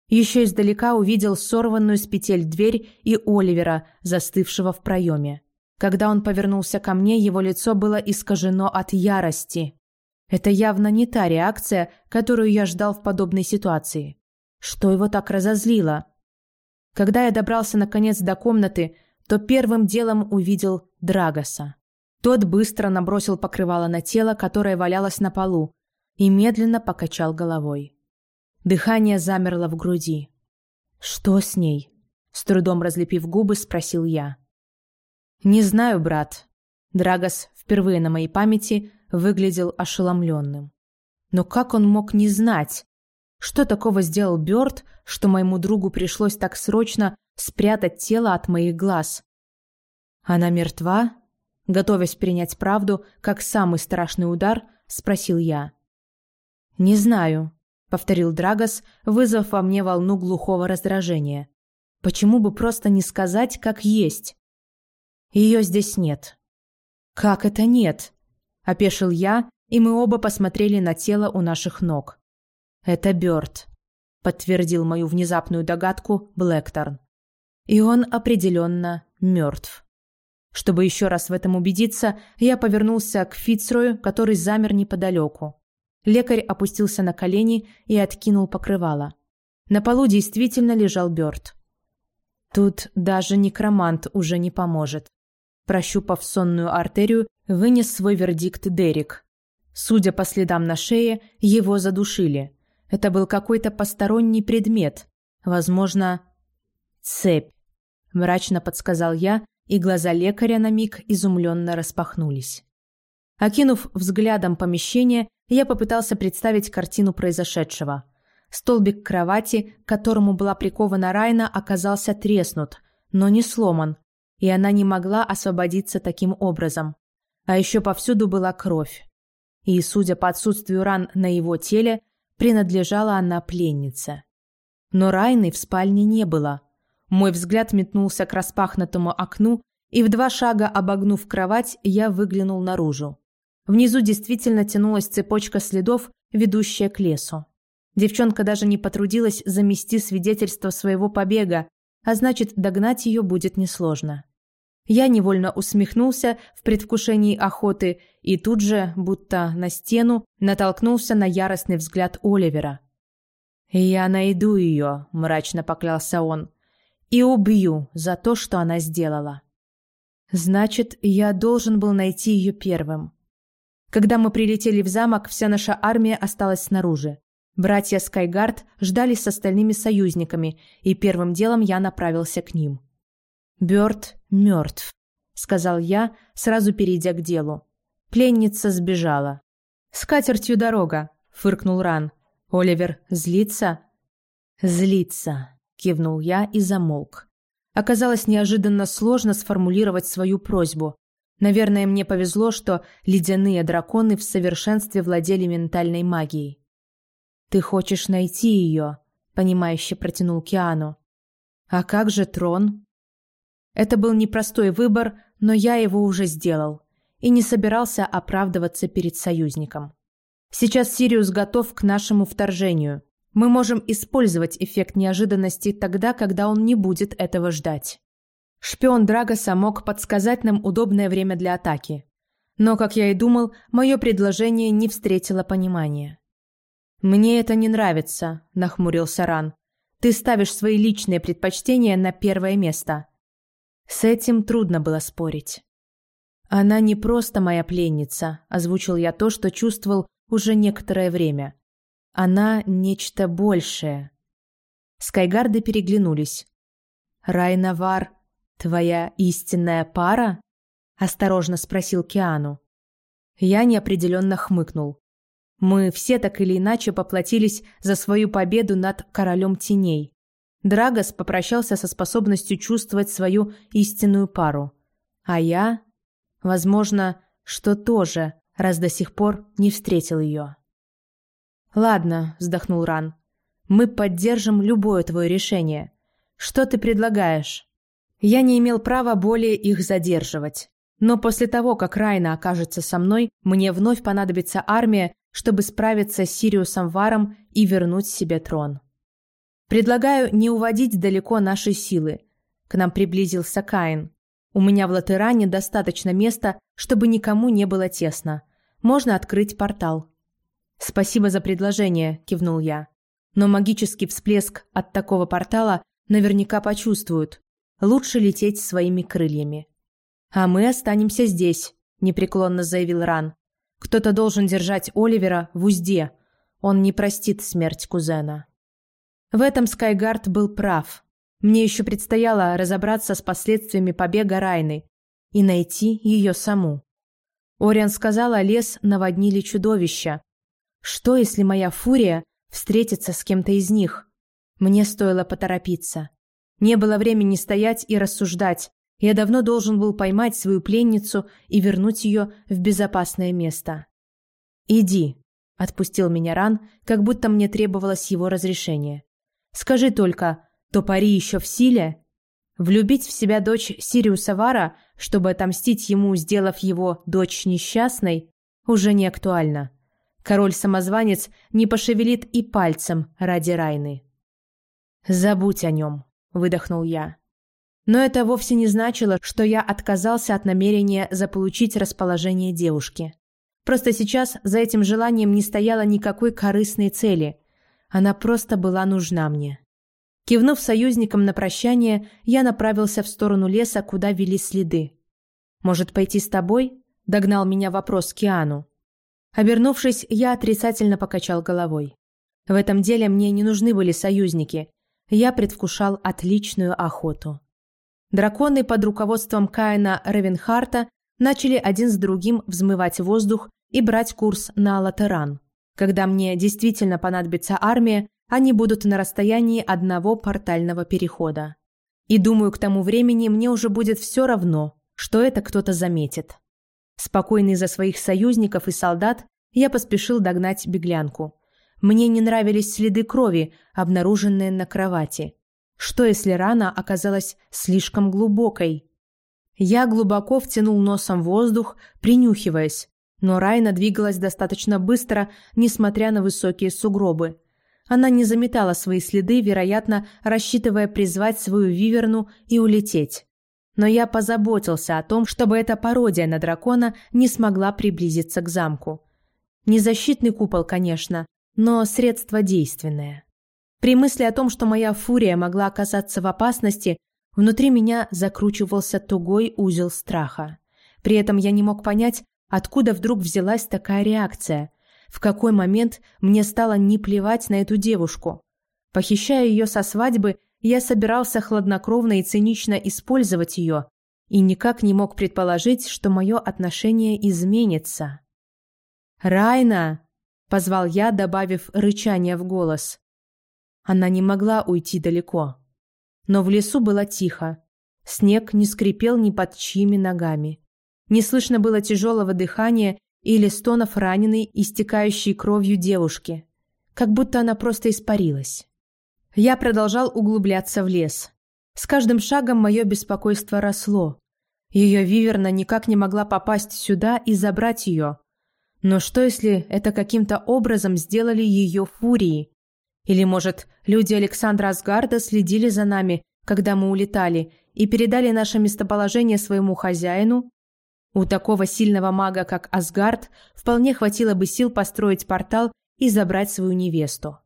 Еще издалека увидел сорванную с петель дверь и Оливера, застывшего в проеме. Когда он повернулся ко мне, его лицо было искажено от ярости. Это явно не та реакция, которую я ждал в подобной ситуации. Что его так разозлило? Когда я добрался наконец до комнаты, то первым делом увидел Драгоса. Тот быстро набросил покрывало на тело, которое валялось на полу, и медленно покачал головой. Дыхание замерло в груди. «Что с ней?» С трудом разлепив губы, спросил я. «Не знаю, брат». Драгос впервые на моей памяти выглядел ошеломленным. Но как он мог не знать? Что такого сделал Бёрд, что моему другу пришлось так срочно спрятать тело от моих глаз? Она мертва? Готовясь принять правду, как самый страшный удар, спросил я. «Не знаю», — повторил Драгос, вызвав во мне волну глухого раздражения. «Почему бы просто не сказать, как есть?» «Ее здесь нет». «Как это нет?» — опешил я, и мы оба посмотрели на тело у наших ног. «Это Бёрд», — подтвердил мою внезапную догадку Блэкторн. «И он определенно мертв». Чтобы еще раз в этом убедиться, я повернулся к Фицрою, который замер неподалеку. Лекарь опустился на колени и откинул покрывало. На полу действительно лежал Бёрд. Тут даже некромант уже не поможет. Прощупав сонную артерию, вынес свой вердикт Дерек. Судя по следам на шее, его задушили. Это был какой-то посторонний предмет. Возможно, цепь. Мрачно подсказал я, и глаза лекаря на миг изумленно распахнулись. Окинув взглядом помещение, я попытался представить картину произошедшего. Столбик кровати, к которому была прикована Райна, оказался треснут, но не сломан, и она не могла освободиться таким образом. А еще повсюду была кровь. И, судя по отсутствию ран на его теле, принадлежала она пленнице. Но Райны в спальне не было. Мой взгляд метнулся к распахнутому окну, и в два шага обогнув кровать, я выглянул наружу. Внизу действительно тянулась цепочка следов, ведущая к лесу. Девчонка даже не потрудилась замести свидетельство своего побега, а значит, догнать ее будет несложно. Я невольно усмехнулся в предвкушении охоты и тут же, будто на стену, натолкнулся на яростный взгляд Оливера. «Я найду ее», – мрачно поклялся он, – «и убью за то, что она сделала». «Значит, я должен был найти ее первым». Когда мы прилетели в замок, вся наша армия осталась снаружи. Братья Скайгард ждали с остальными союзниками, и первым делом я направился к ним. «Бёрд мертв», — сказал я, сразу перейдя к делу. Пленница сбежала. «С катертью дорога», — фыркнул Ран. «Оливер злится?» «Злится», — кивнул я и замолк. Оказалось неожиданно сложно сформулировать свою просьбу. Наверное, мне повезло, что ледяные драконы в совершенстве владели ментальной магией. «Ты хочешь найти ее?» — понимающе протянул Киану. «А как же трон?» Это был непростой выбор, но я его уже сделал и не собирался оправдываться перед союзником. Сейчас Сириус готов к нашему вторжению. Мы можем использовать эффект неожиданности тогда, когда он не будет этого ждать. Шпион Драгоса мог подсказать нам удобное время для атаки. Но, как я и думал, мое предложение не встретило понимания. «Мне это не нравится», – нахмурился Ран. «Ты ставишь свои личные предпочтения на первое место». С этим трудно было спорить. «Она не просто моя пленница», – озвучил я то, что чувствовал уже некоторое время. «Она нечто большее». Скайгарды переглянулись. Райнавар «Твоя истинная пара?» – осторожно спросил Киану. Я неопределенно хмыкнул. Мы все так или иначе поплатились за свою победу над королем теней. Драгос попрощался со способностью чувствовать свою истинную пару. А я, возможно, что тоже, раз до сих пор не встретил ее. «Ладно», – вздохнул Ран. «Мы поддержим любое твое решение. Что ты предлагаешь?» Я не имел права более их задерживать. Но после того, как Райна окажется со мной, мне вновь понадобится армия, чтобы справиться с Сириусом Варом и вернуть себе трон. Предлагаю не уводить далеко наши силы. К нам приблизился Каин. У меня в Латеране достаточно места, чтобы никому не было тесно. Можно открыть портал. «Спасибо за предложение», – кивнул я. «Но магический всплеск от такого портала наверняка почувствуют. Лучше лететь своими крыльями». «А мы останемся здесь», – непреклонно заявил Ран. «Кто-то должен держать Оливера в узде. Он не простит смерть кузена». В этом Скайгард был прав. Мне еще предстояло разобраться с последствиями побега Райны и найти ее саму. Ориан сказала, лес наводнили чудовища. Что, если моя фурия встретится с кем-то из них? Мне стоило поторопиться. Не было времени стоять и рассуждать. Я давно должен был поймать свою пленницу и вернуть ее в безопасное место. «Иди», — отпустил меня Ран, как будто мне требовалось его разрешение. «Скажи только, то пари еще в силе?» Влюбить в себя дочь Сириуса Вара, чтобы отомстить ему, сделав его дочь несчастной, уже не актуально. Король-самозванец не пошевелит и пальцем ради Райны. «Забудь о нем», — выдохнул я. Но это вовсе не значило, что я отказался от намерения заполучить расположение девушки. Просто сейчас за этим желанием не стояло никакой корыстной цели. Она просто была нужна мне. Кивнув союзникам на прощание, я направился в сторону леса, куда вели следы. «Может, пойти с тобой?» – догнал меня вопрос Киану. Обернувшись, я отрицательно покачал головой. В этом деле мне не нужны были союзники. Я предвкушал отличную охоту. Драконы под руководством Каина Ревенхарта начали один с другим взмывать воздух и брать курс на Латеран. Когда мне действительно понадобится армия, они будут на расстоянии одного портального перехода. И думаю, к тому времени мне уже будет все равно, что это кто-то заметит. Спокойный за своих союзников и солдат, я поспешил догнать беглянку. Мне не нравились следы крови, обнаруженные на кровати. Что, если рана оказалась слишком глубокой? Я глубоко втянул носом воздух, принюхиваясь, но Райна двигалась достаточно быстро, несмотря на высокие сугробы. Она не заметала свои следы, вероятно, рассчитывая призвать свою виверну и улететь. Но я позаботился о том, чтобы эта пародия на дракона не смогла приблизиться к замку. Не защитный купол, конечно, но средство действенное. При мысли о том, что моя фурия могла оказаться в опасности, внутри меня закручивался тугой узел страха. При этом я не мог понять, откуда вдруг взялась такая реакция, в какой момент мне стало не плевать на эту девушку. Похищая ее со свадьбы, я собирался хладнокровно и цинично использовать ее, и никак не мог предположить, что мое отношение изменится. «Райна!» – позвал я, добавив рычание в голос. Она не могла уйти далеко. Но в лесу было тихо. Снег не скрипел ни под чьими ногами. Не слышно было тяжелого дыхания или стонов раненой, истекающей кровью девушки. Как будто она просто испарилась. Я продолжал углубляться в лес. С каждым шагом мое беспокойство росло. Ее виверна никак не могла попасть сюда и забрать ее. Но что, если это каким-то образом сделали ее фурии? Или, может, люди Александра Асгарда следили за нами, когда мы улетали, и передали наше местоположение своему хозяину? У такого сильного мага, как Асгард, вполне хватило бы сил построить портал и забрать свою невесту.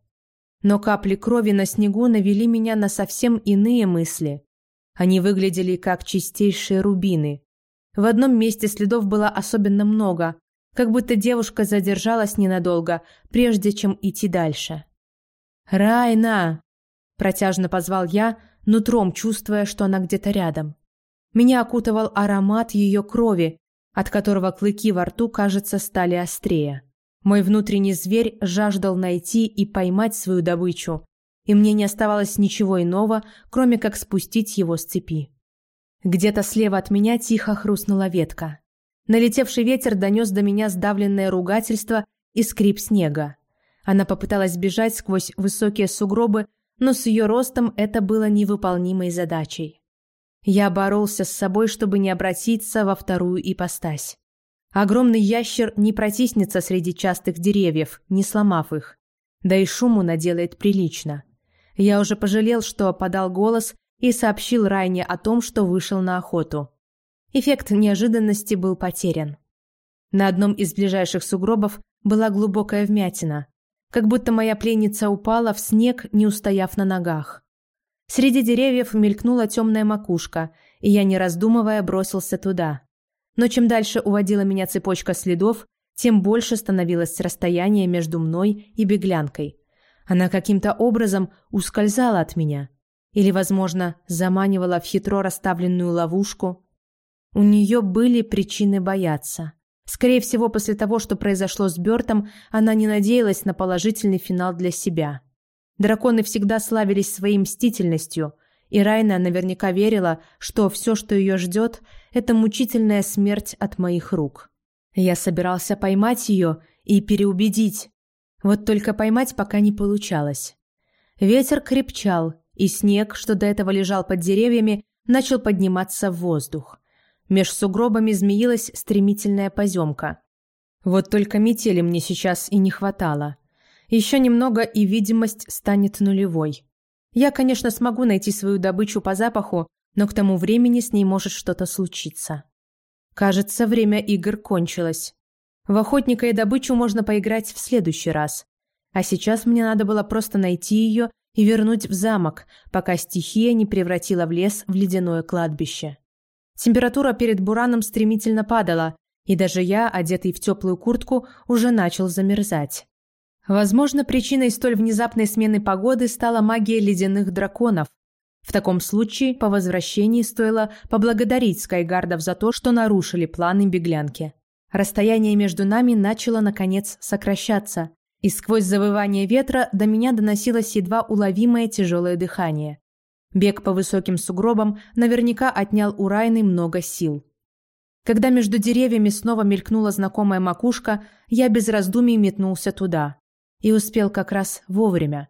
Но капли крови на снегу навели меня на совсем иные мысли. Они выглядели как чистейшие рубины. В одном месте следов было особенно много, как будто девушка задержалась ненадолго, прежде чем идти дальше. «Райна!» – протяжно позвал я, нутром чувствуя, что она где-то рядом. Меня окутывал аромат ее крови, от которого клыки во рту, кажется, стали острее. Мой внутренний зверь жаждал найти и поймать свою добычу, и мне не оставалось ничего иного, кроме как спустить его с цепи. Где-то слева от меня тихо хрустнула ветка. Налетевший ветер донес до меня сдавленное ругательство и скрип снега. Она попыталась бежать сквозь высокие сугробы, но с ее ростом это было невыполнимой задачей. Я боролся с собой, чтобы не обратиться во вторую ипостась. Огромный ящер не протиснется среди частых деревьев, не сломав их. Да и шуму наделает прилично. Я уже пожалел, что подал голос и сообщил Райне о том, что вышел на охоту. Эффект неожиданности был потерян. На одном из ближайших сугробов была глубокая вмятина, как будто моя пленница упала в снег, не устояв на ногах. Среди деревьев мелькнула темная макушка, и я, не раздумывая, бросился туда. Но чем дальше уводила меня цепочка следов, тем больше становилось расстояние между мной и беглянкой. Она каким-то образом ускользала от меня. Или, возможно, заманивала в хитро расставленную ловушку. У нее были причины бояться. Скорее всего, после того, что произошло с Бёртом, она не надеялась на положительный финал для себя. Драконы всегда славились своей мстительностью, и Райна наверняка верила, что все, что ее ждет, это мучительная смерть от моих рук. Я собирался поймать ее и переубедить. Вот только поймать пока не получалось. Ветер крепчал, и снег, что до этого лежал под деревьями, начал подниматься в воздух. Меж сугробами змеилась стремительная поземка. Вот только метели мне сейчас и не хватало. Еще немного, и видимость станет нулевой. Я, конечно, смогу найти свою добычу по запаху, но к тому времени с ней может что-то случиться. Кажется, время игр кончилось. В охотника и добычу можно поиграть в следующий раз. А сейчас мне надо было просто найти ее и вернуть в замок, пока стихия не превратила в лес в ледяное кладбище. Температура перед бураном стремительно падала, и даже я, одетый в теплую куртку, уже начал замерзать. Возможно, причиной столь внезапной смены погоды стала магия ледяных драконов. В таком случае, по возвращении стоило поблагодарить Скайгардов за то, что нарушили планы беглянки. Расстояние между нами начало, наконец, сокращаться, и сквозь завывание ветра до меня доносилось едва уловимое тяжелое дыхание. Бег по высоким сугробам наверняка отнял у Райны много сил. Когда между деревьями снова мелькнула знакомая макушка, я без раздумий метнулся туда. И успел как раз вовремя.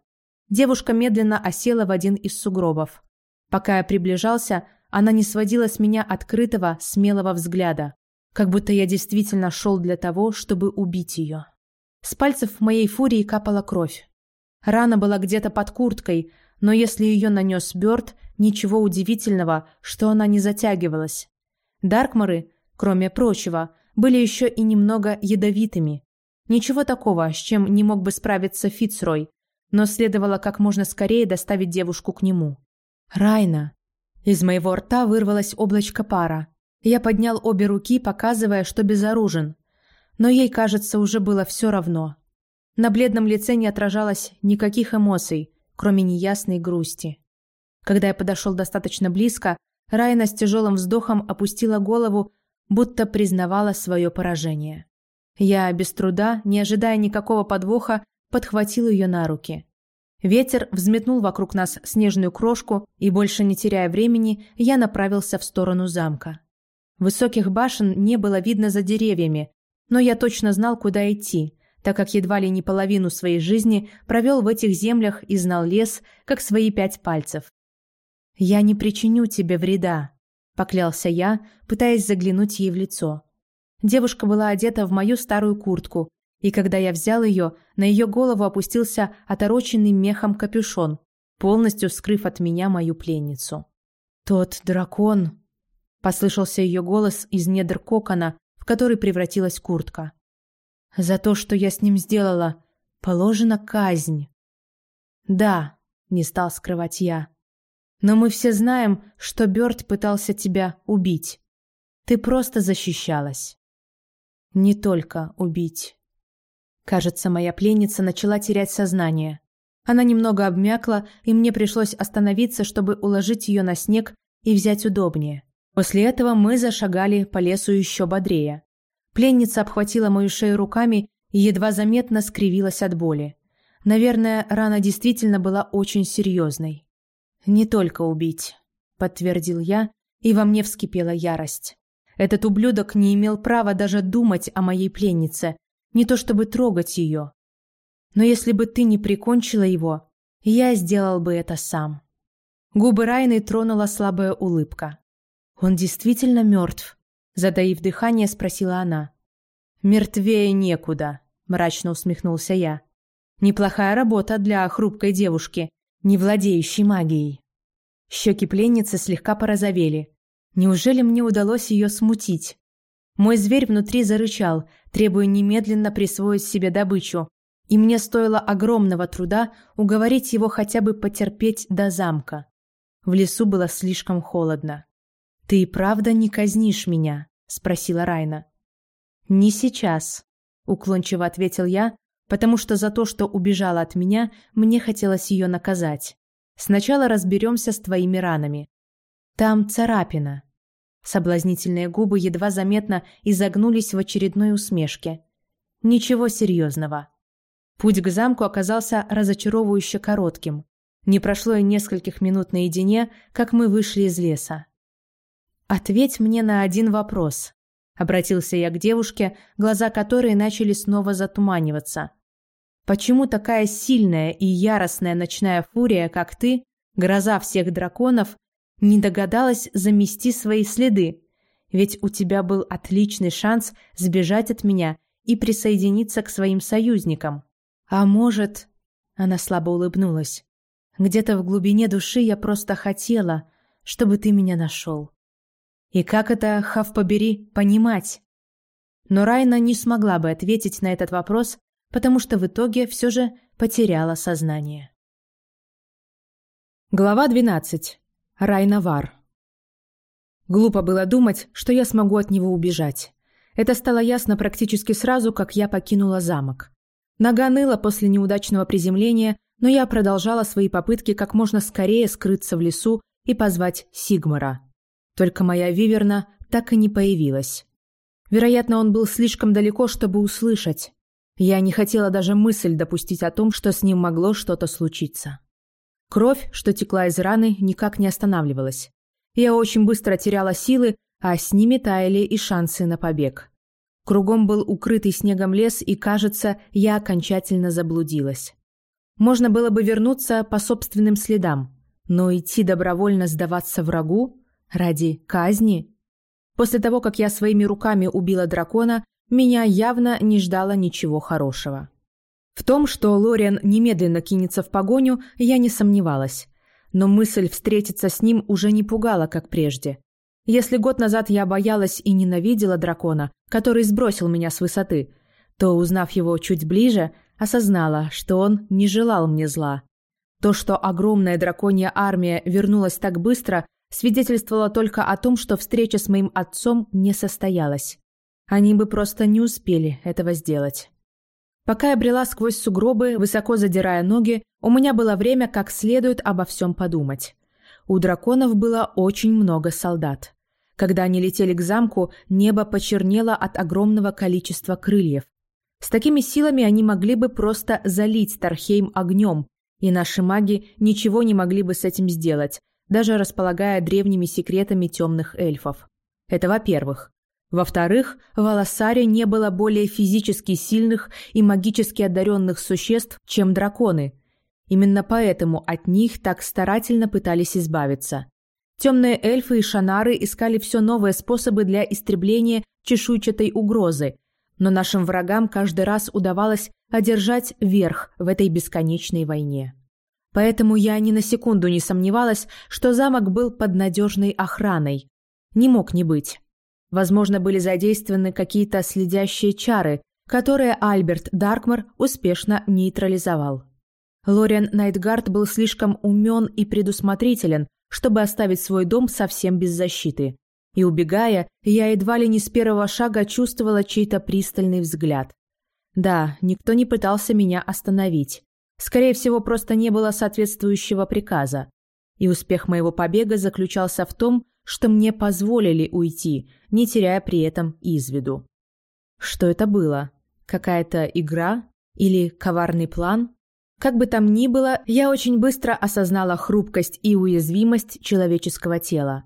Девушка медленно осела в один из сугробов. Пока я приближался, она не сводила с меня открытого, смелого взгляда, как будто я действительно шел для того, чтобы убить ее. С пальцев моей фурии капала кровь. Рана была где-то под курткой, но если ее нанес Бёрд, ничего удивительного, что она не затягивалась. Даркмары, кроме прочего, были еще и немного ядовитыми, Ничего такого, с чем не мог бы справиться Фицрой, но следовало как можно скорее доставить девушку к нему. «Райна!» Из моего рта вырвалось облачко пара. Я поднял обе руки, показывая, что безоружен. Но ей, кажется, уже было все равно. На бледном лице не отражалось никаких эмоций, кроме неясной грусти. Когда я подошел достаточно близко, Райна с тяжелым вздохом опустила голову, будто признавала свое поражение. Я без труда, не ожидая никакого подвоха, подхватил ее на руки. Ветер взметнул вокруг нас снежную крошку, и, больше не теряя времени, я направился в сторону замка. Высоких башен не было видно за деревьями, но я точно знал, куда идти, так как едва ли не половину своей жизни провел в этих землях и знал лес, как свои пять пальцев. «Я не причиню тебе вреда», — поклялся я, пытаясь заглянуть ей в лицо. Девушка была одета в мою старую куртку, и когда я взял ее, на ее голову опустился отороченный мехом капюшон, полностью скрыв от меня мою пленницу. «Тот дракон!» – послышался ее голос из недр кокона, в который превратилась куртка. «За то, что я с ним сделала, положена казнь». «Да», – не стал скрывать я. «Но мы все знаем, что Бёрд пытался тебя убить. Ты просто защищалась». Не только убить. Кажется, моя пленница начала терять сознание. Она немного обмякла, и мне пришлось остановиться, чтобы уложить ее на снег и взять удобнее. После этого мы зашагали по лесу еще бодрее. Пленница обхватила мою шею руками и едва заметно скривилась от боли. Наверное, рана действительно была очень серьезной. «Не только убить», — подтвердил я, и во мне вскипела ярость. Этот ублюдок не имел права даже думать о моей пленнице, не то чтобы трогать ее. Но если бы ты не прикончила его, я сделал бы это сам. Губы Райны тронула слабая улыбка. «Он действительно мертв?» Затаив дыхание, спросила она. «Мертвее некуда», – мрачно усмехнулся я. «Неплохая работа для хрупкой девушки, не владеющей магией». Щеки пленницы слегка порозовели. Неужели мне удалось ее смутить? Мой зверь внутри зарычал, требуя немедленно присвоить себе добычу, и мне стоило огромного труда уговорить его хотя бы потерпеть до замка. В лесу было слишком холодно. «Ты и правда не казнишь меня?» – спросила Райна. «Не сейчас», – уклончиво ответил я, потому что за то, что убежала от меня, мне хотелось ее наказать. Сначала разберемся с твоими ранами. Там царапина. Соблазнительные губы едва заметно изогнулись в очередной усмешке. Ничего серьезного. Путь к замку оказался разочаровывающе коротким. Не прошло и нескольких минут наедине, как мы вышли из леса. «Ответь мне на один вопрос», — обратился я к девушке, глаза которой начали снова затуманиваться. «Почему такая сильная и яростная ночная фурия, как ты, гроза всех драконов, не догадалась замести свои следы? Ведь у тебя был отличный шанс сбежать от меня и присоединиться к своим союзникам. А может...» Она слабо улыбнулась. «Где-то в глубине души я просто хотела, чтобы ты меня нашел». И как это, хав побери, понимать? Но Райна не смогла бы ответить на этот вопрос, потому что в итоге все же потеряла сознание. Глава 12. Райна Вар. Глупо было думать, что я смогу от него убежать. Это стало ясно практически сразу, как я покинула замок. Нога ныла после неудачного приземления, но я продолжала свои попытки как можно скорее скрыться в лесу и позвать Сигмара. Только моя Виверна так и не появилась. Вероятно, он был слишком далеко, чтобы услышать. Я не хотела даже мысль допустить о том, что с ним могло что-то случиться. Кровь, что текла из раны, никак не останавливалась. Я очень быстро теряла силы, а с ними таяли и шансы на побег. Кругом был укрытый снегом лес, и, кажется, я окончательно заблудилась. Можно было бы вернуться по собственным следам, но идти добровольно сдаваться врагу Ради казни? После того, как я своими руками убила дракона, меня явно не ждало ничего хорошего. В том, что Лориан немедленно кинется в погоню, я не сомневалась. Но мысль встретиться с ним уже не пугала, как прежде. Если год назад я боялась и ненавидела дракона, который сбросил меня с высоты, то, узнав его чуть ближе, осознала, что он не желал мне зла. То, что огромная драконья армия вернулась так быстро, свидетельствовало только о том, что встреча с моим отцом не состоялась. Они бы просто не успели этого сделать. Пока я брела сквозь сугробы, высоко задирая ноги, у меня было время как следует обо всем подумать. У драконов было очень много солдат. Когда они летели к замку, небо почернело от огромного количества крыльев. С такими силами они могли бы просто залить Тархейм огнем, и наши маги ничего не могли бы с этим сделать, даже располагая древними секретами темных эльфов. Это во-первых. Во-вторых, в Алассаре не было более физически сильных и магически одаренных существ, чем драконы. Именно поэтому от них так старательно пытались избавиться. Темные эльфы и шанары искали все новые способы для истребления чешуйчатой угрозы, но нашим врагам каждый раз удавалось одержать верх в этой бесконечной войне. Поэтому я ни на секунду не сомневалась, что замок был под надежной охраной. Не мог не быть. Возможно, были задействованы какие-то следящие чары, которые Альберт Даркмар успешно нейтрализовал. Лориан Найтгард был слишком умен и предусмотрителен, чтобы оставить свой дом совсем без защиты. И убегая, я едва ли не с первого шага чувствовала чей-то пристальный взгляд. Да, никто не пытался меня остановить. Скорее всего, просто не было соответствующего приказа. И успех моего побега заключался в том, что мне позволили уйти, не теряя при этом из виду. Что это было? Какая-то игра? Или коварный план? Как бы там ни было, я очень быстро осознала хрупкость и уязвимость человеческого тела.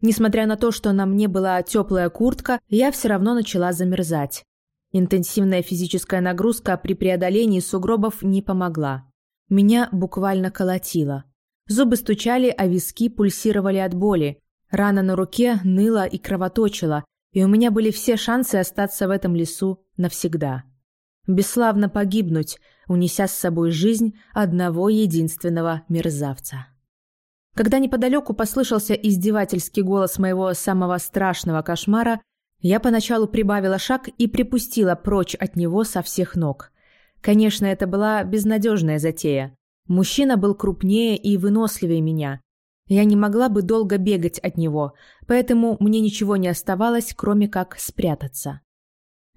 Несмотря на то, что на мне была теплая куртка, я все равно начала замерзать. Интенсивная физическая нагрузка при преодолении сугробов не помогла. Меня буквально колотило. Зубы стучали, а виски пульсировали от боли. Рана на руке ныла и кровоточила, и у меня были все шансы остаться в этом лесу навсегда. Бесславно погибнуть, унеся с собой жизнь одного единственного мерзавца. Когда неподалеку послышался издевательский голос моего самого страшного кошмара, Я поначалу прибавила шаг и припустила прочь от него со всех ног. Конечно, это была безнадежная затея. Мужчина был крупнее и выносливее меня. Я не могла бы долго бегать от него, поэтому мне ничего не оставалось, кроме как спрятаться.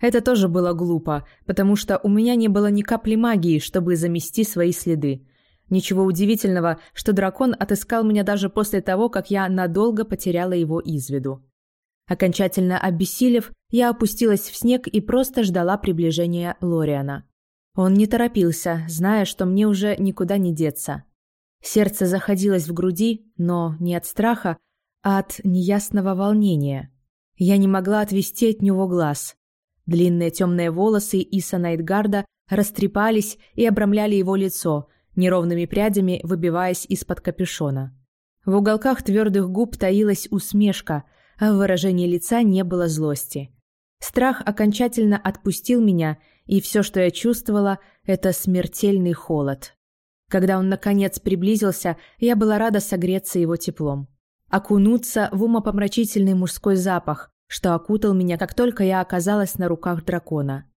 Это тоже было глупо, потому что у меня не было ни капли магии, чтобы замести свои следы. Ничего удивительного, что дракон отыскал меня даже после того, как я надолго потеряла его из виду. Окончательно обессилев, я опустилась в снег и просто ждала приближения Лориана. Он не торопился, зная, что мне уже никуда не деться. Сердце заходилось в груди, но не от страха, а от неясного волнения. Я не могла отвести от него глаз. Длинные темные волосы Иса Найтгарда растрепались и обрамляли его лицо, неровными прядями выбиваясь из-под капюшона. В уголках твердых губ таилась усмешка, а в выражении лица не было злости. Страх окончательно отпустил меня, и все, что я чувствовала, это смертельный холод. Когда он, наконец, приблизился, я была рада согреться его теплом. Окунуться в умопомрачительный мужской запах, что окутал меня, как только я оказалась на руках дракона.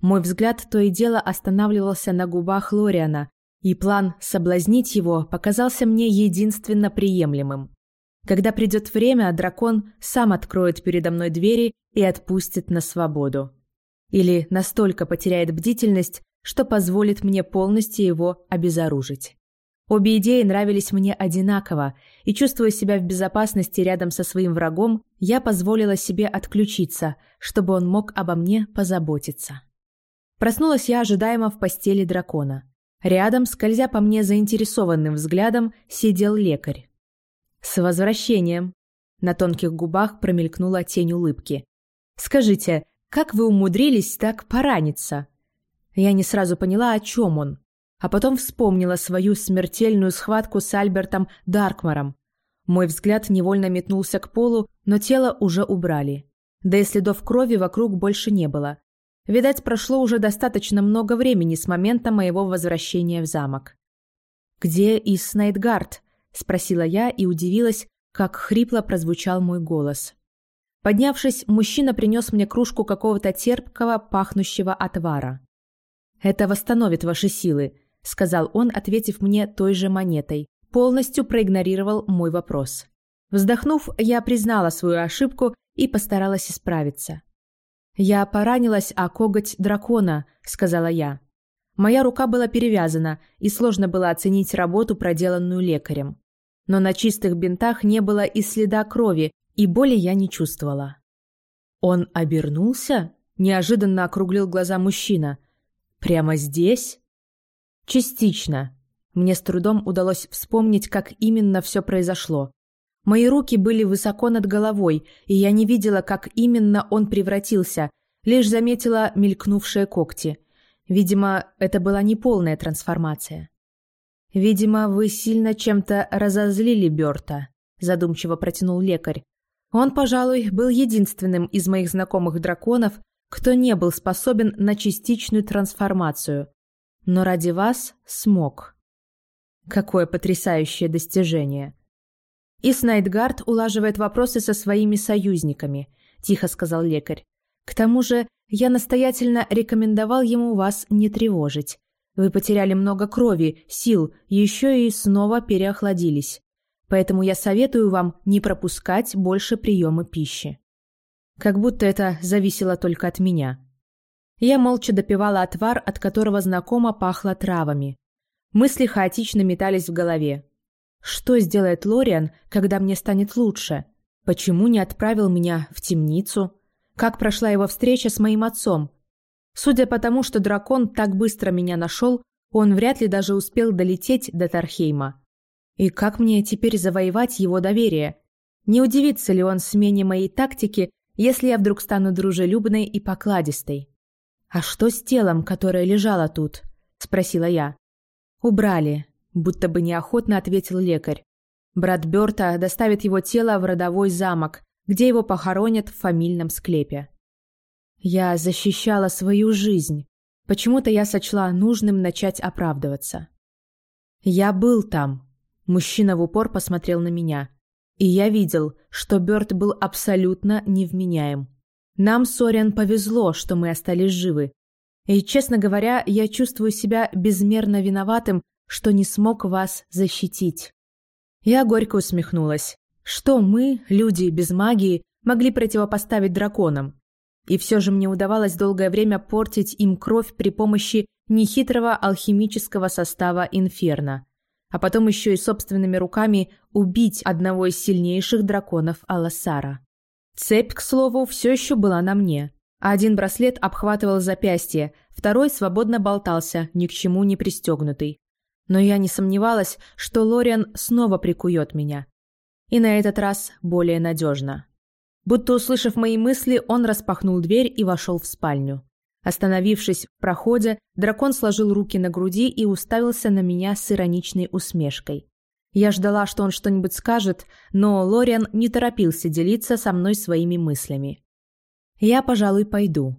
Мой взгляд то и дело останавливался на губах Лориана, и план соблазнить его показался мне единственно приемлемым. Когда придет время, дракон сам откроет передо мной двери и отпустит на свободу. Или настолько потеряет бдительность, что позволит мне полностью его обезоружить. Обе идеи нравились мне одинаково, и, чувствуя себя в безопасности рядом со своим врагом, я позволила себе отключиться, чтобы он мог обо мне позаботиться. Проснулась я ожидаемо в постели дракона. Рядом, скользя по мне заинтересованным взглядом, сидел лекарь. «С возвращением!» На тонких губах промелькнула тень улыбки. «Скажите, как вы умудрились так пораниться?» Я не сразу поняла, о чем он а потом вспомнила свою смертельную схватку с Альбертом Даркмаром. Мой взгляд невольно метнулся к полу, но тело уже убрали. Да и следов крови вокруг больше не было. Видать, прошло уже достаточно много времени с момента моего возвращения в замок. «Где Ис Снайдгард?» – спросила я и удивилась, как хрипло прозвучал мой голос. Поднявшись, мужчина принес мне кружку какого-то терпкого, пахнущего отвара. «Это восстановит ваши силы», сказал он, ответив мне той же монетой. Полностью проигнорировал мой вопрос. Вздохнув, я признала свою ошибку и постаралась исправиться. «Я поранилась о коготь дракона», — сказала я. Моя рука была перевязана, и сложно было оценить работу, проделанную лекарем. Но на чистых бинтах не было и следа крови, и боли я не чувствовала. «Он обернулся?» – неожиданно округлил глаза мужчина. «Прямо здесь?» Частично. Мне с трудом удалось вспомнить, как именно все произошло. Мои руки были высоко над головой, и я не видела, как именно он превратился, лишь заметила мелькнувшие когти. Видимо, это была неполная трансформация. «Видимо, вы сильно чем-то разозлили Бёрта», – задумчиво протянул лекарь. «Он, пожалуй, был единственным из моих знакомых драконов, кто не был способен на частичную трансформацию но ради вас смог. Какое потрясающее достижение. И Снайдгард улаживает вопросы со своими союзниками, тихо сказал лекарь. К тому же, я настоятельно рекомендовал ему вас не тревожить. Вы потеряли много крови, сил, еще и снова переохладились. Поэтому я советую вам не пропускать больше приема пищи. Как будто это зависело только от меня. Я молча допивала отвар, от которого знакомо пахло травами. Мысли хаотично метались в голове. Что сделает Лориан, когда мне станет лучше? Почему не отправил меня в темницу? Как прошла его встреча с моим отцом? Судя по тому, что дракон так быстро меня нашел, он вряд ли даже успел долететь до Тархейма. И как мне теперь завоевать его доверие? Не удивится ли он смене моей тактики, если я вдруг стану дружелюбной и покладистой? «А что с телом, которое лежало тут?» – спросила я. «Убрали», – будто бы неохотно ответил лекарь. Брат Бёрта доставит его тело в родовой замок, где его похоронят в фамильном склепе. Я защищала свою жизнь. Почему-то я сочла нужным начать оправдываться. Я был там. Мужчина в упор посмотрел на меня. И я видел, что Бёрт был абсолютно невменяем. Нам, Сориан, повезло, что мы остались живы. И, честно говоря, я чувствую себя безмерно виноватым, что не смог вас защитить. Я горько усмехнулась. Что мы, люди без магии, могли противопоставить драконам? И все же мне удавалось долгое время портить им кровь при помощи нехитрого алхимического состава инферно, а потом еще и собственными руками убить одного из сильнейших драконов Аласара. Цепь, к слову, все еще была на мне. Один браслет обхватывал запястье, второй свободно болтался, ни к чему не пристегнутый. Но я не сомневалась, что Лориан снова прикует меня. И на этот раз более надежно. Будто услышав мои мысли, он распахнул дверь и вошел в спальню. Остановившись в проходе, дракон сложил руки на груди и уставился на меня с ироничной усмешкой. Я ждала, что он что-нибудь скажет, но Лориан не торопился делиться со мной своими мыслями. «Я, пожалуй, пойду».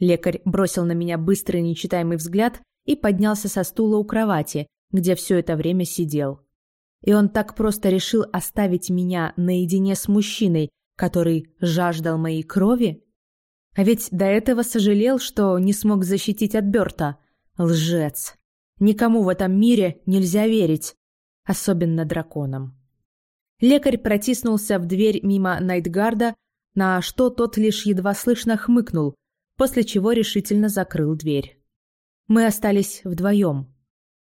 Лекарь бросил на меня быстрый нечитаемый взгляд и поднялся со стула у кровати, где все это время сидел. И он так просто решил оставить меня наедине с мужчиной, который жаждал моей крови? А ведь до этого сожалел, что не смог защитить от Бёрта. Лжец. Никому в этом мире нельзя верить. Особенно драконам. Лекарь протиснулся в дверь мимо Найтгарда, на что тот лишь едва слышно хмыкнул, после чего решительно закрыл дверь. Мы остались вдвоем.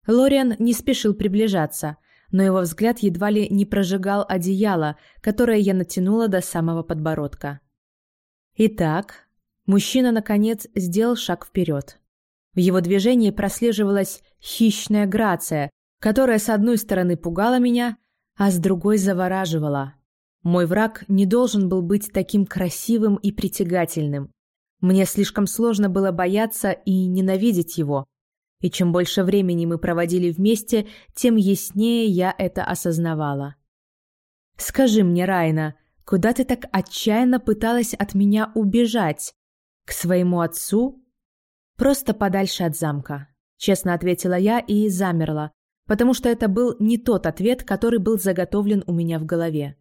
Лориан не спешил приближаться, но его взгляд едва ли не прожигал одеяло, которое я натянула до самого подбородка. Итак, мужчина, наконец, сделал шаг вперед. В его движении прослеживалась хищная грация, которая с одной стороны пугала меня, а с другой завораживала. Мой враг не должен был быть таким красивым и притягательным. Мне слишком сложно было бояться и ненавидеть его, и чем больше времени мы проводили вместе, тем яснее я это осознавала. «Скажи мне, Райна, куда ты так отчаянно пыталась от меня убежать? К своему отцу?» «Просто подальше от замка», — честно ответила я и замерла, потому что это был не тот ответ, который был заготовлен у меня в голове.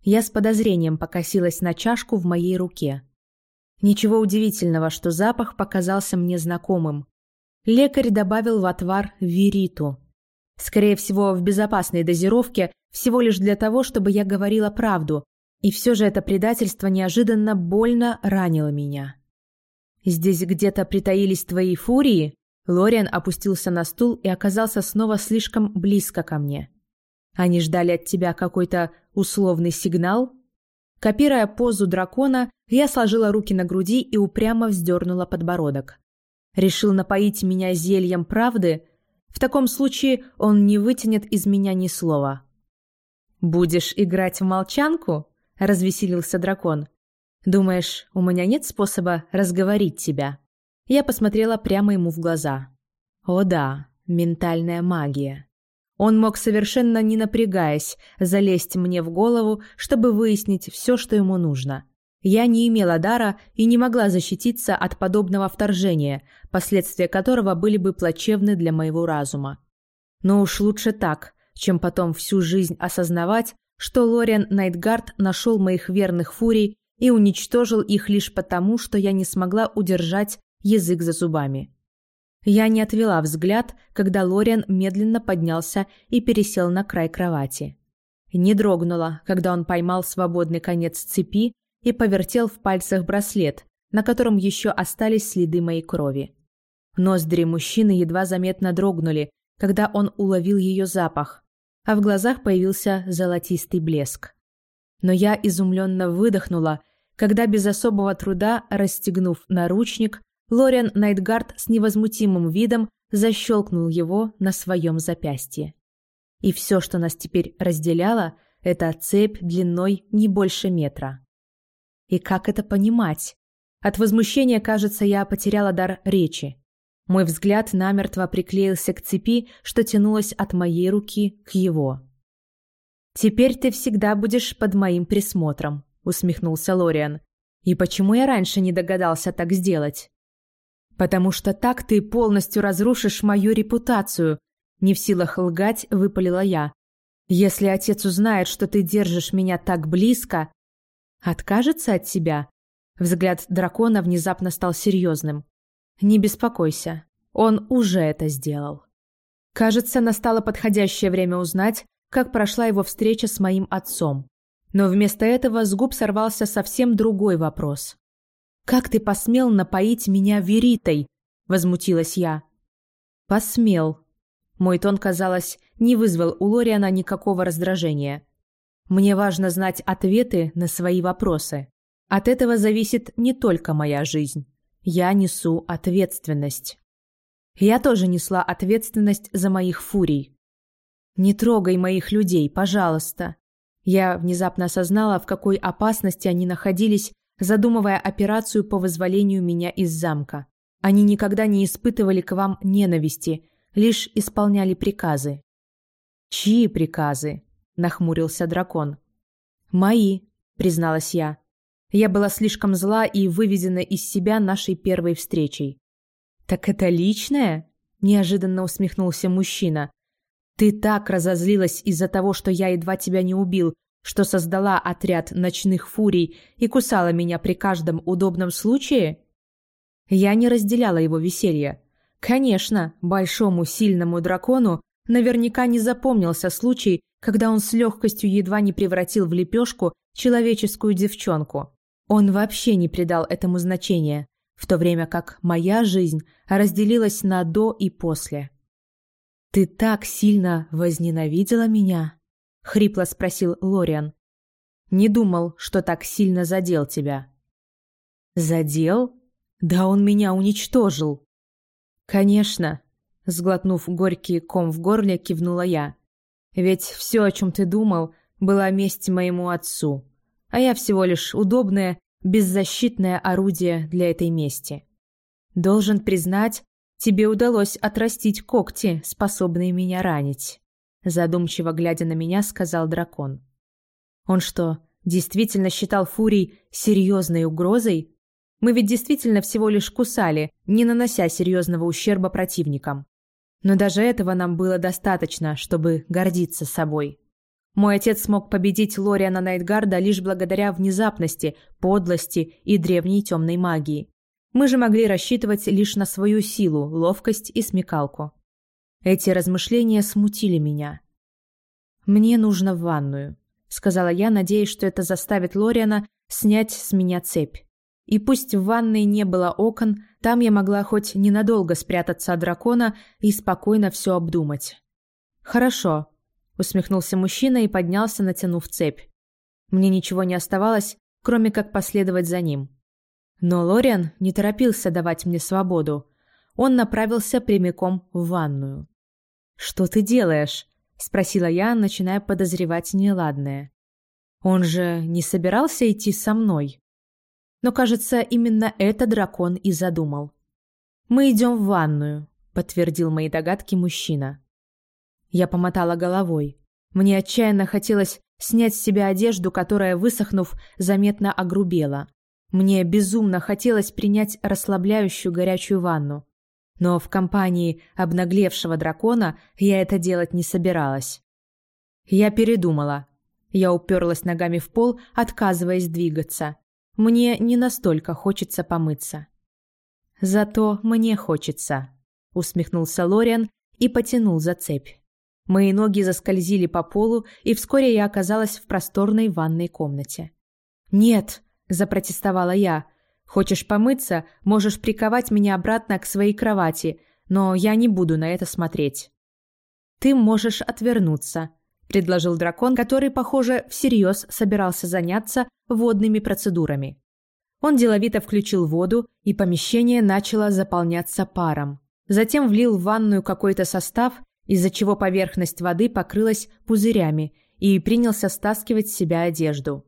Я с подозрением покосилась на чашку в моей руке. Ничего удивительного, что запах показался мне знакомым. Лекарь добавил в отвар вериту. Скорее всего, в безопасной дозировке, всего лишь для того, чтобы я говорила правду. И все же это предательство неожиданно больно ранило меня. «Здесь где-то притаились твои фурии?» Лориан опустился на стул и оказался снова слишком близко ко мне. «Они ждали от тебя какой-то условный сигнал?» Копируя позу дракона, я сложила руки на груди и упрямо вздернула подбородок. Решил напоить меня зельем правды? В таком случае он не вытянет из меня ни слова. «Будешь играть в молчанку?» – развеселился дракон. «Думаешь, у меня нет способа разговорить тебя?» Я посмотрела прямо ему в глаза. «О да, ментальная магия». Он мог совершенно не напрягаясь залезть мне в голову, чтобы выяснить все, что ему нужно – я не имела дара и не могла защититься от подобного вторжения, последствия которого были бы плачевны для моего разума. Но уж лучше так, чем потом всю жизнь осознавать, что Лориан Найтгард нашел моих верных фурий и уничтожил их лишь потому, что я не смогла удержать язык за зубами. Я не отвела взгляд, когда Лориан медленно поднялся и пересел на край кровати. Не дрогнула, когда он поймал свободный конец цепи и повертел в пальцах браслет, на котором еще остались следы моей крови. Ноздри мужчины едва заметно дрогнули, когда он уловил ее запах, а в глазах появился золотистый блеск. Но я изумленно выдохнула, когда без особого труда, расстегнув наручник, Лориан Найтгард с невозмутимым видом защелкнул его на своем запястье. И все, что нас теперь разделяло, это цепь длиной не больше метра. И как это понимать? От возмущения, кажется, я потеряла дар речи. Мой взгляд намертво приклеился к цепи, что тянулась от моей руки к его. «Теперь ты всегда будешь под моим присмотром», — усмехнулся Лориан. «И почему я раньше не догадался так сделать?» «Потому что так ты полностью разрушишь мою репутацию», — не в силах лгать, выпалила я. «Если отец узнает, что ты держишь меня так близко, Откажется от тебя? Взгляд дракона внезапно стал серьезным. «Не беспокойся, он уже это сделал». Кажется, настало подходящее время узнать, как прошла его встреча с моим отцом. Но вместо этого с губ сорвался совсем другой вопрос. «Как ты посмел напоить меня веритой?» – возмутилась я. «Посмел». Мой тон, казалось, не вызвал у Лориана никакого раздражения. «Мне важно знать ответы на свои вопросы. От этого зависит не только моя жизнь. Я несу ответственность». Я тоже несла ответственность за моих фурий. «Не трогай моих людей, пожалуйста». Я внезапно осознала, в какой опасности они находились, задумывая операцию по вызволению меня из замка. Они никогда не испытывали к вам ненависти, лишь исполняли приказы. «Чьи приказы?» – нахмурился дракон. «Мои», – призналась я. Я была слишком зла и выведена из себя нашей первой встречей. «Так это личное?» – неожиданно усмехнулся мужчина. «Ты так разозлилась из-за того, что я едва тебя не убил, что создала отряд ночных фурий и кусала меня при каждом удобном случае?» Я не разделяла его веселье. Конечно, большому сильному дракону наверняка не запомнился случай, когда он с легкостью едва не превратил в лепешку человеческую девчонку. Он вообще не придал этому значения, в то время как моя жизнь разделилась на «до» и «после». «Ты так сильно возненавидела меня?» — хрипло спросил Лориан. «Не думал, что так сильно задел тебя». «Задел?» Да он меня уничтожил. Конечно, сглотнув горький ком в горле, кивнула я. Ведь все, о чем ты думал, была месть моему отцу, а я всего лишь удобное, беззащитное орудие для этой мести. Должен признать, тебе удалось отрастить когти, способные меня ранить. Задумчиво глядя на меня, сказал дракон. Он что, действительно считал Фурий серьезной угрозой? Мы ведь действительно всего лишь кусали, не нанося серьезного ущерба противникам. Но даже этого нам было достаточно, чтобы гордиться собой. Мой отец смог победить Лориана Найтгарда лишь благодаря внезапности, подлости и древней темной магии. Мы же могли рассчитывать лишь на свою силу, ловкость и смекалку. Эти размышления смутили меня. «Мне нужно в ванную», — сказала я, надеясь, что это заставит Лориана снять с меня цепь. И пусть в ванной не было окон, там я могла хоть ненадолго спрятаться от дракона и спокойно все обдумать. «Хорошо», — усмехнулся мужчина и поднялся, натянув цепь. Мне ничего не оставалось, кроме как последовать за ним. Но Лориан не торопился давать мне свободу. Он направился прямиком в ванную. «Что ты делаешь?» — спросила я, начиная подозревать неладное. «Он же не собирался идти со мной?» Но, кажется, именно это дракон и задумал. «Мы идем в ванную», — подтвердил мои догадки мужчина. Я помотала головой. Мне отчаянно хотелось снять с себя одежду, которая, высохнув, заметно огрубела. Мне безумно хотелось принять расслабляющую горячую ванну. Но в компании обнаглевшего дракона я это делать не собиралась. Я передумала. Я уперлась ногами в пол, отказываясь двигаться. Мне не настолько хочется помыться. Зато мне хочется, усмехнулся Лориан и потянул за цепь. Мои ноги заскользили по полу, и вскоре я оказалась в просторной ванной комнате. «Нет», – запротестовала я, – «хочешь помыться, можешь приковать меня обратно к своей кровати, но я не буду на это смотреть». «Ты можешь отвернуться», – предложил дракон, который, похоже, всерьез собирался заняться водными процедурами. Он деловито включил воду, и помещение начало заполняться паром. Затем влил в ванную какой-то состав, из-за чего поверхность воды покрылась пузырями, и принялся стаскивать с себя одежду.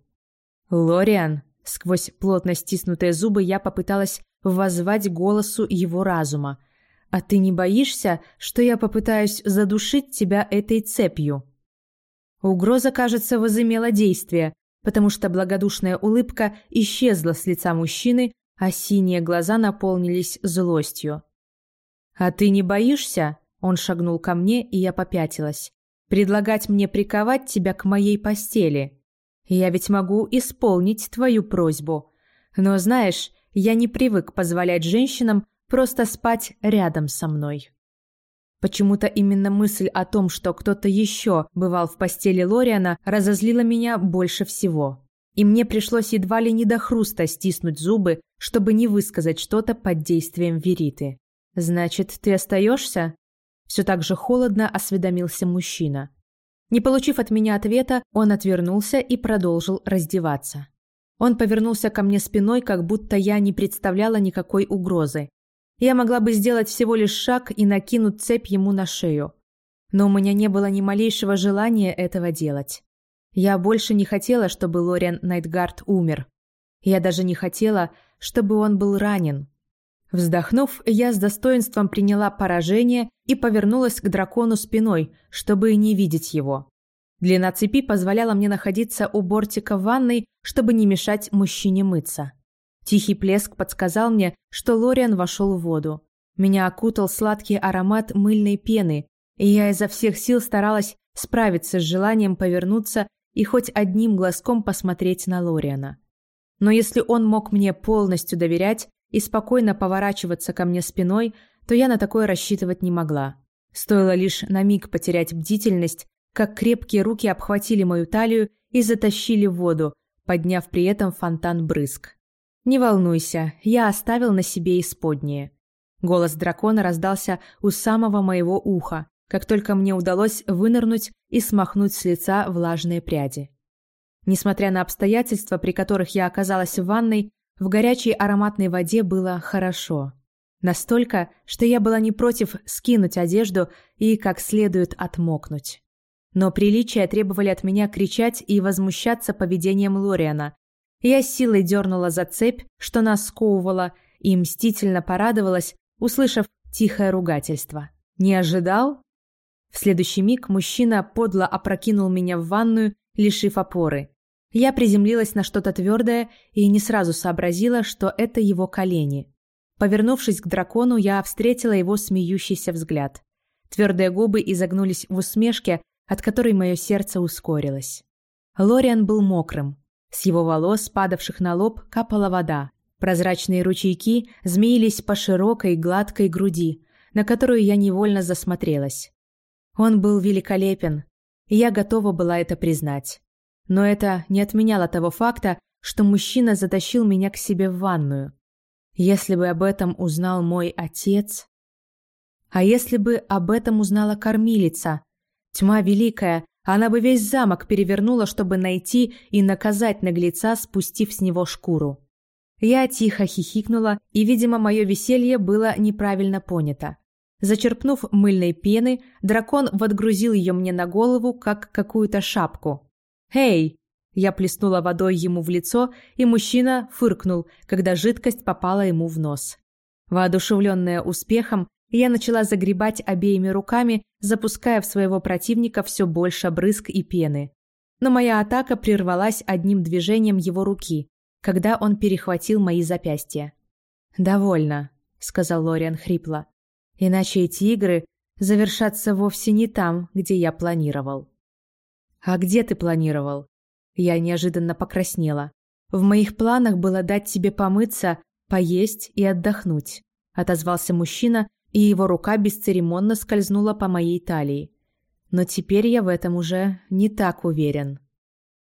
«Лориан!» Сквозь плотно стиснутые зубы я попыталась воззвать голосу его разума. «А ты не боишься, что я попытаюсь задушить тебя этой цепью?» Угроза, кажется, возымела действие, потому что благодушная улыбка исчезла с лица мужчины, а синие глаза наполнились злостью. «А ты не боишься?» Он шагнул ко мне, и я попятилась. «Предлагать мне приковать тебя к моей постели? Я ведь могу исполнить твою просьбу. Но знаешь, я не привык позволять женщинам просто спать рядом со мной. Почему-то именно мысль о том, что кто-то еще бывал в постели Лориана, разозлила меня больше всего. И мне пришлось едва ли не до хруста стиснуть зубы, чтобы не высказать что-то под действием Вериты. «Значит, ты остаешься?» Все так же холодно осведомился мужчина. Не получив от меня ответа, он отвернулся и продолжил раздеваться. Он повернулся ко мне спиной, как будто я не представляла никакой угрозы. Я могла бы сделать всего лишь шаг и накинуть цепь ему на шею. Но у меня не было ни малейшего желания этого делать. Я больше не хотела, чтобы Лориан Найтгард умер. Я даже не хотела, чтобы он был ранен. Вздохнув, я с достоинством приняла поражение и повернулась к дракону спиной, чтобы не видеть его. Длина цепи позволяла мне находиться у бортика ванной, чтобы не мешать мужчине мыться. Тихий плеск подсказал мне, что Лориан вошел в воду. Меня окутал сладкий аромат мыльной пены, и я изо всех сил старалась справиться с желанием повернуться и хоть одним глазком посмотреть на Лориана. Но если он мог мне полностью доверять и спокойно поворачиваться ко мне спиной, то я на такое рассчитывать не могла. Стоило лишь на миг потерять бдительность, как крепкие руки обхватили мою талию и затащили в воду, подняв при этом фонтан брызг. «Не волнуйся, я оставил на себе исподнее». Голос дракона раздался у самого моего уха, как только мне удалось вынырнуть и смахнуть с лица влажные пряди. Несмотря на обстоятельства, при которых я оказалась в ванной, в горячей ароматной воде было хорошо. Настолько, что я была не против скинуть одежду и как следует отмокнуть. Но приличия требовали от меня кричать и возмущаться поведением Лориана. Я силой дернула за цепь, что нас сковывала, и мстительно порадовалась, услышав тихое ругательство. «Не ожидал?» В следующий миг мужчина подло опрокинул меня в ванную, лишив опоры. Я приземлилась на что-то твердое и не сразу сообразила, что это его колени. Повернувшись к дракону, я встретила его смеющийся взгляд. Твердые губы изогнулись в усмешке, от которой мое сердце ускорилось. Лориан был мокрым. С его волос, падавших на лоб, капала вода. Прозрачные ручейки змеились по широкой, гладкой груди, на которую я невольно засмотрелась. Он был великолепен, и я готова была это признать. Но это не отменяло того факта, что мужчина затащил меня к себе в ванную. Если бы об этом узнал мой отец... А если бы об этом узнала кормилица, Тьма великая, она бы весь замок перевернула, чтобы найти и наказать наглеца, спустив с него шкуру. Я тихо хихикнула, и, видимо, мое веселье было неправильно понято. Зачерпнув мыльной пены, дракон подгрузил ее мне на голову, как какую-то шапку. «Эй!» Я плеснула водой ему в лицо, и мужчина фыркнул, когда жидкость попала ему в нос. Воодушевленная успехом, я начала загребать обеими руками, запуская в своего противника все больше брызг и пены. Но моя атака прервалась одним движением его руки, когда он перехватил мои запястья. «Довольно», — сказал Лориан хрипло. «Иначе эти игры завершатся вовсе не там, где я планировал». «А где ты планировал?» Я неожиданно покраснела. «В моих планах было дать тебе помыться, поесть и отдохнуть», — отозвался мужчина, и его рука бесцеремонно скользнула по моей талии. Но теперь я в этом уже не так уверен.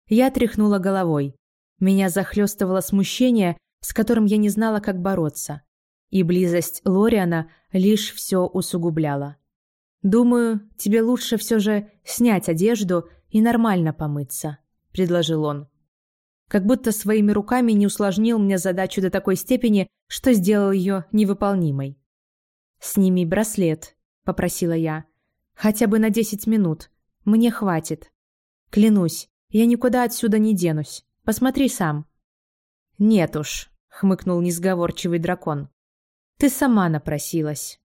Я тряхнула головой. Меня захлестывало смущение, с которым я не знала, как бороться. И близость Лориана лишь все усугубляла. «Думаю, тебе лучше все же снять одежду и нормально помыться», — предложил он. Как будто своими руками не усложнил мне задачу до такой степени, что сделал ее невыполнимой. «Сними браслет», — попросила я. «Хотя бы на десять минут. Мне хватит. Клянусь, я никуда отсюда не денусь. Посмотри сам». «Нет уж», — хмыкнул несговорчивый дракон. «Ты сама напросилась».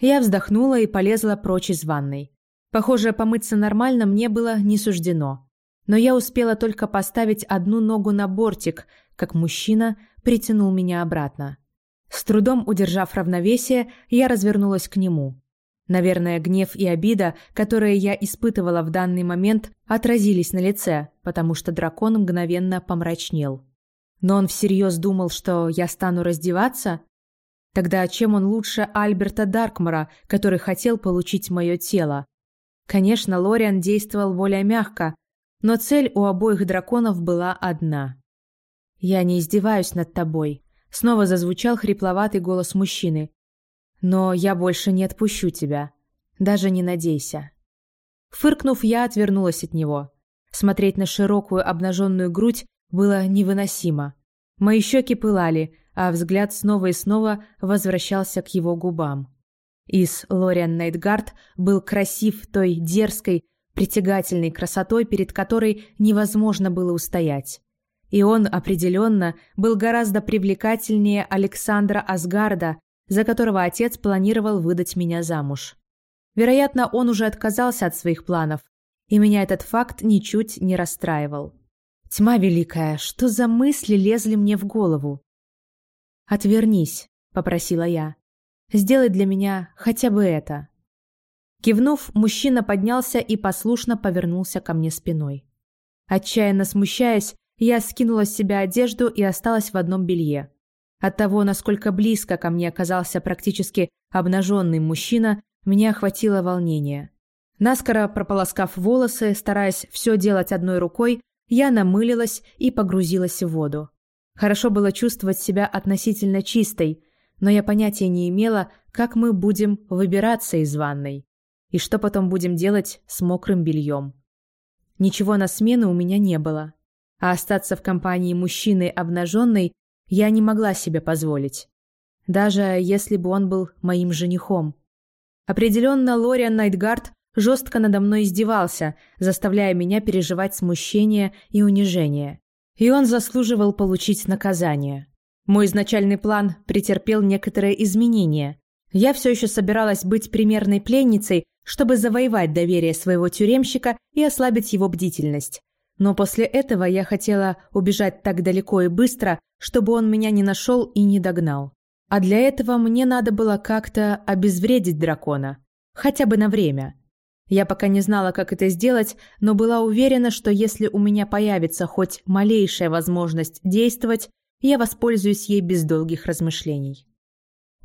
Я вздохнула и полезла прочь из ванной. Похоже, помыться нормально мне было не суждено. Но я успела только поставить одну ногу на бортик, как мужчина притянул меня обратно. С трудом удержав равновесие, я развернулась к нему. Наверное, гнев и обида, которые я испытывала в данный момент, отразились на лице, потому что дракон мгновенно помрачнел. Но он всерьез думал, что я стану раздеваться? Тогда чем он лучше Альберта Даркмора, который хотел получить мое тело? Конечно, Лориан действовал более мягко, но цель у обоих драконов была одна. «Я не издеваюсь над тобой», — снова зазвучал хрипловатый голос мужчины. «Но я больше не отпущу тебя. Даже не надейся». Фыркнув, я отвернулась от него. Смотреть на широкую обнаженную грудь было невыносимо. Мои щеки пылали, а взгляд снова и снова возвращался к его губам. Ис Лориан Найтгард был красив той дерзкой, притягательной красотой, перед которой невозможно было устоять. И он определенно был гораздо привлекательнее Александра Асгарда, за которого отец планировал выдать меня замуж. Вероятно, он уже отказался от своих планов, и меня этот факт ничуть не расстраивал. Тьма великая, что за мысли лезли мне в голову? «Отвернись», — попросила я. «Сделай для меня хотя бы это». Кивнув, мужчина поднялся и послушно повернулся ко мне спиной. Отчаянно смущаясь, я скинула с себя одежду и осталась в одном белье. От того, насколько близко ко мне оказался практически обнаженный мужчина, меня охватило волнение. Наскоро прополоскав волосы, стараясь все делать одной рукой, я намылилась и погрузилась в воду. Хорошо было чувствовать себя относительно чистой, но я понятия не имела, как мы будем выбираться из ванной и что потом будем делать с мокрым бельем. Ничего на смену у меня не было, а остаться в компании мужчины обнаженной я не могла себе позволить, даже если бы он был моим женихом. Определенно Лориан Найтгард жестко надо мной издевался, заставляя меня переживать смущение и унижение. И он заслуживал получить наказание. Мой изначальный план претерпел некоторые изменения. Я все еще собиралась быть примерной пленницей, чтобы завоевать доверие своего тюремщика и ослабить его бдительность. Но после этого я хотела убежать так далеко и быстро, чтобы он меня не нашел и не догнал. А для этого мне надо было как-то обезвредить дракона. Хотя бы на время. Я пока не знала, как это сделать, но была уверена, что если у меня появится хоть малейшая возможность действовать, я воспользуюсь ей без долгих размышлений.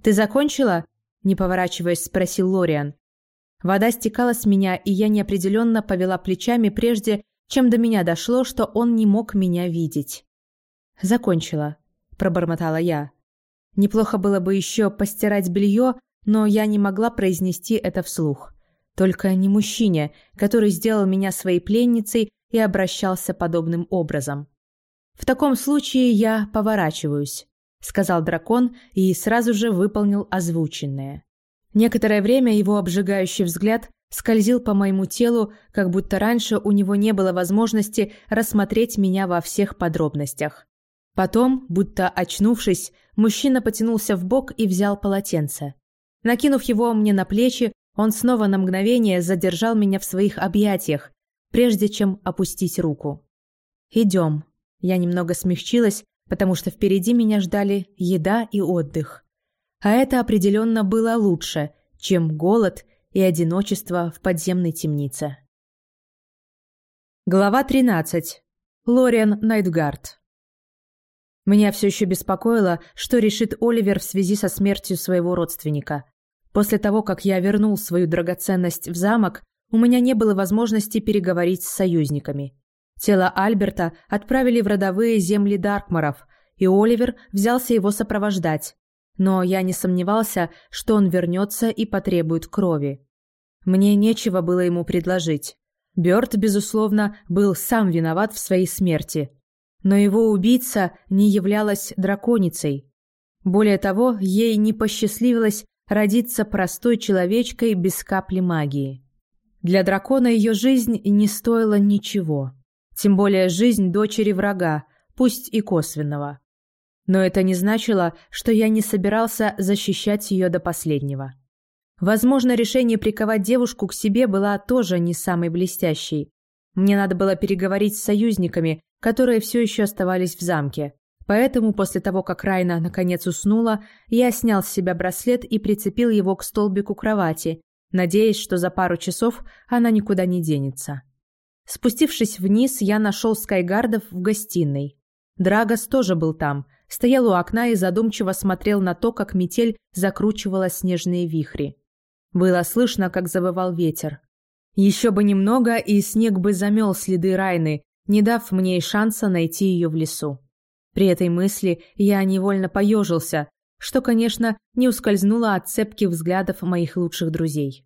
«Ты закончила?» – не поворачиваясь, спросил Лориан. Вода стекала с меня, и я неопределенно повела плечами прежде, чем до меня дошло, что он не мог меня видеть. «Закончила», – пробормотала я. Неплохо было бы еще постирать белье, но я не могла произнести это вслух. Только не мужчине, который сделал меня своей пленницей и обращался подобным образом. «В таком случае я поворачиваюсь», — сказал дракон и сразу же выполнил озвученное. Некоторое время его обжигающий взгляд скользил по моему телу, как будто раньше у него не было возможности рассмотреть меня во всех подробностях. Потом, будто очнувшись, мужчина потянулся в бок и взял полотенце. Накинув его мне на плечи, он снова на мгновение задержал меня в своих объятиях, прежде чем опустить руку. «Идем». Я немного смягчилась, потому что впереди меня ждали еда и отдых. А это определенно было лучше, чем голод и одиночество в подземной темнице. Глава 13. Лориан Найтгард. Меня все еще беспокоило, что решит Оливер в связи со смертью своего родственника. После того, как я вернул свою драгоценность в замок, у меня не было возможности переговорить с союзниками. Тело Альберта отправили в родовые земли Даркмаров, и Оливер взялся его сопровождать. Но я не сомневался, что он вернется и потребует крови. Мне нечего было ему предложить. Бёрд, безусловно, был сам виноват в своей смерти, но его убийца не являлась драконицей. Более того, ей не посчастливилось родиться простой человечкой без капли магии. Для дракона ее жизнь не стоила ничего. Тем более жизнь дочери врага, пусть и косвенного. Но это не значило, что я не собирался защищать ее до последнего. Возможно, решение приковать девушку к себе было тоже не самой блестящей. Мне надо было переговорить с союзниками, которые все еще оставались в замке. Поэтому после того, как Райна наконец уснула, я снял с себя браслет и прицепил его к столбику кровати, надеясь, что за пару часов она никуда не денется. Спустившись вниз, я нашел Скайгардов в гостиной. Драгос тоже был там, стоял у окна и задумчиво смотрел на то, как метель закручивала снежные вихри. Было слышно, как завывал ветер. Еще бы немного, и снег бы замел следы Райны, не дав мне и шанса найти ее в лесу. При этой мысли я невольно поежился, что, конечно, не ускользнуло от цепких взглядов моих лучших друзей.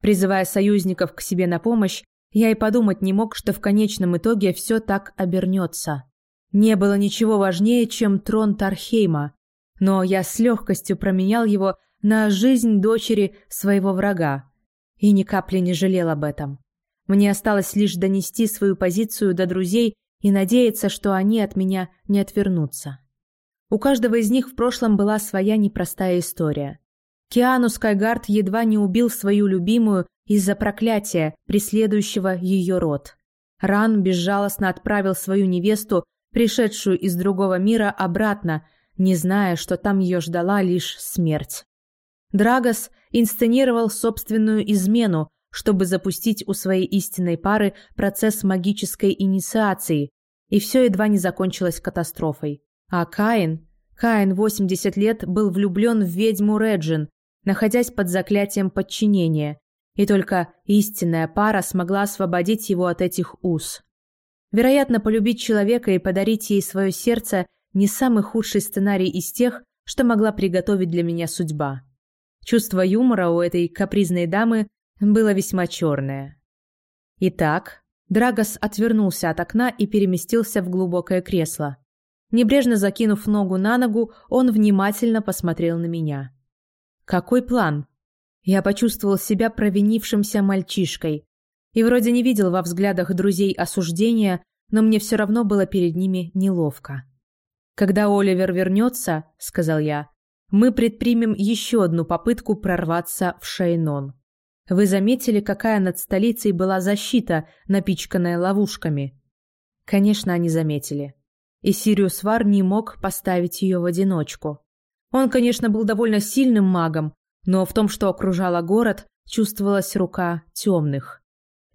Призывая союзников к себе на помощь, я и подумать не мог, что в конечном итоге все так обернется. Не было ничего важнее, чем трон Тархейма, но я с легкостью променял его на жизнь дочери своего врага и ни капли не жалел об этом. Мне осталось лишь донести свою позицию до друзей и надеяться, что они от меня не отвернутся. У каждого из них в прошлом была своя непростая история. Киану Скайгард едва не убил свою любимую из-за проклятия, преследующего ее род. Ран безжалостно отправил свою невесту, пришедшую из другого мира, обратно, не зная, что там ее ждала лишь смерть. Драгос инсценировал собственную измену, чтобы запустить у своей истинной пары процесс магической инициации, и все едва не закончилось катастрофой. А Каин, Каин 80 лет был влюблен в ведьму Реджин, находясь под заклятием подчинения, и только истинная пара смогла освободить его от этих уз. Вероятно, полюбить человека и подарить ей свое сердце не самый худший сценарий из тех, что могла приготовить для меня судьба. Чувство юмора у этой капризной дамы было весьма черное. Итак, Драгос отвернулся от окна и переместился в глубокое кресло. Небрежно закинув ногу на ногу, он внимательно посмотрел на меня. «Какой план?» Я почувствовал себя провинившимся мальчишкой. И вроде не видел во взглядах друзей осуждения, но мне все равно было перед ними неловко. «Когда Оливер вернется», — сказал я, — «мы предпримем еще одну попытку прорваться в Шейнон». Вы заметили, какая над столицей была защита, напичканная ловушками? Конечно, они заметили. И Сириус Вар не мог поставить ее в одиночку. Он, конечно, был довольно сильным магом, но в том, что окружало город, чувствовалась рука темных.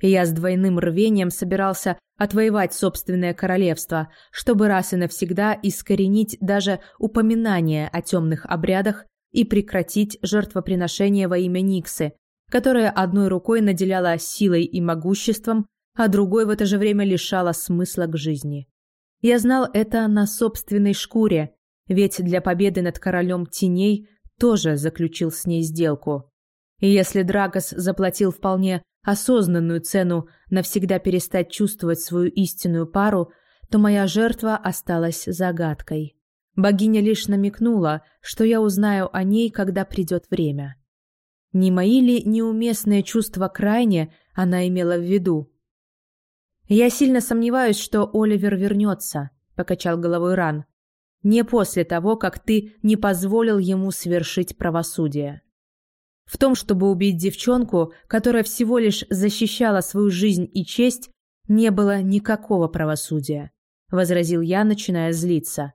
И я с двойным рвением собирался отвоевать собственное королевство, чтобы раз и навсегда искоренить даже упоминание о темных обрядах и прекратить жертвоприношение во имя Никсы, которая одной рукой наделяла силой и могуществом, а другой в это же время лишала смысла к жизни. Я знал это на собственной шкуре, ведь для победы над королем теней тоже заключил с ней сделку. И если Драгос заплатил вполне осознанную цену навсегда перестать чувствовать свою истинную пару, то моя жертва осталась загадкой. Богиня лишь намекнула, что я узнаю о ней, когда придет время. Не мои ли неуместные чувства крайне она имела в виду? «Я сильно сомневаюсь, что Оливер вернется», — покачал головой Ран. «Не после того, как ты не позволил ему свершить правосудие». В том, чтобы убить девчонку, которая всего лишь защищала свою жизнь и честь, не было никакого правосудия, — возразил я, начиная злиться.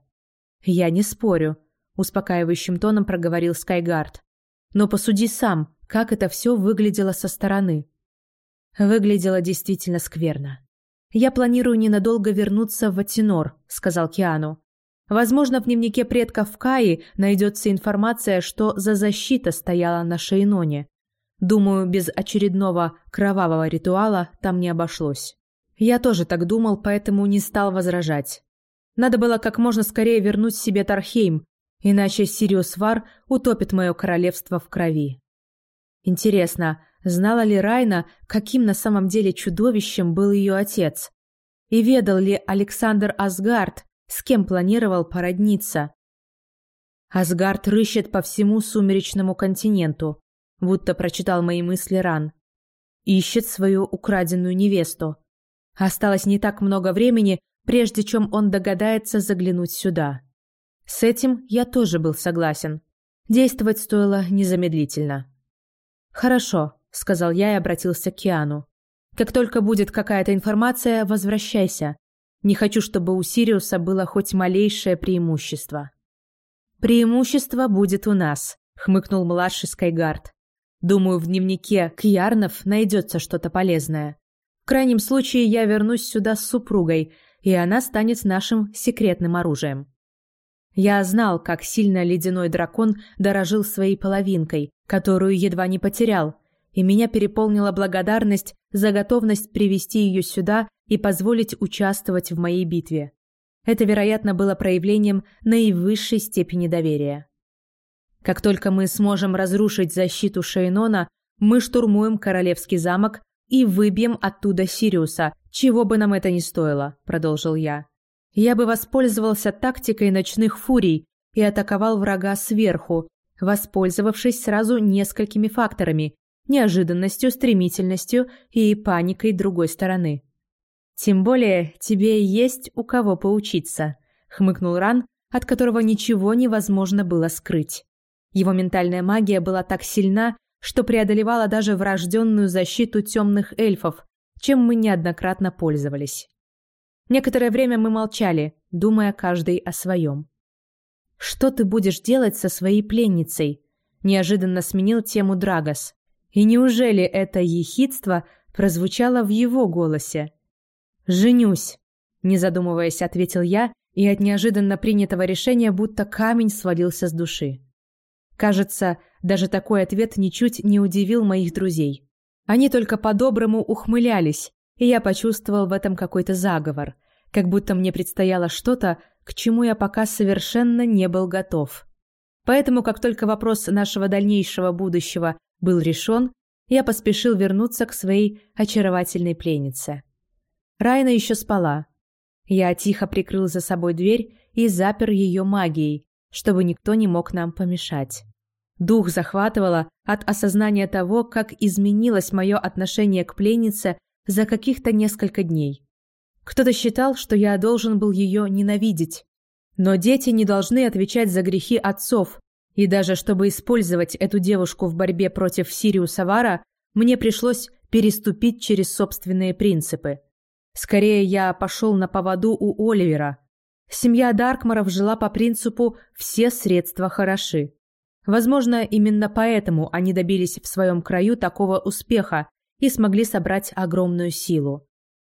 «Я не спорю», — успокаивающим тоном проговорил Скайгард. Но посуди сам, как это все выглядело со стороны. Выглядело действительно скверно. «Я планирую ненадолго вернуться в Атинор», — сказал Киану. «Возможно, в дневнике предков Каи найдется информация, что за защита стояла на Шейноне. Думаю, без очередного кровавого ритуала там не обошлось». Я тоже так думал, поэтому не стал возражать. Надо было как можно скорее вернуть себе Тархейм, Иначе Сириус Вар утопит мое королевство в крови. Интересно, знала ли Райна, каким на самом деле чудовищем был ее отец? И ведал ли Александр Асгард, с кем планировал породниться? Асгард рыщет по всему сумеречному континенту, будто прочитал мои мысли Ран. Ищет свою украденную невесту. Осталось не так много времени, прежде чем он догадается заглянуть сюда. С этим я тоже был согласен. Действовать стоило незамедлительно. «Хорошо», — сказал я и обратился к Киану. «Как только будет какая-то информация, возвращайся. Не хочу, чтобы у Сириуса было хоть малейшее преимущество». «Преимущество будет у нас», — хмыкнул младший Скайгард. «Думаю, в дневнике Кьярнов найдется что-то полезное. В крайнем случае я вернусь сюда с супругой, и она станет нашим секретным оружием. Я знал, как сильно ледяной дракон дорожил своей половинкой, которую едва не потерял, и меня переполнила благодарность за готовность привести ее сюда и позволить участвовать в моей битве. Это, вероятно, было проявлением наивысшей степени доверия. Как только мы сможем разрушить защиту Шейнона, мы штурмуем королевский замок и выбьем оттуда Сириуса, чего бы нам это ни стоило, продолжил я. Я бы воспользовался тактикой ночных фурий и атаковал врага сверху, воспользовавшись сразу несколькими факторами: неожиданностью, стремительностью и паникой другой стороны. Тем более тебе есть у кого поучиться, хмыкнул Ран, от которого ничего невозможно было скрыть. Его ментальная магия была так сильна, что преодолевала даже врожденную защиту темных эльфов, чем мы неоднократно пользовались. Некоторое время мы молчали, думая каждый о своем. «Что ты будешь делать со своей пленницей?» – неожиданно сменил тему Драгос. И неужели это ехидство прозвучало в его голосе? «Женюсь», – не задумываясь, ответил я, и от неожиданно принятого решения будто камень свалился с души. Кажется, даже такой ответ ничуть не удивил моих друзей. Они только по-доброму ухмылялись, и я почувствовал в этом какой-то заговор, как будто мне предстояло что-то, к чему я пока совершенно не был готов. Поэтому, как только вопрос нашего дальнейшего будущего был решен, я поспешил вернуться к своей очаровательной пленнице. Райна еще спала. Я тихо прикрыл за собой дверь и запер ее магией, чтобы никто не мог нам помешать. Дух захватывало от осознания того, как изменилось мое отношение к пленнице за каких-то несколько дней. Кто-то считал, что я должен был ее ненавидеть. Но дети не должны отвечать за грехи отцов, и даже чтобы использовать эту девушку в борьбе против Сириуса Вара, мне пришлось переступить через собственные принципы. Скорее, я пошел на поводу у Оливера. Семья Даркмаров жила по принципу «все средства хороши». Возможно, именно поэтому они добились в своем краю такого успеха и смогли собрать огромную силу.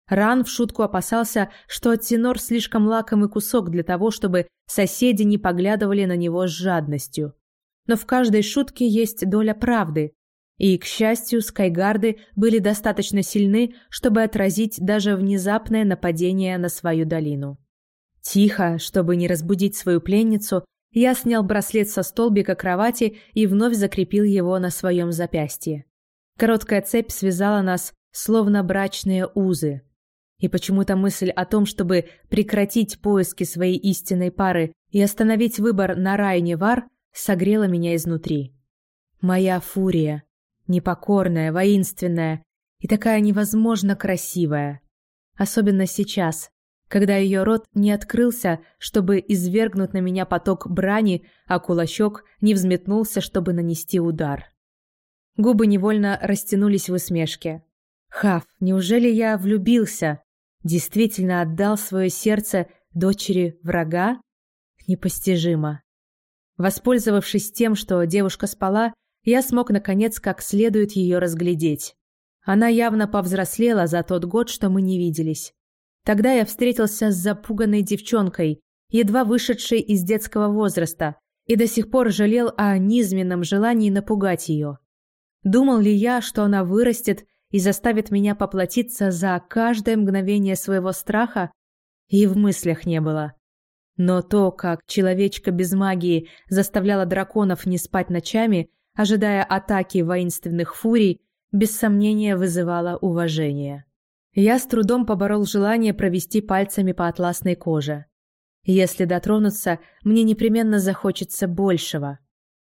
Ран в шутку опасался, что Тенор слишком лакомый кусок для того, чтобы соседи не поглядывали на него с жадностью. Но в каждой шутке есть доля правды, и, к счастью, скайгарды были достаточно сильны, чтобы отразить даже внезапное нападение на свою долину. Тихо, чтобы не разбудить свою пленницу, я снял браслет со столбика кровати и вновь закрепил его на своем запястье. Короткая цепь связала нас, словно брачные узы. И почему-то мысль о том, чтобы прекратить поиски своей истинной пары и остановить выбор на Райне Вар, согрела меня изнутри. Моя фурия. Непокорная, воинственная и такая невозможно красивая. Особенно сейчас, когда ее рот не открылся, чтобы извергнуть на меня поток брани, а кулачок не взметнулся, чтобы нанести удар. Губы невольно растянулись в усмешке. Хав, неужели я влюбился? Действительно отдал свое сердце дочери врага? Непостижимо. Воспользовавшись тем, что девушка спала, я смог наконец как следует ее разглядеть. Она явно повзрослела за тот год, что мы не виделись. Тогда я встретился с запуганной девчонкой, едва вышедшей из детского возраста, и до сих пор жалел о низменном желании напугать ее. Думал ли я, что она вырастет и заставит меня поплатиться за каждое мгновение своего страха? И в мыслях не было. Но то, как человечка без магии заставляла драконов не спать ночами, ожидая атаки воинственных фурий, без сомнения вызывало уважение. Я с трудом поборол желание провести пальцами по атласной коже. Если дотронуться, мне непременно захочется большего.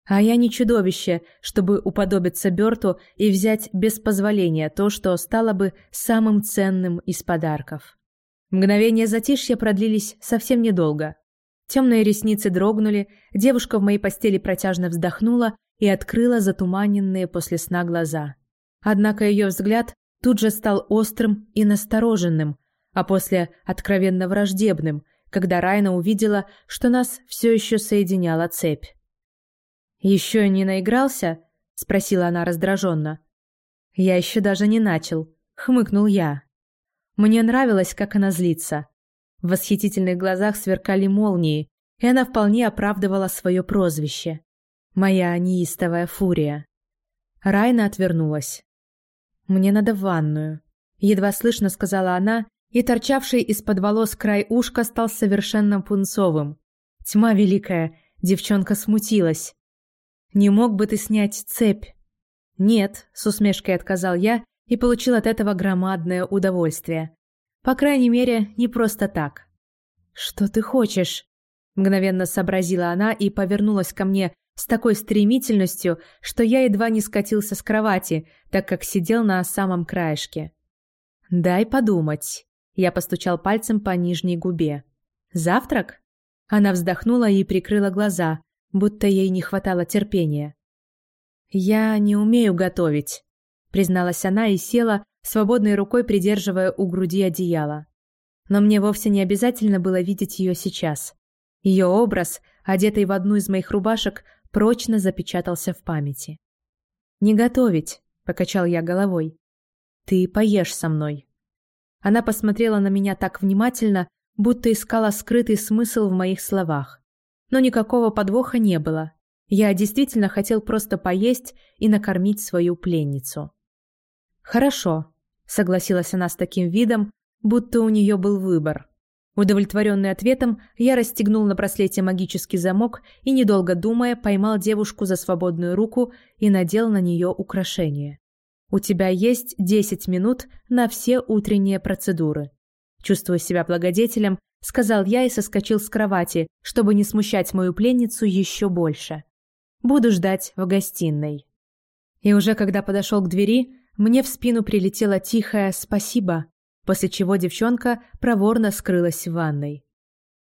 А я не чудовище, чтобы уподобиться Берту и взять без позволения то, что стало бы самым ценным из подарков. Мгновения затишья продлились совсем недолго. Темные ресницы дрогнули, девушка в моей постели протяжно вздохнула и открыла затуманенные после сна глаза. Однако ее взгляд тут же стал острым и настороженным, а после откровенно враждебным, когда Райна увидела, что нас все еще соединяла цепь. «Еще не наигрался?» – спросила она раздраженно. «Я еще даже не начал», – хмыкнул я. Мне нравилось, как она злится. В восхитительных глазах сверкали молнии, и она вполне оправдывала свое прозвище. Моя неистовая фурия. Райна отвернулась. «Мне надо в ванную», — едва слышно сказала она, и торчавший из-под волос край ушка стал совершенно пунцовым. Тьма великая, девчонка смутилась. «Не мог бы ты снять цепь?» «Нет», — с усмешкой отказал я и получил от этого громадное удовольствие. По крайней мере, не просто так. «Что ты хочешь?» Мгновенно сообразила она и повернулась ко мне с такой стремительностью, что я едва не скатился с кровати, так как сидел на самом краешке. «Дай подумать». Я постучал пальцем по нижней губе. «Завтрак?» Она вздохнула и прикрыла глаза, будто ей не хватало терпения. «Я не умею готовить», — призналась она и села, свободной рукой придерживая у груди одеяло. Но мне вовсе не обязательно было видеть ее сейчас. Ее образ, одетый в одну из моих рубашек, прочно запечатался в памяти. «Не готовить», — покачал я головой. «Ты поешь со мной». Она посмотрела на меня так внимательно, будто искала скрытый смысл в моих словах. Но никакого подвоха не было. Я действительно хотел просто поесть и накормить свою пленницу. «Хорошо», — согласилась она с таким видом, будто у нее был выбор. Удовлетворенный ответом, я расстегнул на браслете магический замок и, недолго думая, поймал девушку за свободную руку и надел на нее украшение. «У тебя есть десять минут на все утренние процедуры». Чувствуя себя благодетелем, сказал я и соскочил с кровати, чтобы не смущать мою пленницу еще больше. «Буду ждать в гостиной». И уже когда подошел к двери, мне в спину прилетело тихое «спасибо», после чего девчонка проворно скрылась в ванной.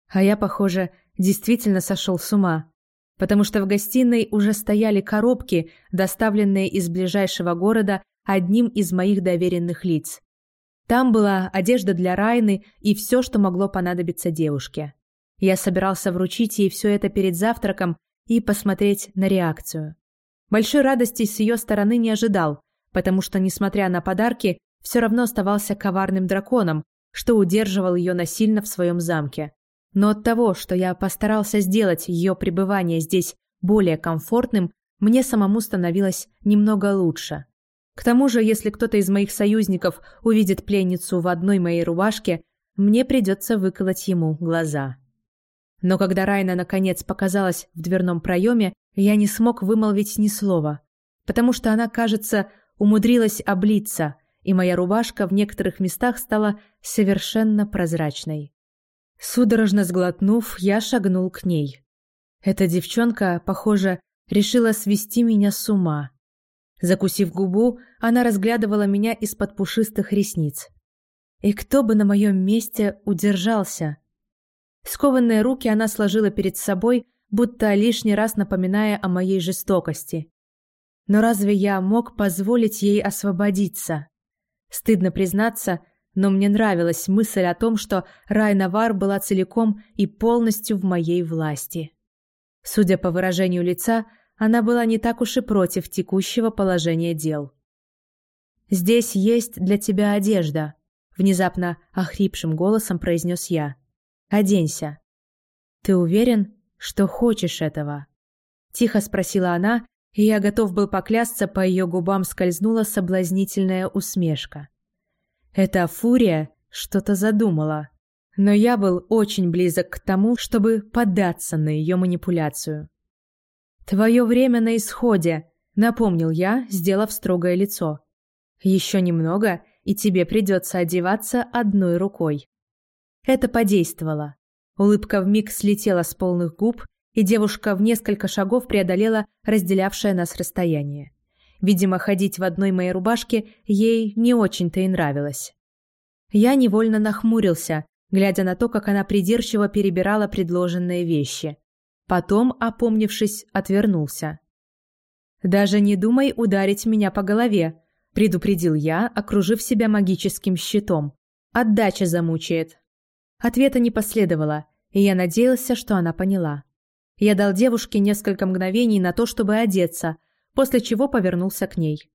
А я, похоже, действительно сошел с ума, потому что в гостиной уже стояли коробки, доставленные из ближайшего города одним из моих доверенных лиц. Там была одежда для Райны и все, что могло понадобиться девушке. Я собирался вручить ей все это перед завтраком и посмотреть на реакцию. Большой радости с ее стороны не ожидал, потому что, несмотря на подарки, все равно оставался коварным драконом, что удерживал ее насильно в своем замке. Но от того, что я постарался сделать ее пребывание здесь более комфортным, мне самому становилось немного лучше. К тому же, если кто-то из моих союзников увидит пленницу в одной моей рубашке, мне придется выколоть ему глаза. Но когда Райна наконец показалась в дверном проеме, я не смог вымолвить ни слова, потому что она, кажется, умудрилась облиться, и моя рубашка в некоторых местах стала совершенно прозрачной. Судорожно сглотнув, я шагнул к ней. Эта девчонка, похоже, решила свести меня с ума. Закусив губу, она разглядывала меня из-под пушистых ресниц. И кто бы на моем месте удержался? Скованные руки она сложила перед собой, будто лишний раз напоминая о моей жестокости. Но разве я мог позволить ей освободиться? Стыдно признаться, но мне нравилась мысль о том, что Райнавар была целиком и полностью в моей власти. Судя по выражению лица, она была не так уж и против текущего положения дел. «Здесь есть для тебя одежда», — внезапно охрипшим голосом произнес я. «Оденься». «Ты уверен, что хочешь этого?» Тихо спросила она, и я готов был поклясться, по ее губам скользнула соблазнительная усмешка. Эта фурия что-то задумала, но я был очень близок к тому, чтобы поддаться на ее манипуляцию. «Твое время на исходе», — напомнил я, сделав строгое лицо. «Еще немного, и тебе придется одеваться одной рукой». Это подействовало. Улыбка вмиг слетела с полных губ, и девушка в несколько шагов преодолела разделявшее нас расстояние. Видимо, ходить в одной моей рубашке ей не очень-то и нравилось. Я невольно нахмурился, глядя на то, как она придирчиво перебирала предложенные вещи. Потом, опомнившись, отвернулся. «Даже не думай ударить меня по голове», – предупредил я, окружив себя магическим щитом. «Отдача замучает». Ответа не последовало, и я надеялся, что она поняла. Я дал девушке несколько мгновений на то, чтобы одеться, после чего повернулся к ней.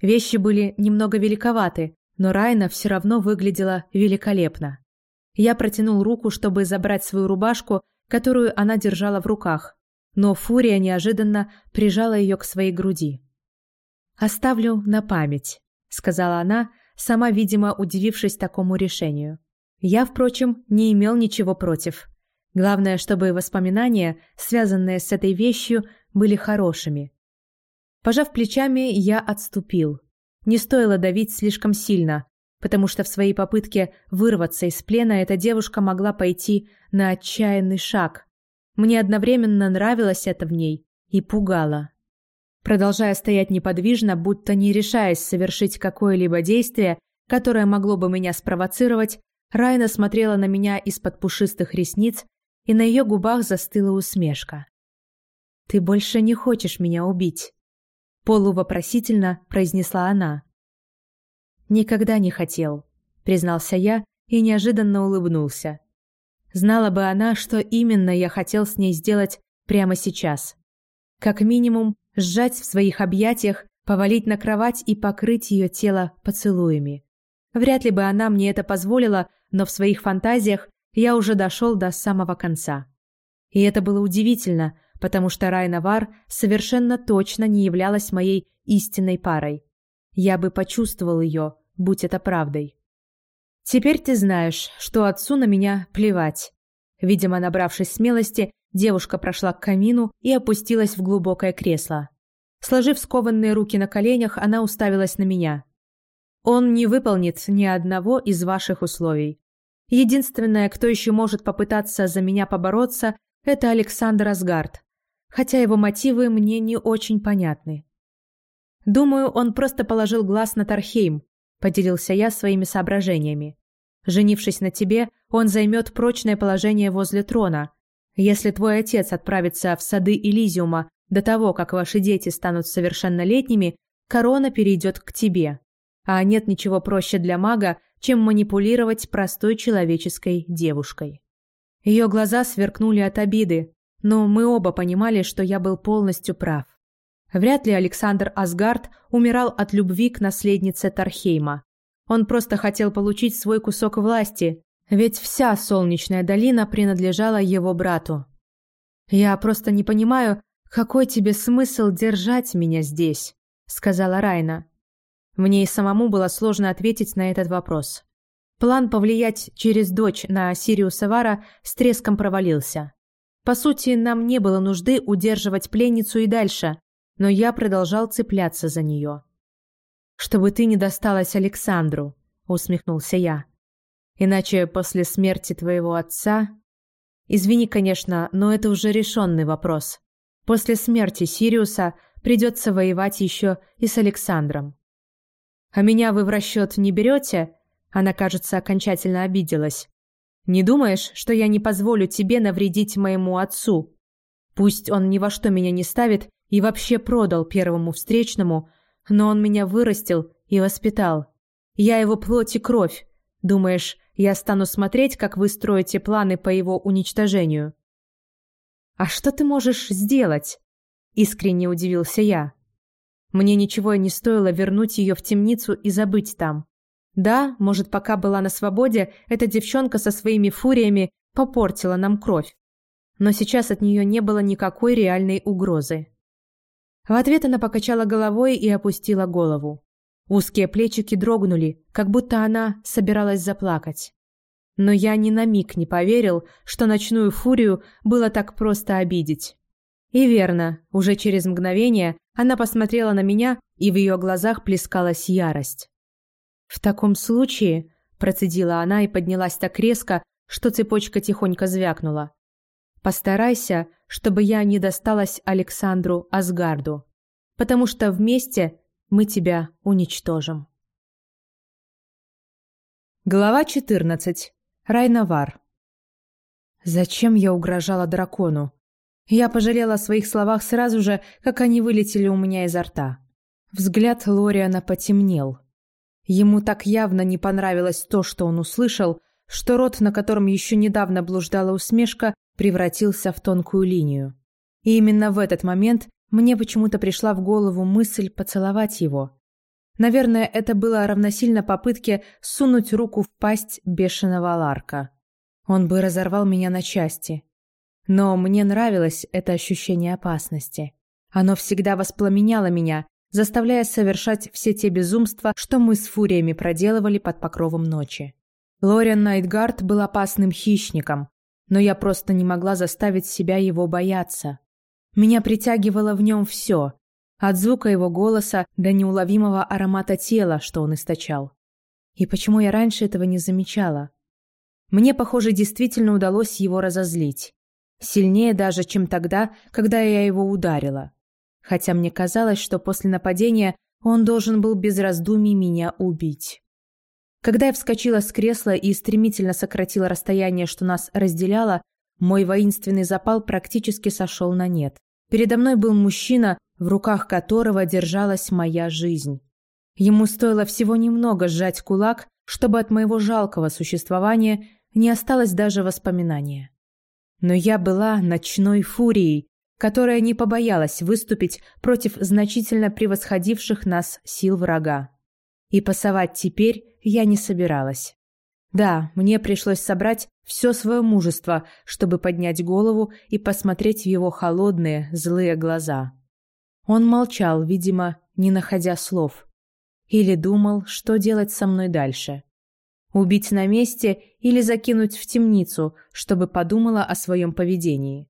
Вещи были немного великоваты, но Райна все равно выглядела великолепно. Я протянул руку, чтобы забрать свою рубашку, которую она держала в руках, но Фурия неожиданно прижала ее к своей груди. «Оставлю на память», — сказала она, сама, видимо, удивившись такому решению. Я, впрочем, не имел ничего против. Главное, чтобы воспоминания, связанные с этой вещью, были хорошими. Пожав плечами, я отступил. Не стоило давить слишком сильно, потому что в своей попытке вырваться из плена эта девушка могла пойти на отчаянный шаг. Мне одновременно нравилось это в ней и пугало. Продолжая стоять неподвижно, будто не решаясь совершить какое-либо действие, которое могло бы меня спровоцировать, Райна смотрела на меня из-под пушистых ресниц, и на ее губах застыла усмешка. «Ты больше не хочешь меня убить?» Полувопросительно произнесла она. «Никогда не хотел», признался я и неожиданно улыбнулся. Знала бы она, что именно я хотел с ней сделать прямо сейчас. Как минимум, сжать в своих объятиях, повалить на кровать и покрыть ее тело поцелуями. Вряд ли бы она мне это позволила, но в своих фантазиях я уже дошел до самого конца. И это было удивительно, потому что Райна Вар совершенно точно не являлась моей истинной парой. Я бы почувствовал ее, будь это правдой. Теперь ты знаешь, что отцу на меня плевать. Видимо, набравшись смелости, девушка прошла к камину и опустилась в глубокое кресло. Сложив скованные руки на коленях, она уставилась на меня. Он не выполнит ни одного из ваших условий. Единственное, кто еще может попытаться за меня побороться, это Александр Асгард, хотя его мотивы мне не очень понятны. Думаю, он просто положил глаз на Тархейм, поделился я своими соображениями. Женившись на тебе, он займет прочное положение возле трона. Если твой отец отправится в сады Элизиума до того, как ваши дети станут совершеннолетними, корона перейдет к тебе. А нет ничего проще для мага, чем манипулировать простой человеческой девушкой. Ее глаза сверкнули от обиды, но мы оба понимали, что я был полностью прав. Вряд ли Александр Асгард умирал от любви к наследнице Тархейма. Он просто хотел получить свой кусок власти, ведь вся солнечная долина принадлежала его брату. «Я просто не понимаю, какой тебе смысл держать меня здесь?» – сказала Райна. Мне и самому было сложно ответить на этот вопрос. План повлиять через дочь на Сириуса Вара с треском провалился. По сути, нам не было нужды удерживать пленницу и дальше, но я продолжал цепляться за нее. «Чтобы ты не досталась Александру», — усмехнулся я. «Иначе после смерти твоего отца...» «Извини, конечно, но это уже решенный вопрос. После смерти Сириуса придется воевать еще и с Александром. А меня вы в расчет не берете?» Она, кажется, окончательно обиделась. «Не думаешь, что я не позволю тебе навредить моему отцу? Пусть он ни во что меня не ставит и вообще продал первому встречному, но он меня вырастил и воспитал. Я его плоть и кровь. Думаешь, я стану смотреть, как вы строите планы по его уничтожению?» «А что ты можешь сделать?» – искренне удивился я. Мне ничего не стоило вернуть ее в темницу и забыть там. Да, может, пока была на свободе, эта девчонка со своими фуриями попортила нам кровь. Но сейчас от нее не было никакой реальной угрозы. В ответ она покачала головой и опустила голову. Узкие плечики дрогнули, как будто она собиралась заплакать. Но я ни на миг не поверил, что ночную фурию было так просто обидеть. И верно, уже через мгновение она посмотрела на меня, и в ее глазах плескалась ярость. «В таком случае», – процедила она и поднялась так резко, что цепочка тихонько звякнула. «Постарайся, чтобы я не досталась Александру Асгарду, потому что вместе мы тебя уничтожим». Глава 14. Райновар. Зачем я угрожала дракону? Я пожалела о своих словах сразу же, как они вылетели у меня изо рта. Взгляд Лориана потемнел. Ему так явно не понравилось то, что он услышал, что рот, на котором еще недавно блуждала усмешка, превратился в тонкую линию. И именно в этот момент мне почему-то пришла в голову мысль поцеловать его. Наверное, это было равносильно попытке сунуть руку в пасть бешеного ларка. Он бы разорвал меня на части. Но мне нравилось это ощущение опасности. Оно всегда воспламеняло меня, заставляя совершать все те безумства, что мы с фуриями проделывали под покровом ночи. Лориан Найтгард был опасным хищником, но я просто не могла заставить себя его бояться. Меня притягивало в нем все, от звука его голоса до неуловимого аромата тела, что он источал. И почему я раньше этого не замечала? Мне, похоже, действительно удалось его разозлить. Сильнее даже, чем тогда, когда я его ударила. Хотя мне казалось, что после нападения он должен был без раздумий меня убить. Когда я вскочила с кресла и стремительно сократила расстояние, что нас разделяло, мой воинственный запал практически сошел на нет. Передо мной был мужчина, в руках которого держалась моя жизнь. Ему стоило всего немного сжать кулак, чтобы от моего жалкого существования не осталось даже воспоминания. Но я была ночной фурией, которая не побоялась выступить против значительно превосходивших нас сил врага. И пасовать теперь я не собиралась. Да, мне пришлось собрать все свое мужество, чтобы поднять голову и посмотреть в его холодные, злые глаза. Он молчал, видимо, не находя слов. Или думал, что делать со мной дальше. Убить на месте или закинуть в темницу, чтобы подумала о своем поведении.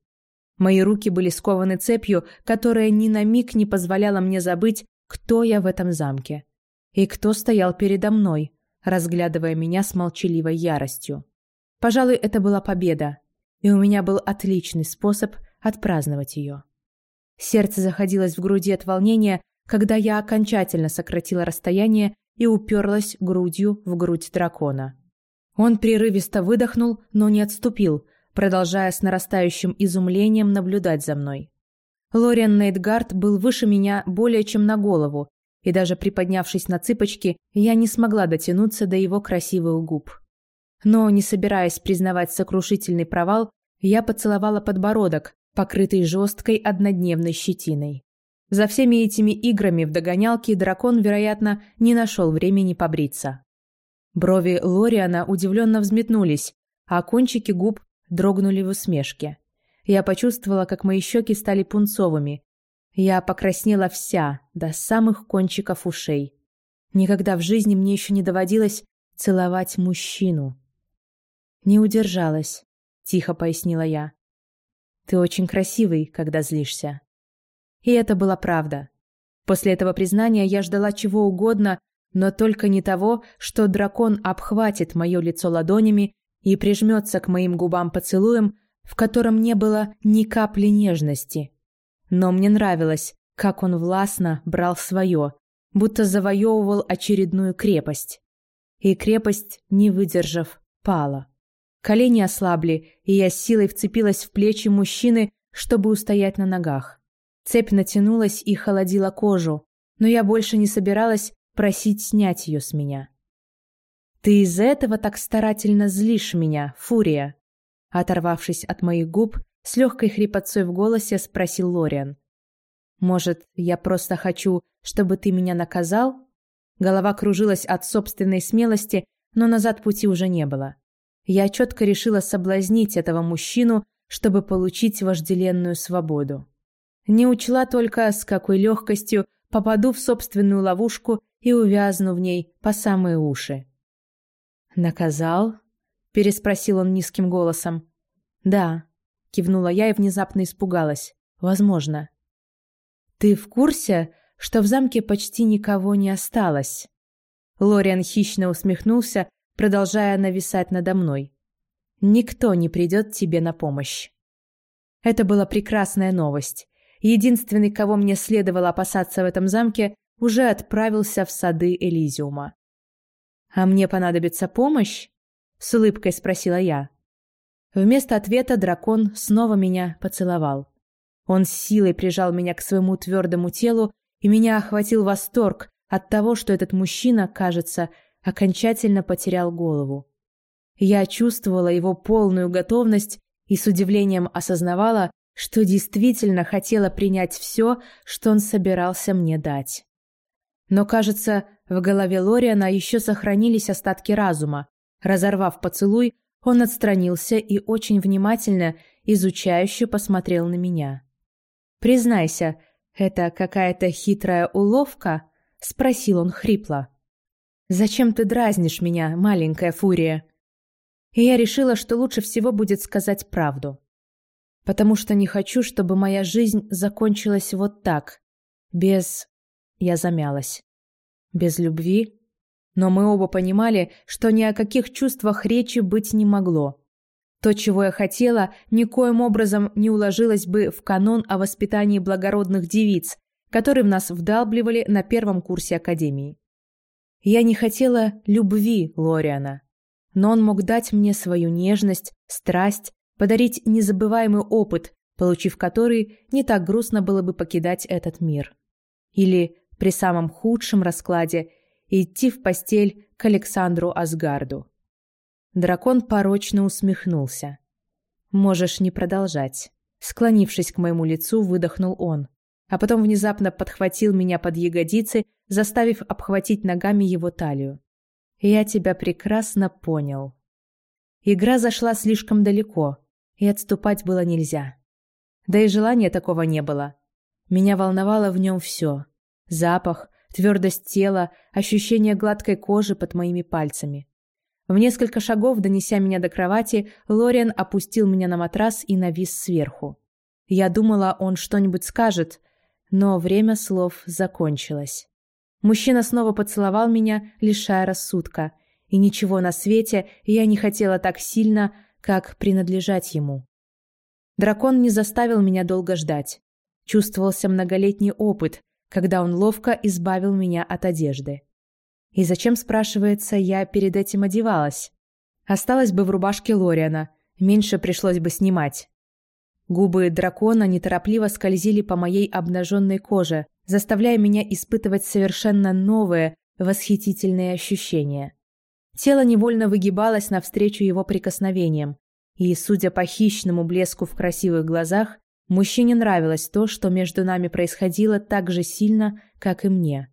Мои руки были скованы цепью, которая ни на миг не позволяла мне забыть, кто я в этом замке. И кто стоял передо мной, разглядывая меня с молчаливой яростью. Пожалуй, это была победа, и у меня был отличный способ отпраздновать ее. Сердце заходилось в груди от волнения, когда я окончательно сократила расстояние и уперлась грудью в грудь дракона. Он прерывисто выдохнул, но не отступил, продолжая с нарастающим изумлением наблюдать за мной. Лориан Нейтгард был выше меня более чем на голову, и даже приподнявшись на цыпочки, я не смогла дотянуться до его красивых губ. Но, не собираясь признавать сокрушительный провал, я поцеловала подбородок, покрытый жесткой однодневной щетиной. За всеми этими играми в догонялки дракон, вероятно, не нашел времени побриться. Брови Лориана удивленно взметнулись, а кончики губ дрогнули в усмешке. Я почувствовала, как мои щеки стали пунцовыми, я покраснела вся, до самых кончиков ушей. Никогда в жизни мне еще не доводилось целовать мужчину. Не удержалась, тихо пояснила я. Ты очень красивый, когда злишься. И это была правда. После этого признания я ждала чего угодно, но только не того, что дракон обхватит мое лицо ладонями и прижмется к моим губам поцелуем, в котором не было ни капли нежности, но мне нравилось, как он властно брал свое, будто завоевывал очередную крепость. И крепость, не выдержав, пала. Колени ослабли, и я силой вцепилась в плечи мужчины, чтобы устоять на ногах. Цепь натянулась и холодила кожу, но я больше не собиралась просить снять ее с меня. «Ты из-за этого так старательно злишь меня, Фурия?» Оторвавшись от моих губ, с легкой хрипотцой в голосе спросил Лориан. «Может, я просто хочу, чтобы ты меня наказал?» Голова кружилась от собственной смелости, но назад пути уже не было. Я четко решила соблазнить этого мужчину, чтобы получить вожделенную свободу. Не учла только, с какой легкостью попаду в собственную ловушку и увязну в ней по самые уши. «Наказал?» – переспросил он низким голосом. «Да, Кивнула я и внезапно испугалась. Возможно. Ты в курсе, что в замке почти никого не осталось? Лориан хищно усмехнулся, продолжая нависать надо мной. Никто не придет тебе на помощь. Это была прекрасная новость. Единственный, кого мне следовало опасаться в этом замке, уже отправился в сады Элизиума. «А мне понадобится помощь?» — с улыбкой спросила я. Вместо ответа дракон снова меня поцеловал. Он с силой прижал меня к своему твердому телу, и меня охватил восторг от того, что этот мужчина, кажется, окончательно потерял голову. Я чувствовала его полную готовность и с удивлением осознавала, что действительно хотела принять все, что он собирался мне дать. Но, кажется, В голове Лориана еще сохранились остатки разума. Разорвав поцелуй, он отстранился и очень внимательно, изучающе посмотрел на меня. «Признайся, это какая-то хитрая уловка?» — спросил он хрипло. «Зачем ты дразнишь меня, маленькая фурия?» И я решила, что лучше всего будет сказать правду. Потому что не хочу, чтобы моя жизнь закончилась вот так, без... Я замялась. Без любви? Но мы оба понимали, что ни о каких чувствах речи быть не могло. То, чего я хотела, никоим образом не уложилось бы в канон о воспитании благородных девиц, который в нас вдалбливали на первом курсе академии. Я не хотела любви Лориана, но он мог дать мне свою нежность, страсть, подарить незабываемый опыт, получив который, не так грустно было бы покидать этот мир. Или, при самом худшем раскладе, идти в постель к Александру Асгарду. Дракон порочно усмехнулся. «Можешь не продолжать». Склонившись к моему лицу, выдохнул он, а потом внезапно подхватил меня под ягодицы, заставив обхватить ногами его талию. «Я тебя прекрасно понял». Игра зашла слишком далеко, и отступать было нельзя. Да и желания такого не было. Меня волновало в нем все. Запах, твердость тела, ощущение гладкой кожи под моими пальцами. В несколько шагов, донеся меня до кровати, Лориан опустил меня на матрас и навис сверху. Я думала, он что-нибудь скажет, но время слов закончилось. Мужчина снова поцеловал меня, лишая рассудка, и ничего на свете я не хотела так сильно, как принадлежать ему. Дракон не заставил меня долго ждать. Чувствовался многолетний опыт, когда он ловко избавил меня от одежды. И зачем, спрашивается, я перед этим одевалась? Осталась бы в рубашке Лориана, меньше пришлось бы снимать. Губы дракона неторопливо скользили по моей обнаженной коже, заставляя меня испытывать совершенно новые, восхитительные ощущения. Тело невольно выгибалось навстречу его прикосновениям, и, судя по хищному блеску в красивых глазах, мужчине нравилось то, что между нами происходило так же сильно, как и мне.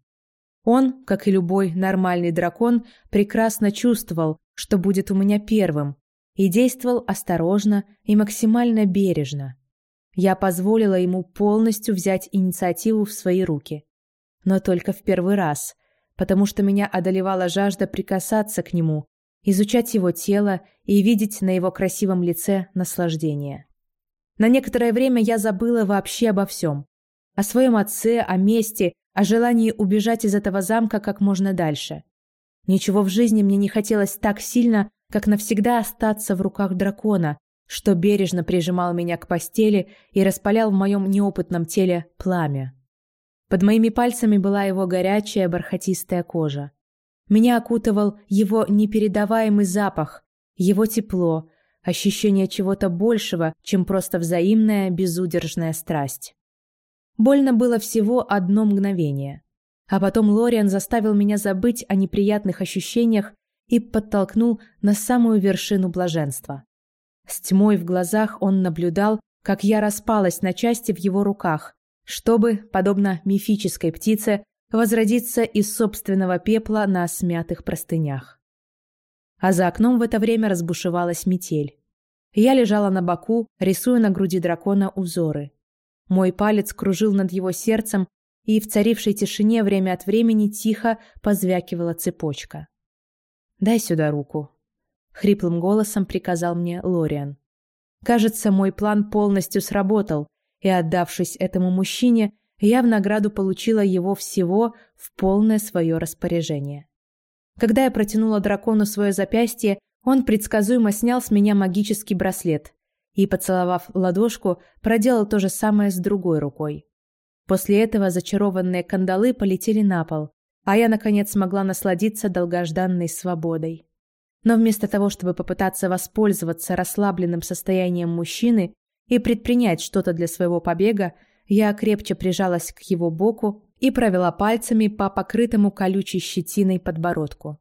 Он, как и любой нормальный дракон, прекрасно чувствовал, что будет у меня первым, и действовал осторожно и максимально бережно. Я позволила ему полностью взять инициативу в свои руки. Но только в первый раз, потому что меня одолевала жажда прикасаться к нему, изучать его тело и видеть на его красивом лице наслаждение. На некоторое время я забыла вообще обо всем. О своем отце, о мести, о желании убежать из этого замка как можно дальше. Ничего в жизни мне не хотелось так сильно, как навсегда остаться в руках дракона, что бережно прижимал меня к постели и распалял в моем неопытном теле пламя. Под моими пальцами была его горячая бархатистая кожа. Меня окутывал его непередаваемый запах, его тепло, ощущение чего-то большего, чем просто взаимная безудержная страсть. Больно было всего одно мгновение. А потом Лориан заставил меня забыть о неприятных ощущениях и подтолкнул на самую вершину блаженства. С тьмой в глазах он наблюдал, как я распалась на части в его руках, чтобы, подобно мифической птице, возродиться из собственного пепла на смятых простынях. А за окном в это время разбушевалась метель. Я лежала на боку, рисуя на груди дракона узоры. Мой палец кружил над его сердцем, и в царившей тишине время от времени тихо позвякивала цепочка. «Дай сюда руку», — хриплым голосом приказал мне Лориан. Кажется, мой план полностью сработал, и, отдавшись этому мужчине, я в награду получила его всего в полное свое распоряжение. Когда я протянула дракону свое запястье, он предсказуемо снял с меня магический браслет и, поцеловав ладошку, проделал то же самое с другой рукой. После этого зачарованные кандалы полетели на пол, а я, наконец, смогла насладиться долгожданной свободой. Но вместо того, чтобы попытаться воспользоваться расслабленным состоянием мужчины и предпринять что-то для своего побега, я крепче прижалась к его боку и провела пальцами по покрытому колючей щетиной подбородку.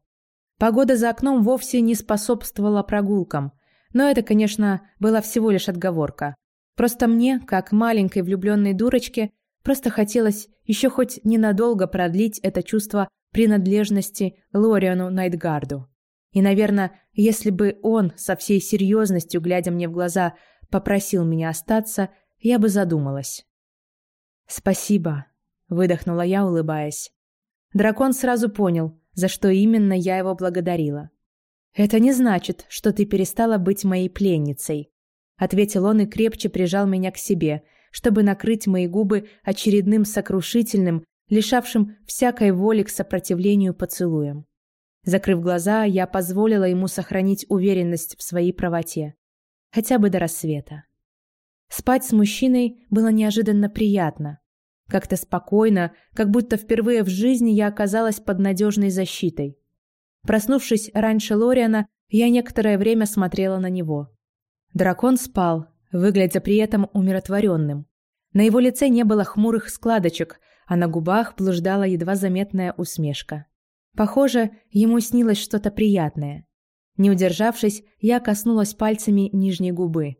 Погода за окном вовсе не способствовала прогулкам – но это, конечно, была всего лишь отговорка. Просто мне, как маленькой влюбленной дурочке, просто хотелось еще хоть ненадолго продлить это чувство принадлежности Лориану Найтгарду. И, наверное, если бы он со всей серьезностью, глядя мне в глаза, попросил меня остаться, я бы задумалась. «Спасибо», — выдохнула я, улыбаясь. Дракон сразу понял, за что именно я его благодарила. «Это не значит, что ты перестала быть моей пленницей», — ответил он и крепче прижал меня к себе, чтобы накрыть мои губы очередным сокрушительным, лишавшим всякой воли к сопротивлению поцелуем. Закрыв глаза, я позволила ему сохранить уверенность в своей правоте. Хотя бы до рассвета. Спать с мужчиной было неожиданно приятно. Как-то спокойно, как будто впервые в жизни я оказалась под надежной защитой. Проснувшись раньше Лориана, я некоторое время смотрела на него. Дракон спал, выглядя при этом умиротворенным. На его лице не было хмурых складочек, а на губах блуждала едва заметная усмешка. Похоже, ему снилось что-то приятное. Не удержавшись, я коснулась пальцами нижней губы.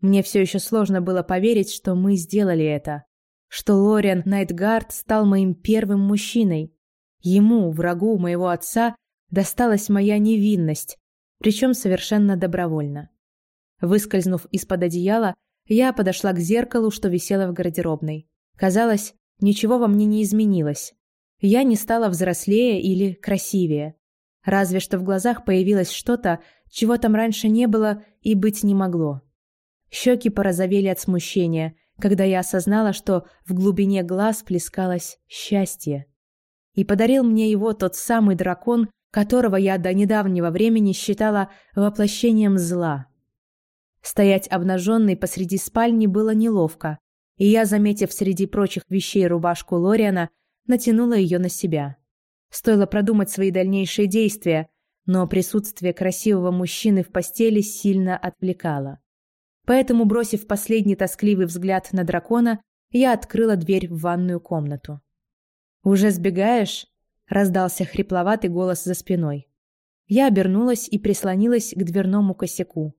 Мне все еще сложно было поверить, что мы сделали это. Что Лориан Найтгард стал моим первым мужчиной. Ему, врагу моего отца, досталась моя невинность, причем совершенно добровольно. Выскользнув из-под одеяла, я подошла к зеркалу, что висело в гардеробной. Казалось, ничего во мне не изменилось. Я не стала взрослее или красивее. Разве что в глазах появилось что-то, чего там раньше не было и быть не могло. Щеки порозовели от смущения, когда я осознала, что в глубине глаз плескалось счастье. И подарил мне его тот самый дракон, которого я до недавнего времени считала воплощением зла. Стоять обнаженной посреди спальни было неловко, и я, заметив среди прочих вещей рубашку Лориана, натянула ее на себя. Стоило продумать свои дальнейшие действия, но присутствие красивого мужчины в постели сильно отвлекало. Поэтому, бросив последний тоскливый взгляд на дракона, я открыла дверь в ванную комнату. «Уже сбегаешь?» – раздался хрипловатый голос за спиной. Я обернулась и прислонилась к дверному косяку.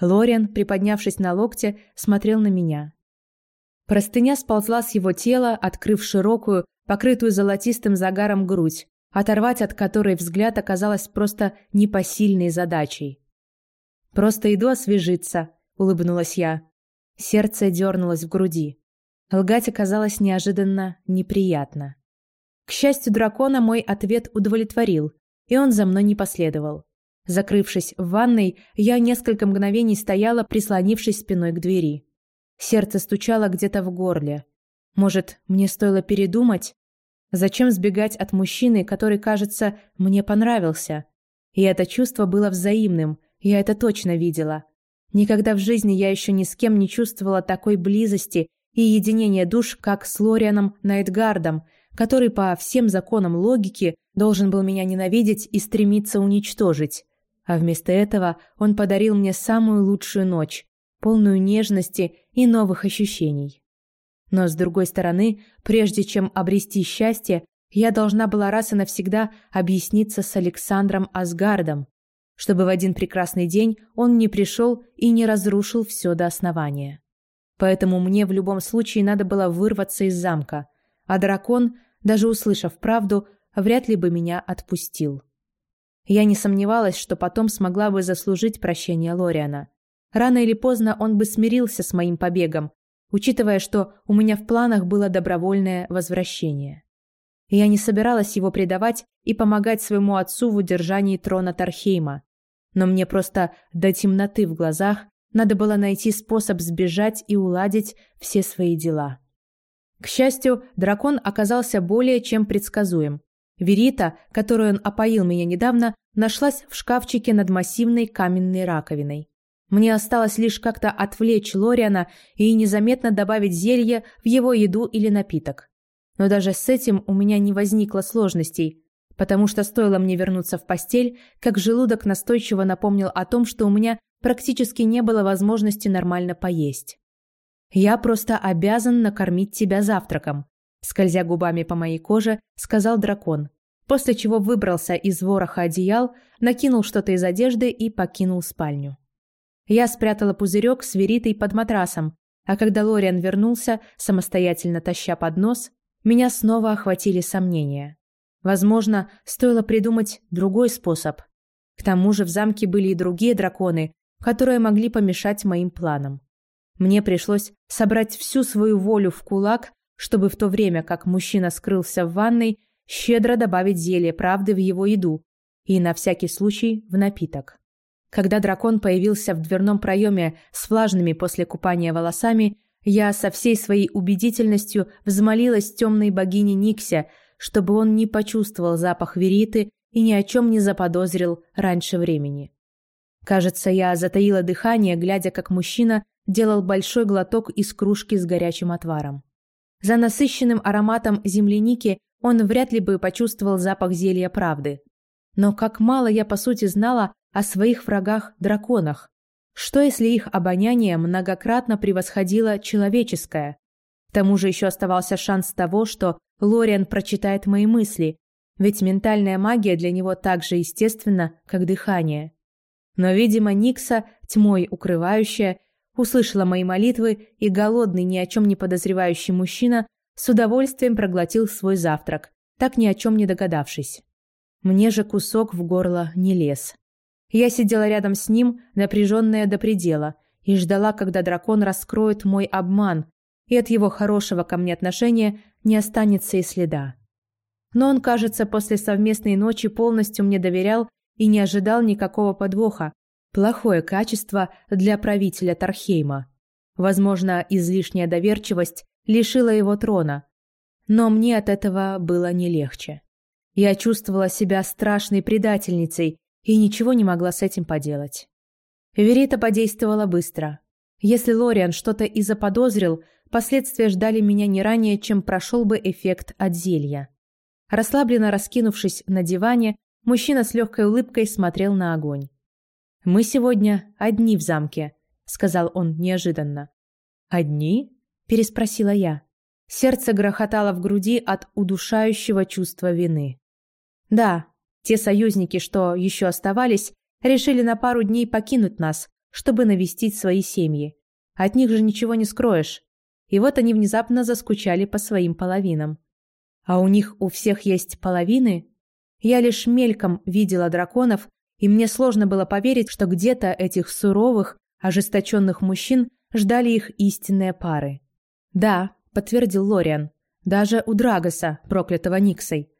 Лориан, приподнявшись на локте, смотрел на меня. Простыня сползла с его тела, открыв широкую, покрытую золотистым загаром грудь, оторвать от которой взгляд оказалось просто непосильной задачей. «Просто иду освежиться», — улыбнулась я. Сердце дернулось в груди. Лгать оказалось неожиданно неприятно. К счастью дракона мой ответ удовлетворил, и он за мной не последовал. Закрывшись в ванной, я несколько мгновений стояла, прислонившись спиной к двери. Сердце стучало где-то в горле. Может, мне стоило передумать? Зачем сбегать от мужчины, который, кажется, мне понравился? И это чувство было взаимным, я это точно видела. Никогда в жизни я еще ни с кем не чувствовала такой близости и единения душ, как с Лорианом Найтгардом, который по всем законам логики должен был меня ненавидеть и стремиться уничтожить. А вместо этого он подарил мне самую лучшую ночь, полную нежности и новых ощущений. Но, с другой стороны, прежде чем обрести счастье, я должна была раз и навсегда объясниться с Александром Асгардом, чтобы в один прекрасный день он не пришел и не разрушил все до основания. Поэтому мне в любом случае надо было вырваться из замка, а дракон, даже услышав правду, вряд ли бы меня отпустил. Я не сомневалась, что потом смогла бы заслужить прощение Лориана. Рано или поздно он бы смирился с моим побегом, учитывая, что у меня в планах было добровольное возвращение. Я не собиралась его предавать и помогать своему отцу в удержании трона Тархейма, но мне просто до темноты в глазах надо было найти способ сбежать и уладить все свои дела. К счастью, дракон оказался более чем предсказуем. Верита, которую он опоил меня недавно, нашлась в шкафчике над массивной каменной раковиной. Мне осталось лишь как-то отвлечь Лориана и незаметно добавить зелье в его еду или напиток. Но даже с этим у меня не возникло сложностей, потому что стоило мне вернуться в постель, как желудок настойчиво напомнил о том, что у меня практически не было возможности нормально поесть. «Я просто обязан накормить тебя завтраком», скользя губами по моей коже, сказал дракон, после чего выбрался из вороха одеял, накинул что-то из одежды и покинул спальню. Я спрятала пузырек с веритой под матрасом, а когда Лориан вернулся, самостоятельно таща поднос, меня снова охватили сомнения. Возможно, стоило придумать другой способ. К тому же в замке были и другие драконы, которые могли помешать моим планам. Мне пришлось собрать всю свою волю в кулак, чтобы в то время, как мужчина скрылся в ванной, щедро добавить зелье правды в его еду и, на всякий случай, в напиток. Когда дракон появился в дверном проеме с влажными после купания волосами, я со всей своей убедительностью взмолилась темной богине Никсе, чтобы он не почувствовал запах вериты и ни о чем не заподозрил раньше времени. Кажется, я затаила дыхание, глядя, как мужчина делал большой глоток из кружки с горячим отваром. За насыщенным ароматом земляники он вряд ли бы почувствовал запах зелья правды. Но как мало я, по сути, знала о своих врагах-драконах. Что, если их обоняние многократно превосходило человеческое? К тому же еще оставался шанс того, что Лориан прочитает мои мысли, ведь ментальная магия для него так же естественна, как дыхание. Но, видимо, Никса, тьмой укрывающая, услышала мои молитвы, и голодный, ни о чем не подозревающий мужчина с удовольствием проглотил свой завтрак, так ни о чем не догадавшись. Мне же кусок в горло не лез. Я сидела рядом с ним, напряженная до предела, и ждала, когда дракон раскроет мой обман, и от его хорошего ко мне отношения не останется и следа. Но он, кажется, после совместной ночи полностью мне доверял и не ожидал никакого подвоха. Плохое качество для правителя Тархейма. Возможно, излишняя доверчивость лишила его трона. Но мне от этого было не легче. Я чувствовала себя страшной предательницей и ничего не могла с этим поделать. Верита подействовала быстро. Если Лориан что-то и заподозрил, последствия ждали меня не ранее, чем прошел бы эффект от зелья. Расслабленно раскинувшись на диване, мужчина с легкой улыбкой смотрел на огонь. «Мы сегодня одни в замке», — сказал он неожиданно. «Одни?» — переспросила я. Сердце грохотало в груди от удушающего чувства вины. «Да, те союзники, что еще оставались, решили на пару дней покинуть нас, чтобы навестить свои семьи. От них же ничего не скроешь. И вот они внезапно заскучали по своим половинам. А у них у всех есть половины? Я лишь мельком видела драконов, и мне сложно было поверить, что где-то этих суровых, ожесточенных мужчин ждали их истинные пары. «Да», — подтвердил Лориан, — «даже у Драгоса, проклятого Никсой».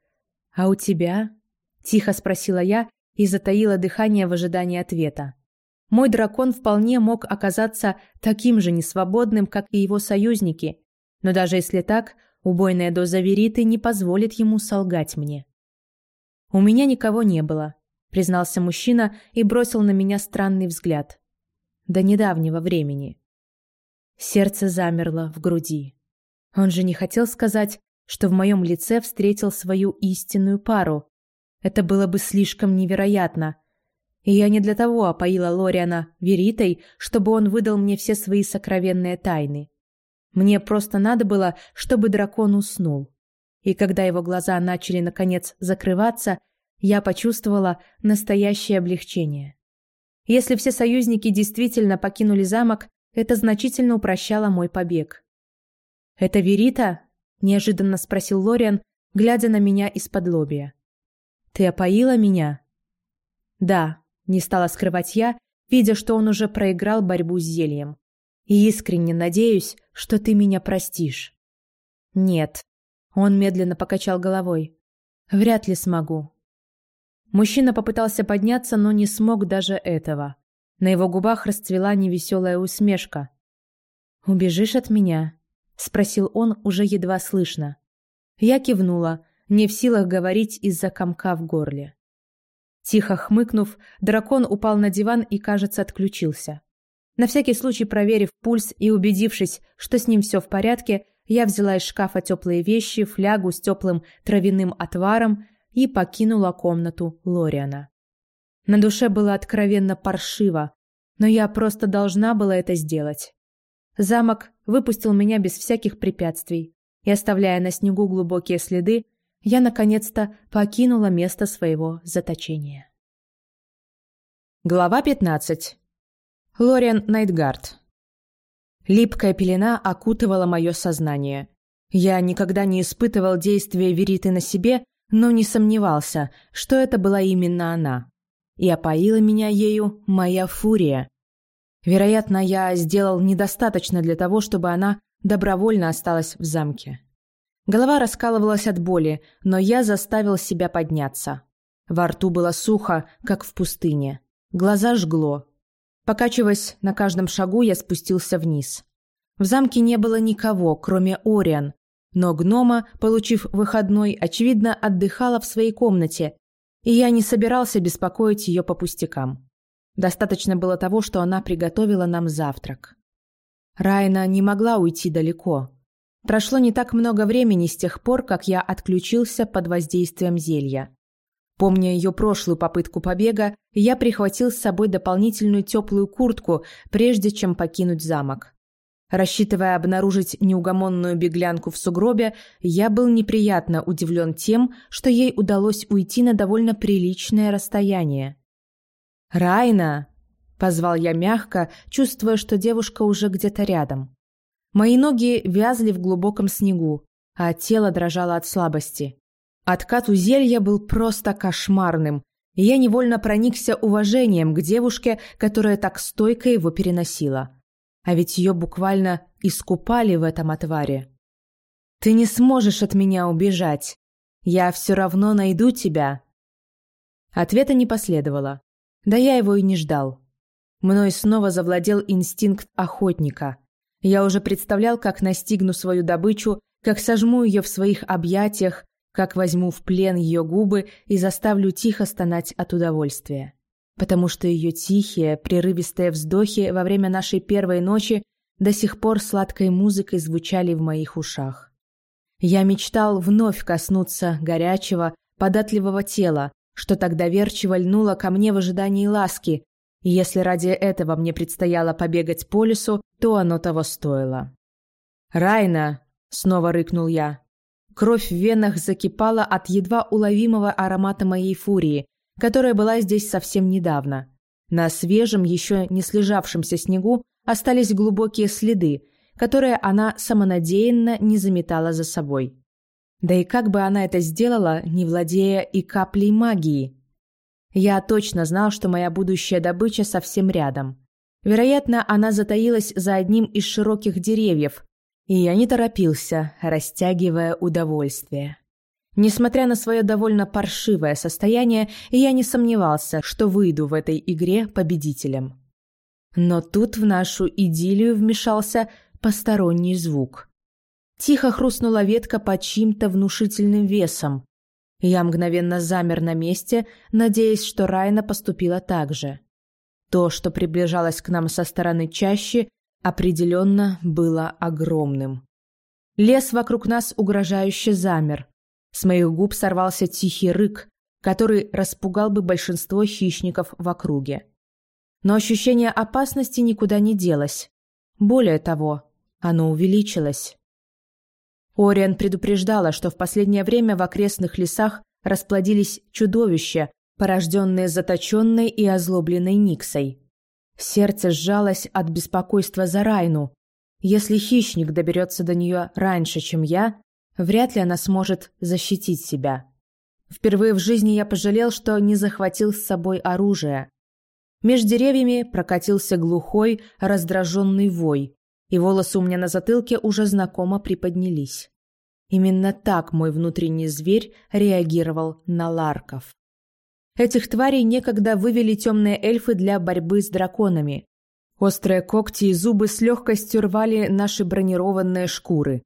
«А у тебя?» Тихо спросила я и затаила дыхание в ожидании ответа. Мой дракон вполне мог оказаться таким же несвободным, как и его союзники, но даже если так, убойная доза вериты не позволит ему солгать мне. «У меня никого не было», — признался мужчина и бросил на меня странный взгляд. «До недавнего времени». Сердце замерло в груди. Он же не хотел сказать, что в моем лице встретил свою истинную пару, это было бы слишком невероятно. И я не для того опоила Лориана веритой, чтобы он выдал мне все свои сокровенные тайны. Мне просто надо было, чтобы дракон уснул. И когда его глаза начали наконец закрываться, я почувствовала настоящее облегчение. Если все союзники действительно покинули замок, это значительно упрощало мой побег. «Это Верита?» – неожиданно спросил Лориан, глядя на меня из-под лобья. «Ты опоила меня?» «Да», — не стала скрывать я, видя, что он уже проиграл борьбу с зельем. «И искренне надеюсь, что ты меня простишь». «Нет», — он медленно покачал головой. «Вряд ли смогу». Мужчина попытался подняться, но не смог даже этого. На его губах расцвела невеселая усмешка. «Убежишь от меня?» — спросил он уже едва слышно. Я кивнула, не в силах говорить из-за комка в горле. Тихо хмыкнув, дракон упал на диван и, кажется, отключился. На всякий случай проверив пульс и убедившись, что с ним все в порядке, я взяла из шкафа теплые вещи, флягу с теплым травяным отваром и покинула комнату Лориана. На душе было откровенно паршиво, но я просто должна была это сделать. Замок выпустил меня без всяких препятствий, и, оставляя на снегу глубокие следы, я наконец-то покинула место своего заточения. Глава 15. Лориан Найтгард. Липкая пелена окутывала мое сознание. Я никогда не испытывал действия вериты на себе, но не сомневался, что это была именно она. И опоила меня ею моя фурия. Вероятно, я сделал недостаточно для того, чтобы она добровольно осталась в замке. Голова раскалывалась от боли, но я заставил себя подняться. Во рту было сухо, как в пустыне. Глаза жгло. Покачиваясь на каждом шагу, я спустился вниз. В замке не было никого, кроме Ориан, но гнома, получив выходной, очевидно, отдыхала в своей комнате, и я не собирался беспокоить ее по пустякам. Достаточно было того, что она приготовила нам завтрак. Райна не могла уйти далеко. Прошло не так много времени с тех пор, как я отключился под воздействием зелья. Помня ее прошлую попытку побега, я прихватил с собой дополнительную теплую куртку, прежде чем покинуть замок. Рассчитывая обнаружить неугомонную беглянку в сугробе, я был неприятно удивлен тем, что ей удалось уйти на довольно приличное расстояние. «Райна!» – позвал я мягко, чувствуя, что девушка уже где-то рядом. Мои ноги вязли в глубоком снегу, а тело дрожало от слабости. Откат у зелья был просто кошмарным, и я невольно проникся уважением к девушке, которая так стойко его переносила. А ведь ее буквально искупали в этом отваре. «Ты не сможешь от меня убежать. Я все равно найду тебя». Ответа не последовало. Да я его и не ждал. Мной снова завладел инстинкт охотника. Я уже представлял, как настигну свою добычу, как сожму ее в своих объятиях, как возьму в плен ее губы и заставлю тихо стонать от удовольствия потому что ее тихие, прерывистые вздохи во время нашей первой ночи до сих пор сладкой музыкой звучали в моих ушах. Я мечтал вновь коснуться горячего, податливого тела, что тогда доверчиво льнуло ко мне в ожидании ласки, и если ради этого мне предстояло побегать по лесу, то оно того стоило. «Райна!» — снова рыкнул я. Кровь в венах закипала от едва уловимого аромата моей фурии, которая была здесь совсем недавно. На свежем, еще не слежавшемся снегу остались глубокие следы, которые она самонадеянно не заметала за собой. Да и как бы она это сделала, не владея и каплей магии? Я точно знал, что моя будущая добыча совсем рядом. Вероятно, она затаилась за одним из широких деревьев, и я не торопился, растягивая удовольствие. Несмотря на свое довольно паршивое состояние, я не сомневался, что выйду в этой игре победителем. Но тут в нашу идиллию вмешался посторонний звук. Тихо хрустнула ветка под чьим-то внушительным весом. Я мгновенно замер на месте, надеясь, что Райна поступила так же. То, что приближалось к нам со стороны чаще, определенно было огромным. Лес вокруг нас угрожающе замер. С моих губ сорвался тихий рык, который распугал бы большинство хищников в округе. Но ощущение опасности никуда не делось. Более того, оно увеличилось. Ориан предупреждала, что в последнее время в окрестных лесах расплодились чудовища, порожденные заточенной и озлобленной Никсой. Сердце сжалось от беспокойства за Райну. Если хищник доберется до нее раньше, чем я, Вряд ли она сможет защитить себя. Впервые в жизни я пожалел, что не захватил с собой оружие. Меж деревьями прокатился глухой, раздраженный вой, и волосы у меня на затылке уже знакомо приподнялись. Именно так мой внутренний зверь реагировал на ларков. Этих тварей некогда вывели темные эльфы для борьбы с драконами. Острые когти и зубы с легкостью рвали наши бронированные шкуры.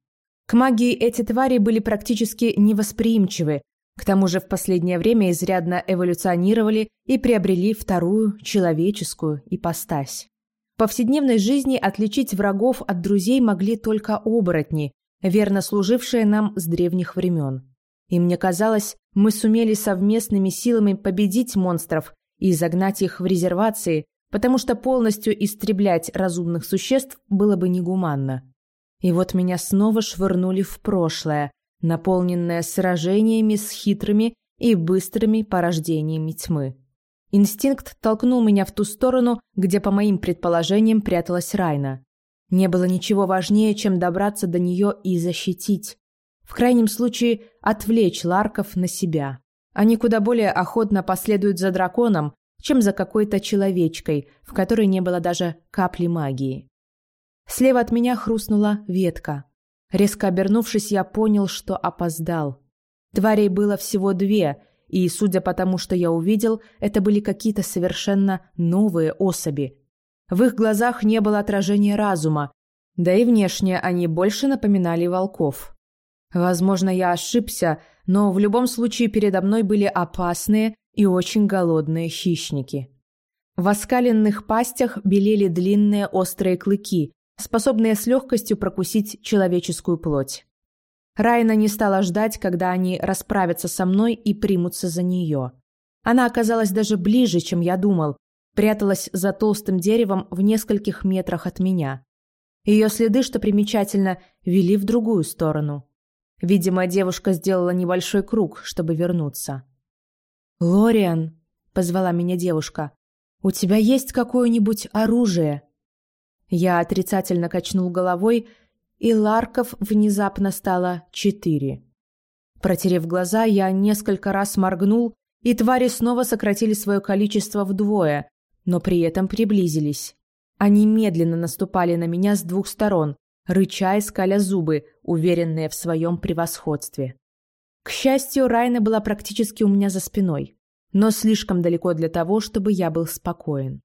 К магии эти твари были практически невосприимчивы, к тому же в последнее время изрядно эволюционировали и приобрели вторую человеческую ипостась. В повседневной жизни отличить врагов от друзей могли только оборотни, верно служившие нам с древних времен. И мне казалось, мы сумели совместными силами победить монстров и загнать их в резервации, потому что полностью истреблять разумных существ было бы негуманно. И вот меня снова швырнули в прошлое, наполненное сражениями с хитрыми и быстрыми порождениями тьмы. Инстинкт толкнул меня в ту сторону, где, по моим предположениям, пряталась Райна. Не было ничего важнее, чем добраться до нее и защитить. В крайнем случае, отвлечь Ларков на себя. Они куда более охотно последуют за драконом, чем за какой-то человечкой, в которой не было даже капли магии. Слева от меня хрустнула ветка. Резко обернувшись, я понял, что опоздал. Тварей было всего две, и, судя по тому, что я увидел, это были какие-то совершенно новые особи. В их глазах не было отражения разума, да и внешне они больше напоминали волков. Возможно, я ошибся, но в любом случае передо мной были опасные и очень голодные хищники. В оскаленных пастях белели длинные острые клыки, способные с легкостью прокусить человеческую плоть. Райна не стала ждать, когда они расправятся со мной и примутся за нее. Она оказалась даже ближе, чем я думал, пряталась за толстым деревом в нескольких метрах от меня. Ее следы, что примечательно, вели в другую сторону. Видимо, девушка сделала небольшой круг, чтобы вернуться. «Лориан», — позвала меня девушка, — «у тебя есть какое-нибудь оружие?» Я отрицательно качнул головой, и Ларков внезапно стало четыре. Протерев глаза, я несколько раз моргнул, и твари снова сократили свое количество вдвое, но при этом приблизились. Они медленно наступали на меня с двух сторон, рыча и скаля зубы, уверенные в своем превосходстве. К счастью, Райна была практически у меня за спиной, но слишком далеко для того, чтобы я был спокоен.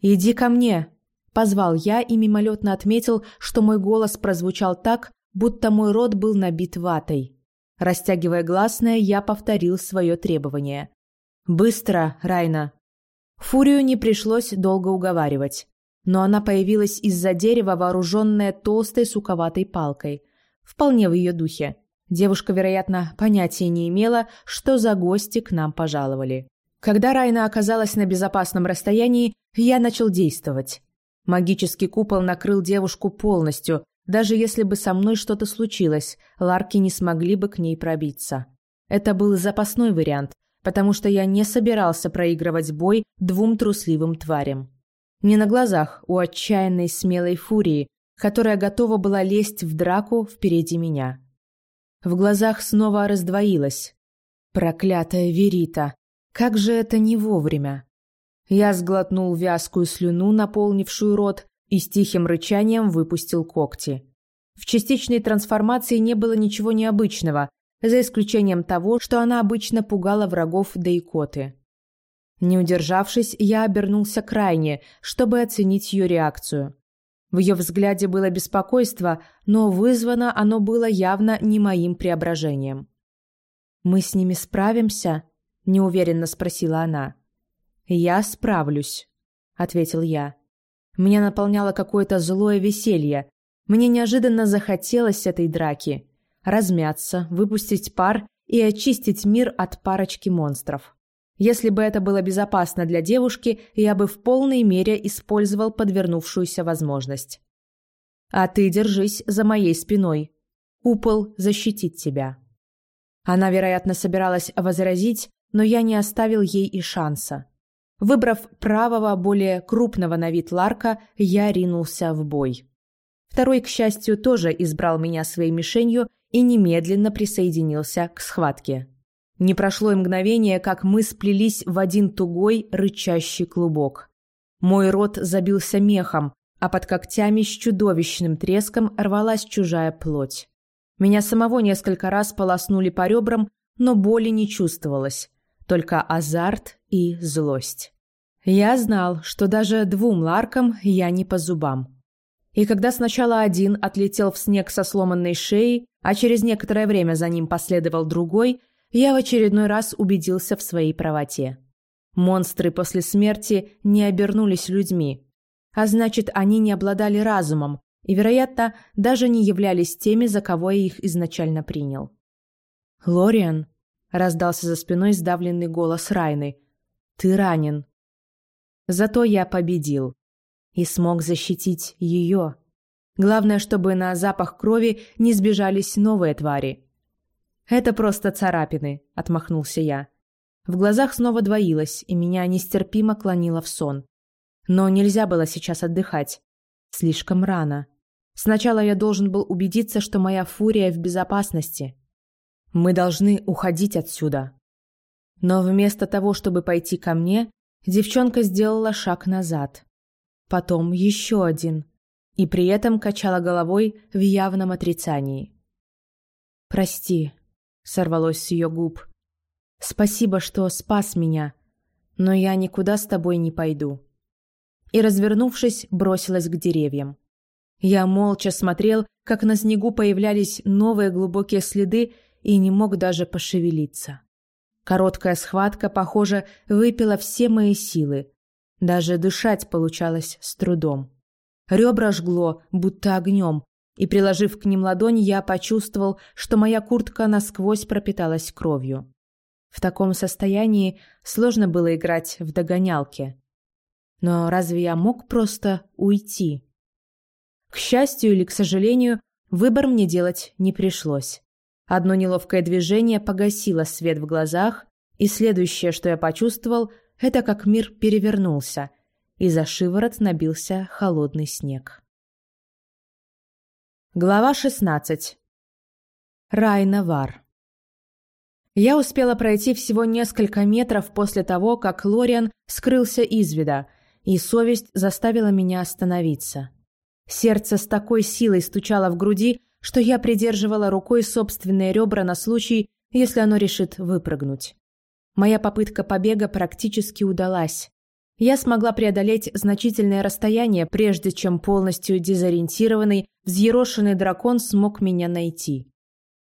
«Иди ко мне!» Позвал я и мимолетно отметил, что мой голос прозвучал так, будто мой рот был набит ватой. Растягивая гласное, я повторил свое требование. «Быстро, Райна!» Фурию не пришлось долго уговаривать, но она появилась из-за дерева, вооруженная толстой суковатой палкой. Вполне в ее духе. Девушка, вероятно, понятия не имела, что за гости к нам пожаловали. Когда Райна оказалась на безопасном расстоянии, я начал действовать. Магический купол накрыл девушку полностью. Даже если бы со мной что-то случилось, ларки не смогли бы к ней пробиться. Это был запасной вариант, потому что я не собирался проигрывать бой двум трусливым тварям. Не на глазах у отчаянной смелой фурии, которая готова была лезть в драку впереди меня. В глазах снова раздвоилась. Проклятая Верита! Как же это не вовремя! Я сглотнул вязкую слюну, наполнившую рот, и с тихим рычанием выпустил когти. В частичной трансформации не было ничего необычного, за исключением того, что она обычно пугала врагов да. Не удержавшись, я обернулся крайне, чтобы оценить ее реакцию. В ее взгляде было беспокойство, но вызвано оно было явно не моим преображением. «Мы с ними справимся?» – неуверенно спросила она. «Я справлюсь», — ответил я. Меня наполняло какое-то злое веселье. Мне неожиданно захотелось этой драки. Размяться, выпустить пар и очистить мир от парочки монстров. Если бы это было безопасно для девушки, я бы в полной мере использовал подвернувшуюся возможность. А ты держись за моей спиной. Купол защитит тебя. Она, вероятно, собиралась возразить, но я не оставил ей и шанса. Выбрав правого, более крупного на вид Ларка, я ринулся в бой. Второй, к счастью, тоже избрал меня своей мишенью и немедленно присоединился к схватке. Не прошло и мгновение, как мы сплелись в один тугой, рычащий клубок. Мой рот забился мехом, а под когтями с чудовищным треском рвалась чужая плоть. Меня самого несколько раз полоснули по ребрам, но боли не чувствовалось только азарт и злость. Я знал, что даже двум ларкам я не по зубам. И когда сначала один отлетел в снег со сломанной шеей, а через некоторое время за ним последовал другой, я в очередной раз убедился в своей правоте. Монстры после смерти не обернулись людьми, а значит, они не обладали разумом и, вероятно, даже не являлись теми, за кого я их изначально принял. «Лориан», раздался за спиной сдавленный голос Райны. Ты ранен. Зато я победил и смог защитить ее. Главное, чтобы на запах крови не сбежались новые твари. Это просто царапины, отмахнулся я. В глазах снова двоилось, и меня нестерпимо клонило в сон. Но нельзя было сейчас отдыхать. Слишком рано. Сначала я должен был убедиться, что моя фурия в безопасности. Мы должны уходить отсюда. Но вместо того, чтобы пойти ко мне, девчонка сделала шаг назад. Потом еще один. И при этом качала головой в явном отрицании. «Прости», — сорвалось с ее губ. «Спасибо, что спас меня, но я никуда с тобой не пойду». И, развернувшись, бросилась к деревьям. Я молча смотрел, как на снегу появлялись новые глубокие следы и не мог даже пошевелиться. Короткая схватка, похоже, выпила все мои силы. Даже дышать получалось с трудом. Ребра жгло, будто огнем, и, приложив к ним ладонь, я почувствовал, что моя куртка насквозь пропиталась кровью. В таком состоянии сложно было играть в догонялки. Но разве я мог просто уйти? К счастью или к сожалению, выбор мне делать не пришлось. Одно неловкое движение погасило свет в глазах, и следующее, что я почувствовал, это как мир перевернулся, и за шиворот набился холодный снег. Глава 16. Райна Вар. Я успела пройти всего несколько метров после того, как Лориан скрылся из вида, и совесть заставила меня остановиться. Сердце с такой силой стучало в груди, что я придерживала рукой собственные ребра на случай, если оно решит выпрыгнуть. Моя попытка побега практически удалась. Я смогла преодолеть значительное расстояние, прежде чем полностью дезориентированный, взъерошенный дракон смог меня найти.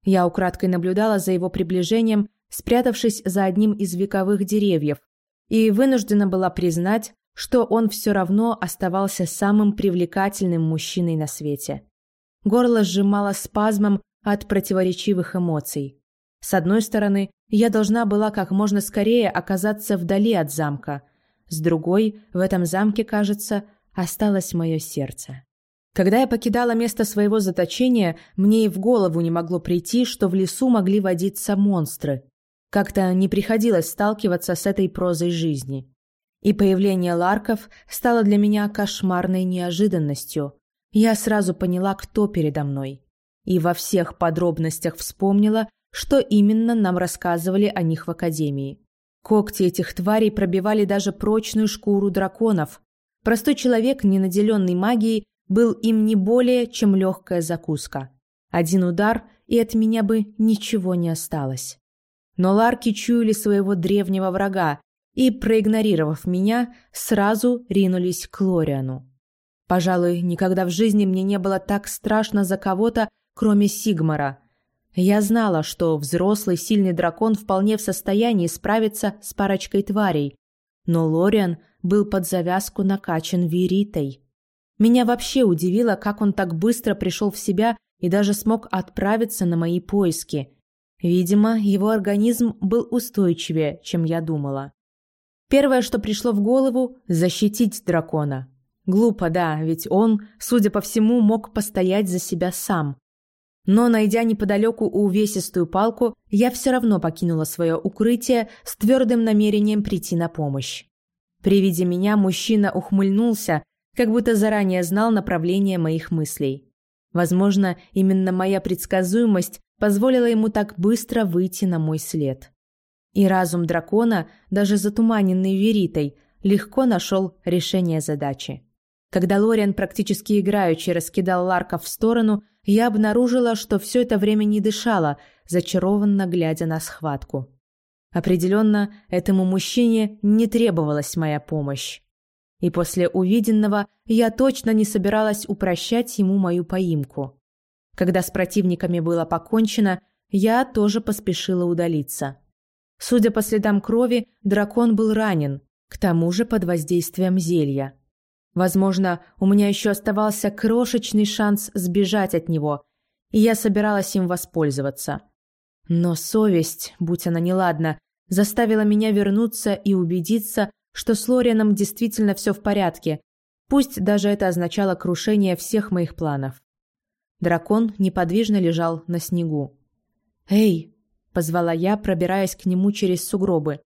Я украдкой наблюдала за его приближением, спрятавшись за одним из вековых деревьев, и вынуждена была признать, что он все равно оставался самым привлекательным мужчиной на свете. Горло сжимало спазмом от противоречивых эмоций. С одной стороны, я должна была как можно скорее оказаться вдали от замка. С другой, в этом замке, кажется, осталось мое сердце. Когда я покидала место своего заточения, мне и в голову не могло прийти, что в лесу могли водиться монстры. Как-то не приходилось сталкиваться с этой прозой жизни. И появление Ларков стало для меня кошмарной неожиданностью. Я сразу поняла, кто передо мной. И во всех подробностях вспомнила, что именно нам рассказывали о них в Академии. Когти этих тварей пробивали даже прочную шкуру драконов. Простой человек, не наделенный магией, был им не более, чем легкая закуска. Один удар, и от меня бы ничего не осталось. Но ларки чуяли своего древнего врага и, проигнорировав меня, сразу ринулись к Лориану. Пожалуй, никогда в жизни мне не было так страшно за кого-то, кроме Сигмара. Я знала, что взрослый сильный дракон вполне в состоянии справиться с парочкой тварей, но Лориан был под завязку накачан веритой. Меня вообще удивило, как он так быстро пришел в себя и даже смог отправиться на мои поиски. Видимо, его организм был устойчивее, чем я думала. Первое, что пришло в голову – защитить дракона. Глупо, да, ведь он, судя по всему, мог постоять за себя сам. Но, найдя неподалеку увесистую палку, я все равно покинула свое укрытие с твердым намерением прийти на помощь. При виде меня мужчина ухмыльнулся, как будто заранее знал направление моих мыслей. Возможно, именно моя предсказуемость позволила ему так быстро выйти на мой след. И разум дракона, даже затуманенный веритой, легко нашел решение задачи. Когда Лориан практически играючи раскидал Ларка в сторону, я обнаружила, что все это время не дышала, зачарованно глядя на схватку. Определенно, этому мужчине не требовалась моя помощь. И после увиденного я точно не собиралась упрощать ему мою поимку. Когда с противниками было покончено, я тоже поспешила удалиться. Судя по следам крови, дракон был ранен, к тому же под воздействием зелья. Возможно, у меня еще оставался крошечный шанс сбежать от него, и я собиралась им воспользоваться. Но совесть, будь она неладна, заставила меня вернуться и убедиться, что с Лорианом действительно все в порядке, пусть даже это означало крушение всех моих планов. Дракон неподвижно лежал на снегу. «Эй!» – позвала я, пробираясь к нему через сугробы.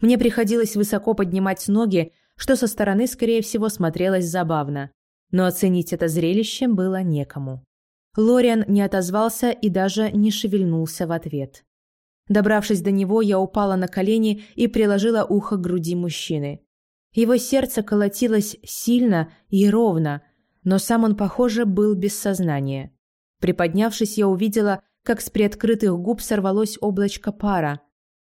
Мне приходилось высоко поднимать ноги, что со стороны, скорее всего, смотрелось забавно. Но оценить это зрелище было некому. Лориан не отозвался и даже не шевельнулся в ответ. Добравшись до него, я упала на колени и приложила ухо к груди мужчины. Его сердце колотилось сильно и ровно, но сам он, похоже, был без сознания. Приподнявшись, я увидела, как с приоткрытых губ сорвалось облачко пара.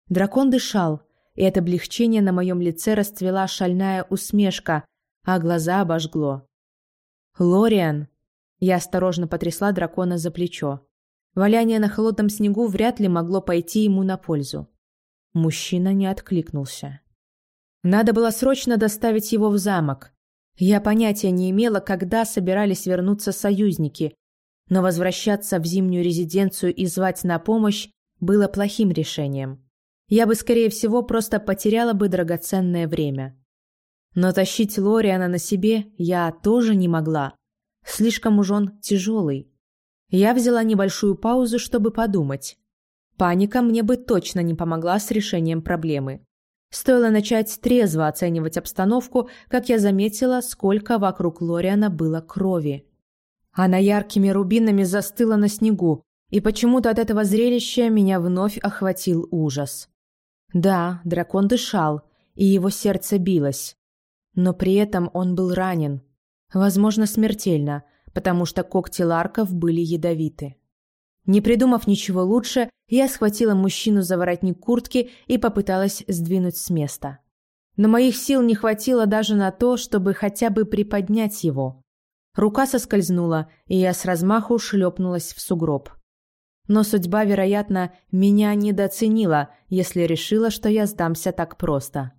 Дракон дышал, и от облегчения на моем лице расцвела шальная усмешка, а глаза обожгло. «Лориан!» Я осторожно потрясла дракона за плечо. Валяние на холодном снегу вряд ли могло пойти ему на пользу. Мужчина не откликнулся. Надо было срочно доставить его в замок. Я понятия не имела, когда собирались вернуться союзники, но возвращаться в зимнюю резиденцию и звать на помощь было плохим решением. Я бы, скорее всего, просто потеряла бы драгоценное время. Но тащить Лориана на себе я тоже не могла. Слишком уж он тяжелый. Я взяла небольшую паузу, чтобы подумать. Паника мне бы точно не помогла с решением проблемы. Стоило начать трезво оценивать обстановку, как я заметила, сколько вокруг Лориана было крови. Она яркими рубинами застыла на снегу, и почему-то от этого зрелища меня вновь охватил ужас. Да, дракон дышал, и его сердце билось. Но при этом он был ранен. Возможно, смертельно, потому что когти ларков были ядовиты. Не придумав ничего лучше, я схватила мужчину за воротник куртки и попыталась сдвинуть с места. Но моих сил не хватило даже на то, чтобы хотя бы приподнять его. Рука соскользнула, и я с размаху шлепнулась в сугроб. Но судьба, вероятно, меня недооценила, если решила, что я сдамся так просто.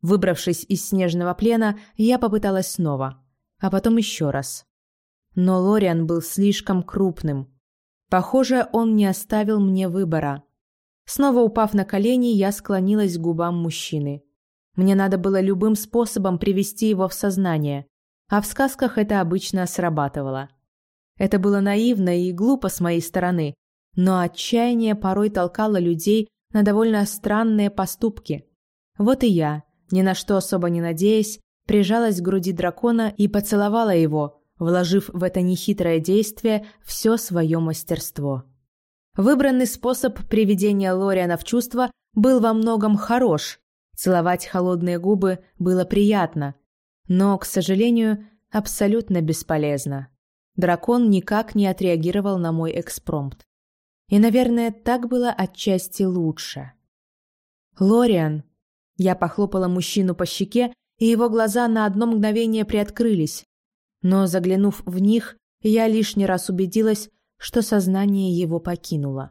Выбравшись из снежного плена, я попыталась снова, а потом еще раз. Но Лориан был слишком крупным. Похоже, он не оставил мне выбора. Снова упав на колени, я склонилась к губам мужчины. Мне надо было любым способом привести его в сознание, а в сказках это обычно срабатывало. Это было наивно и глупо с моей стороны, но отчаяние порой толкало людей на довольно странные поступки. Вот и я, ни на что особо не надеясь, прижалась к груди дракона и поцеловала его, вложив в это нехитрое действие все свое мастерство. Выбранный способ приведения Лориана в чувство был во многом хорош. Целовать холодные губы было приятно, но, к сожалению, абсолютно бесполезно. Дракон никак не отреагировал на мой экспромт. И, наверное, так было отчасти лучше. «Лориан!» Я похлопала мужчину по щеке, и его глаза на одно мгновение приоткрылись. Но, заглянув в них, я лишний раз убедилась, что сознание его покинуло.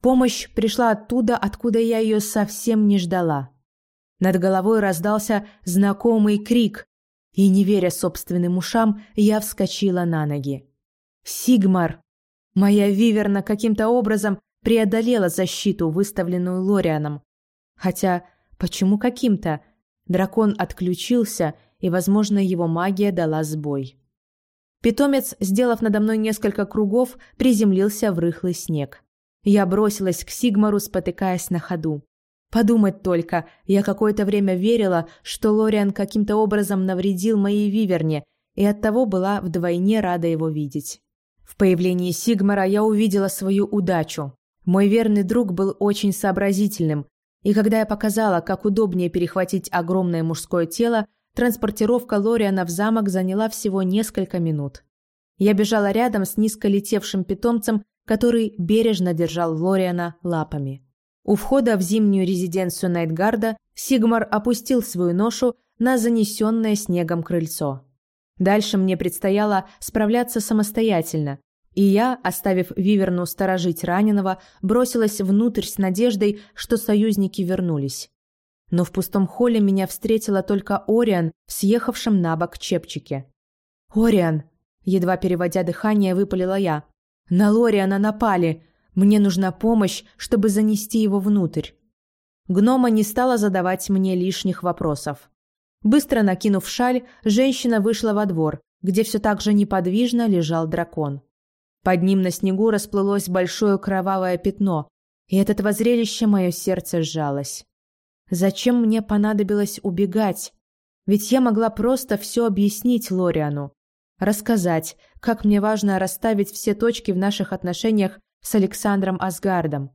Помощь пришла оттуда, откуда я ее совсем не ждала. Над головой раздался знакомый крик, и, не веря собственным ушам, я вскочила на ноги. «Сигмар!» Моя виверна каким-то образом преодолела защиту, выставленную Лорианом. Хотя Почему каким-то? Дракон отключился, и, возможно, его магия дала сбой. Питомец, сделав надо мной несколько кругов, приземлился в рыхлый снег. Я бросилась к Сигмару, спотыкаясь на ходу. Подумать только, я какое-то время верила, что Лориан каким-то образом навредил моей виверне, и оттого была вдвойне рада его видеть. В появлении Сигмара я увидела свою удачу. Мой верный друг был очень сообразительным, и когда я показала, как удобнее перехватить огромное мужское тело, транспортировка Лориана в замок заняла всего несколько минут. Я бежала рядом с низко летевшим питомцем, который бережно держал Лориана лапами. У входа в зимнюю резиденцию Найтгарда Сигмар опустил свою ношу на занесенное снегом крыльцо. Дальше мне предстояло справляться самостоятельно, и я, оставив Виверну сторожить раненого, бросилась внутрь с надеждой, что союзники вернулись. Но в пустом холле меня встретила только Ориан в съехавшем на бок чепчике. «Ориан!» – едва переводя дыхание, выпалила я. «На Лориана напали! Мне нужна помощь, чтобы занести его внутрь!» Гнома не стала задавать мне лишних вопросов. Быстро накинув шаль, женщина вышла во двор, где все так же неподвижно лежал дракон. Под ним на снегу расплылось большое кровавое пятно, и от этого зрелища мое сердце сжалось. Зачем мне понадобилось убегать? Ведь я могла просто все объяснить Лориану. рассказать, как мне важно расставить все точки в наших отношениях с Александром Асгардом.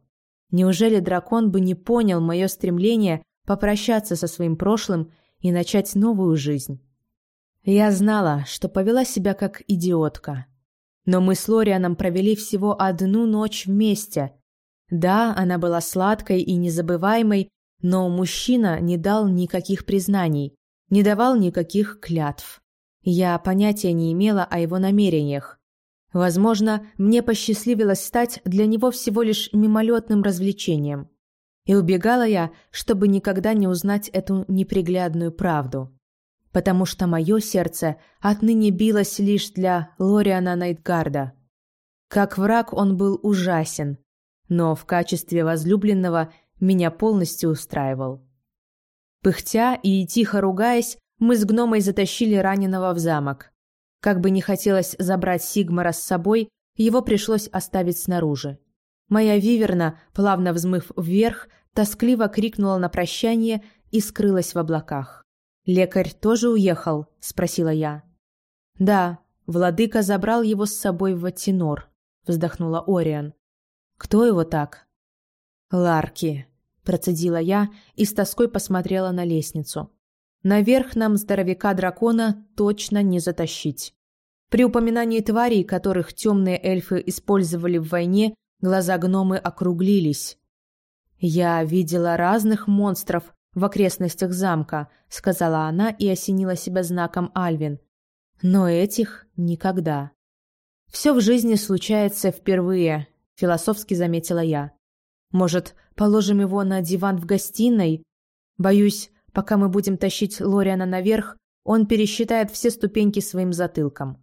Неужели дракон бы не понял мое стремление попрощаться со своим прошлым и начать новую жизнь? Я знала, что повела себя как идиотка. Но мы с Лорианом провели всего одну ночь вместе. Да, она была сладкой и незабываемой, но мужчина не дал никаких признаний, не давал никаких клятв. Я понятия не имела о его намерениях. Возможно, мне посчастливилось стать для него всего лишь мимолетным развлечением. И убегала я, чтобы никогда не узнать эту неприглядную правду. Потому что мое сердце отныне билось лишь для Лориана Найтгарда. Как враг он был ужасен, но в качестве возлюбленного меня полностью устраивал. Пыхтя и тихо ругаясь, мы с гномой затащили раненого в замок. Как бы не хотелось забрать Сигмара с собой, его пришлось оставить снаружи. Моя виверна, плавно взмыв вверх, тоскливо крикнула на прощание и скрылась в облаках. «Лекарь тоже уехал?» – спросила я. «Да, владыка забрал его с собой в Ватинор», – вздохнула Ориан. «Кто его так?» «Ларки», – процедила я и с тоской посмотрела на лестницу. Наверх нам здоровяка-дракона точно не затащить. При упоминании тварей, которых темные эльфы использовали в войне, глаза гномы округлились. «Я видела разных монстров в окрестностях замка», — сказала она и осенила себя знаком Альвин. «Но этих никогда». «Все в жизни случается впервые», — философски заметила я. «Может, положим его на диван в гостиной? Боюсь, Пока мы будем тащить Лориана наверх, он пересчитает все ступеньки своим затылком.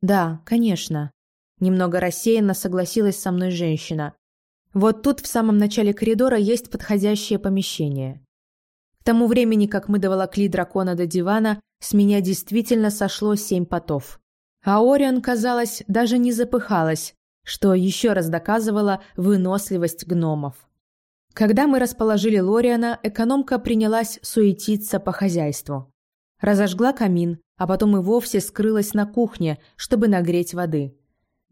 «Да, конечно», – немного рассеянно согласилась со мной женщина. «Вот тут в самом начале коридора есть подходящее помещение». К тому времени, как мы доволокли дракона до дивана, с меня действительно сошло семь потов. А Орион, казалось, даже не запыхалась, что еще раз доказывало выносливость гномов. Когда мы расположили Лориана, экономка принялась суетиться по хозяйству. Разожгла камин, а потом и вовсе скрылась на кухне, чтобы нагреть воды.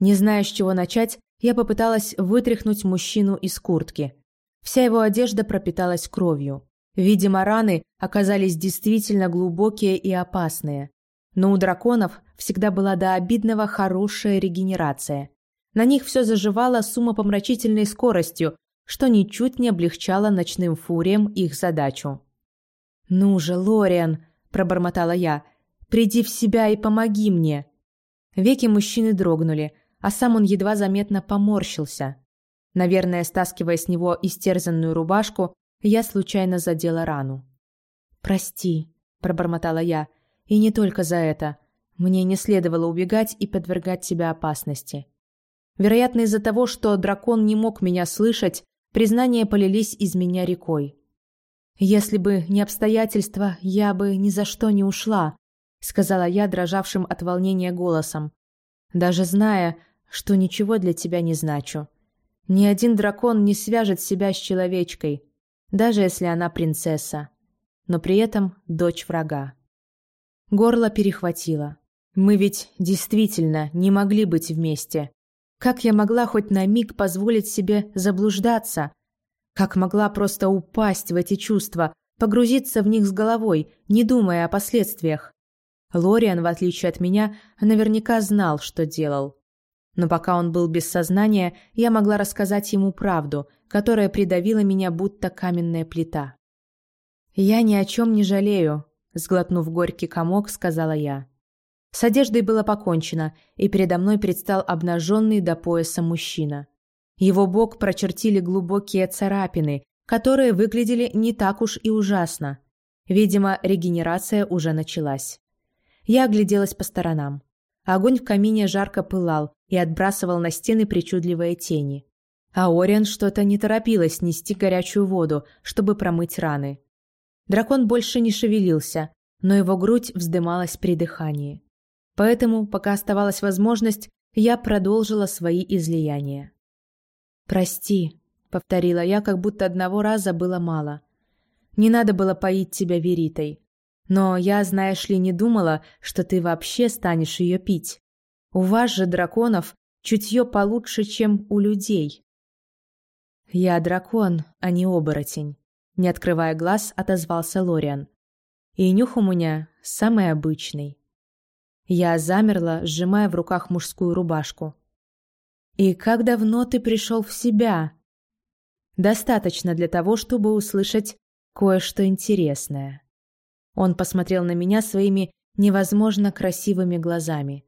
Не зная, с чего начать, я попыталась вытряхнуть мужчину из куртки. Вся его одежда пропиталась кровью. Видимо, раны оказались действительно глубокие и опасные. Но у драконов всегда была до обидного хорошая регенерация. На них все заживало с умопомрачительной скоростью, что ничуть не облегчало ночным фуриям их задачу. «Ну же, Лориан!» – пробормотала я. «Приди в себя и помоги мне!» Веки мужчины дрогнули, а сам он едва заметно поморщился. Наверное, стаскивая с него истерзанную рубашку, я случайно задела рану. «Прости», – пробормотала я, – «и не только за это. Мне не следовало убегать и подвергать себя опасности». Вероятно, из-за того, что дракон не мог меня слышать, Признания полились из меня рекой. «Если бы не обстоятельства, я бы ни за что не ушла», сказала я дрожавшим от волнения голосом, даже зная, что ничего для тебя не значу. Ни один дракон не свяжет себя с человечкой, даже если она принцесса, но при этом дочь врага. Горло перехватило. Мы ведь действительно не могли быть вместе. Как я могла хоть на миг позволить себе заблуждаться? Как могла просто упасть в эти чувства, погрузиться в них с головой, не думая о последствиях? Лориан, в отличие от меня, наверняка знал, что делал. Но пока он был без сознания, я могла рассказать ему правду, которая придавила меня будто каменная плита. «Я ни о чем не жалею», — сглотнув горький комок, сказала я. С одеждой было покончено, и передо мной предстал обнаженный до пояса мужчина. Его бок прочертили глубокие царапины, которые выглядели не так уж и ужасно. Видимо, регенерация уже началась. Я огляделась по сторонам. Огонь в камине жарко пылал и отбрасывал на стены причудливые тени. А Ориан что-то не торопилась нести горячую воду, чтобы промыть раны. Дракон больше не шевелился, но его грудь вздымалась при дыхании. Поэтому, пока оставалась возможность, я продолжила свои излияния. «Прости», — повторила я, как будто одного раза было мало. «Не надо было поить тебя веритой. Но я, знаешь ли, не думала, что ты вообще станешь ее пить. У вас же, драконов, чутье получше, чем у людей. Я дракон, а не оборотень. Не открывая глаз, отозвался Лориан. И нюх у меня самый обычный. Я замерла, сжимая в руках мужскую рубашку. «И как давно ты пришел в себя?» «Достаточно для того, чтобы услышать кое-что интересное». Он посмотрел на меня своими невозможно красивыми глазами.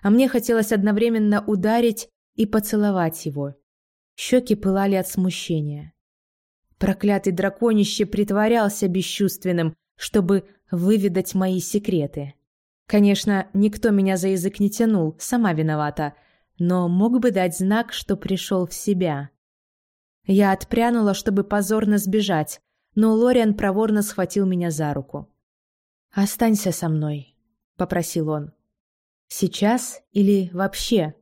А мне хотелось одновременно ударить и поцеловать его. Щеки пылали от смущения. Проклятый драконище притворялся бесчувственным, чтобы выведать мои секреты. Конечно, никто меня за язык не тянул, сама виновата, но мог бы дать знак, что пришел в себя. Я отпрянула, чтобы позорно сбежать, но Лориан проворно схватил меня за руку. «Останься со мной», — попросил он. «Сейчас или вообще?»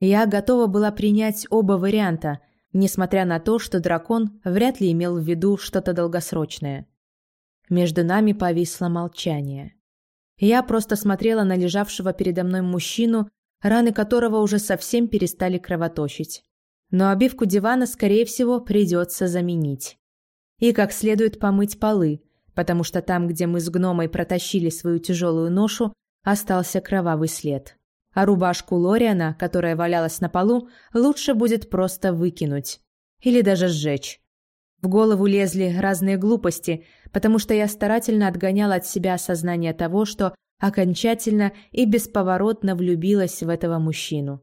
Я готова была принять оба варианта, несмотря на то, что дракон вряд ли имел в виду что-то долгосрочное. Между нами повисло молчание. Я просто смотрела на лежавшего передо мной мужчину, раны которого уже совсем перестали кровоточить. Но обивку дивана, скорее всего, придется заменить. И как следует помыть полы, потому что там, где мы с гномой протащили свою тяжелую ношу, остался кровавый след. А рубашку Лориана, которая валялась на полу, лучше будет просто выкинуть. Или даже сжечь. В голову лезли разные глупости, потому что я старательно отгоняла от себя осознание того, что окончательно и бесповоротно влюбилась в этого мужчину.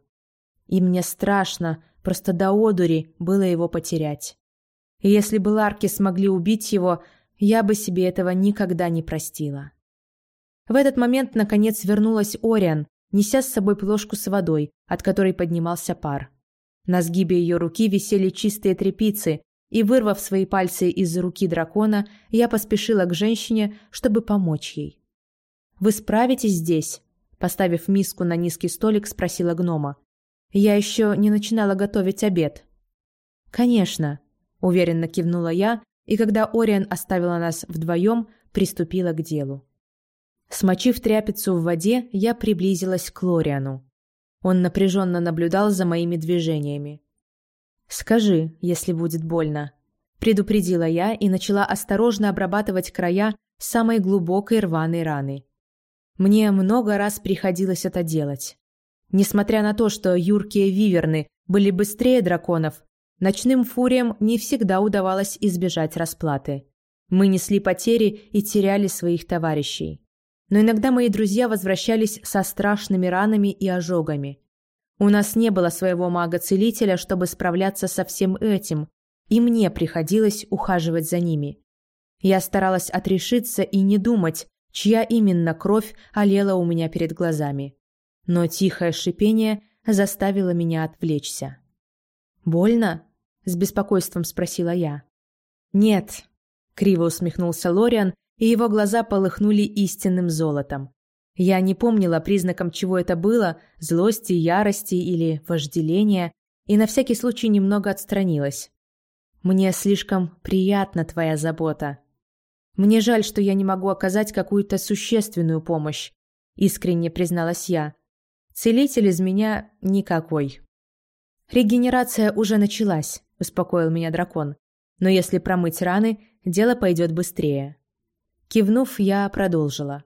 И мне страшно, просто до одури было его потерять. И если бы Ларки смогли убить его, я бы себе этого никогда не простила. В этот момент, наконец, вернулась Ориан, неся с собой плошку с водой, от которой поднимался пар. На сгибе ее руки висели чистые тряпицы, и, вырвав свои пальцы из руки дракона, я поспешила к женщине, чтобы помочь ей. «Вы справитесь здесь?» Поставив миску на низкий столик, спросила гнома. «Я еще не начинала готовить обед». «Конечно», – уверенно кивнула я, и когда Ориан оставила нас вдвоем, приступила к делу. Смочив тряпицу в воде, я приблизилась к Лориану. Он напряженно наблюдал за моими движениями. «Скажи, если будет больно», – предупредила я и начала осторожно обрабатывать края самой глубокой рваной раны. Мне много раз приходилось это делать. Несмотря на то, что юркие виверны были быстрее драконов, Ночным фуриям не всегда удавалось избежать расплаты. Мы несли потери и теряли своих товарищей. Но иногда мои друзья возвращались со страшными ранами и ожогами. У нас не было своего мага-целителя, чтобы справляться со всем этим, и мне приходилось ухаживать за ними. Я старалась отрешиться и не думать, чья именно кровь олела у меня перед глазами. Но тихое шипение заставило меня отвлечься. «Больно?» – с беспокойством спросила я. «Нет», – криво усмехнулся Лориан, и его глаза полыхнули истинным золотом. Я не помнила признаком, чего это было – злости, ярости или вожделения, и на всякий случай немного отстранилась. «Мне слишком приятна твоя забота. Мне жаль, что я не могу оказать какую-то существенную помощь», – искренне призналась я. «Целитель из меня никакой». «Регенерация уже началась», – успокоил меня дракон. «Но если промыть раны, дело пойдет быстрее». Кивнув, я продолжила.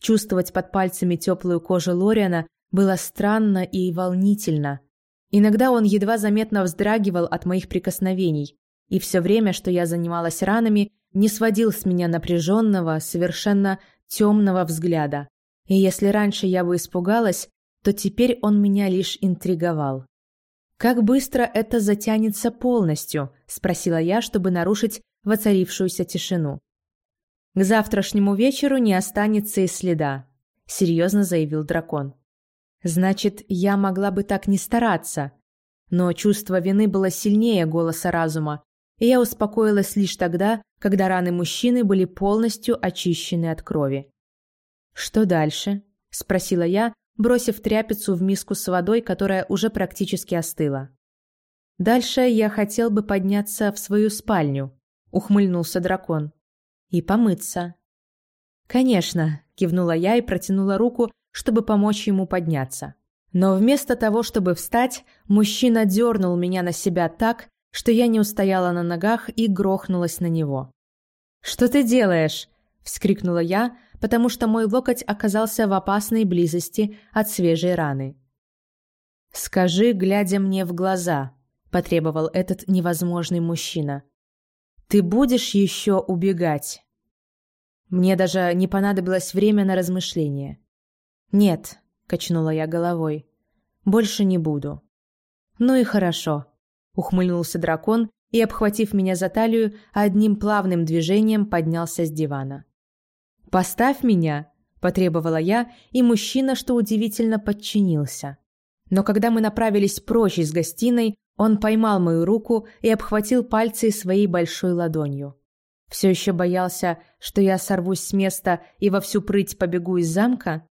Чувствовать под пальцами теплую кожу Лориана было странно и волнительно. Иногда он едва заметно вздрагивал от моих прикосновений, и все время, что я занималась ранами, не сводил с меня напряженного, совершенно темного взгляда. И если раньше я бы испугалась, то теперь он меня лишь интриговал. «Как быстро это затянется полностью?» – спросила я, чтобы нарушить воцарившуюся тишину. «К завтрашнему вечеру не останется и следа», – серьезно заявил дракон. «Значит, я могла бы так не стараться». Но чувство вины было сильнее голоса разума, и я успокоилась лишь тогда, когда раны мужчины были полностью очищены от крови. «Что дальше?» – спросила я, бросив тряпицу в миску с водой, которая уже практически остыла. «Дальше я хотел бы подняться в свою спальню», — ухмыльнулся дракон. «И помыться». «Конечно», – кивнула я и протянула руку, чтобы помочь ему подняться. Но вместо того, чтобы встать, мужчина дернул меня на себя так, что я не устояла на ногах и грохнулась на него. «Что ты делаешь?» – вскрикнула я, потому что мой локоть оказался в опасной близости от свежей раны. «Скажи, глядя мне в глаза», – потребовал этот невозможный мужчина. «Ты будешь еще убегать?» Мне даже не понадобилось время на размышление. «Нет», — качнула я головой, — «больше не буду». «Ну и хорошо», — ухмыльнулся дракон и, обхватив меня за талию, одним плавным движением поднялся с дивана. «Поставь меня», — потребовала я, и мужчина, что удивительно, подчинился. Но когда мы направились прочь из гостиной, он поймал мою руку и обхватил пальцы своей большой ладонью. Все еще боялся, что я сорвусь с места и во всю прыть побегу из замка?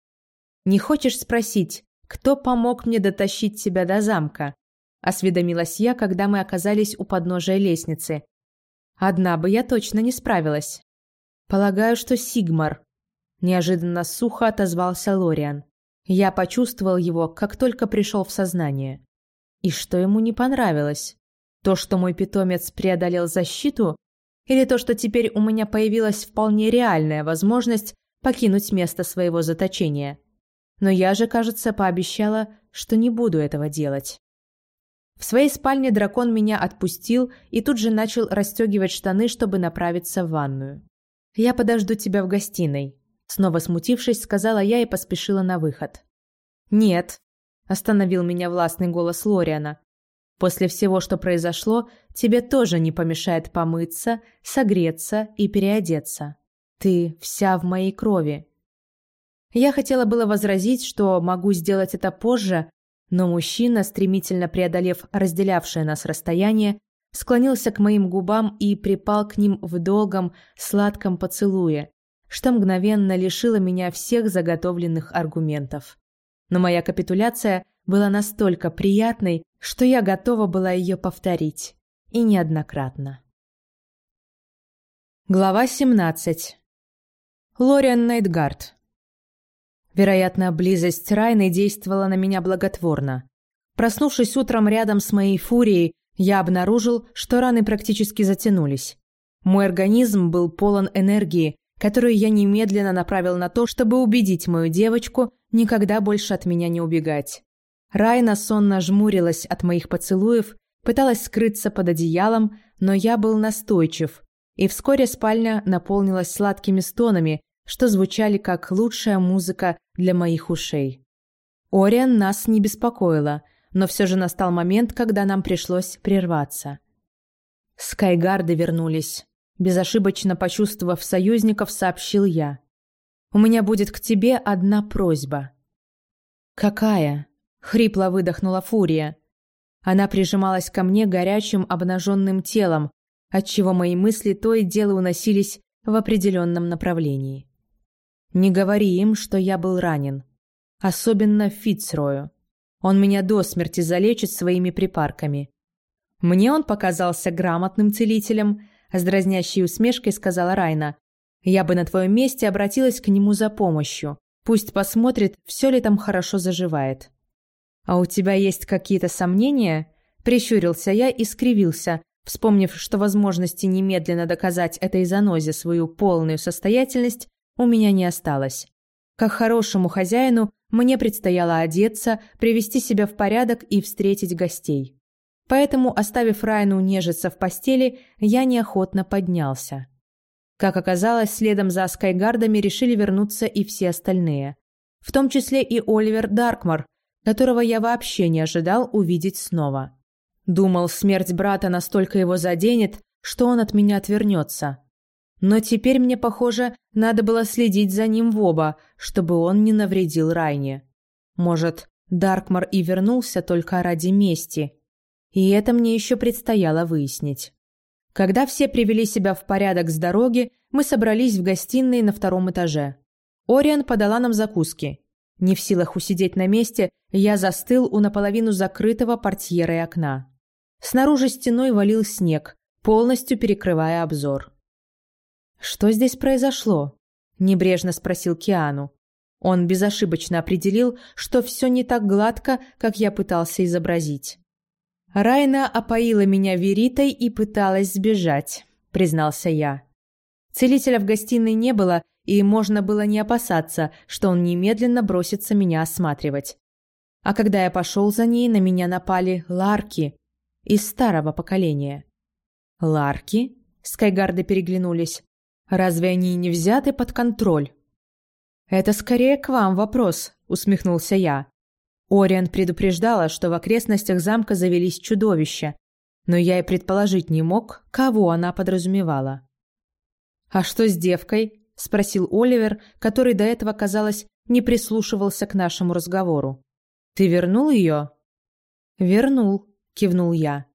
Не хочешь спросить, кто помог мне дотащить тебя до замка? Осведомилась я, когда мы оказались у подножия лестницы. Одна бы я точно не справилась. Полагаю, что Сигмар. Неожиданно сухо отозвался Лориан. Я почувствовал его, как только пришел в сознание. И что ему не понравилось? То, что мой питомец преодолел защиту, или то, что теперь у меня появилась вполне реальная возможность покинуть место своего заточения. Но я же, кажется, пообещала, что не буду этого делать. В своей спальне дракон меня отпустил и тут же начал расстегивать штаны, чтобы направиться в ванную. «Я подожду тебя в гостиной», — снова смутившись, сказала я и поспешила на выход. «Нет», — остановил меня властный голос Лориана. После всего, что произошло, тебе тоже не помешает помыться, согреться и переодеться. Ты вся в моей крови. Я хотела было возразить, что могу сделать это позже, но мужчина, стремительно преодолев разделявшее нас расстояние, склонился к моим губам и припал к ним в долгом, сладком поцелуе, что мгновенно лишило меня всех заготовленных аргументов. Но моя капитуляция была настолько приятной, что я готова была ее повторить. И неоднократно. Глава 17. Лориан Найтгард. Вероятно, близость Райны действовала на меня благотворно. Проснувшись утром рядом с моей фурией, я обнаружил, что раны практически затянулись. Мой организм был полон энергии, которую я немедленно направил на то, чтобы убедить мою девочку никогда больше от меня не убегать. Райна сонно жмурилась от моих поцелуев, пыталась скрыться под одеялом, но я был настойчив, и вскоре спальня наполнилась сладкими стонами, что звучали как лучшая музыка для моих ушей. Ориан нас не беспокоила, но все же настал момент, когда нам пришлось прерваться. Скайгарды вернулись. Безошибочно почувствовав союзников, сообщил я. «У меня будет к тебе одна просьба». «Какая?» Хрипло выдохнула Фурия. Она прижималась ко мне горячим обнаженным телом, отчего мои мысли то и дело уносились в определенном направлении. «Не говори им, что я был ранен. Особенно Фицрою. Он меня до смерти залечит своими припарками. Мне он показался грамотным целителем», — с дразнящей усмешкой сказала Райна. «Я бы на твоем месте обратилась к нему за помощью. Пусть посмотрит, все ли там хорошо заживает». «А у тебя есть какие-то сомнения?» Прищурился я и скривился, вспомнив, что возможности немедленно доказать этой занозе свою полную состоятельность у меня не осталось. Как хорошему хозяину мне предстояло одеться, привести себя в порядок и встретить гостей. Поэтому, оставив Райну нежиться в постели, я неохотно поднялся. Как оказалось, следом за Скайгардами решили вернуться и все остальные. В том числе и Оливер Даркмар, которого я вообще не ожидал увидеть снова. Думал, смерть брата настолько его заденет, что он от меня отвернется. Но теперь мне, похоже, надо было следить за ним в оба, чтобы он не навредил Райне. Может, Даркмар и вернулся только ради мести. И это мне еще предстояло выяснить. Когда все привели себя в порядок с дороги, мы собрались в гостиной на втором этаже. Ориан подала нам закуски. Не в силах усидеть на месте, я застыл у наполовину закрытого портьерой окна. Снаружи стеной валил снег, полностью перекрывая обзор. Что здесь произошло? небрежно спросил Киану. Он безошибочно определил, что все не так гладко, как я пытался изобразить. Райна опоила меня веритой и пыталась сбежать, признался я. Целителя в гостиной не было, и можно было не опасаться, что он немедленно бросится меня осматривать. А когда я пошел за ней, на меня напали ларки из старого поколения. Ларки? Скайгарды переглянулись. Разве они не взяты под контроль? Это скорее к вам вопрос, усмехнулся я. Ориан предупреждала, что в окрестностях замка завелись чудовища, но я и предположить не мог, кого она подразумевала. «А что с девкой?» – спросил Оливер, который до этого, казалось, не прислушивался к нашему разговору. «Ты вернул ее?» «Вернул», – кивнул я.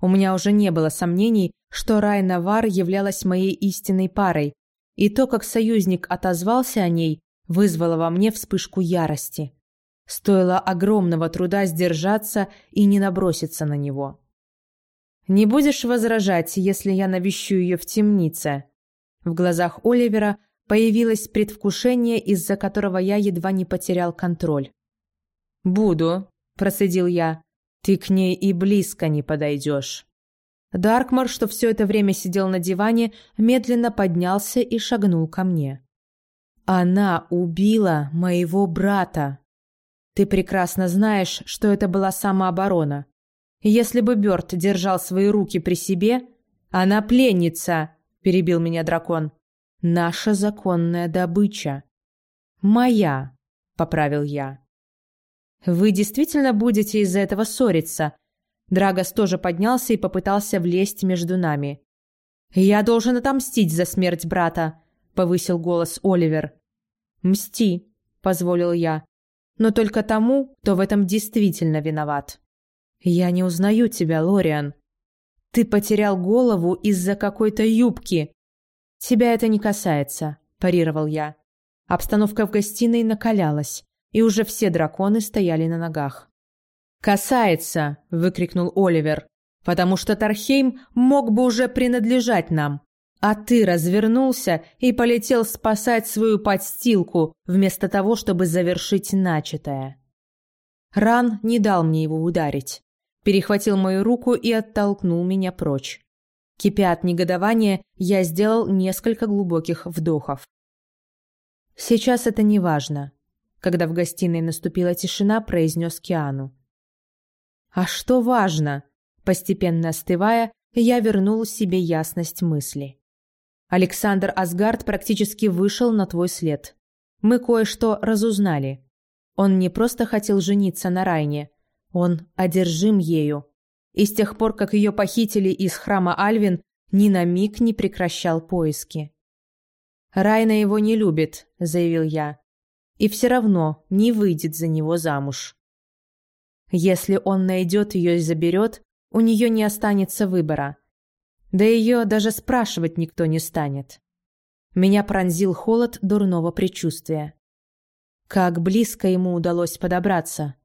У меня уже не было сомнений, что Райна Вар являлась моей истинной парой, и то, как союзник отозвался о ней, вызвало во мне вспышку ярости. Стоило огромного труда сдержаться и не наброситься на него. «Не будешь возражать, если я навещу ее в темнице?» В глазах Оливера появилось предвкушение, из-за которого я едва не потерял контроль. «Буду», – процедил я. «Ты к ней и близко не подойдешь». Даркмар, что все это время сидел на диване, медленно поднялся и шагнул ко мне. «Она убила моего брата. Ты прекрасно знаешь, что это была самооборона. Если бы Бёрд держал свои руки при себе... Она пленница!» перебил меня дракон. Наша законная добыча. Моя, поправил я. Вы действительно будете из-за этого ссориться? Драгос тоже поднялся и попытался влезть между нами. Я должен отомстить за смерть брата, повысил голос Оливер. Мсти, позволил я, но только тому, кто в этом действительно виноват. Я не узнаю тебя, Лориан. Ты потерял голову из-за какой-то юбки. Тебя это не касается, парировал я. Обстановка в гостиной накалялась, и уже все драконы стояли на ногах. «Касается!» – выкрикнул Оливер. «Потому что Тархейм мог бы уже принадлежать нам. А ты развернулся и полетел спасать свою подстилку, вместо того, чтобы завершить начатое». Ран не дал мне его ударить перехватил мою руку и оттолкнул меня прочь. Кипя от негодования, я сделал несколько глубоких вдохов. «Сейчас это не важно», — когда в гостиной наступила тишина, произнес Киану. «А что важно?» Постепенно остывая, я вернул себе ясность мысли. Александр Асгард практически вышел на твой след. Мы кое-что разузнали. Он не просто хотел жениться на Райне, он одержим ею. И с тех пор, как ее похитили из храма Альвин, ни на миг не прекращал поиски. «Райна его не любит», — заявил я. «И все равно не выйдет за него замуж». Если он найдет ее и заберет, у нее не останется выбора. Да ее даже спрашивать никто не станет. Меня пронзил холод дурного предчувствия. Как близко ему удалось подобраться.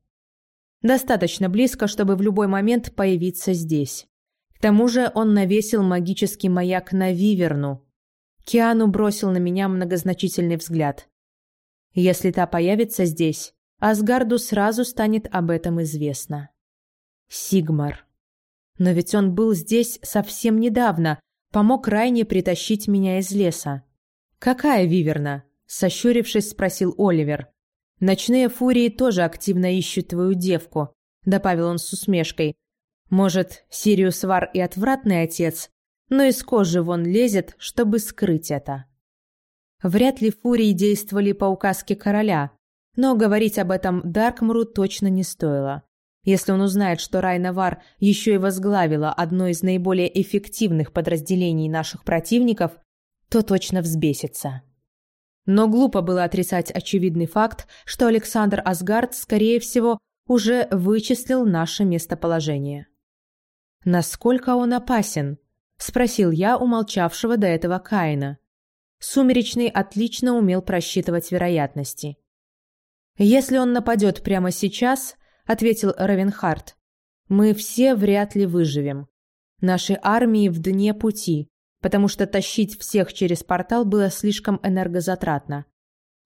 Достаточно близко, чтобы в любой момент появиться здесь. К тому же он навесил магический маяк на Виверну. Киану бросил на меня многозначительный взгляд. Если та появится здесь, Асгарду сразу станет об этом известно. Сигмар. Но ведь он был здесь совсем недавно, помог Райне притащить меня из леса. «Какая Виверна?» – сощурившись, спросил Оливер. Ночные фурии тоже активно ищут твою девку», — добавил он с усмешкой. «Может, Сириус Вар и отвратный отец, но из кожи вон лезет, чтобы скрыть это». Вряд ли фурии действовали по указке короля, но говорить об этом Даркмуру точно не стоило. Если он узнает, что Райна Вар еще и возглавила одно из наиболее эффективных подразделений наших противников, то точно взбесится. Но глупо было отрицать очевидный факт, что Александр Асгард, скорее всего, уже вычислил наше местоположение. «Насколько он опасен?» – спросил я у молчавшего до этого Каина. Сумеречный отлично умел просчитывать вероятности. «Если он нападет прямо сейчас», – ответил Равенхард, – «мы все вряд ли выживем. Наши армии в дне пути, потому что тащить всех через портал было слишком энергозатратно.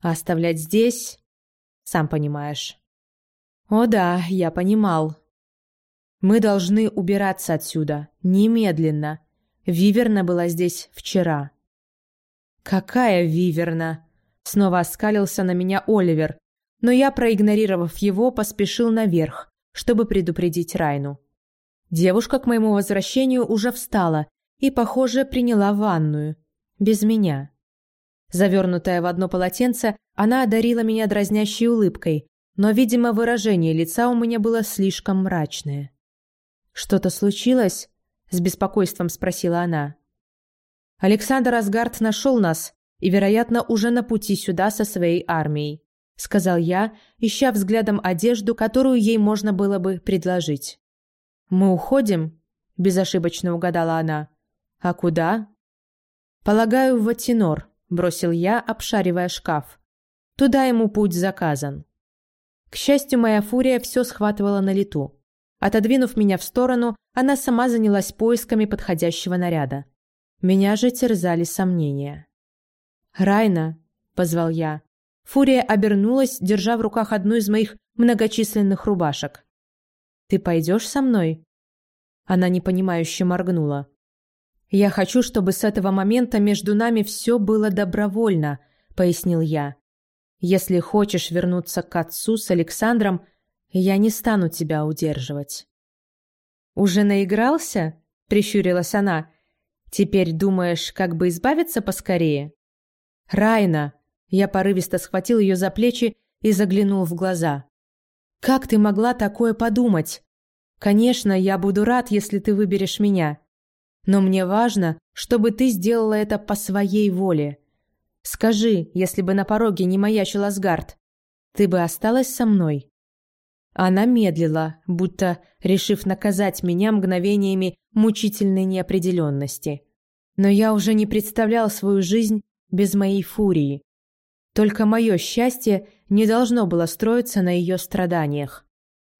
А оставлять здесь... Сам понимаешь. О да, я понимал. Мы должны убираться отсюда. Немедленно. Виверна была здесь вчера. Какая Виверна? Снова оскалился на меня Оливер, но я, проигнорировав его, поспешил наверх, чтобы предупредить Райну. Девушка к моему возвращению уже встала и, похоже, приняла ванную. Без меня. Завернутая в одно полотенце, она одарила меня дразнящей улыбкой, но, видимо, выражение лица у меня было слишком мрачное. «Что-то случилось?» – с беспокойством спросила она. «Александр Асгард нашел нас и, вероятно, уже на пути сюда со своей армией», – сказал я, ища взглядом одежду, которую ей можно было бы предложить. «Мы уходим?» – безошибочно угадала она. «А куда?» «Полагаю, в Ватинор», – бросил я, обшаривая шкаф. «Туда ему путь заказан». К счастью, моя фурия все схватывала на лету. Отодвинув меня в сторону, она сама занялась поисками подходящего наряда. Меня же терзали сомнения. «Райна», – позвал я. Фурия обернулась, держа в руках одну из моих многочисленных рубашек. «Ты пойдешь со мной?» Она непонимающе моргнула. «Я хочу, чтобы с этого момента между нами все было добровольно», – пояснил я. «Если хочешь вернуться к отцу с Александром, я не стану тебя удерживать». «Уже наигрался?» – прищурилась она. «Теперь думаешь, как бы избавиться поскорее?» «Райна!» – я порывисто схватил ее за плечи и заглянул в глаза. «Как ты могла такое подумать? Конечно, я буду рад, если ты выберешь меня. Но мне важно, чтобы ты сделала это по своей воле. Скажи, если бы на пороге не маячил Асгард, ты бы осталась со мной?» Она медлила, будто решив наказать меня мгновениями мучительной неопределенности. Но я уже не представлял свою жизнь без моей фурии. Только мое счастье не должно было строиться на ее страданиях.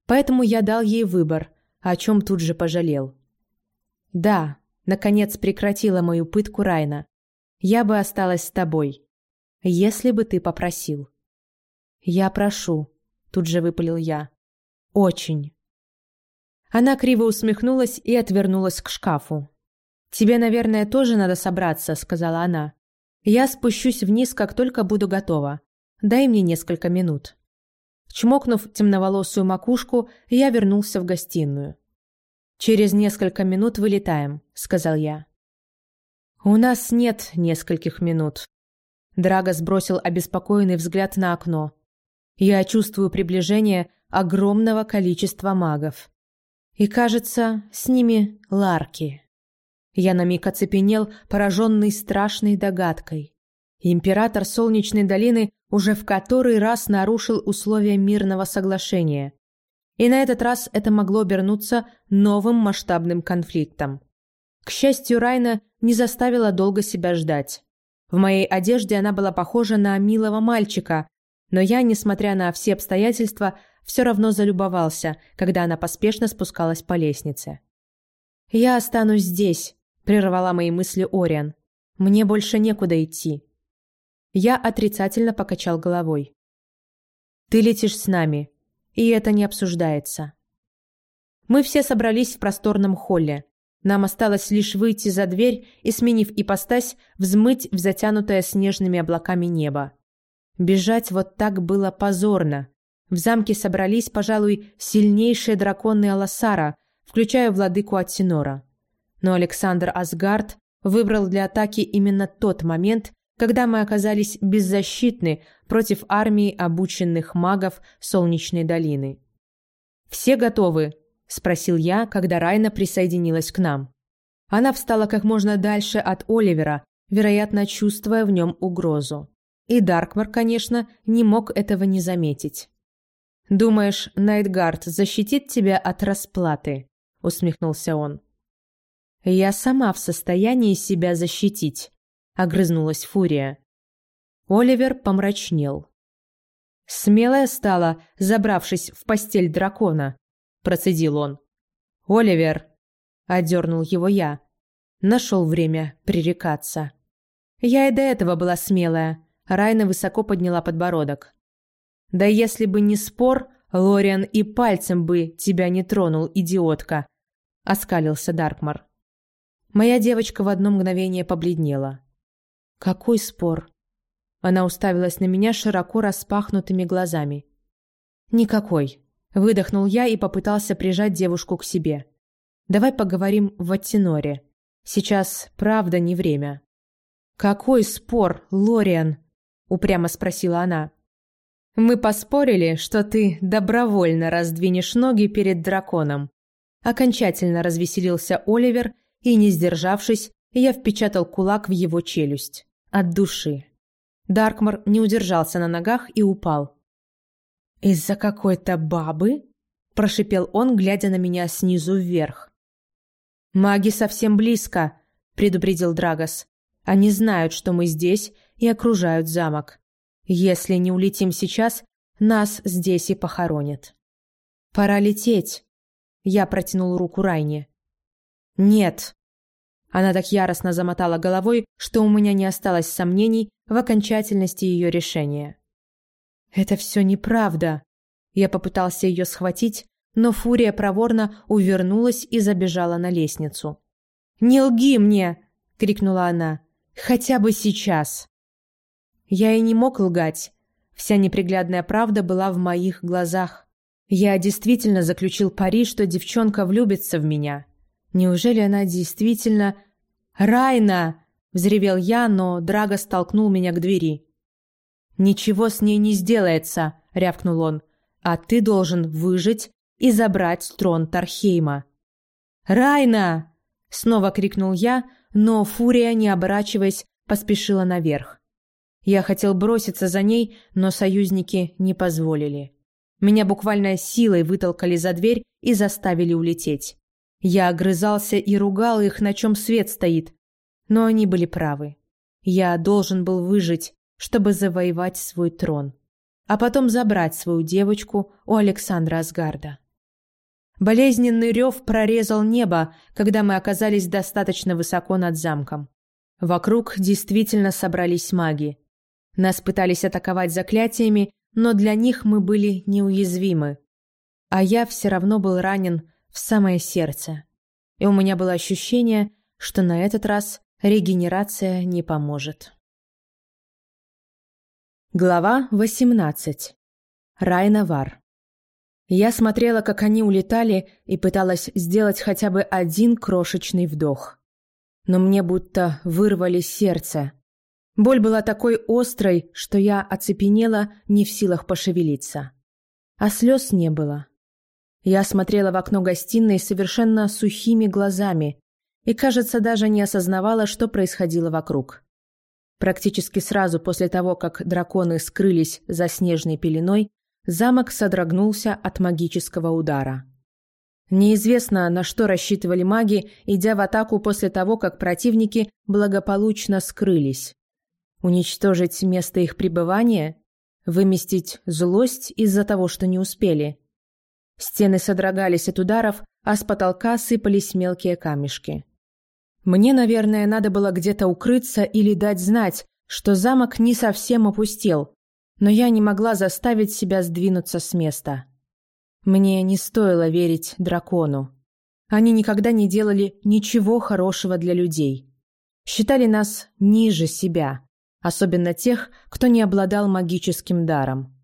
Поэтому я дал ей выбор, о чем тут же пожалел. Да, наконец прекратила мою пытку Райна. Я бы осталась с тобой, если бы ты попросил. Я прошу, тут же выпалил я. Очень. Она криво усмехнулась и отвернулась к шкафу. «Тебе, наверное, тоже надо собраться», — сказала она. «Я спущусь вниз, как только буду готова. Дай мне несколько минут». Чмокнув темноволосую макушку, я вернулся в гостиную. «Через несколько минут вылетаем», — сказал я. «У нас нет нескольких минут». Драго сбросил обеспокоенный взгляд на окно. «Я чувствую приближение огромного количества магов. И, кажется, с ними ларки». Я на миг оцепенел, пораженный страшной догадкой. Император Солнечной долины уже в который раз нарушил условия мирного соглашения. И на этот раз это могло обернуться новым масштабным конфликтом. К счастью, Райна не заставила долго себя ждать. В моей одежде она была похожа на милого мальчика, но я, несмотря на все обстоятельства, все равно залюбовался, когда она поспешно спускалась по лестнице. «Я останусь здесь», – прервала мои мысли Ориан. «Мне больше некуда идти». Я отрицательно покачал головой. «Ты летишь с нами, и это не обсуждается». Мы все собрались в просторном холле. Нам осталось лишь выйти за дверь и, сменив ипостась, взмыть в затянутое снежными облаками небо. Бежать вот так было позорно. В замке собрались, пожалуй, сильнейшие драконы Аласара, включая владыку Аттинора. Но Александр Асгард выбрал для атаки именно тот момент, когда мы оказались беззащитны против армии обученных магов Солнечной долины. «Все готовы?» – спросил я, когда Райна присоединилась к нам. Она встала как можно дальше от Оливера, вероятно, чувствуя в нем угрозу. И Даркмар, конечно, не мог этого не заметить. «Думаешь, Найтгард защитит тебя от расплаты?» – усмехнулся он. «Я сама в состоянии себя защитить», – огрызнулась Фурия. Оливер помрачнел. «Смелая стала, забравшись в постель дракона», – процедил он. «Оливер!» – одернул его я. Нашел время пререкаться. Я и до этого была смелая. Райна высоко подняла подбородок. Да если бы не спор, Лориан и пальцем бы тебя не тронул, идиотка, оскалился Даркмар. Моя девочка в одно мгновение побледнела. Какой спор? Она уставилась на меня широко распахнутыми глазами. Никакой. Выдохнул я и попытался прижать девушку к себе. Давай поговорим в Аттеноре. Сейчас правда не время. Какой спор, Лориан? упрямо спросила она. Мы поспорили, что ты добровольно раздвинешь ноги перед драконом. Окончательно развеселился Оливер, и, не сдержавшись, я впечатал кулак в его челюсть. От души. Даркмар не удержался на ногах и упал. «Из-за какой-то бабы?» – прошипел он, глядя на меня снизу вверх. «Маги совсем близко», – предупредил Драгос. «Они знают, что мы здесь и окружают замок. Если не улетим сейчас, нас здесь и похоронят». «Пора лететь», – я протянул руку Райне. «Нет». Она так яростно замотала головой, что у меня не осталось сомнений в окончательности ее решения. «Это все неправда». Я попытался ее схватить, но Фурия проворно увернулась и забежала на лестницу. «Не лги мне!» — крикнула она. «Хотя бы сейчас!» Я и не мог лгать. Вся неприглядная правда была в моих глазах. Я действительно заключил пари, что девчонка влюбится в меня. Неужели она действительно... «Райна!» — взревел я, но Драго столкнул меня к двери. «Ничего с ней не сделается», — рявкнул он. «А ты должен выжить и забрать трон Тархейма». «Райна!» — снова крикнул я, но Фурия, не оборачиваясь, поспешила наверх. Я хотел броситься за ней, но союзники не позволили. Меня буквально силой вытолкали за дверь и заставили улететь. Я огрызался и ругал их, на чем свет стоит, но они были правы. Я должен был выжить, чтобы завоевать свой трон, а потом забрать свою девочку у Александра Асгарда. Болезненный рев прорезал небо, когда мы оказались достаточно высоко над замком. Вокруг действительно собрались маги. Нас пытались атаковать заклятиями, но для них мы были неуязвимы. А я все равно был ранен в самое сердце. И у меня было ощущение, что на этот раз регенерация не поможет. Глава 18. Райнавар. Я смотрела, как они улетали, и пыталась сделать хотя бы один крошечный вдох. Но мне будто вырвали сердце. Боль была такой острой, что я оцепенела, не в силах пошевелиться. А слез не было. Я смотрела в окно гостиной совершенно сухими глазами и, кажется, даже не осознавала, что происходило вокруг. Практически сразу после того, как драконы скрылись за снежной пеленой, замок содрогнулся от магического удара. Неизвестно, на что рассчитывали маги, идя в атаку после того, как противники благополучно скрылись. Уничтожить место их пребывания? Выместить злость из-за того, что не успели? Стены содрогались от ударов, а с потолка сыпались мелкие камешки. Мне, наверное, надо было где-то укрыться или дать знать, что замок не совсем опустел, но я не могла заставить себя сдвинуться с места. Мне не стоило верить дракону. Они никогда не делали ничего хорошего для людей. Считали нас ниже себя, особенно тех, кто не обладал магическим даром.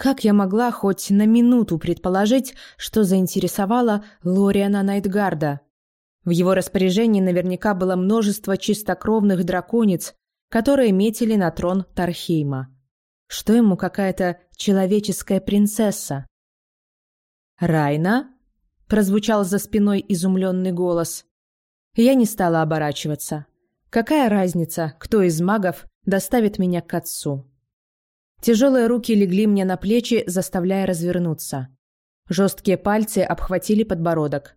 Как я могла хоть на минуту предположить, что заинтересовало Лориана Найтгарда, в его распоряжении наверняка было множество чистокровных драконец, которые метили на трон Тархейма. Что ему какая-то человеческая принцесса? «Райна?» – прозвучал за спиной изумленный голос. Я не стала оборачиваться. Какая разница, кто из магов доставит меня к отцу? Тяжелые руки легли мне на плечи, заставляя развернуться. Жесткие пальцы обхватили подбородок.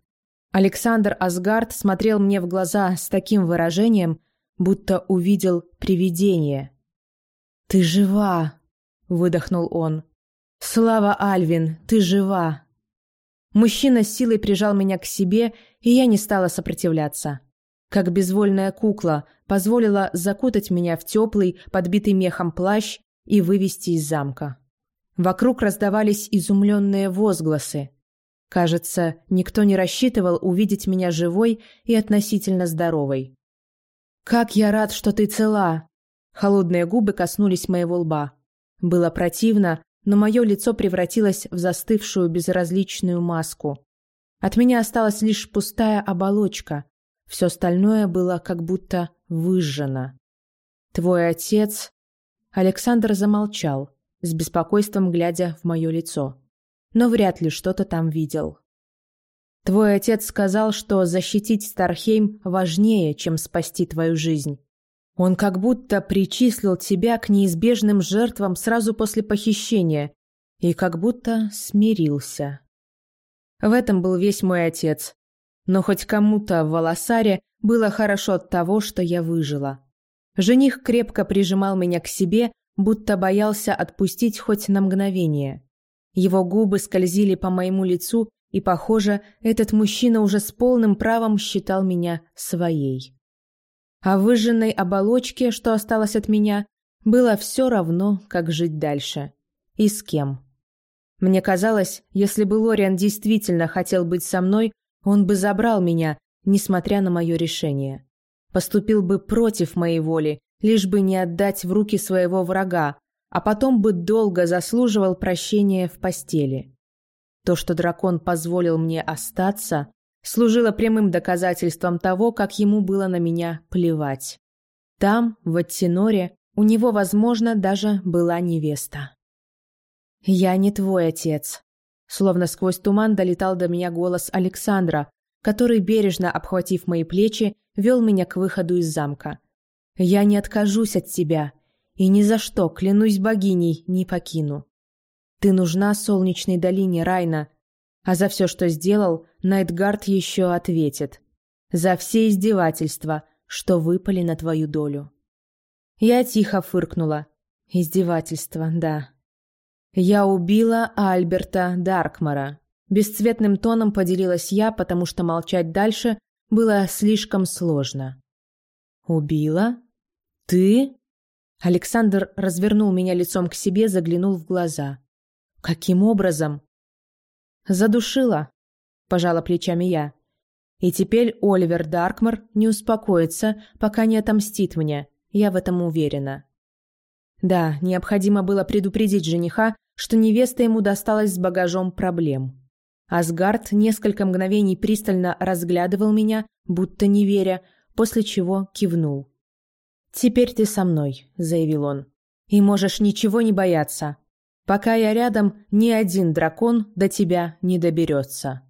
Александр Асгард смотрел мне в глаза с таким выражением, будто увидел привидение. «Ты жива!» – выдохнул он. «Слава Альвин, ты жива!» Мужчина с силой прижал меня к себе, и я не стала сопротивляться. как безвольная кукла, позволила закутать меня в теплый, подбитый мехом плащ и вывести из замка. Вокруг раздавались изумленные возгласы. Кажется, никто не рассчитывал увидеть меня живой и относительно здоровой. «Как я рад, что ты цела!» Холодные губы коснулись моего лба. Было противно, но мое лицо превратилось в застывшую безразличную маску. От меня осталась лишь пустая оболочка. Все остальное было как будто выжжено. «Твой отец...» Александр замолчал, с беспокойством глядя в мое лицо. Но вряд ли что-то там видел. «Твой отец сказал, что защитить Стархейм важнее, чем спасти твою жизнь. Он как будто причислил тебя к неизбежным жертвам сразу после похищения и как будто смирился. В этом был весь мой отец. Но хоть кому-то в Волосаре было хорошо от того, что я выжила. Жених крепко прижимал меня к себе, будто боялся отпустить хоть на мгновение. Его губы скользили по моему лицу, и, похоже, этот мужчина уже с полным правом считал меня своей. А выжженной оболочке, что осталось от меня, было все равно, как жить дальше. И с кем. Мне казалось, если бы Лориан действительно хотел быть со мной, он бы забрал меня, несмотря на мое решение. Поступил бы против моей воли, лишь бы не отдать в руки своего врага, а потом бы долго заслуживал прощения в постели. То, что дракон позволил мне остаться, служило прямым доказательством того, как ему было на меня плевать. Там, в Аттиноре, у него, возможно, даже была невеста. «Я не твой отец», Словно сквозь туман долетал до меня голос Александра, который, бережно обхватив мои плечи, вел меня к выходу из замка. «Я не откажусь от тебя, и ни за что, клянусь богиней, не покину. Ты нужна солнечной долине Райна, а за все, что сделал, Найтгард еще ответит. За все издевательства, что выпали на твою долю». Я тихо фыркнула. Издевательство, да. «Я убила Альберта Даркмара», – бесцветным тоном поделилась я, потому что молчать дальше было слишком сложно. «Убила? Ты?» Александр развернул меня лицом к себе, заглянул в глаза. «Каким образом?» «Задушила», – пожала плечами я. «И теперь Оливер Даркмар не успокоится, пока не отомстит мне, я в этом уверена». Да, необходимо было предупредить жениха, что невеста ему досталась с багажом проблем. Асгард несколько мгновений пристально разглядывал меня, будто не веря, после чего кивнул. «Теперь ты со мной», — заявил он. «И можешь ничего не бояться. Пока я рядом, ни один дракон до тебя не доберется».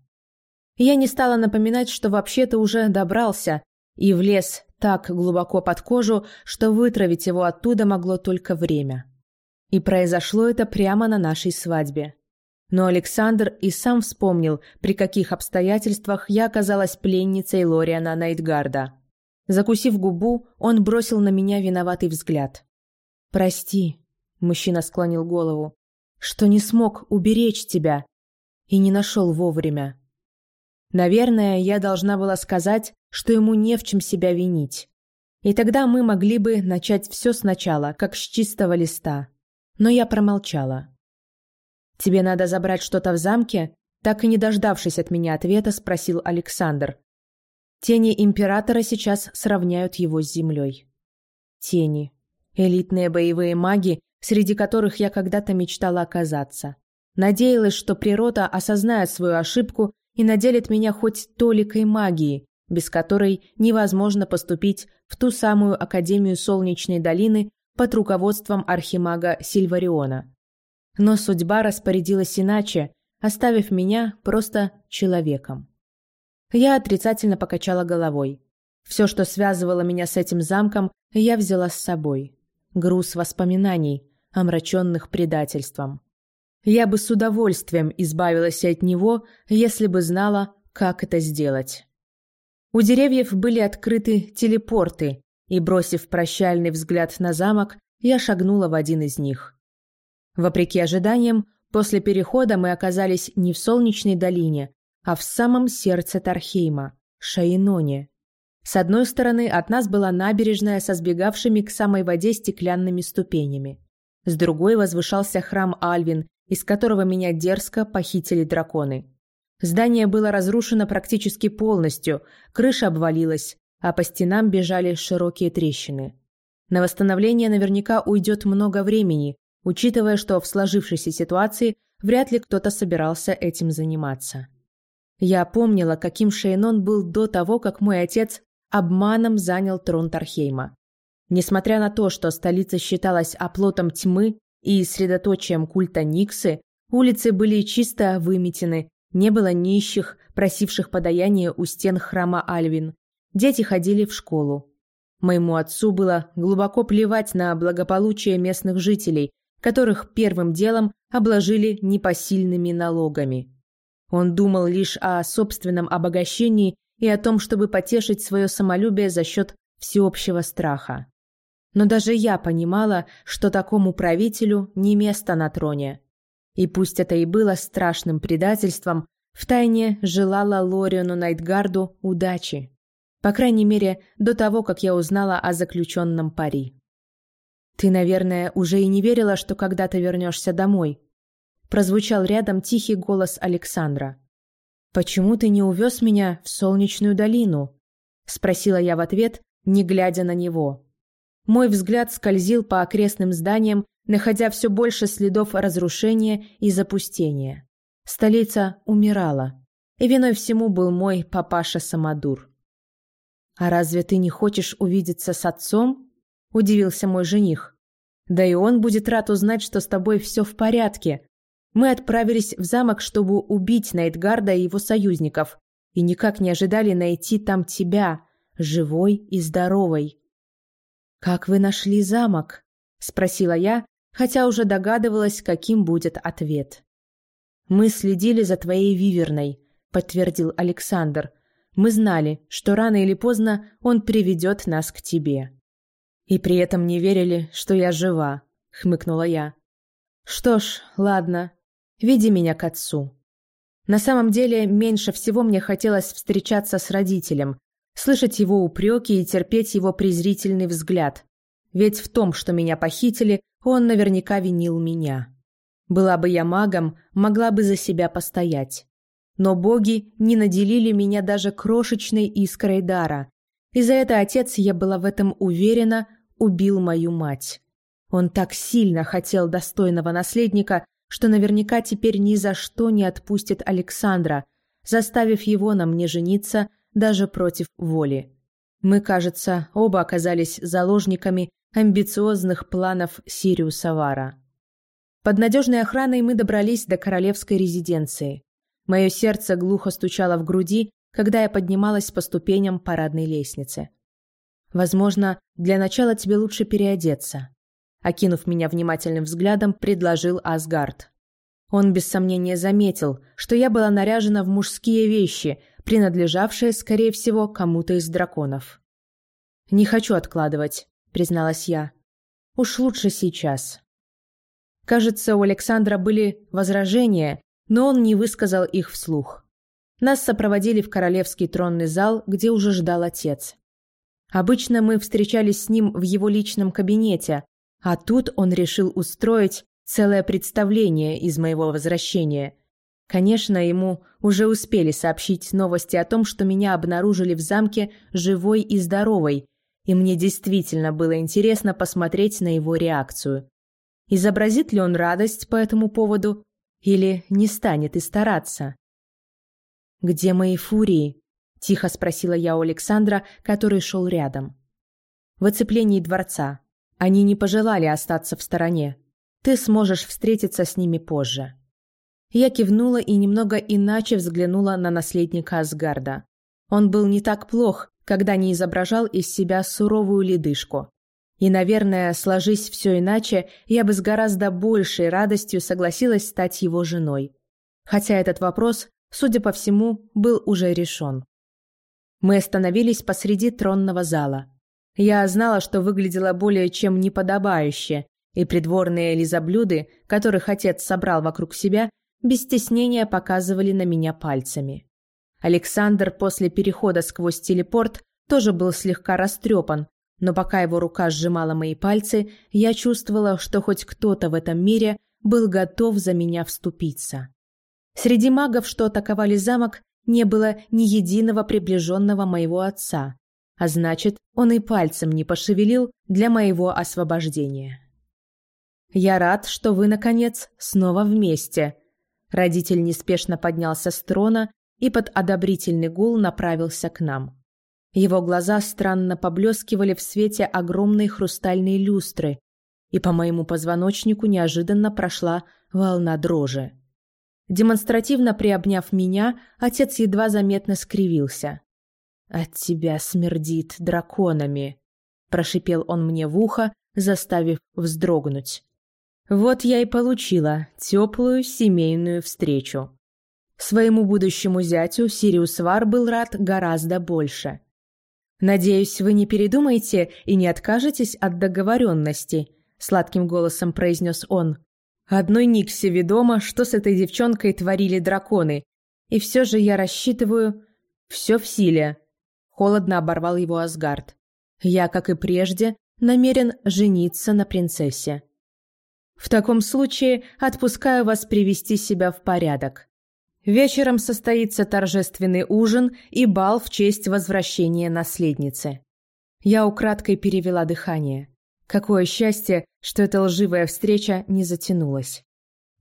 Я не стала напоминать, что вообще-то уже добрался и влез так глубоко под кожу, что вытравить его оттуда могло только время. И произошло это прямо на нашей свадьбе. Но Александр и сам вспомнил, при каких обстоятельствах я оказалась пленницей Лориана Найтгарда. Закусив губу, он бросил на меня виноватый взгляд. «Прости», — мужчина склонил голову, — «что не смог уберечь тебя и не нашел вовремя». Наверное, я должна была сказать, что ему не в чем себя винить. И тогда мы могли бы начать все сначала, как с чистого листа но я промолчала. «Тебе надо забрать что-то в замке?» Так и не дождавшись от меня ответа, спросил Александр. Тени Императора сейчас сравняют его с землей. Тени. Элитные боевые маги, среди которых я когда-то мечтала оказаться. Надеялась, что природа осознает свою ошибку и наделит меня хоть толикой магии, без которой невозможно поступить в ту самую Академию Солнечной долины, под руководством архимага Сильвариона. Но судьба распорядилась иначе, оставив меня просто человеком. Я отрицательно покачала головой. Все, что связывало меня с этим замком, я взяла с собой. Груз воспоминаний, омраченных предательством. Я бы с удовольствием избавилась от него, если бы знала, как это сделать. У деревьев были открыты телепорты, и, бросив прощальный взгляд на замок, я шагнула в один из них. Вопреки ожиданиям, после перехода мы оказались не в солнечной долине, а в самом сердце Тархейма, Шаиноне. С одной стороны от нас была набережная со сбегавшими к самой воде стеклянными ступенями. С другой возвышался храм Альвин, из которого меня дерзко похитили драконы. Здание было разрушено практически полностью, крыша обвалилась, а по стенам бежали широкие трещины. На восстановление наверняка уйдет много времени, учитывая, что в сложившейся ситуации вряд ли кто-то собирался этим заниматься. Я помнила, каким Шейнон был до того, как мой отец обманом занял трон Тархейма. Несмотря на то, что столица считалась оплотом тьмы и средоточием культа Никсы, улицы были чисто выметены, не было нищих, просивших подаяния у стен храма Альвин. Дети ходили в школу. Моему отцу было глубоко плевать на благополучие местных жителей, которых первым делом обложили непосильными налогами. Он думал лишь о собственном обогащении и о том, чтобы потешить свое самолюбие за счет всеобщего страха. Но даже я понимала, что такому правителю не место на троне. И пусть это и было страшным предательством, втайне желала Лориону Найтгарду удачи. По крайней мере, до того, как я узнала о заключенном пари. «Ты, наверное, уже и не верила, что когда-то вернешься домой», прозвучал рядом тихий голос Александра. «Почему ты не увез меня в солнечную долину?» – спросила я в ответ, не глядя на него. Мой взгляд скользил по окрестным зданиям, находя все больше следов разрушения и запустения. Столица умирала, и виной всему был мой папаша Самодур. «А разве ты не хочешь увидеться с отцом?» – удивился мой жених. «Да и он будет рад узнать, что с тобой все в порядке. Мы отправились в замок, чтобы убить Найтгарда и его союзников, и никак не ожидали найти там тебя, живой и здоровой. «Как вы нашли замок?» – спросила я, хотя уже догадывалась, каким будет ответ. «Мы следили за твоей виверной», – подтвердил Александр. «Мы знали, что рано или поздно он приведет нас к тебе». «И при этом не верили, что я жива», – хмыкнула я. «Что ж, ладно, Веди меня к отцу. На самом деле, меньше всего мне хотелось встречаться с родителем, слышать его упреки и терпеть его презрительный взгляд. Ведь в том, что меня похитили, он наверняка винил меня. Была бы я магом, могла бы за себя постоять. Но боги не наделили меня даже крошечной искрой дара. И за это отец, я была в этом уверена, убил мою мать. Он так сильно хотел достойного наследника, что наверняка теперь ни за что не отпустит Александра, заставив его на мне жениться даже против воли. Мы, кажется, оба оказались заложниками амбициозных планов Сириуса Вара. Под надежной охраной мы добрались до королевской резиденции. Мое сердце глухо стучало в груди, когда я поднималась по ступеням парадной лестницы. Возможно, для начала тебе лучше переодеться. Окинув меня внимательным взглядом, предложил Асгард. Он без сомнения заметил, что я была наряжена в мужские вещи, принадлежавшие, скорее всего, кому-то из драконов. «Не хочу откладывать», — призналась я. «Уж лучше сейчас». Кажется, у Александра были возражения, но он не высказал их вслух. Нас сопроводили в королевский тронный зал, где уже ждал отец. Обычно мы встречались с ним в его личном кабинете, а тут он решил устроить целое представление из моего возвращения. Конечно, ему уже успели сообщить новости о том, что меня обнаружили в замке живой и здоровой, и мне действительно было интересно посмотреть на его реакцию. Изобразит ли он радость по этому поводу или не станет и стараться? «Где мои фурии?» – тихо спросила я у Александра, который шел рядом. В оцеплении дворца. Они не пожелали остаться в стороне. Ты сможешь встретиться с ними позже. Я кивнула и немного иначе взглянула на наследника Асгарда. Он был не так плох, когда не изображал из себя суровую ледышку. И, наверное, сложись все иначе, я бы с гораздо большей радостью согласилась стать его женой. Хотя этот вопрос, судя по всему, был уже решен. Мы остановились посреди тронного зала. Я знала, что выглядела более чем неподобающе, и придворные лизоблюды, которых отец собрал вокруг себя, без стеснения показывали на меня пальцами. Александр после перехода сквозь телепорт тоже был слегка растрепан, но пока его рука сжимала мои пальцы, я чувствовала, что хоть кто-то в этом мире был готов за меня вступиться. Среди магов, что атаковали замок, не было ни единого приближенного моего отца, а значит, он и пальцем не пошевелил для моего освобождения. «Я рад, что вы, наконец, снова вместе». Родитель неспешно поднялся с трона и под одобрительный гул направился к нам. Его глаза странно поблескивали в свете огромной хрустальной люстры, и по моему позвоночнику неожиданно прошла волна дрожи. Демонстративно приобняв меня, отец едва заметно скривился. «От тебя смердит драконами», – прошипел он мне в ухо, заставив вздрогнуть. Вот я и получила теплую семейную встречу. Своему будущему зятю Сириус Вар был рад гораздо больше. «Надеюсь, вы не передумаете и не откажетесь от договоренности», – сладким голосом произнес он. «Одной Никсе ведомо, что с этой девчонкой творили драконы, и все же я рассчитываю... Все в силе», – холодно оборвал его Асгард. «Я, как и прежде, намерен жениться на принцессе». В таком случае отпускаю вас привести себя в порядок. Вечером состоится торжественный ужин и бал в честь возвращения наследницы. Я украдкой перевела дыхание. Какое счастье, что эта лживая встреча не затянулась.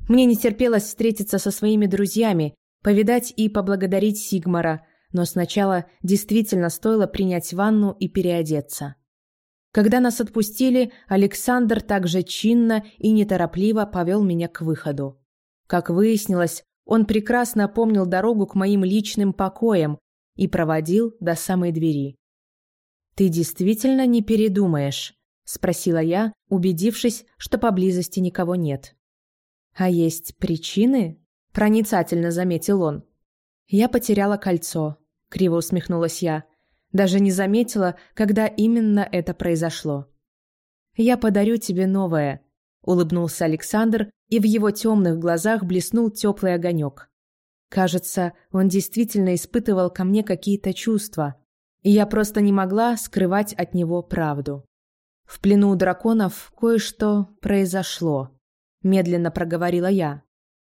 Мне не терпелось встретиться со своими друзьями, повидать и поблагодарить Сигмара, но сначала действительно стоило принять ванну и переодеться. Когда нас отпустили, Александр также чинно и неторопливо повел меня к выходу. Как выяснилось, он прекрасно помнил дорогу к моим личным покоям и проводил до самой двери. «Ты действительно не передумаешь?» – спросила я, убедившись, что поблизости никого нет. «А есть причины?» – проницательно заметил он. «Я потеряла кольцо», – криво усмехнулась я. Даже не заметила, когда именно это произошло. «Я подарю тебе новое», — улыбнулся Александр, и в его темных глазах блеснул теплый огонек. Кажется, он действительно испытывал ко мне какие-то чувства, и я просто не могла скрывать от него правду. В плену у драконов кое-что произошло, медленно проговорила я.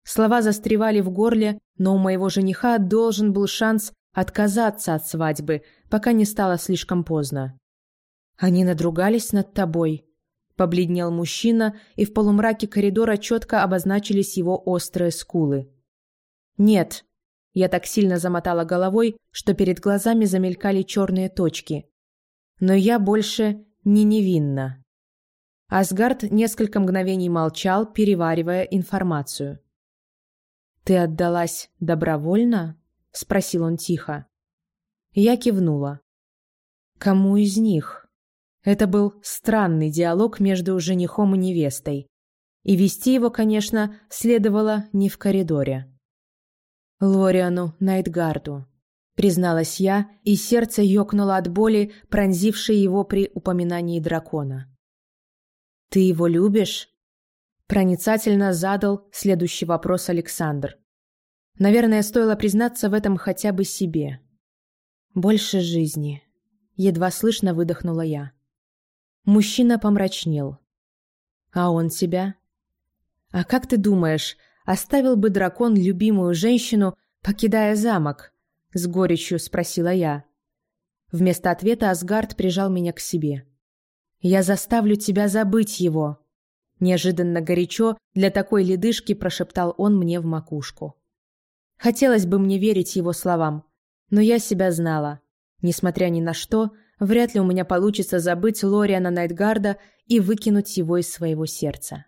Слова застревали в горле, но у моего жениха должен был шанс отказаться от свадьбы, пока не стало слишком поздно. Они надругались над тобой. Побледнел мужчина, и в полумраке коридора четко обозначились его острые скулы. Нет. Я так сильно замотала головой, что перед глазами замелькали черные точки. Но я больше не невинна. Асгард несколько мгновений молчал, переваривая информацию. «Ты отдалась добровольно?» – спросил он тихо. Я кивнула. Кому из них? Это был странный диалог между женихом и невестой. И вести его, конечно, следовало не в коридоре. Лориану Найтгарду, призналась я, и сердце ёкнуло от боли, пронзившей его при упоминании дракона. «Ты его любишь?» Проницательно задал следующий вопрос Александр. Наверное, стоило признаться в этом хотя бы себе. Больше жизни. Едва слышно выдохнула я. Мужчина помрачнел. А он тебя? А как ты думаешь, оставил бы дракон любимую женщину, покидая замок? С горечью спросила я. Вместо ответа Асгард прижал меня к себе. Я заставлю тебя забыть его. Неожиданно горячо для такой ледышки прошептал он мне в макушку. Хотелось бы мне верить его словам, но я себя знала. Несмотря ни на что, вряд ли у меня получится забыть Лориана Найтгарда и выкинуть его из своего сердца.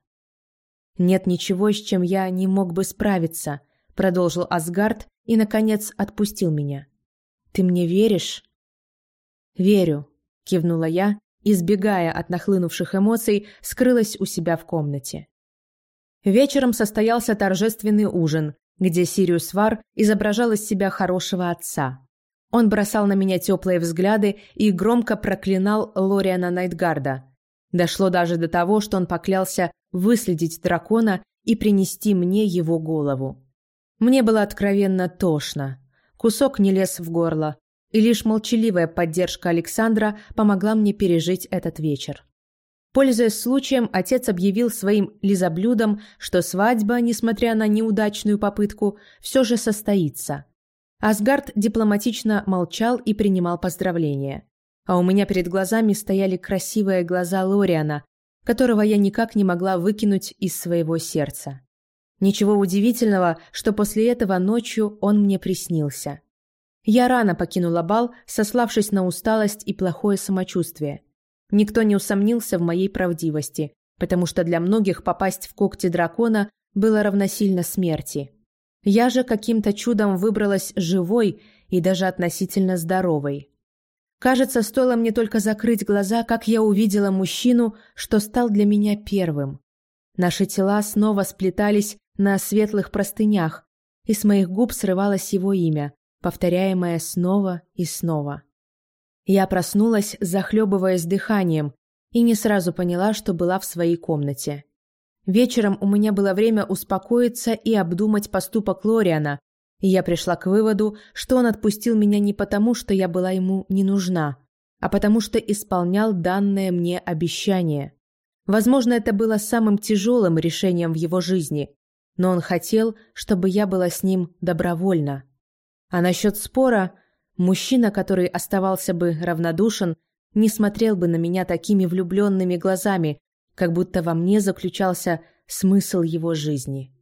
«Нет ничего, с чем я не мог бы справиться», — продолжил Асгард и, наконец, отпустил меня. «Ты мне веришь?» «Верю», — кивнула я, избегая от нахлынувших эмоций, скрылась у себя в комнате. Вечером состоялся торжественный ужин, где Сириус Вар изображал из себя хорошего отца. Он бросал на меня теплые взгляды и громко проклинал Лориана Найтгарда. Дошло даже до того, что он поклялся выследить дракона и принести мне его голову. Мне было откровенно тошно. Кусок не лез в горло. и лишь молчаливая поддержка Александра помогла мне пережить этот вечер. Пользуясь случаем, отец объявил своим лизоблюдам, что свадьба, несмотря на неудачную попытку, все же состоится. Асгард дипломатично молчал и принимал поздравления. А у меня перед глазами стояли красивые глаза Лориана, которого я никак не могла выкинуть из своего сердца. Ничего удивительного, что после этого ночью он мне приснился. Я рано покинула бал, сославшись на усталость и плохое самочувствие. Никто не усомнился в моей правдивости, потому что для многих попасть в когти дракона было равносильно смерти. Я же каким-то чудом выбралась живой и даже относительно здоровой. Кажется, стоило мне только закрыть глаза, как я увидела мужчину, что стал для меня первым. Наши тела снова сплетались на светлых простынях, и с моих губ срывалось его имя, повторяемое снова и снова. Я проснулась, захлебываясь дыханием, и не сразу поняла, что была в своей комнате. Вечером у меня было время успокоиться и обдумать поступок Лориана, и я пришла к выводу, что он отпустил меня не потому, что я была ему не нужна, а потому что исполнял данное мне обещание. Возможно, это было самым тяжелым решением в его жизни, но он хотел, чтобы я была с ним добровольно. А насчет спора, мужчина, который оставался бы равнодушен, не смотрел бы на меня такими влюбленными глазами, как будто во мне заключался смысл его жизни.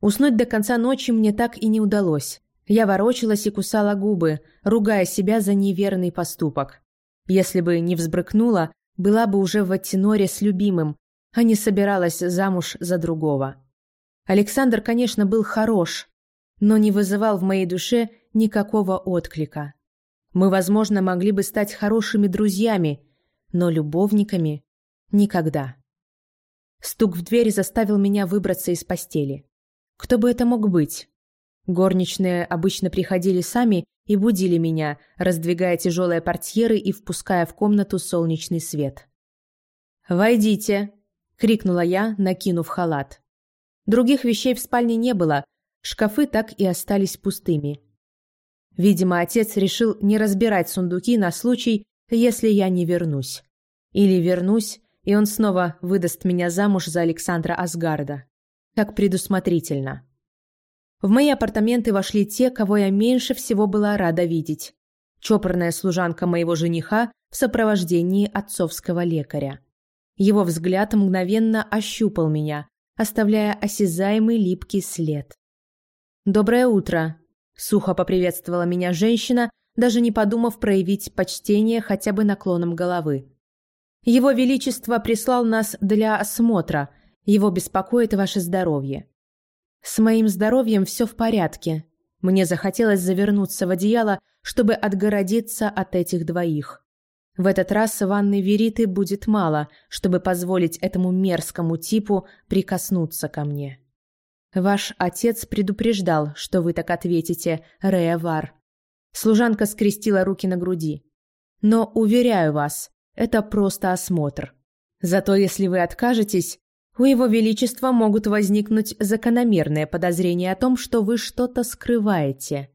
Уснуть до конца ночи мне так и не удалось. Я ворочалась и кусала губы, ругая себя за неверный поступок. Если бы не взбрыкнула, была бы уже в Аттеноре с любимым, а не собиралась замуж за другого. Александр, конечно, был хорош, но не вызывал в моей душе никакого отклика. Мы, возможно, могли бы стать хорошими друзьями, но любовниками никогда. Стук в дверь заставил меня выбраться из постели. Кто бы это мог быть? Горничные обычно приходили сами и будили меня, раздвигая тяжелые портьеры и впуская в комнату солнечный свет. «Войдите!» — крикнула я, накинув халат. Других вещей в спальне не было, Шкафы так и остались пустыми. Видимо, отец решил не разбирать сундуки на случай, если я не вернусь. Или вернусь, и он снова выдаст меня замуж за Александра Асгарда. Как предусмотрительно. В мои апартаменты вошли те, кого я меньше всего была рада видеть. Чопорная служанка моего жениха в сопровождении отцовского лекаря. Его взгляд мгновенно ощупал меня, оставляя осязаемый липкий след. «Доброе утро!» – сухо поприветствовала меня женщина, даже не подумав проявить почтение хотя бы наклоном головы. «Его Величество прислал нас для осмотра. Его беспокоит ваше здоровье». «С моим здоровьем все в порядке». Мне захотелось завернуться в одеяло, чтобы отгородиться от этих двоих. В этот раз ванны Вериты будет мало, чтобы позволить этому мерзкому типу прикоснуться ко мне. Ваш отец предупреждал, что вы так ответите, Рея Вар. Служанка скрестила руки на груди. Но, уверяю вас, это просто осмотр. Зато если вы откажетесь, у его величества могут возникнуть закономерные подозрения о том, что вы что-то скрываете.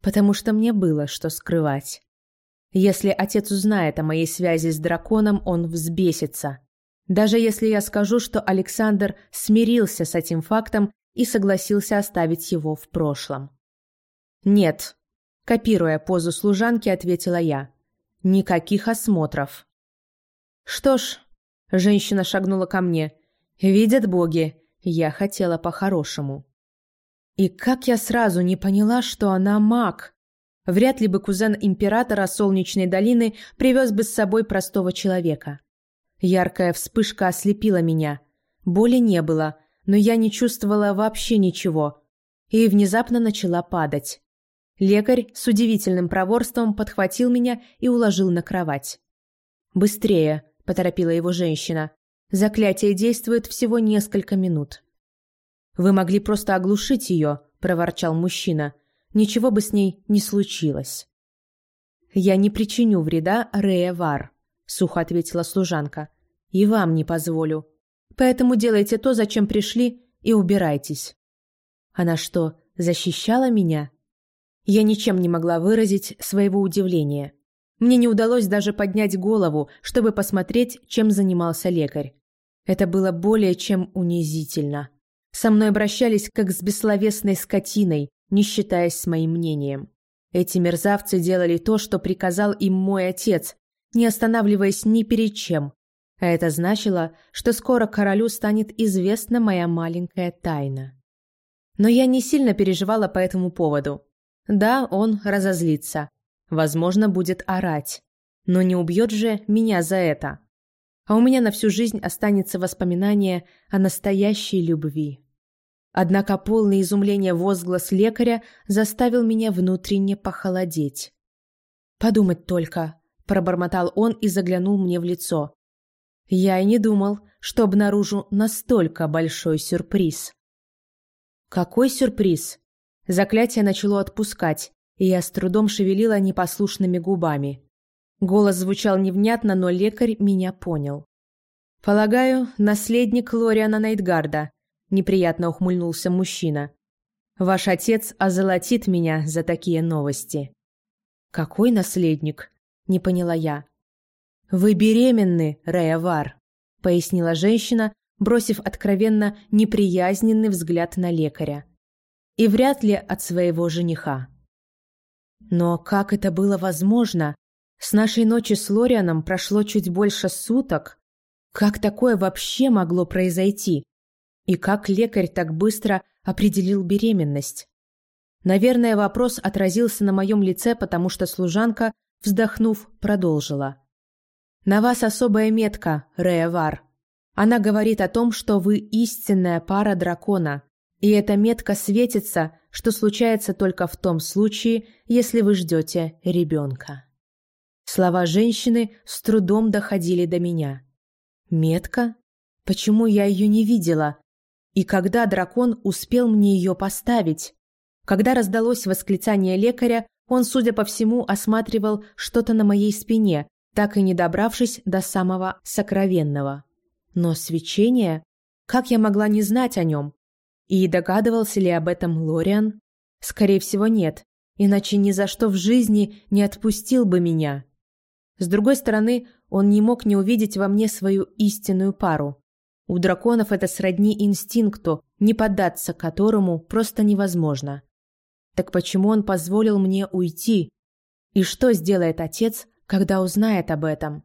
Потому что мне было что скрывать. Если отец узнает о моей связи с драконом, он взбесится. Даже если я скажу, что Александр смирился с этим фактом и согласился оставить его в прошлом. «Нет», – копируя позу служанки, ответила я. «Никаких осмотров». «Что ж», – женщина шагнула ко мне, – «видят боги, я хотела по-хорошему». И как я сразу не поняла, что она маг. Вряд ли бы кузен императора Солнечной долины привез бы с собой простого человека. Яркая вспышка ослепила меня. Боли не было, но я не чувствовала вообще ничего. И внезапно начала падать. Лекарь с удивительным проворством подхватил меня и уложил на кровать. «Быстрее», – поторопила его женщина. «Заклятие действует всего несколько минут». «Вы могли просто оглушить ее», – проворчал мужчина. «Ничего бы с ней не случилось». «Я не причиню вреда Рея Вар», сухо ответила служанка. И вам не позволю. Поэтому делайте то, зачем пришли, и убирайтесь. Она что, защищала меня? Я ничем не могла выразить своего удивления. Мне не удалось даже поднять голову, чтобы посмотреть, чем занимался лекарь. Это было более чем унизительно. Со мной обращались как с бессловесной скотиной, не считаясь с моим мнением. Эти мерзавцы делали то, что приказал им мой отец, не останавливаясь ни перед чем. А это значило, что скоро королю станет известна моя маленькая тайна. Но я не сильно переживала по этому поводу. Да, он разозлится. Возможно, будет орать. Но не убьет же меня за это. А у меня на всю жизнь останется воспоминание о настоящей любви. Однако полный изумления возглас лекаря заставил меня внутренне похолодеть. «Подумать только», – пробормотал он и заглянул мне в лицо. Я и не думал, что обнаружу настолько большой сюрприз. Какой сюрприз? Заклятие начало отпускать, и я с трудом шевелила непослушными губами. Голос звучал невнятно, но лекарь меня понял. «Полагаю, наследник Лориана Найтгарда», — неприятно ухмыльнулся мужчина. «Ваш отец озолотит меня за такие новости». «Какой наследник?» — не поняла я. «Вы беременны, Рея пояснила женщина, бросив откровенно неприязненный взгляд на лекаря. И вряд ли от своего жениха. Но как это было возможно? С нашей ночи с Лорианом прошло чуть больше суток. Как такое вообще могло произойти? И как лекарь так быстро определил беременность? Наверное, вопрос отразился на моем лице, потому что служанка, вздохнув, продолжила. На вас особая метка, Реевар. Она говорит о том, что вы истинная пара дракона. И эта метка светится, что случается только в том случае, если вы ждете ребенка. Слова женщины с трудом доходили до меня. Метка? Почему я ее не видела? И когда дракон успел мне ее поставить? Когда раздалось восклицание лекаря, он, судя по всему, осматривал что-то на моей спине, так и не добравшись до самого сокровенного. Но свечение? Как я могла не знать о нем? И догадывался ли об этом Лориан? Скорее всего, нет, иначе ни за что в жизни не отпустил бы меня. С другой стороны, он не мог не увидеть во мне свою истинную пару. У драконов это сродни инстинкту, не поддаться которому просто невозможно. Так почему он позволил мне уйти? И что сделает отец, когда узнает об этом.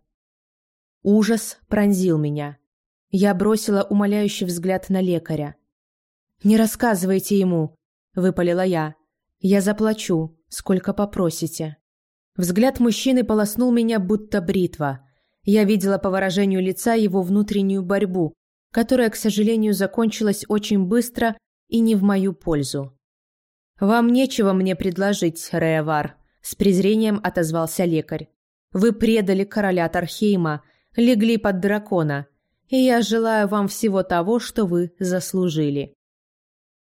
Ужас пронзил меня. Я бросила умоляющий взгляд на лекаря. «Не рассказывайте ему», — выпалила я. «Я заплачу, сколько попросите». Взгляд мужчины полоснул меня, будто бритва. Я видела по выражению лица его внутреннюю борьбу, которая, к сожалению, закончилась очень быстро и не в мою пользу. «Вам нечего мне предложить, Реевар», — с презрением отозвался лекарь. Вы предали короля Тархейма, легли под дракона, и я желаю вам всего того, что вы заслужили.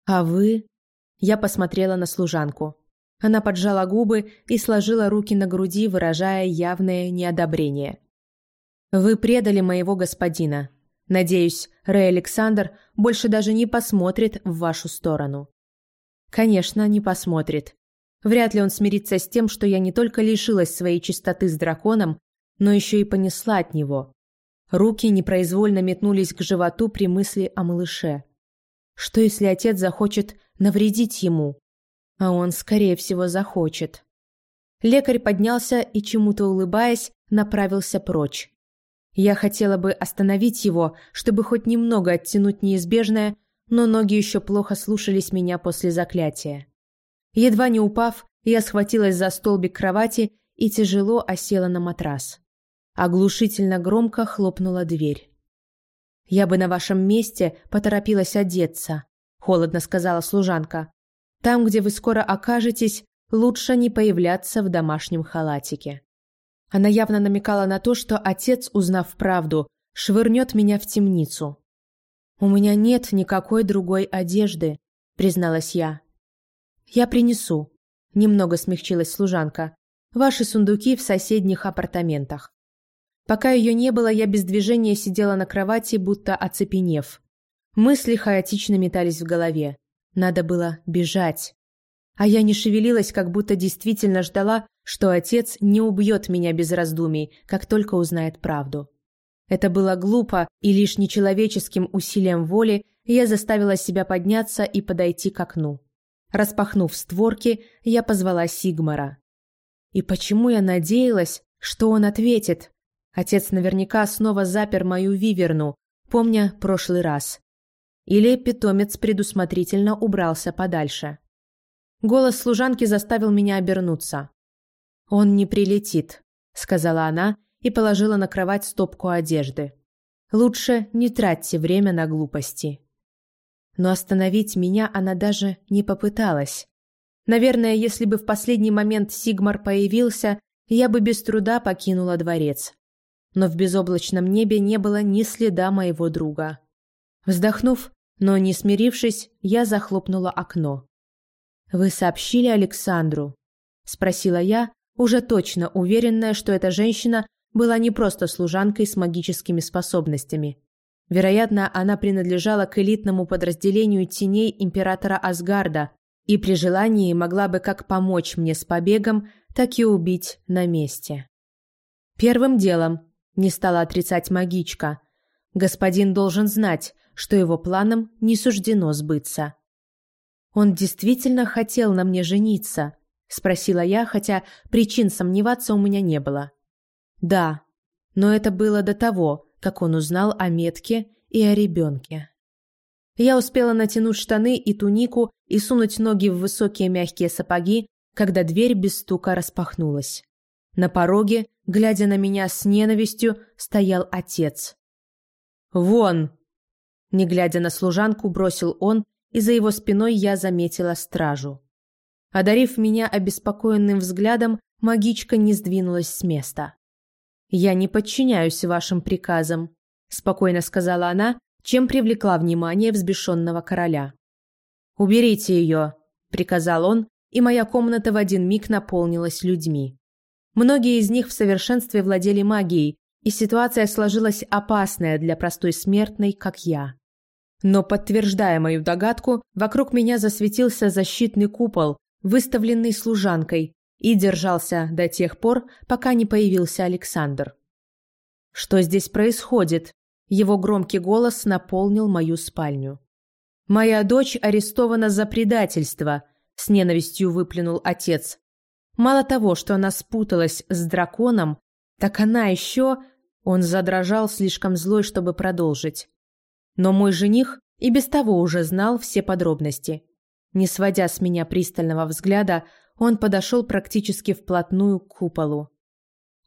А вы? Я посмотрела на служанку. Она поджала губы и сложила руки на груди, выражая явное неодобрение. Вы предали моего господина. Надеюсь, Рэй Александр больше даже не посмотрит в вашу сторону. Конечно, не посмотрит. Вряд ли он смирится с тем, что я не только лишилась своей чистоты с драконом, но еще и понесла от него. Руки непроизвольно метнулись к животу при мысли о малыше. Что если отец захочет навредить ему? А он, скорее всего, захочет. Лекарь поднялся и, чему-то улыбаясь, направился прочь. Я хотела бы остановить его, чтобы хоть немного оттянуть неизбежное, но ноги еще плохо слушались меня после заклятия. Едва не упав, я схватилась за столбик кровати и тяжело осела на матрас. Оглушительно громко хлопнула дверь. «Я бы на вашем месте поторопилась одеться», — холодно сказала служанка. «Там, где вы скоро окажетесь, лучше не появляться в домашнем халатике». Она явно намекала на то, что отец, узнав правду, швырнет меня в темницу. «У меня нет никакой другой одежды», — призналась я. «Я принесу», — немного смягчилась служанка. «Ваши сундуки в соседних апартаментах». Пока ее не было, я без движения сидела на кровати, будто оцепенев. Мысли хаотично метались в голове. Надо было бежать. а я не шевелилась, как будто действительно ждала, что отец не убьет меня без раздумий, как только узнает правду. Это было глупо, и лишь нечеловеческим усилием воли я заставила себя подняться и подойти к окну. Распахнув створки, я позвала Сигмара. И почему я надеялась, что он ответит? Отец наверняка снова запер мою виверну, помня прошлый раз. Или питомец предусмотрительно убрался подальше. Голос служанки заставил меня обернуться. «Он не прилетит», — сказала она и положила на кровать стопку одежды. «Лучше не тратьте время на глупости». Но остановить меня она даже не попыталась. Наверное, если бы в последний момент Сигмар появился, я бы без труда покинула дворец. Но в безоблачном небе не было ни следа моего друга. Вздохнув, но не смирившись, я захлопнула окно. «Вы сообщили Александру?» – спросила я, уже точно уверенная, что эта женщина была не просто служанкой с магическими способностями. Вероятно, она принадлежала к элитному подразделению теней императора Асгарда и при желании могла бы как помочь мне с побегом, так и убить на месте. Первым делом не стала отрицать магичка. Господин должен знать, что его планам не суждено сбыться. Он действительно хотел на мне жениться, спросила я, хотя причин сомневаться у меня не было. Да, но это было до того, как он узнал о метке и о ребенке. Я успела натянуть штаны и тунику и сунуть ноги в высокие мягкие сапоги, когда дверь без стука распахнулась. На пороге, глядя на меня с ненавистью, стоял отец. «Вон!» Не глядя на служанку, бросил он, и за его спиной я заметила стражу. Одарив меня обеспокоенным взглядом, магичка не сдвинулась с места. «Я не подчиняюсь вашим приказам», – спокойно сказала она, чем привлекла внимание взбешенного короля. «Уберите ее», – приказал он, и моя комната в один миг наполнилась людьми. Многие из них в совершенстве владели магией, и ситуация сложилась опасная для простой смертной, как я. Но, подтверждая мою догадку, вокруг меня засветился защитный купол, выставленный служанкой, и держался до тех пор, пока не появился Александр. «Что здесь происходит?» Его громкий голос наполнил мою спальню. «Моя дочь арестована за предательство», — с ненавистью выплюнул отец. «Мало того, что она спуталась с драконом, так она еще...» Он задрожал, слишком злой, чтобы продолжить. Но мой жених и без того уже знал все подробности. Не сводя с меня пристального взгляда, он подошел практически вплотную к куполу.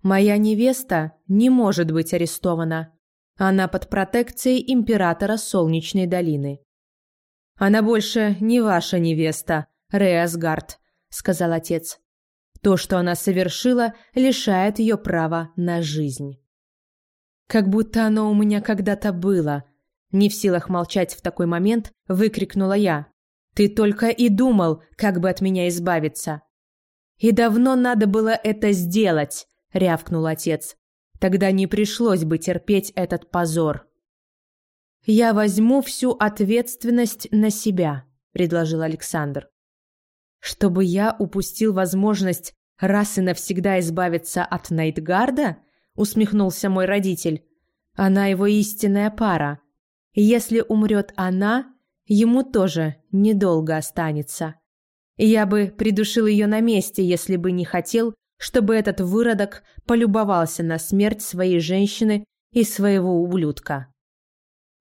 «Моя невеста не может быть арестована. Она под протекцией императора Солнечной долины». «Она больше не ваша невеста, Реасгард», — сказал отец. «То, что она совершила, лишает ее права на жизнь». «Как будто оно у меня когда-то было», — не в силах молчать в такой момент, выкрикнула я. Ты только и думал, как бы от меня избавиться. И давно надо было это сделать, рявкнул отец. Тогда не пришлось бы терпеть этот позор. Я возьму всю ответственность на себя, предложил Александр. Чтобы я упустил возможность раз и навсегда избавиться от Найтгарда, усмехнулся мой родитель. Она его истинная пара. Если умрет она, ему тоже недолго останется. Я бы придушил ее на месте, если бы не хотел, чтобы этот выродок полюбовался на смерть своей женщины и своего ублюдка.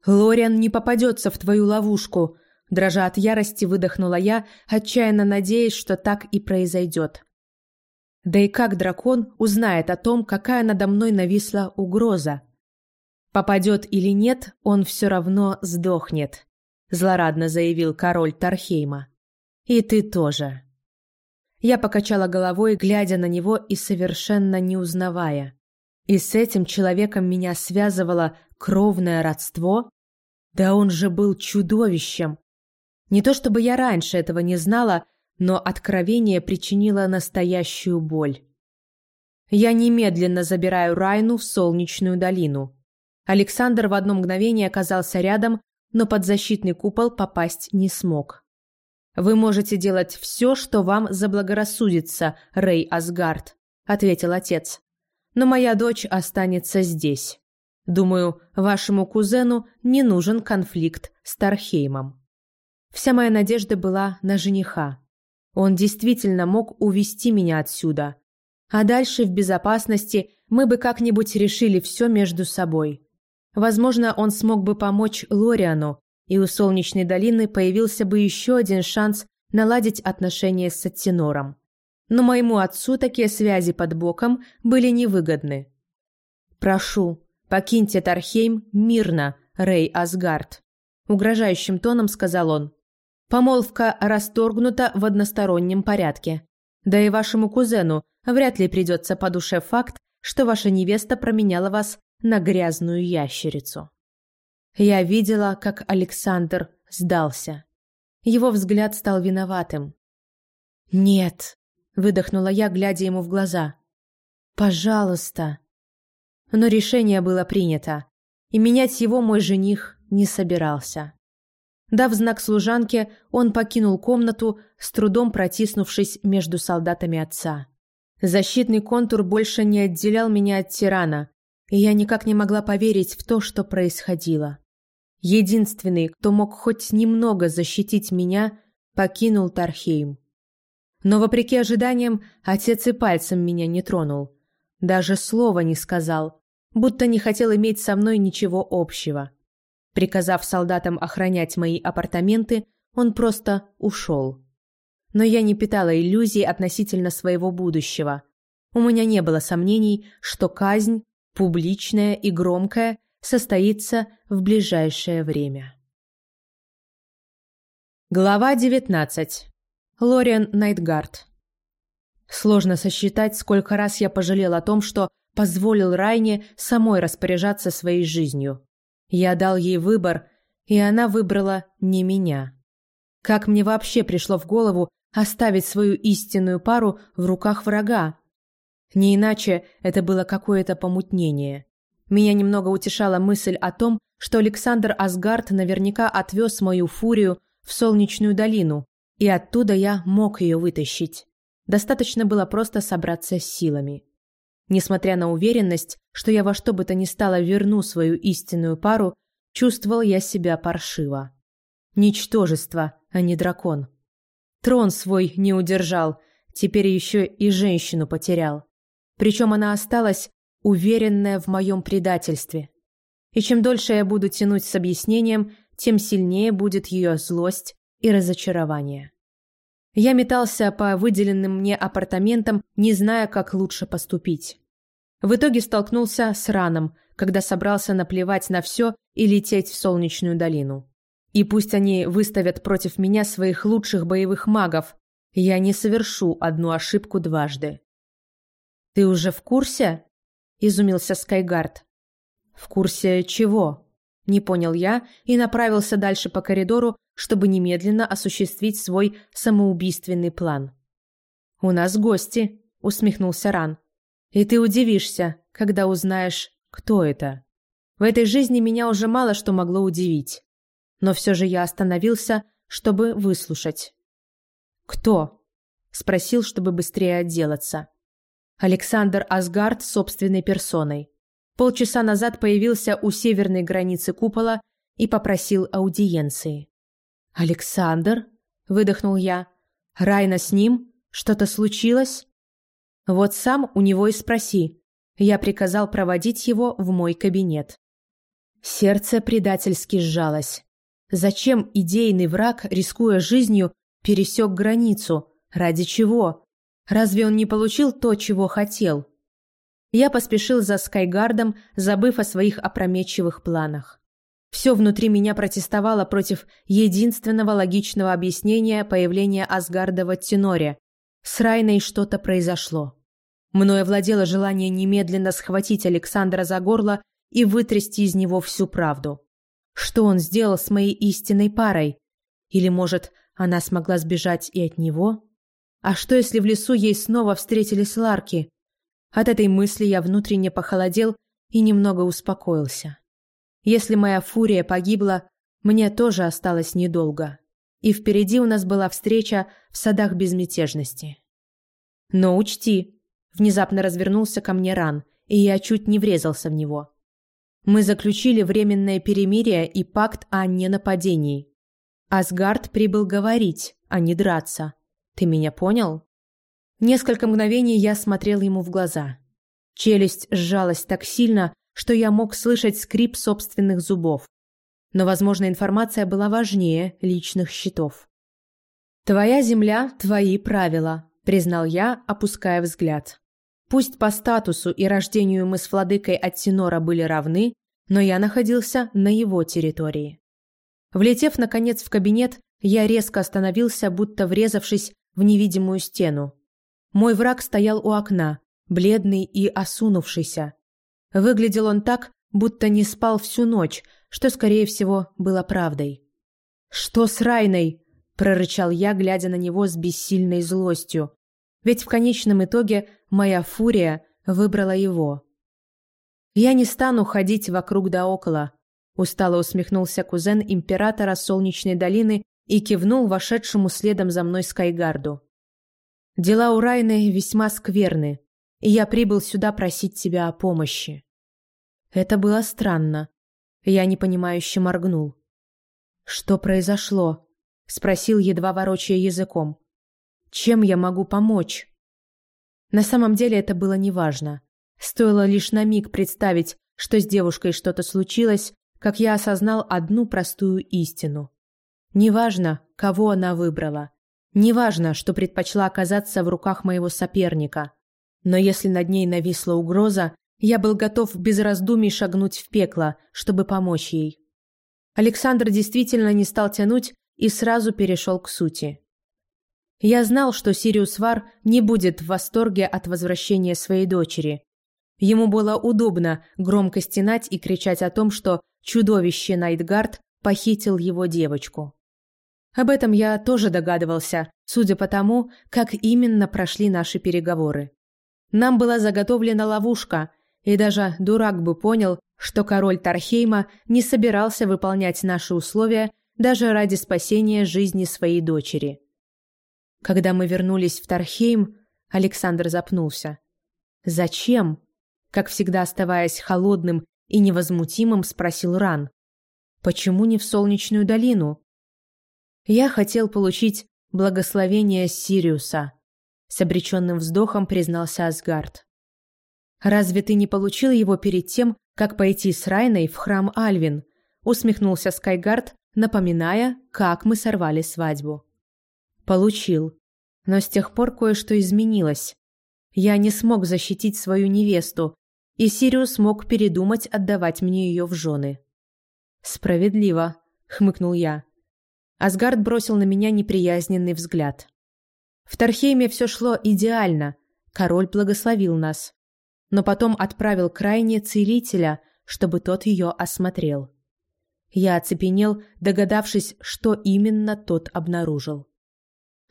«Лориан не попадется в твою ловушку», – дрожа от ярости выдохнула я, отчаянно надеясь, что так и произойдет. Да и как дракон узнает о том, какая надо мной нависла угроза? Попадет или нет, он все равно сдохнет злорадно заявил король Тархейма. И ты тоже. Я покачала головой, глядя на него и совершенно не узнавая. И с этим человеком меня связывало кровное родство? Да он же был чудовищем. Не то чтобы я раньше этого не знала, но откровение причинило настоящую боль. Я немедленно забираю Райну в солнечную долину. Александр в одно мгновение оказался рядом, но под защитный купол попасть не смог. «Вы можете делать все, что вам заблагорассудится, Рэй Асгард», – ответил отец. «Но моя дочь останется здесь. Думаю, вашему кузену не нужен конфликт с Тархеймом». Вся моя надежда была на жениха. Он действительно мог увести меня отсюда. А дальше в безопасности мы бы как-нибудь решили все между собой. Возможно, он смог бы помочь Лориану, и у Солнечной долины появился бы еще один шанс наладить отношения с Аттенором. Но моему отцу такие связи под боком были невыгодны. «Прошу, покиньте Тархейм мирно, Рэй Асгард», – угрожающим тоном сказал он. «Помолвка расторгнута в одностороннем порядке. Да и вашему кузену вряд ли придется по душе факт, что ваша невеста променяла вас на грязную ящерицу». Я видела, как Александр сдался. Его взгляд стал виноватым. «Нет», — выдохнула я, глядя ему в глаза. «Пожалуйста». Но решение было принято, и менять его мой жених не собирался. Дав знак служанке, он покинул комнату, с трудом протиснувшись между солдатами отца. Защитный контур больше не отделял меня от тирана, и я никак не могла поверить в то, что происходило. Единственный, кто мог хоть немного защитить меня, покинул Тархейм. Но, вопреки ожиданиям, отец и пальцем меня не тронул. Даже слова не сказал, будто не хотел иметь со мной ничего общего. Приказав солдатам охранять мои апартаменты, он просто ушел. Но я не питала иллюзий относительно своего будущего. У меня не было сомнений, что казнь, публичная и громкая, состоится в ближайшее время. Глава 19. Лориан Найтгард. Сложно сосчитать, сколько раз я пожалел о том, что позволил Райне самой распоряжаться своей жизнью. Я дал ей выбор, и она выбрала не меня. Как мне вообще пришло в голову оставить свою истинную пару в руках врага? Не иначе это было какое-то помутнение. Меня немного утешала мысль о том, что Александр Асгард наверняка отвез мою фурию в Солнечную долину, и оттуда я мог ее вытащить. Достаточно было просто собраться с силами. Несмотря на уверенность, что я во что бы то ни стало верну свою истинную пару, чувствовал я себя паршиво. Ничтожество, а не дракон. Трон свой не удержал, теперь еще и женщину потерял. Причем она осталась уверенная в моем предательстве. И чем дольше я буду тянуть с объяснением, тем сильнее будет ее злость и разочарование. Я метался по выделенным мне апартаментам, не зная, как лучше поступить. В итоге столкнулся с раном, когда собрался наплевать на все и лететь в солнечную долину. И пусть они выставят против меня своих лучших боевых магов, я не совершу одну ошибку дважды. «Ты уже в курсе?» – изумился Скайгард. «В курсе чего?» – не понял я и направился дальше по коридору, чтобы немедленно осуществить свой самоубийственный план. «У нас гости», – усмехнулся Ран. «И ты удивишься, когда узнаешь, кто это. В этой жизни меня уже мало что могло удивить. Но все же я остановился, чтобы выслушать». «Кто?» – спросил, чтобы быстрее отделаться. Александр Асгард собственной персоной. Полчаса назад появился у северной границы купола и попросил аудиенции. «Александр?» – выдохнул я. «Райна с ним? Что-то случилось?» «Вот сам у него и спроси». Я приказал проводить его в мой кабинет. Сердце предательски сжалось. Зачем идейный враг, рискуя жизнью, пересек границу? Ради чего? Разве он не получил то, чего хотел? Я поспешил за Скайгардом, забыв о своих опрометчивых планах. Все внутри меня протестовало против единственного логичного объяснения появления Асгарда в Аттеноре. С Райной что-то произошло. Мною владело желание немедленно схватить Александра за горло и вытрясти из него всю правду. Что он сделал с моей истинной парой? Или, может, она смогла сбежать и от него? А что, если в лесу ей снова встретились ларки? От этой мысли я внутренне похолодел и немного успокоился. Если моя фурия погибла, мне тоже осталось недолго. и впереди у нас была встреча в садах безмятежности. Но учти, внезапно развернулся ко мне Ран, и я чуть не врезался в него. Мы заключили временное перемирие и пакт о ненападении. Асгард прибыл говорить, а не драться. Ты меня понял? Несколько мгновений я смотрел ему в глаза. Челюсть сжалась так сильно, что я мог слышать скрип собственных зубов. Но, возможно, информация была важнее личных счетов. «Твоя земля – твои правила», – признал я, опуская взгляд. Пусть по статусу и рождению мы с владыкой от Синора были равны, но я находился на его территории. Влетев, наконец, в кабинет, я резко остановился, будто врезавшись в невидимую стену. Мой враг стоял у окна, бледный и осунувшийся. Выглядел он так, будто не спал всю ночь, что, скорее всего, было правдой. «Что с Райной?» – прорычал я, глядя на него с бессильной злостью. Ведь в конечном итоге моя фурия выбрала его. «Я не стану ходить вокруг да около», – устало усмехнулся кузен императора Солнечной долины и кивнул вошедшему следом за мной Скайгарду. «Дела у Райны весьма скверны, и я прибыл сюда просить тебя о помощи». Это было странно. Я непонимающе моргнул. «Что произошло?» – спросил, едва ворочая языком. «Чем я могу помочь?» На самом деле это было неважно. Стоило лишь на миг представить, что с девушкой что-то случилось, как я осознал одну простую истину. Неважно, кого она выбрала. Неважно, что предпочла оказаться в руках моего соперника. Но если над ней нависла угроза, я был готов без раздумий шагнуть в пекло, чтобы помочь ей. Александр действительно не стал тянуть и сразу перешел к сути. Я знал, что Сириус Вар не будет в восторге от возвращения своей дочери. Ему было удобно громко стенать и кричать о том, что чудовище Найтгард похитил его девочку. Об этом я тоже догадывался, судя по тому, как именно прошли наши переговоры. Нам была заготовлена ловушка, и даже дурак бы понял, что король Тархейма не собирался выполнять наши условия даже ради спасения жизни своей дочери. Когда мы вернулись в Тархейм, Александр запнулся. «Зачем?» Как всегда оставаясь холодным и невозмутимым, спросил Ран. «Почему не в Солнечную долину?» «Я хотел получить благословение Сириуса», с обреченным вздохом признался Асгард. «Разве ты не получил его перед тем, как пойти с Райной в храм Альвин?» усмехнулся Скайгард, напоминая, как мы сорвали свадьбу. Получил. Но с тех пор кое-что изменилось. Я не смог защитить свою невесту, и Сириус мог передумать отдавать мне ее в жены. «Справедливо», — хмыкнул я. Асгард бросил на меня неприязненный взгляд. В Тархейме все шло идеально, король благословил нас. Но потом отправил крайне целителя, чтобы тот ее осмотрел. Я оцепенел, догадавшись, что именно тот обнаружил.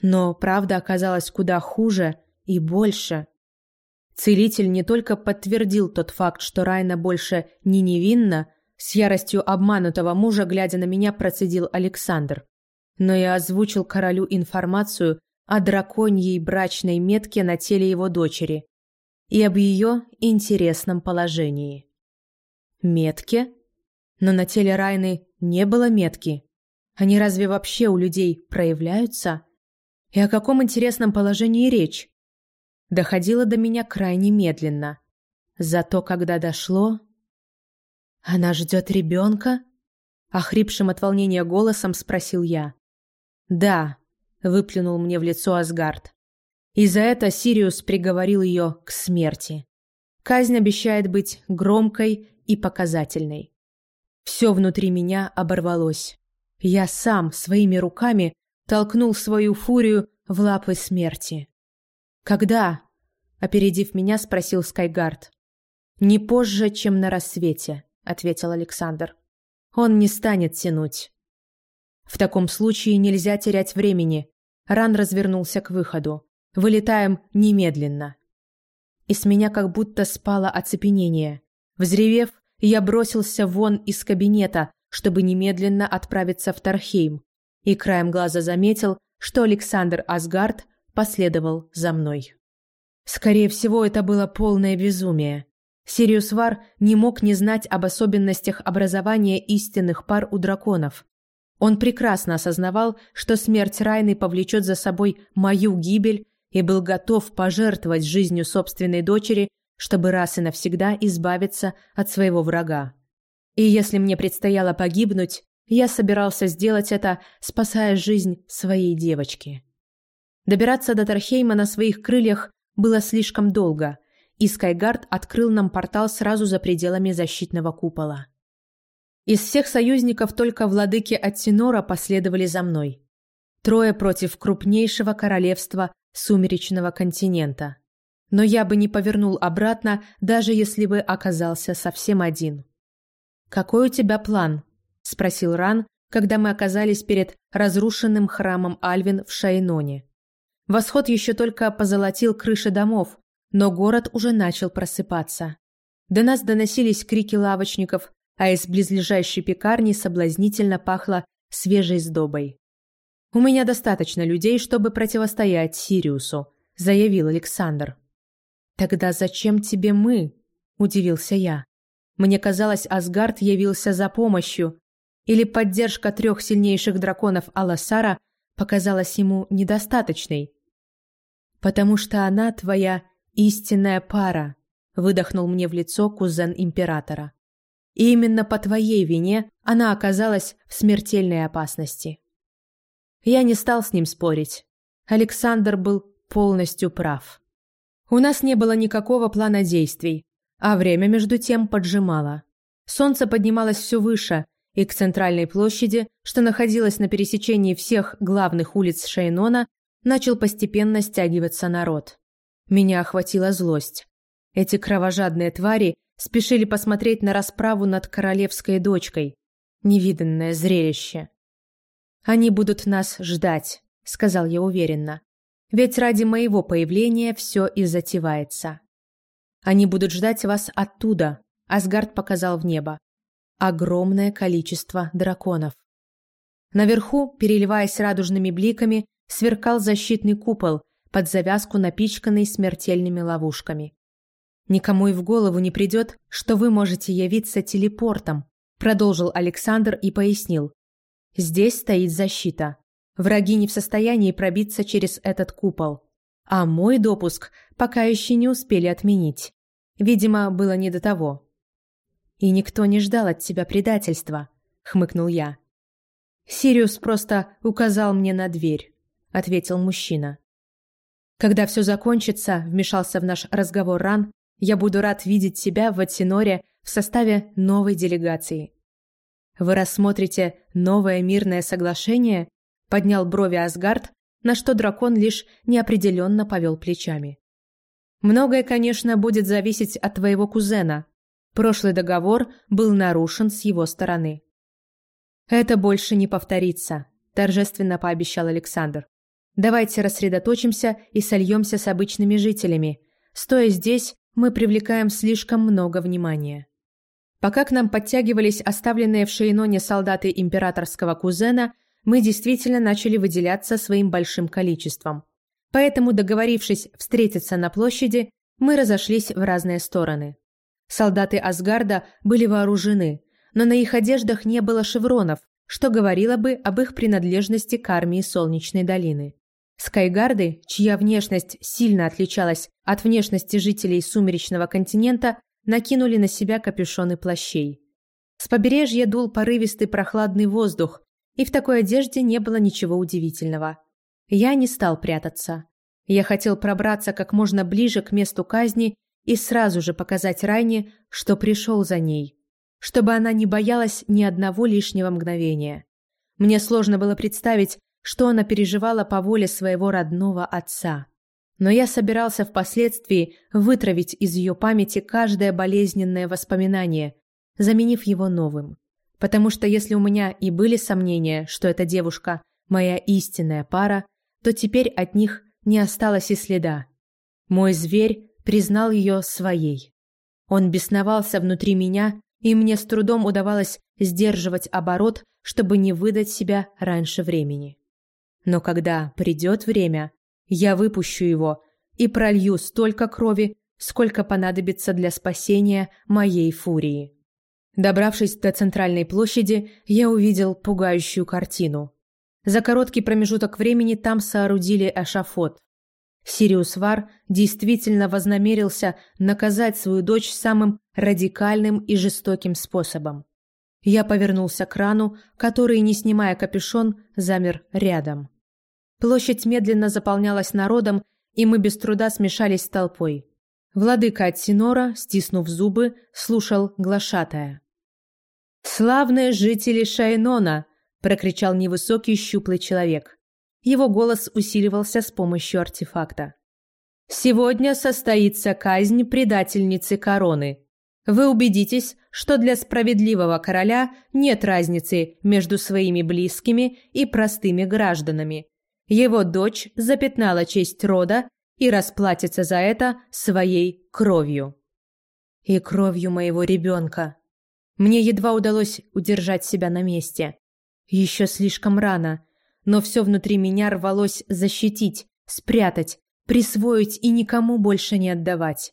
Но правда оказалась куда хуже и больше. Целитель не только подтвердил тот факт, что Райна больше не невинна, с яростью обманутого мужа, глядя на меня, процедил Александр, но и озвучил королю информацию о драконьей брачной метке на теле его дочери и об ее интересном положении. Метки? Но на теле Райны не было метки. Они разве вообще у людей проявляются? И о каком интересном положении речь? Доходило до меня крайне медленно. Зато когда дошло... «Она ждет ребенка?» Охрипшим от волнения голосом спросил я. «Да», — выплюнул мне в лицо Асгард. И за это Сириус приговорил ее к смерти. Казнь обещает быть громкой и показательной. Все внутри меня оборвалось. Я сам своими руками толкнул свою фурию в лапы смерти. «Когда?» — опередив меня, спросил Скайгард. «Не позже, чем на рассвете», — ответил Александр. «Он не станет тянуть». «В таком случае нельзя терять времени». Ран развернулся к выходу. «Вылетаем немедленно». И с меня как будто спало оцепенение. Взревев, я бросился вон из кабинета, чтобы немедленно отправиться в Тархейм, и краем глаза заметил, что Александр Асгард последовал за мной. Скорее всего, это было полное безумие. Сириус Вар не мог не знать об особенностях образования истинных пар у драконов. Он прекрасно осознавал, что смерть Райны повлечет за собой мою гибель и был готов пожертвовать жизнью собственной дочери, чтобы раз и навсегда избавиться от своего врага. И если мне предстояло погибнуть, я собирался сделать это, спасая жизнь своей девочки. Добираться до Тархейма на своих крыльях было слишком долго, и Скайгард открыл нам портал сразу за пределами защитного купола. Из всех союзников только владыки Аттинора последовали за мной. Трое против крупнейшего королевства сумеречного континента. Но я бы не повернул обратно, даже если бы оказался совсем один. «Какой у тебя план?» – спросил Ран, когда мы оказались перед разрушенным храмом Альвин в Шайноне. Восход еще только позолотил крыши домов, но город уже начал просыпаться. До нас доносились крики лавочников, а из близлежащей пекарни соблазнительно пахло свежей сдобой. «У меня достаточно людей, чтобы противостоять Сириусу», – заявил Александр. «Тогда зачем тебе мы?» – удивился я. Мне казалось, Асгард явился за помощью, или поддержка трех сильнейших драконов Аласара показалась ему недостаточной. «Потому что она твоя истинная пара», – выдохнул мне в лицо кузен императора. «И именно по твоей вине она оказалась в смертельной опасности». Я не стал с ним спорить. Александр был полностью прав. У нас не было никакого плана действий, а время между тем поджимало. Солнце поднималось все выше, и к центральной площади, что находилась на пересечении всех главных улиц Шейнона, начал постепенно стягиваться народ. Меня охватила злость. Эти кровожадные твари спешили посмотреть на расправу над королевской дочкой. Невиданное зрелище. «Они будут нас ждать», — сказал я уверенно. «Ведь ради моего появления все и затевается». «Они будут ждать вас оттуда», — Асгард показал в небо. Огромное количество драконов. Наверху, переливаясь радужными бликами, сверкал защитный купол, под завязку напичканный смертельными ловушками. «Никому и в голову не придет, что вы можете явиться телепортом», продолжил Александр и пояснил. Здесь стоит защита. Враги не в состоянии пробиться через этот купол. А мой допуск пока еще не успели отменить. Видимо, было не до того. «И никто не ждал от тебя предательства», — хмыкнул я. «Сириус просто указал мне на дверь», — ответил мужчина. «Когда все закончится», — вмешался в наш разговор Ран, «я буду рад видеть тебя в Аттиноре в составе новой делегации. «Вы рассмотрите новое мирное соглашение?» – поднял брови Асгард, на что дракон лишь неопределенно повел плечами. «Многое, конечно, будет зависеть от твоего кузена. Прошлый договор был нарушен с его стороны». «Это больше не повторится», – торжественно пообещал Александр. «Давайте рассредоточимся и сольемся с обычными жителями. Стоя здесь, мы привлекаем слишком много внимания». Пока к нам подтягивались оставленные в Шейноне солдаты императорского кузена, мы действительно начали выделяться своим большим количеством. Поэтому, договорившись встретиться на площади, мы разошлись в разные стороны. Солдаты Асгарда были вооружены, но на их одеждах не было шевронов, что говорило бы об их принадлежности к армии Солнечной долины. Скайгарды, чья внешность сильно отличалась от внешности жителей Сумеречного континента, накинули на себя капюшоны плащей. С побережья дул порывистый прохладный воздух, и в такой одежде не было ничего удивительного. Я не стал прятаться. Я хотел пробраться как можно ближе к месту казни и сразу же показать Райне, что пришел за ней, чтобы она не боялась ни одного лишнего мгновения. Мне сложно было представить, что она переживала по воле своего родного отца. Но я собирался впоследствии вытравить из ее памяти каждое болезненное воспоминание, заменив его новым. Потому что если у меня и были сомнения, что эта девушка – моя истинная пара, то теперь от них не осталось и следа. Мой зверь признал ее своей. Он бесновался внутри меня, и мне с трудом удавалось сдерживать оборот, чтобы не выдать себя раньше времени. Но когда придет время, я выпущу его и пролью столько крови, сколько понадобится для спасения моей фурии. Добравшись до центральной площади, я увидел пугающую картину. За короткий промежуток времени там соорудили эшафот. Сириус Вар действительно вознамерился наказать свою дочь самым радикальным и жестоким способом. Я повернулся к рану, который, не снимая капюшон, замер рядом. Площадь медленно заполнялась народом, и мы без труда смешались с толпой. Владыка Аттинора, стиснув зубы, слушал глашатая. «Славные жители Шайнона!» – прокричал невысокий щуплый человек. Его голос усиливался с помощью артефакта. «Сегодня состоится казнь предательницы короны. Вы убедитесь, что для справедливого короля нет разницы между своими близкими и простыми гражданами. Его дочь запятнала честь рода и расплатится за это своей кровью. И кровью моего ребенка. Мне едва удалось удержать себя на месте. Еще слишком рано, но все внутри меня рвалось защитить, спрятать, присвоить и никому больше не отдавать.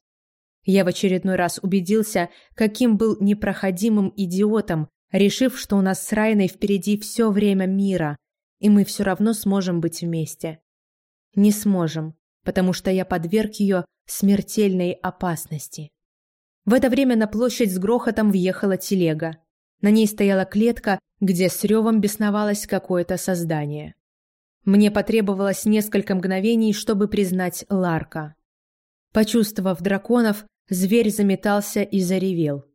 Я в очередной раз убедился, каким был непроходимым идиотом, решив, что у нас с Райной впереди все время мира, и мы все равно сможем быть вместе. Не сможем, потому что я подверг ее смертельной опасности. В это время на площадь с грохотом въехала телега. На ней стояла клетка, где с ревом бесновалось какое-то создание. Мне потребовалось несколько мгновений, чтобы признать Ларка. Почувствовав драконов, зверь заметался и заревел.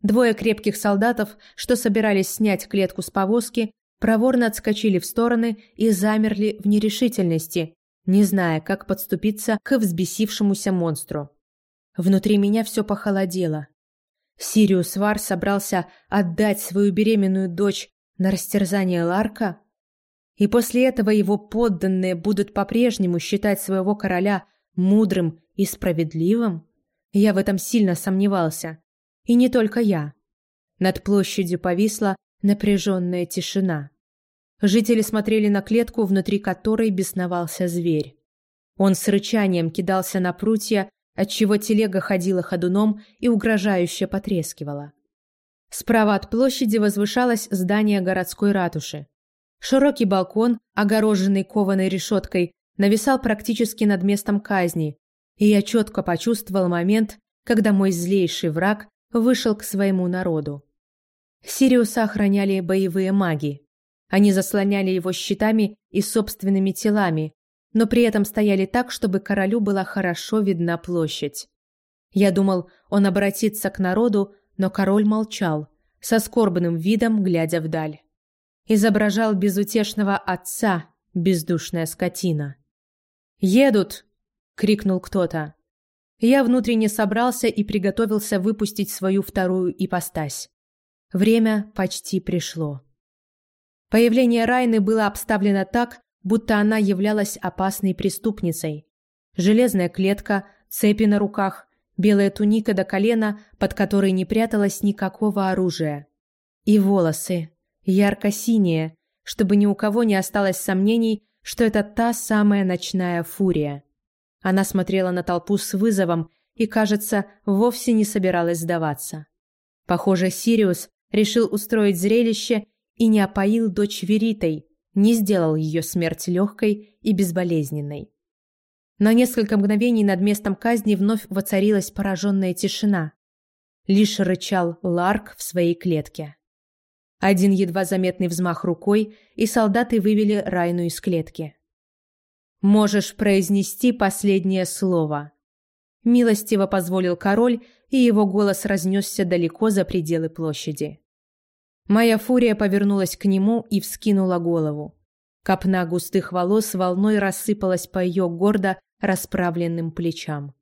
Двое крепких солдатов, что собирались снять клетку с повозки, проворно отскочили в стороны и замерли в нерешительности, не зная, как подступиться к взбесившемуся монстру. Внутри меня все похолодело. Сириус Вар собрался отдать свою беременную дочь на растерзание Ларка? И после этого его подданные будут по-прежнему считать своего короля мудрым и справедливым? Я в этом сильно сомневался. И не только я. Над площадью повисла напряженная тишина. Жители смотрели на клетку, внутри которой бесновался зверь. Он с рычанием кидался на прутья, отчего телега ходила ходуном и угрожающе потрескивала. Справа от площади возвышалось здание городской ратуши. Широкий балкон, огороженный кованой решеткой, нависал практически над местом казни, и я четко почувствовал момент, когда мой злейший враг вышел к своему народу. Сириуса охраняли боевые маги. Они заслоняли его щитами и собственными телами, но при этом стояли так, чтобы королю была хорошо видна площадь. Я думал, он обратится к народу, но король молчал, со скорбным видом глядя вдаль. Изображал безутешного отца, бездушная скотина. «Едут!» — крикнул кто-то. Я внутренне собрался и приготовился выпустить свою вторую ипостась. Время почти пришло. Появление Райны было обставлено так, будто она являлась опасной преступницей. Железная клетка, цепи на руках, белая туника до колена, под которой не пряталось никакого оружия. И волосы, ярко-синие, чтобы ни у кого не осталось сомнений, что это та самая ночная фурия. Она смотрела на толпу с вызовом и, кажется, вовсе не собиралась сдаваться. Похоже, Сириус решил устроить зрелище и не опоил дочь Веритой, не сделал ее смерть легкой и безболезненной. На несколько мгновений над местом казни вновь воцарилась пораженная тишина. Лишь рычал Ларк в своей клетке. Один едва заметный взмах рукой, и солдаты вывели Райну из клетки. «Можешь произнести последнее слово», – милостиво позволил король, и его голос разнесся далеко за пределы площади. Моя фурия повернулась к нему и вскинула голову. Копна густых волос волной рассыпалась по ее гордо расправленным плечам.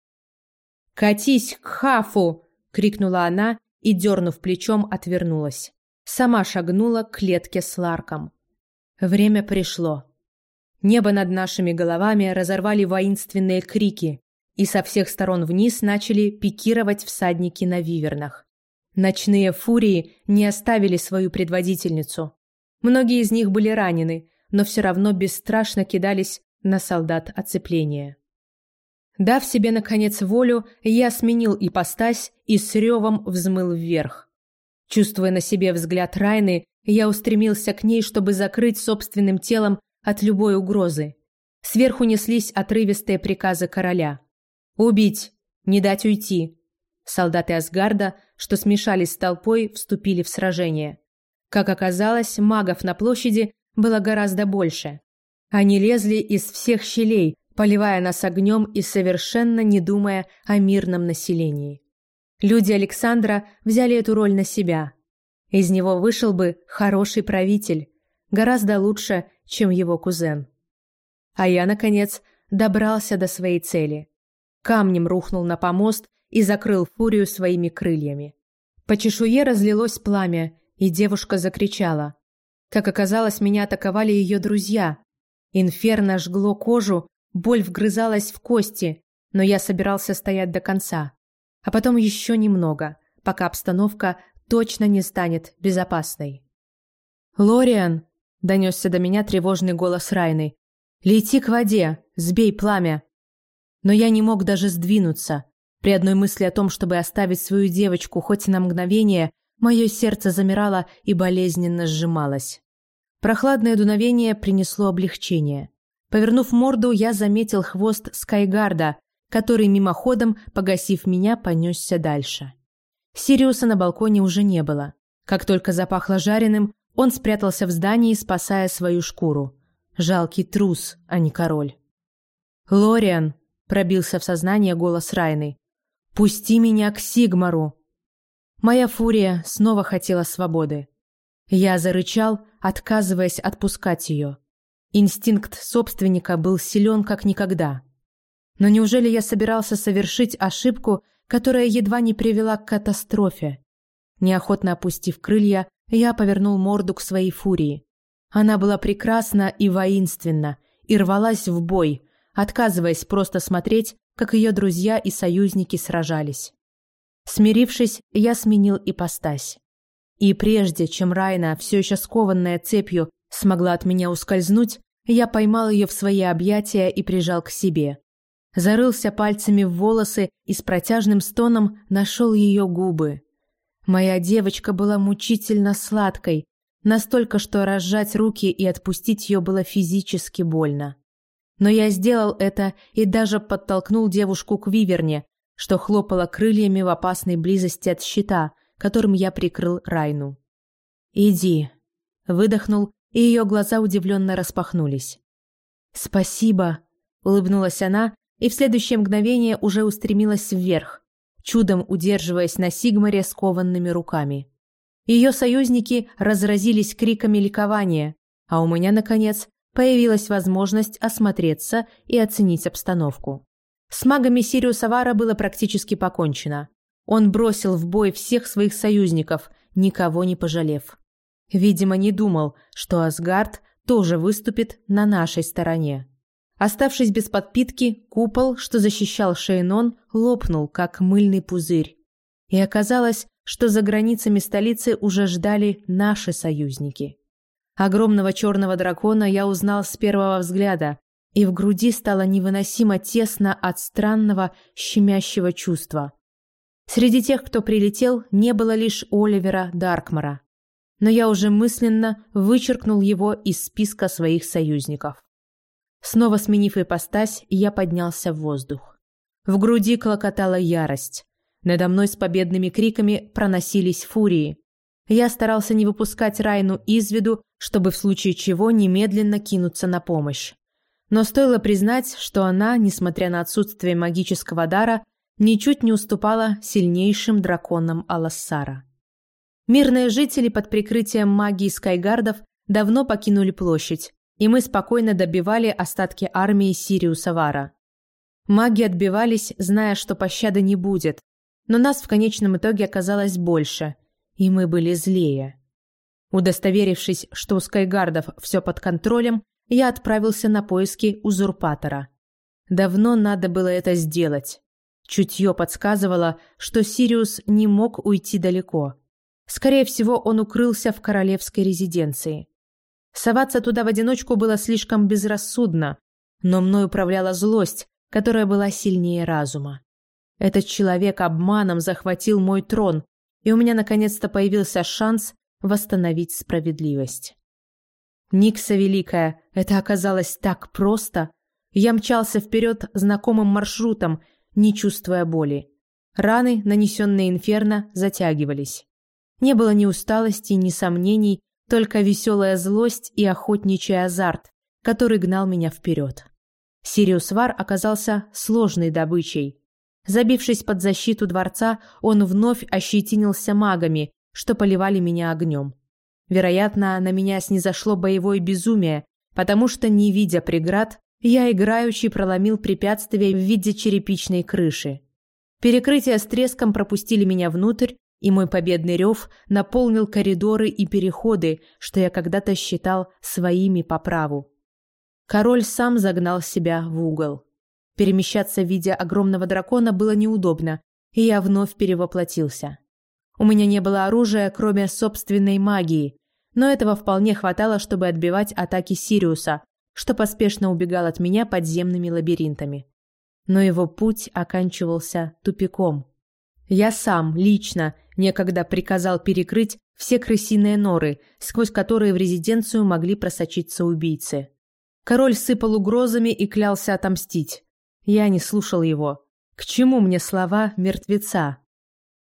«Катись к хафу!» — крикнула она и, дернув плечом, отвернулась. Сама шагнула к клетке с Ларком. Время пришло. Небо над нашими головами разорвали воинственные крики, и со всех сторон вниз начали пикировать всадники на вивернах. Ночные фурии не оставили свою предводительницу. Многие из них были ранены, но все равно бесстрашно кидались на солдат оцепления. Дав себе, наконец, волю, я сменил ипостась и с ревом взмыл вверх. Чувствуя на себе взгляд Райны, я устремился к ней, чтобы закрыть собственным телом от любой угрозы. Сверху неслись отрывистые приказы короля. «Убить! Не дать уйти!» Солдаты Асгарда, что смешались с толпой, вступили в сражение. Как оказалось, магов на площади было гораздо больше. Они лезли из всех щелей, поливая нас огнем и совершенно не думая о мирном населении. Люди Александра взяли эту роль на себя. Из него вышел бы хороший правитель, гораздо лучше, чем его кузен. А я, наконец, добрался до своей цели. Камнем рухнул на помост и закрыл фурию своими крыльями. По чешуе разлилось пламя, и девушка закричала. Как оказалось, меня атаковали ее друзья. Инферно жгло кожу, боль вгрызалась в кости, но я собирался стоять до конца. А потом еще немного, пока обстановка точно не станет безопасной. «Лориан!» – донесся до меня тревожный голос Райны. «Лети к воде! Сбей пламя!» Но я не мог даже сдвинуться. При одной мысли о том, чтобы оставить свою девочку хоть на мгновение, мое сердце замирало и болезненно сжималось. Прохладное дуновение принесло облегчение. Повернув морду, я заметил хвост Скайгарда, который мимоходом, погасив меня, понесся дальше. Сириуса на балконе уже не было. Как только запахло жареным, он спрятался в здании, спасая свою шкуру. Жалкий трус, а не король. «Лориан!» – пробился в сознание голос Райны. «Пусти меня к Сигмару!» Моя фурия снова хотела свободы. Я зарычал, отказываясь отпускать ее. Инстинкт собственника был силен как никогда. Но неужели я собирался совершить ошибку, которая едва не привела к катастрофе? Неохотно опустив крылья, я повернул морду к своей фурии. Она была прекрасна и воинственна, и рвалась в бой, отказываясь просто смотреть, как ее друзья и союзники сражались. Смирившись, я сменил ипостась. И прежде, чем Райна, все еще скованная цепью, смогла от меня ускользнуть, я поймал ее в свои объятия и прижал к себе. Зарылся пальцами в волосы и с протяжным стоном нашел ее губы. Моя девочка была мучительно сладкой, настолько, что разжать руки и отпустить ее было физически больно. Но я сделал это и даже подтолкнул девушку к виверне, что хлопала крыльями в опасной близости от щита, которым я прикрыл Райну. «Иди», — выдохнул, и ее глаза удивленно распахнулись. «Спасибо», — улыбнулась она, и в следующее мгновение уже устремилась вверх, чудом удерживаясь на Сигмаре скованными руками. Ее союзники разразились криками ликования, а у меня, наконец, появилась возможность осмотреться и оценить обстановку. С магами Сириуса Вара было практически покончено. Он бросил в бой всех своих союзников, никого не пожалев. Видимо, не думал, что Асгард тоже выступит на нашей стороне. Оставшись без подпитки, купол, что защищал Шейнон, лопнул, как мыльный пузырь. И оказалось, что за границами столицы уже ждали наши союзники. Огромного черного дракона я узнал с первого взгляда, и в груди стало невыносимо тесно от странного, щемящего чувства. Среди тех, кто прилетел, не было лишь Оливера Даркмара, но я уже мысленно вычеркнул его из списка своих союзников. Снова сменив ипостась, я поднялся в воздух. В груди клокотала ярость. Надо мной с победными криками проносились фурии. Я старался не выпускать Райну из виду, чтобы в случае чего немедленно кинуться на помощь. Но стоило признать, что она, несмотря на отсутствие магического дара, ничуть не уступала сильнейшим драконам Алассара. Мирные жители под прикрытием магии Скайгардов давно покинули площадь, и мы спокойно добивали остатки армии Сириуса Вара. Маги отбивались, зная, что пощады не будет, но нас в конечном итоге оказалось больше, и мы были злее. Удостоверившись, что у Скайгардов все под контролем, я отправился на поиски узурпатора. Давно надо было это сделать. Чутье подсказывало, что Сириус не мог уйти далеко. Скорее всего, он укрылся в королевской резиденции. Соваться туда в одиночку было слишком безрассудно, но мной управляла злость, которая была сильнее разума. Этот человек обманом захватил мой трон, и у меня наконец-то появился шанс восстановить справедливость. Никса Великая, это оказалось так просто. Я мчался вперед знакомым маршрутом, не чувствуя боли. Раны, нанесенные инферно, затягивались. Не было ни усталости, ни сомнений, только веселая злость и охотничий азарт, который гнал меня вперед. Сириус Вар оказался сложной добычей. Забившись под защиту дворца, он вновь ощетинился магами, что поливали меня огнем. Вероятно, на меня снизошло боевое безумие, потому что, не видя преград, я играючи проломил препятствие в виде черепичной крыши. Перекрытия с треском пропустили меня внутрь, и мой победный рев наполнил коридоры и переходы, что я когда-то считал своими по праву. Король сам загнал себя в угол. Перемещаться в виде огромного дракона было неудобно, и я вновь перевоплотился. У меня не было оружия, кроме собственной магии, но этого вполне хватало, чтобы отбивать атаки Сириуса, что поспешно убегал от меня подземными лабиринтами. Но его путь оканчивался тупиком. Я сам, лично, некогда приказал перекрыть все крысиные норы, сквозь которые в резиденцию могли просочиться убийцы. Король сыпал угрозами и клялся отомстить. Я не слушал его. К чему мне слова мертвеца?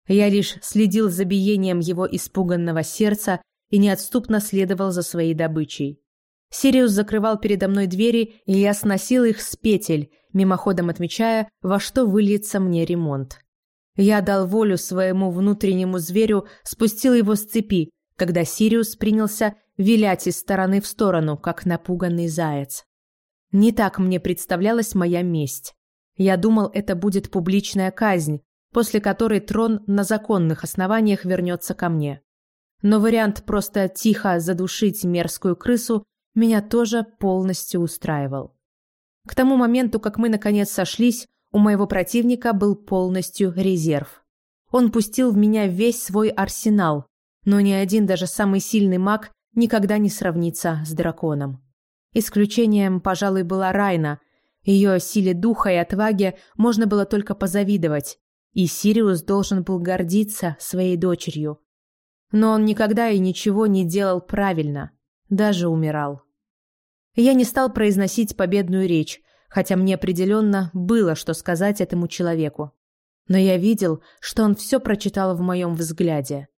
Я лишь следил за биением его испуганного сердца и неотступно следовал за своей добычей. Сириус закрывал передо мной двери, и я сносил их с петель, мимоходом отмечая, во что выльется мне ремонт. Я дал волю своему внутреннему зверю, спустил его с цепи, когда Сириус принялся вилять из стороны в сторону, как напуганный заяц. Не так мне представлялась моя месть. Я думал, это будет публичная казнь, после которой трон на законных основаниях вернется ко мне. Но вариант просто тихо задушить мерзкую крысу меня тоже полностью устраивал. К тому моменту, как мы наконец сошлись, у моего противника был полностью резерв. Он пустил в меня весь свой арсенал, но ни один даже самый сильный маг никогда не сравнится с драконом. Исключением, пожалуй, была Райна. Ее силе духа и отваге можно было только позавидовать, и Сириус должен был гордиться своей дочерью. Но он никогда и ничего не делал правильно, даже умирал. Я не стал произносить победную речь, хотя мне определенно было что сказать этому человеку. Но я видел, что он все прочитал в моем взгляде.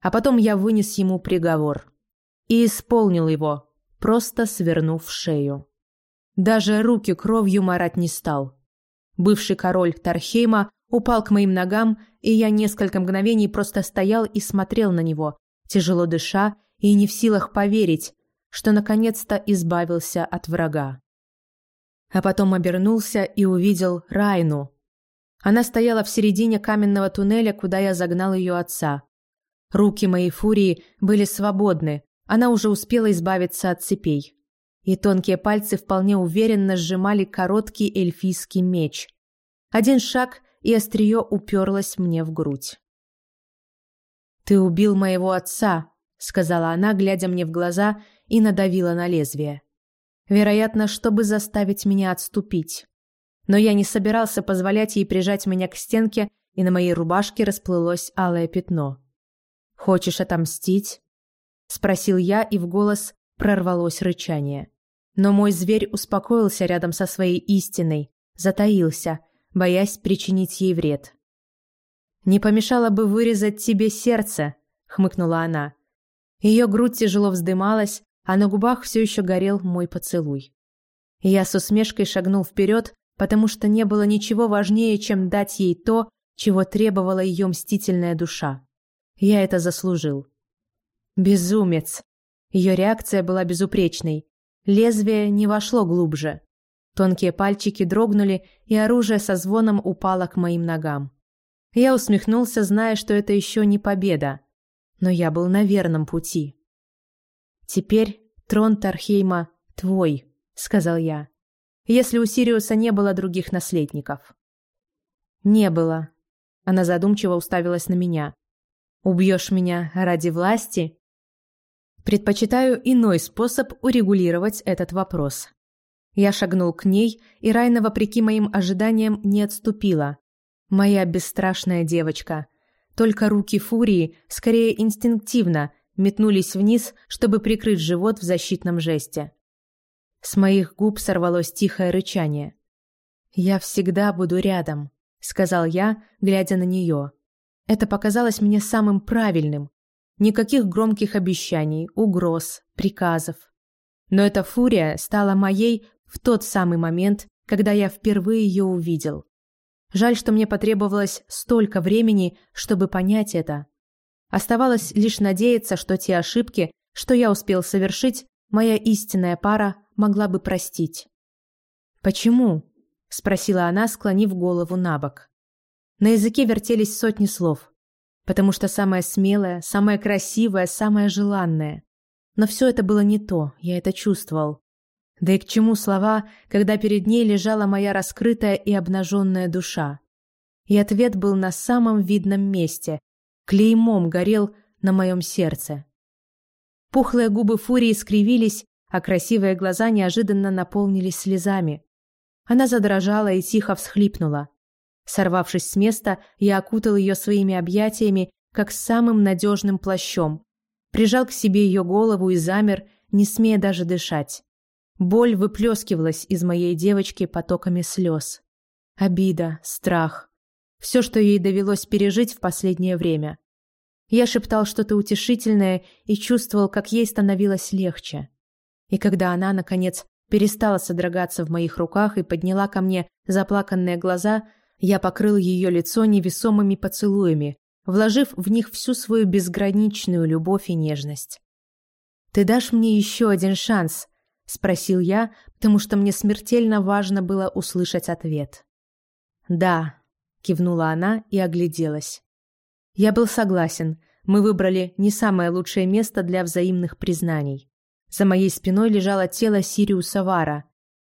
А потом я вынес ему приговор. И исполнил его, просто свернув шею. Даже руки кровью марать не стал. Бывший король Тархейма упал к моим ногам, и я несколько мгновений просто стоял и смотрел на него, тяжело дыша и не в силах поверить, что наконец-то избавился от врага. А потом обернулся и увидел Райну. Она стояла в середине каменного туннеля, куда я загнал ее отца. Руки моей фурии были свободны, она уже успела избавиться от цепей и тонкие пальцы вполне уверенно сжимали короткий эльфийский меч. Один шаг, и острие уперлось мне в грудь. «Ты убил моего отца», — сказала она, глядя мне в глаза, и надавила на лезвие. Вероятно, чтобы заставить меня отступить. Но я не собирался позволять ей прижать меня к стенке, и на моей рубашке расплылось алое пятно. «Хочешь отомстить?» — спросил я, и в голос прорвалось рычание. Но мой зверь успокоился рядом со своей истиной, затаился, боясь причинить ей вред. «Не помешало бы вырезать тебе сердце», — хмыкнула она. Ее грудь тяжело вздымалась, а на губах все еще горел мой поцелуй. Я с усмешкой шагнул вперед, потому что не было ничего важнее, чем дать ей то, чего требовала ее мстительная душа. Я это заслужил. Безумец. Ее реакция была безупречной. Лезвие не вошло глубже. Тонкие пальчики дрогнули, и оружие со звоном упало к моим ногам. Я усмехнулся, зная, что это еще не победа. Но я был на верном пути. «Теперь трон Тархейма твой», — сказал я, если у Сириуса не было других наследников. «Не было». Она задумчиво уставилась на меня. «Убьешь меня ради власти?» Предпочитаю иной способ урегулировать этот вопрос. Я шагнул к ней, и Райна, вопреки моим ожиданиям, не отступила. Моя бесстрашная девочка. Только руки Фурии, скорее инстинктивно, метнулись вниз, чтобы прикрыть живот в защитном жесте. С моих губ сорвалось тихое рычание. «Я всегда буду рядом», — сказал я, глядя на нее. Это показалось мне самым правильным. Никаких громких обещаний, угроз, приказов. Но эта фурия стала моей в тот самый момент, когда я впервые ее увидел. Жаль, что мне потребовалось столько времени, чтобы понять это. Оставалось лишь надеяться, что те ошибки, что я успел совершить, моя истинная пара могла бы простить. «Почему?» – спросила она, склонив голову на бок. На языке вертелись сотни слов. Потому что самое смелое, самое красивое, самое желанное. Но все это было не то, я это чувствовал. Да и к чему слова, когда перед ней лежала моя раскрытая и обнаженная душа? И ответ был на самом видном месте, клеймом горел на моем сердце. Пухлые губы Фурии скривились, а красивые глаза неожиданно наполнились слезами. Она задрожала и тихо всхлипнула. Сорвавшись с места, я окутал ее своими объятиями, как самым надежным плащом. Прижал к себе ее голову и замер, не смея даже дышать. Боль выплескивалась из моей девочки потоками слез. Обида, страх. Все, что ей довелось пережить в последнее время. Я шептал что-то утешительное и чувствовал, как ей становилось легче. И когда она, наконец, перестала содрогаться в моих руках и подняла ко мне заплаканные глаза, я покрыл ее лицо невесомыми поцелуями, вложив в них всю свою безграничную любовь и нежность. «Ты дашь мне еще один шанс?» – спросил я, потому что мне смертельно важно было услышать ответ. «Да», – кивнула она и огляделась. Я был согласен, мы выбрали не самое лучшее место для взаимных признаний. За моей спиной лежало тело Сириуса Вара,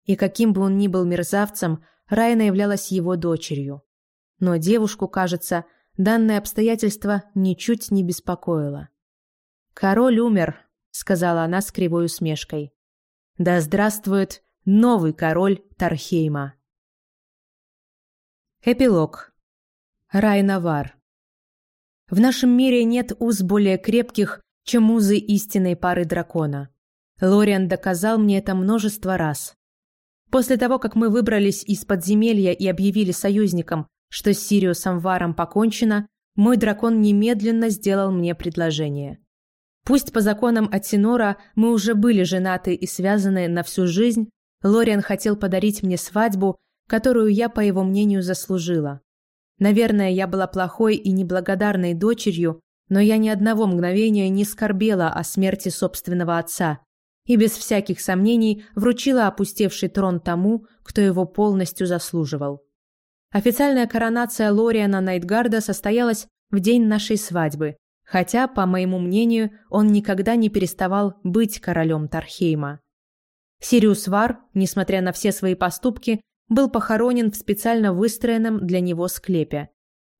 и каким бы он ни был мерзавцем, Райна являлась его дочерью. Но девушку, кажется, данное обстоятельство ничуть не беспокоило. «Король умер», — сказала она с кривой усмешкой. «Да здравствует новый король Тархейма». Эпилог. Райнавар. В нашем мире нет уз более крепких, чем узы истинной пары дракона. Лориан доказал мне это множество раз. После того, как мы выбрались из подземелья и объявили союзникам, что с Сириусом Варом покончено, мой дракон немедленно сделал мне предложение. Пусть по законам Атинора мы уже были женаты и связаны на всю жизнь, Лориан хотел подарить мне свадьбу, которую я, по его мнению, заслужила. Наверное, я была плохой и неблагодарной дочерью, но я ни одного мгновения не скорбела о смерти собственного отца, и без всяких сомнений вручила опустевший трон тому, кто его полностью заслуживал. Официальная коронация Лориана Найтгарда состоялась в день нашей свадьбы, хотя, по моему мнению, он никогда не переставал быть королем Тархейма. Сириус Вар, несмотря на все свои поступки, был похоронен в специально выстроенном для него склепе.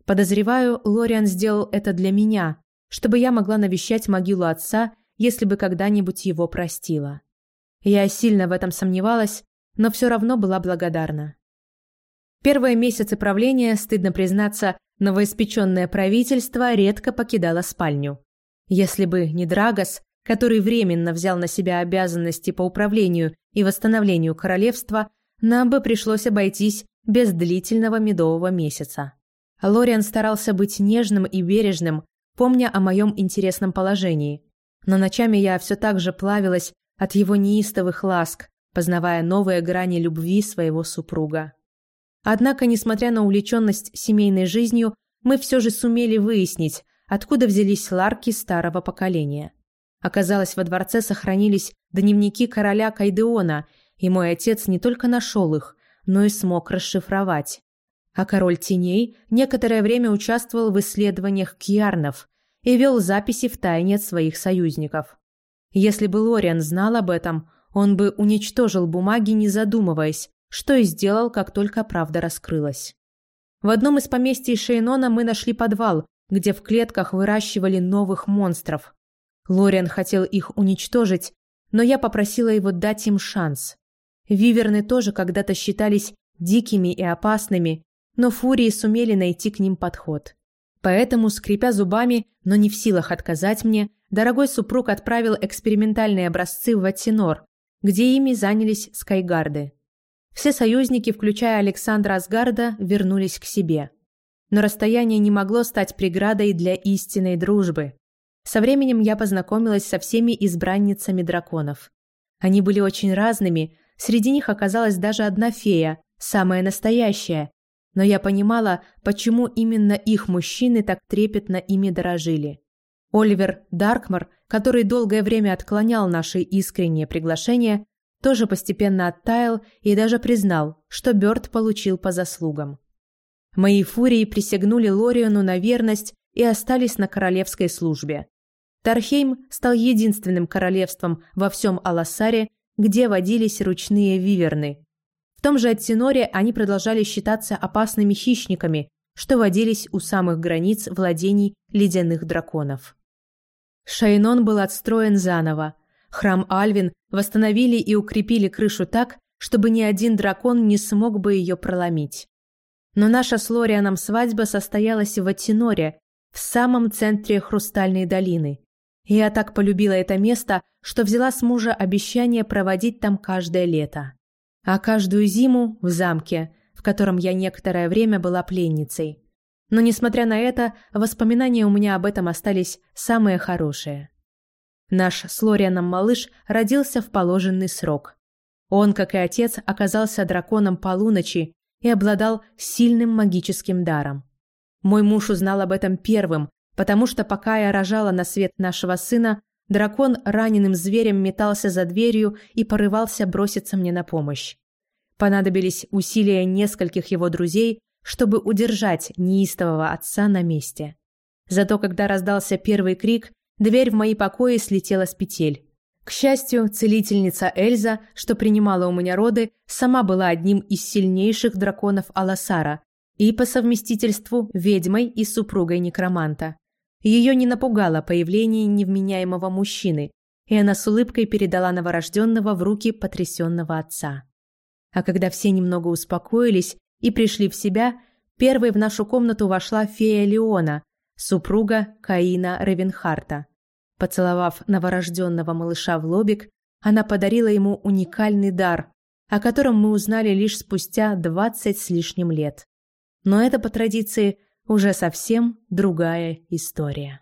Подозреваю, Лориан сделал это для меня, чтобы я могла навещать могилу отца если бы когда-нибудь его простила. Я сильно в этом сомневалась, но все равно была благодарна. Первые месяцы правления, стыдно признаться, новоиспеченное правительство редко покидало спальню. Если бы не Драгос, который временно взял на себя обязанности по управлению и восстановлению королевства, нам бы пришлось обойтись без длительного медового месяца. Лориан старался быть нежным и бережным, помня о моем интересном положении, но ночами я все так же плавилась от его неистовых ласк, познавая новые грани любви своего супруга. Однако, несмотря на увлеченность семейной жизнью, мы все же сумели выяснить, откуда взялись ларки старого поколения. Оказалось, во дворце сохранились дневники короля Кайдеона, и мой отец не только нашел их, но и смог расшифровать. А король теней некоторое время участвовал в исследованиях кьярнов, и вел записи в тайне от своих союзников. Если бы Лориан знал об этом, он бы уничтожил бумаги, не задумываясь, что и сделал, как только правда раскрылась. В одном из поместий Шейнона мы нашли подвал, где в клетках выращивали новых монстров. Лориан хотел их уничтожить, но я попросила его дать им шанс. Виверны тоже когда-то считались дикими и опасными, но фурии сумели найти к ним подход. Поэтому, скрипя зубами, но не в силах отказать мне, дорогой супруг отправил экспериментальные образцы в Ватинор, где ими занялись скайгарды. Все союзники, включая Александра Асгарда, вернулись к себе. Но расстояние не могло стать преградой для истинной дружбы. Со временем я познакомилась со всеми избранницами драконов. Они были очень разными, среди них оказалась даже одна фея, самая настоящая, но я понимала, почему именно их мужчины так трепетно ими дорожили. Оливер Даркмар, который долгое время отклонял наши искренние приглашения, тоже постепенно оттаял и даже признал, что Бёрд получил по заслугам. Мои фурии присягнули Лориону на верность и остались на королевской службе. Тархейм стал единственным королевством во всем Алассаре, где водились ручные виверны, в том же Аттеноре они продолжали считаться опасными хищниками, что водились у самых границ владений ледяных драконов. Шайнон был отстроен заново. Храм Альвин восстановили и укрепили крышу так, чтобы ни один дракон не смог бы ее проломить. Но наша с Лорианом свадьба состоялась в Аттеноре, в самом центре Хрустальной долины. Я так полюбила это место, что взяла с мужа обещание проводить там каждое лето а каждую зиму в замке, в котором я некоторое время была пленницей. Но, несмотря на это, воспоминания у меня об этом остались самые хорошие. Наш с Лорианом малыш родился в положенный срок. Он, как и отец, оказался драконом полуночи и обладал сильным магическим даром. Мой муж узнал об этом первым, потому что пока я рожала на свет нашего сына, Дракон раненым зверем метался за дверью и порывался броситься мне на помощь. Понадобились усилия нескольких его друзей, чтобы удержать неистового отца на месте. Зато когда раздался первый крик, дверь в мои покои слетела с петель. К счастью, целительница Эльза, что принимала у меня роды, сама была одним из сильнейших драконов Аласара и по совместительству ведьмой и супругой некроманта. Ее не напугало появление невменяемого мужчины, и она с улыбкой передала новорожденного в руки потрясенного отца. А когда все немного успокоились и пришли в себя, первой в нашу комнату вошла фея Леона, супруга Каина Ревенхарта. Поцеловав новорожденного малыша в лобик, она подарила ему уникальный дар, о котором мы узнали лишь спустя двадцать с лишним лет. Но это по традиции уже совсем другая история.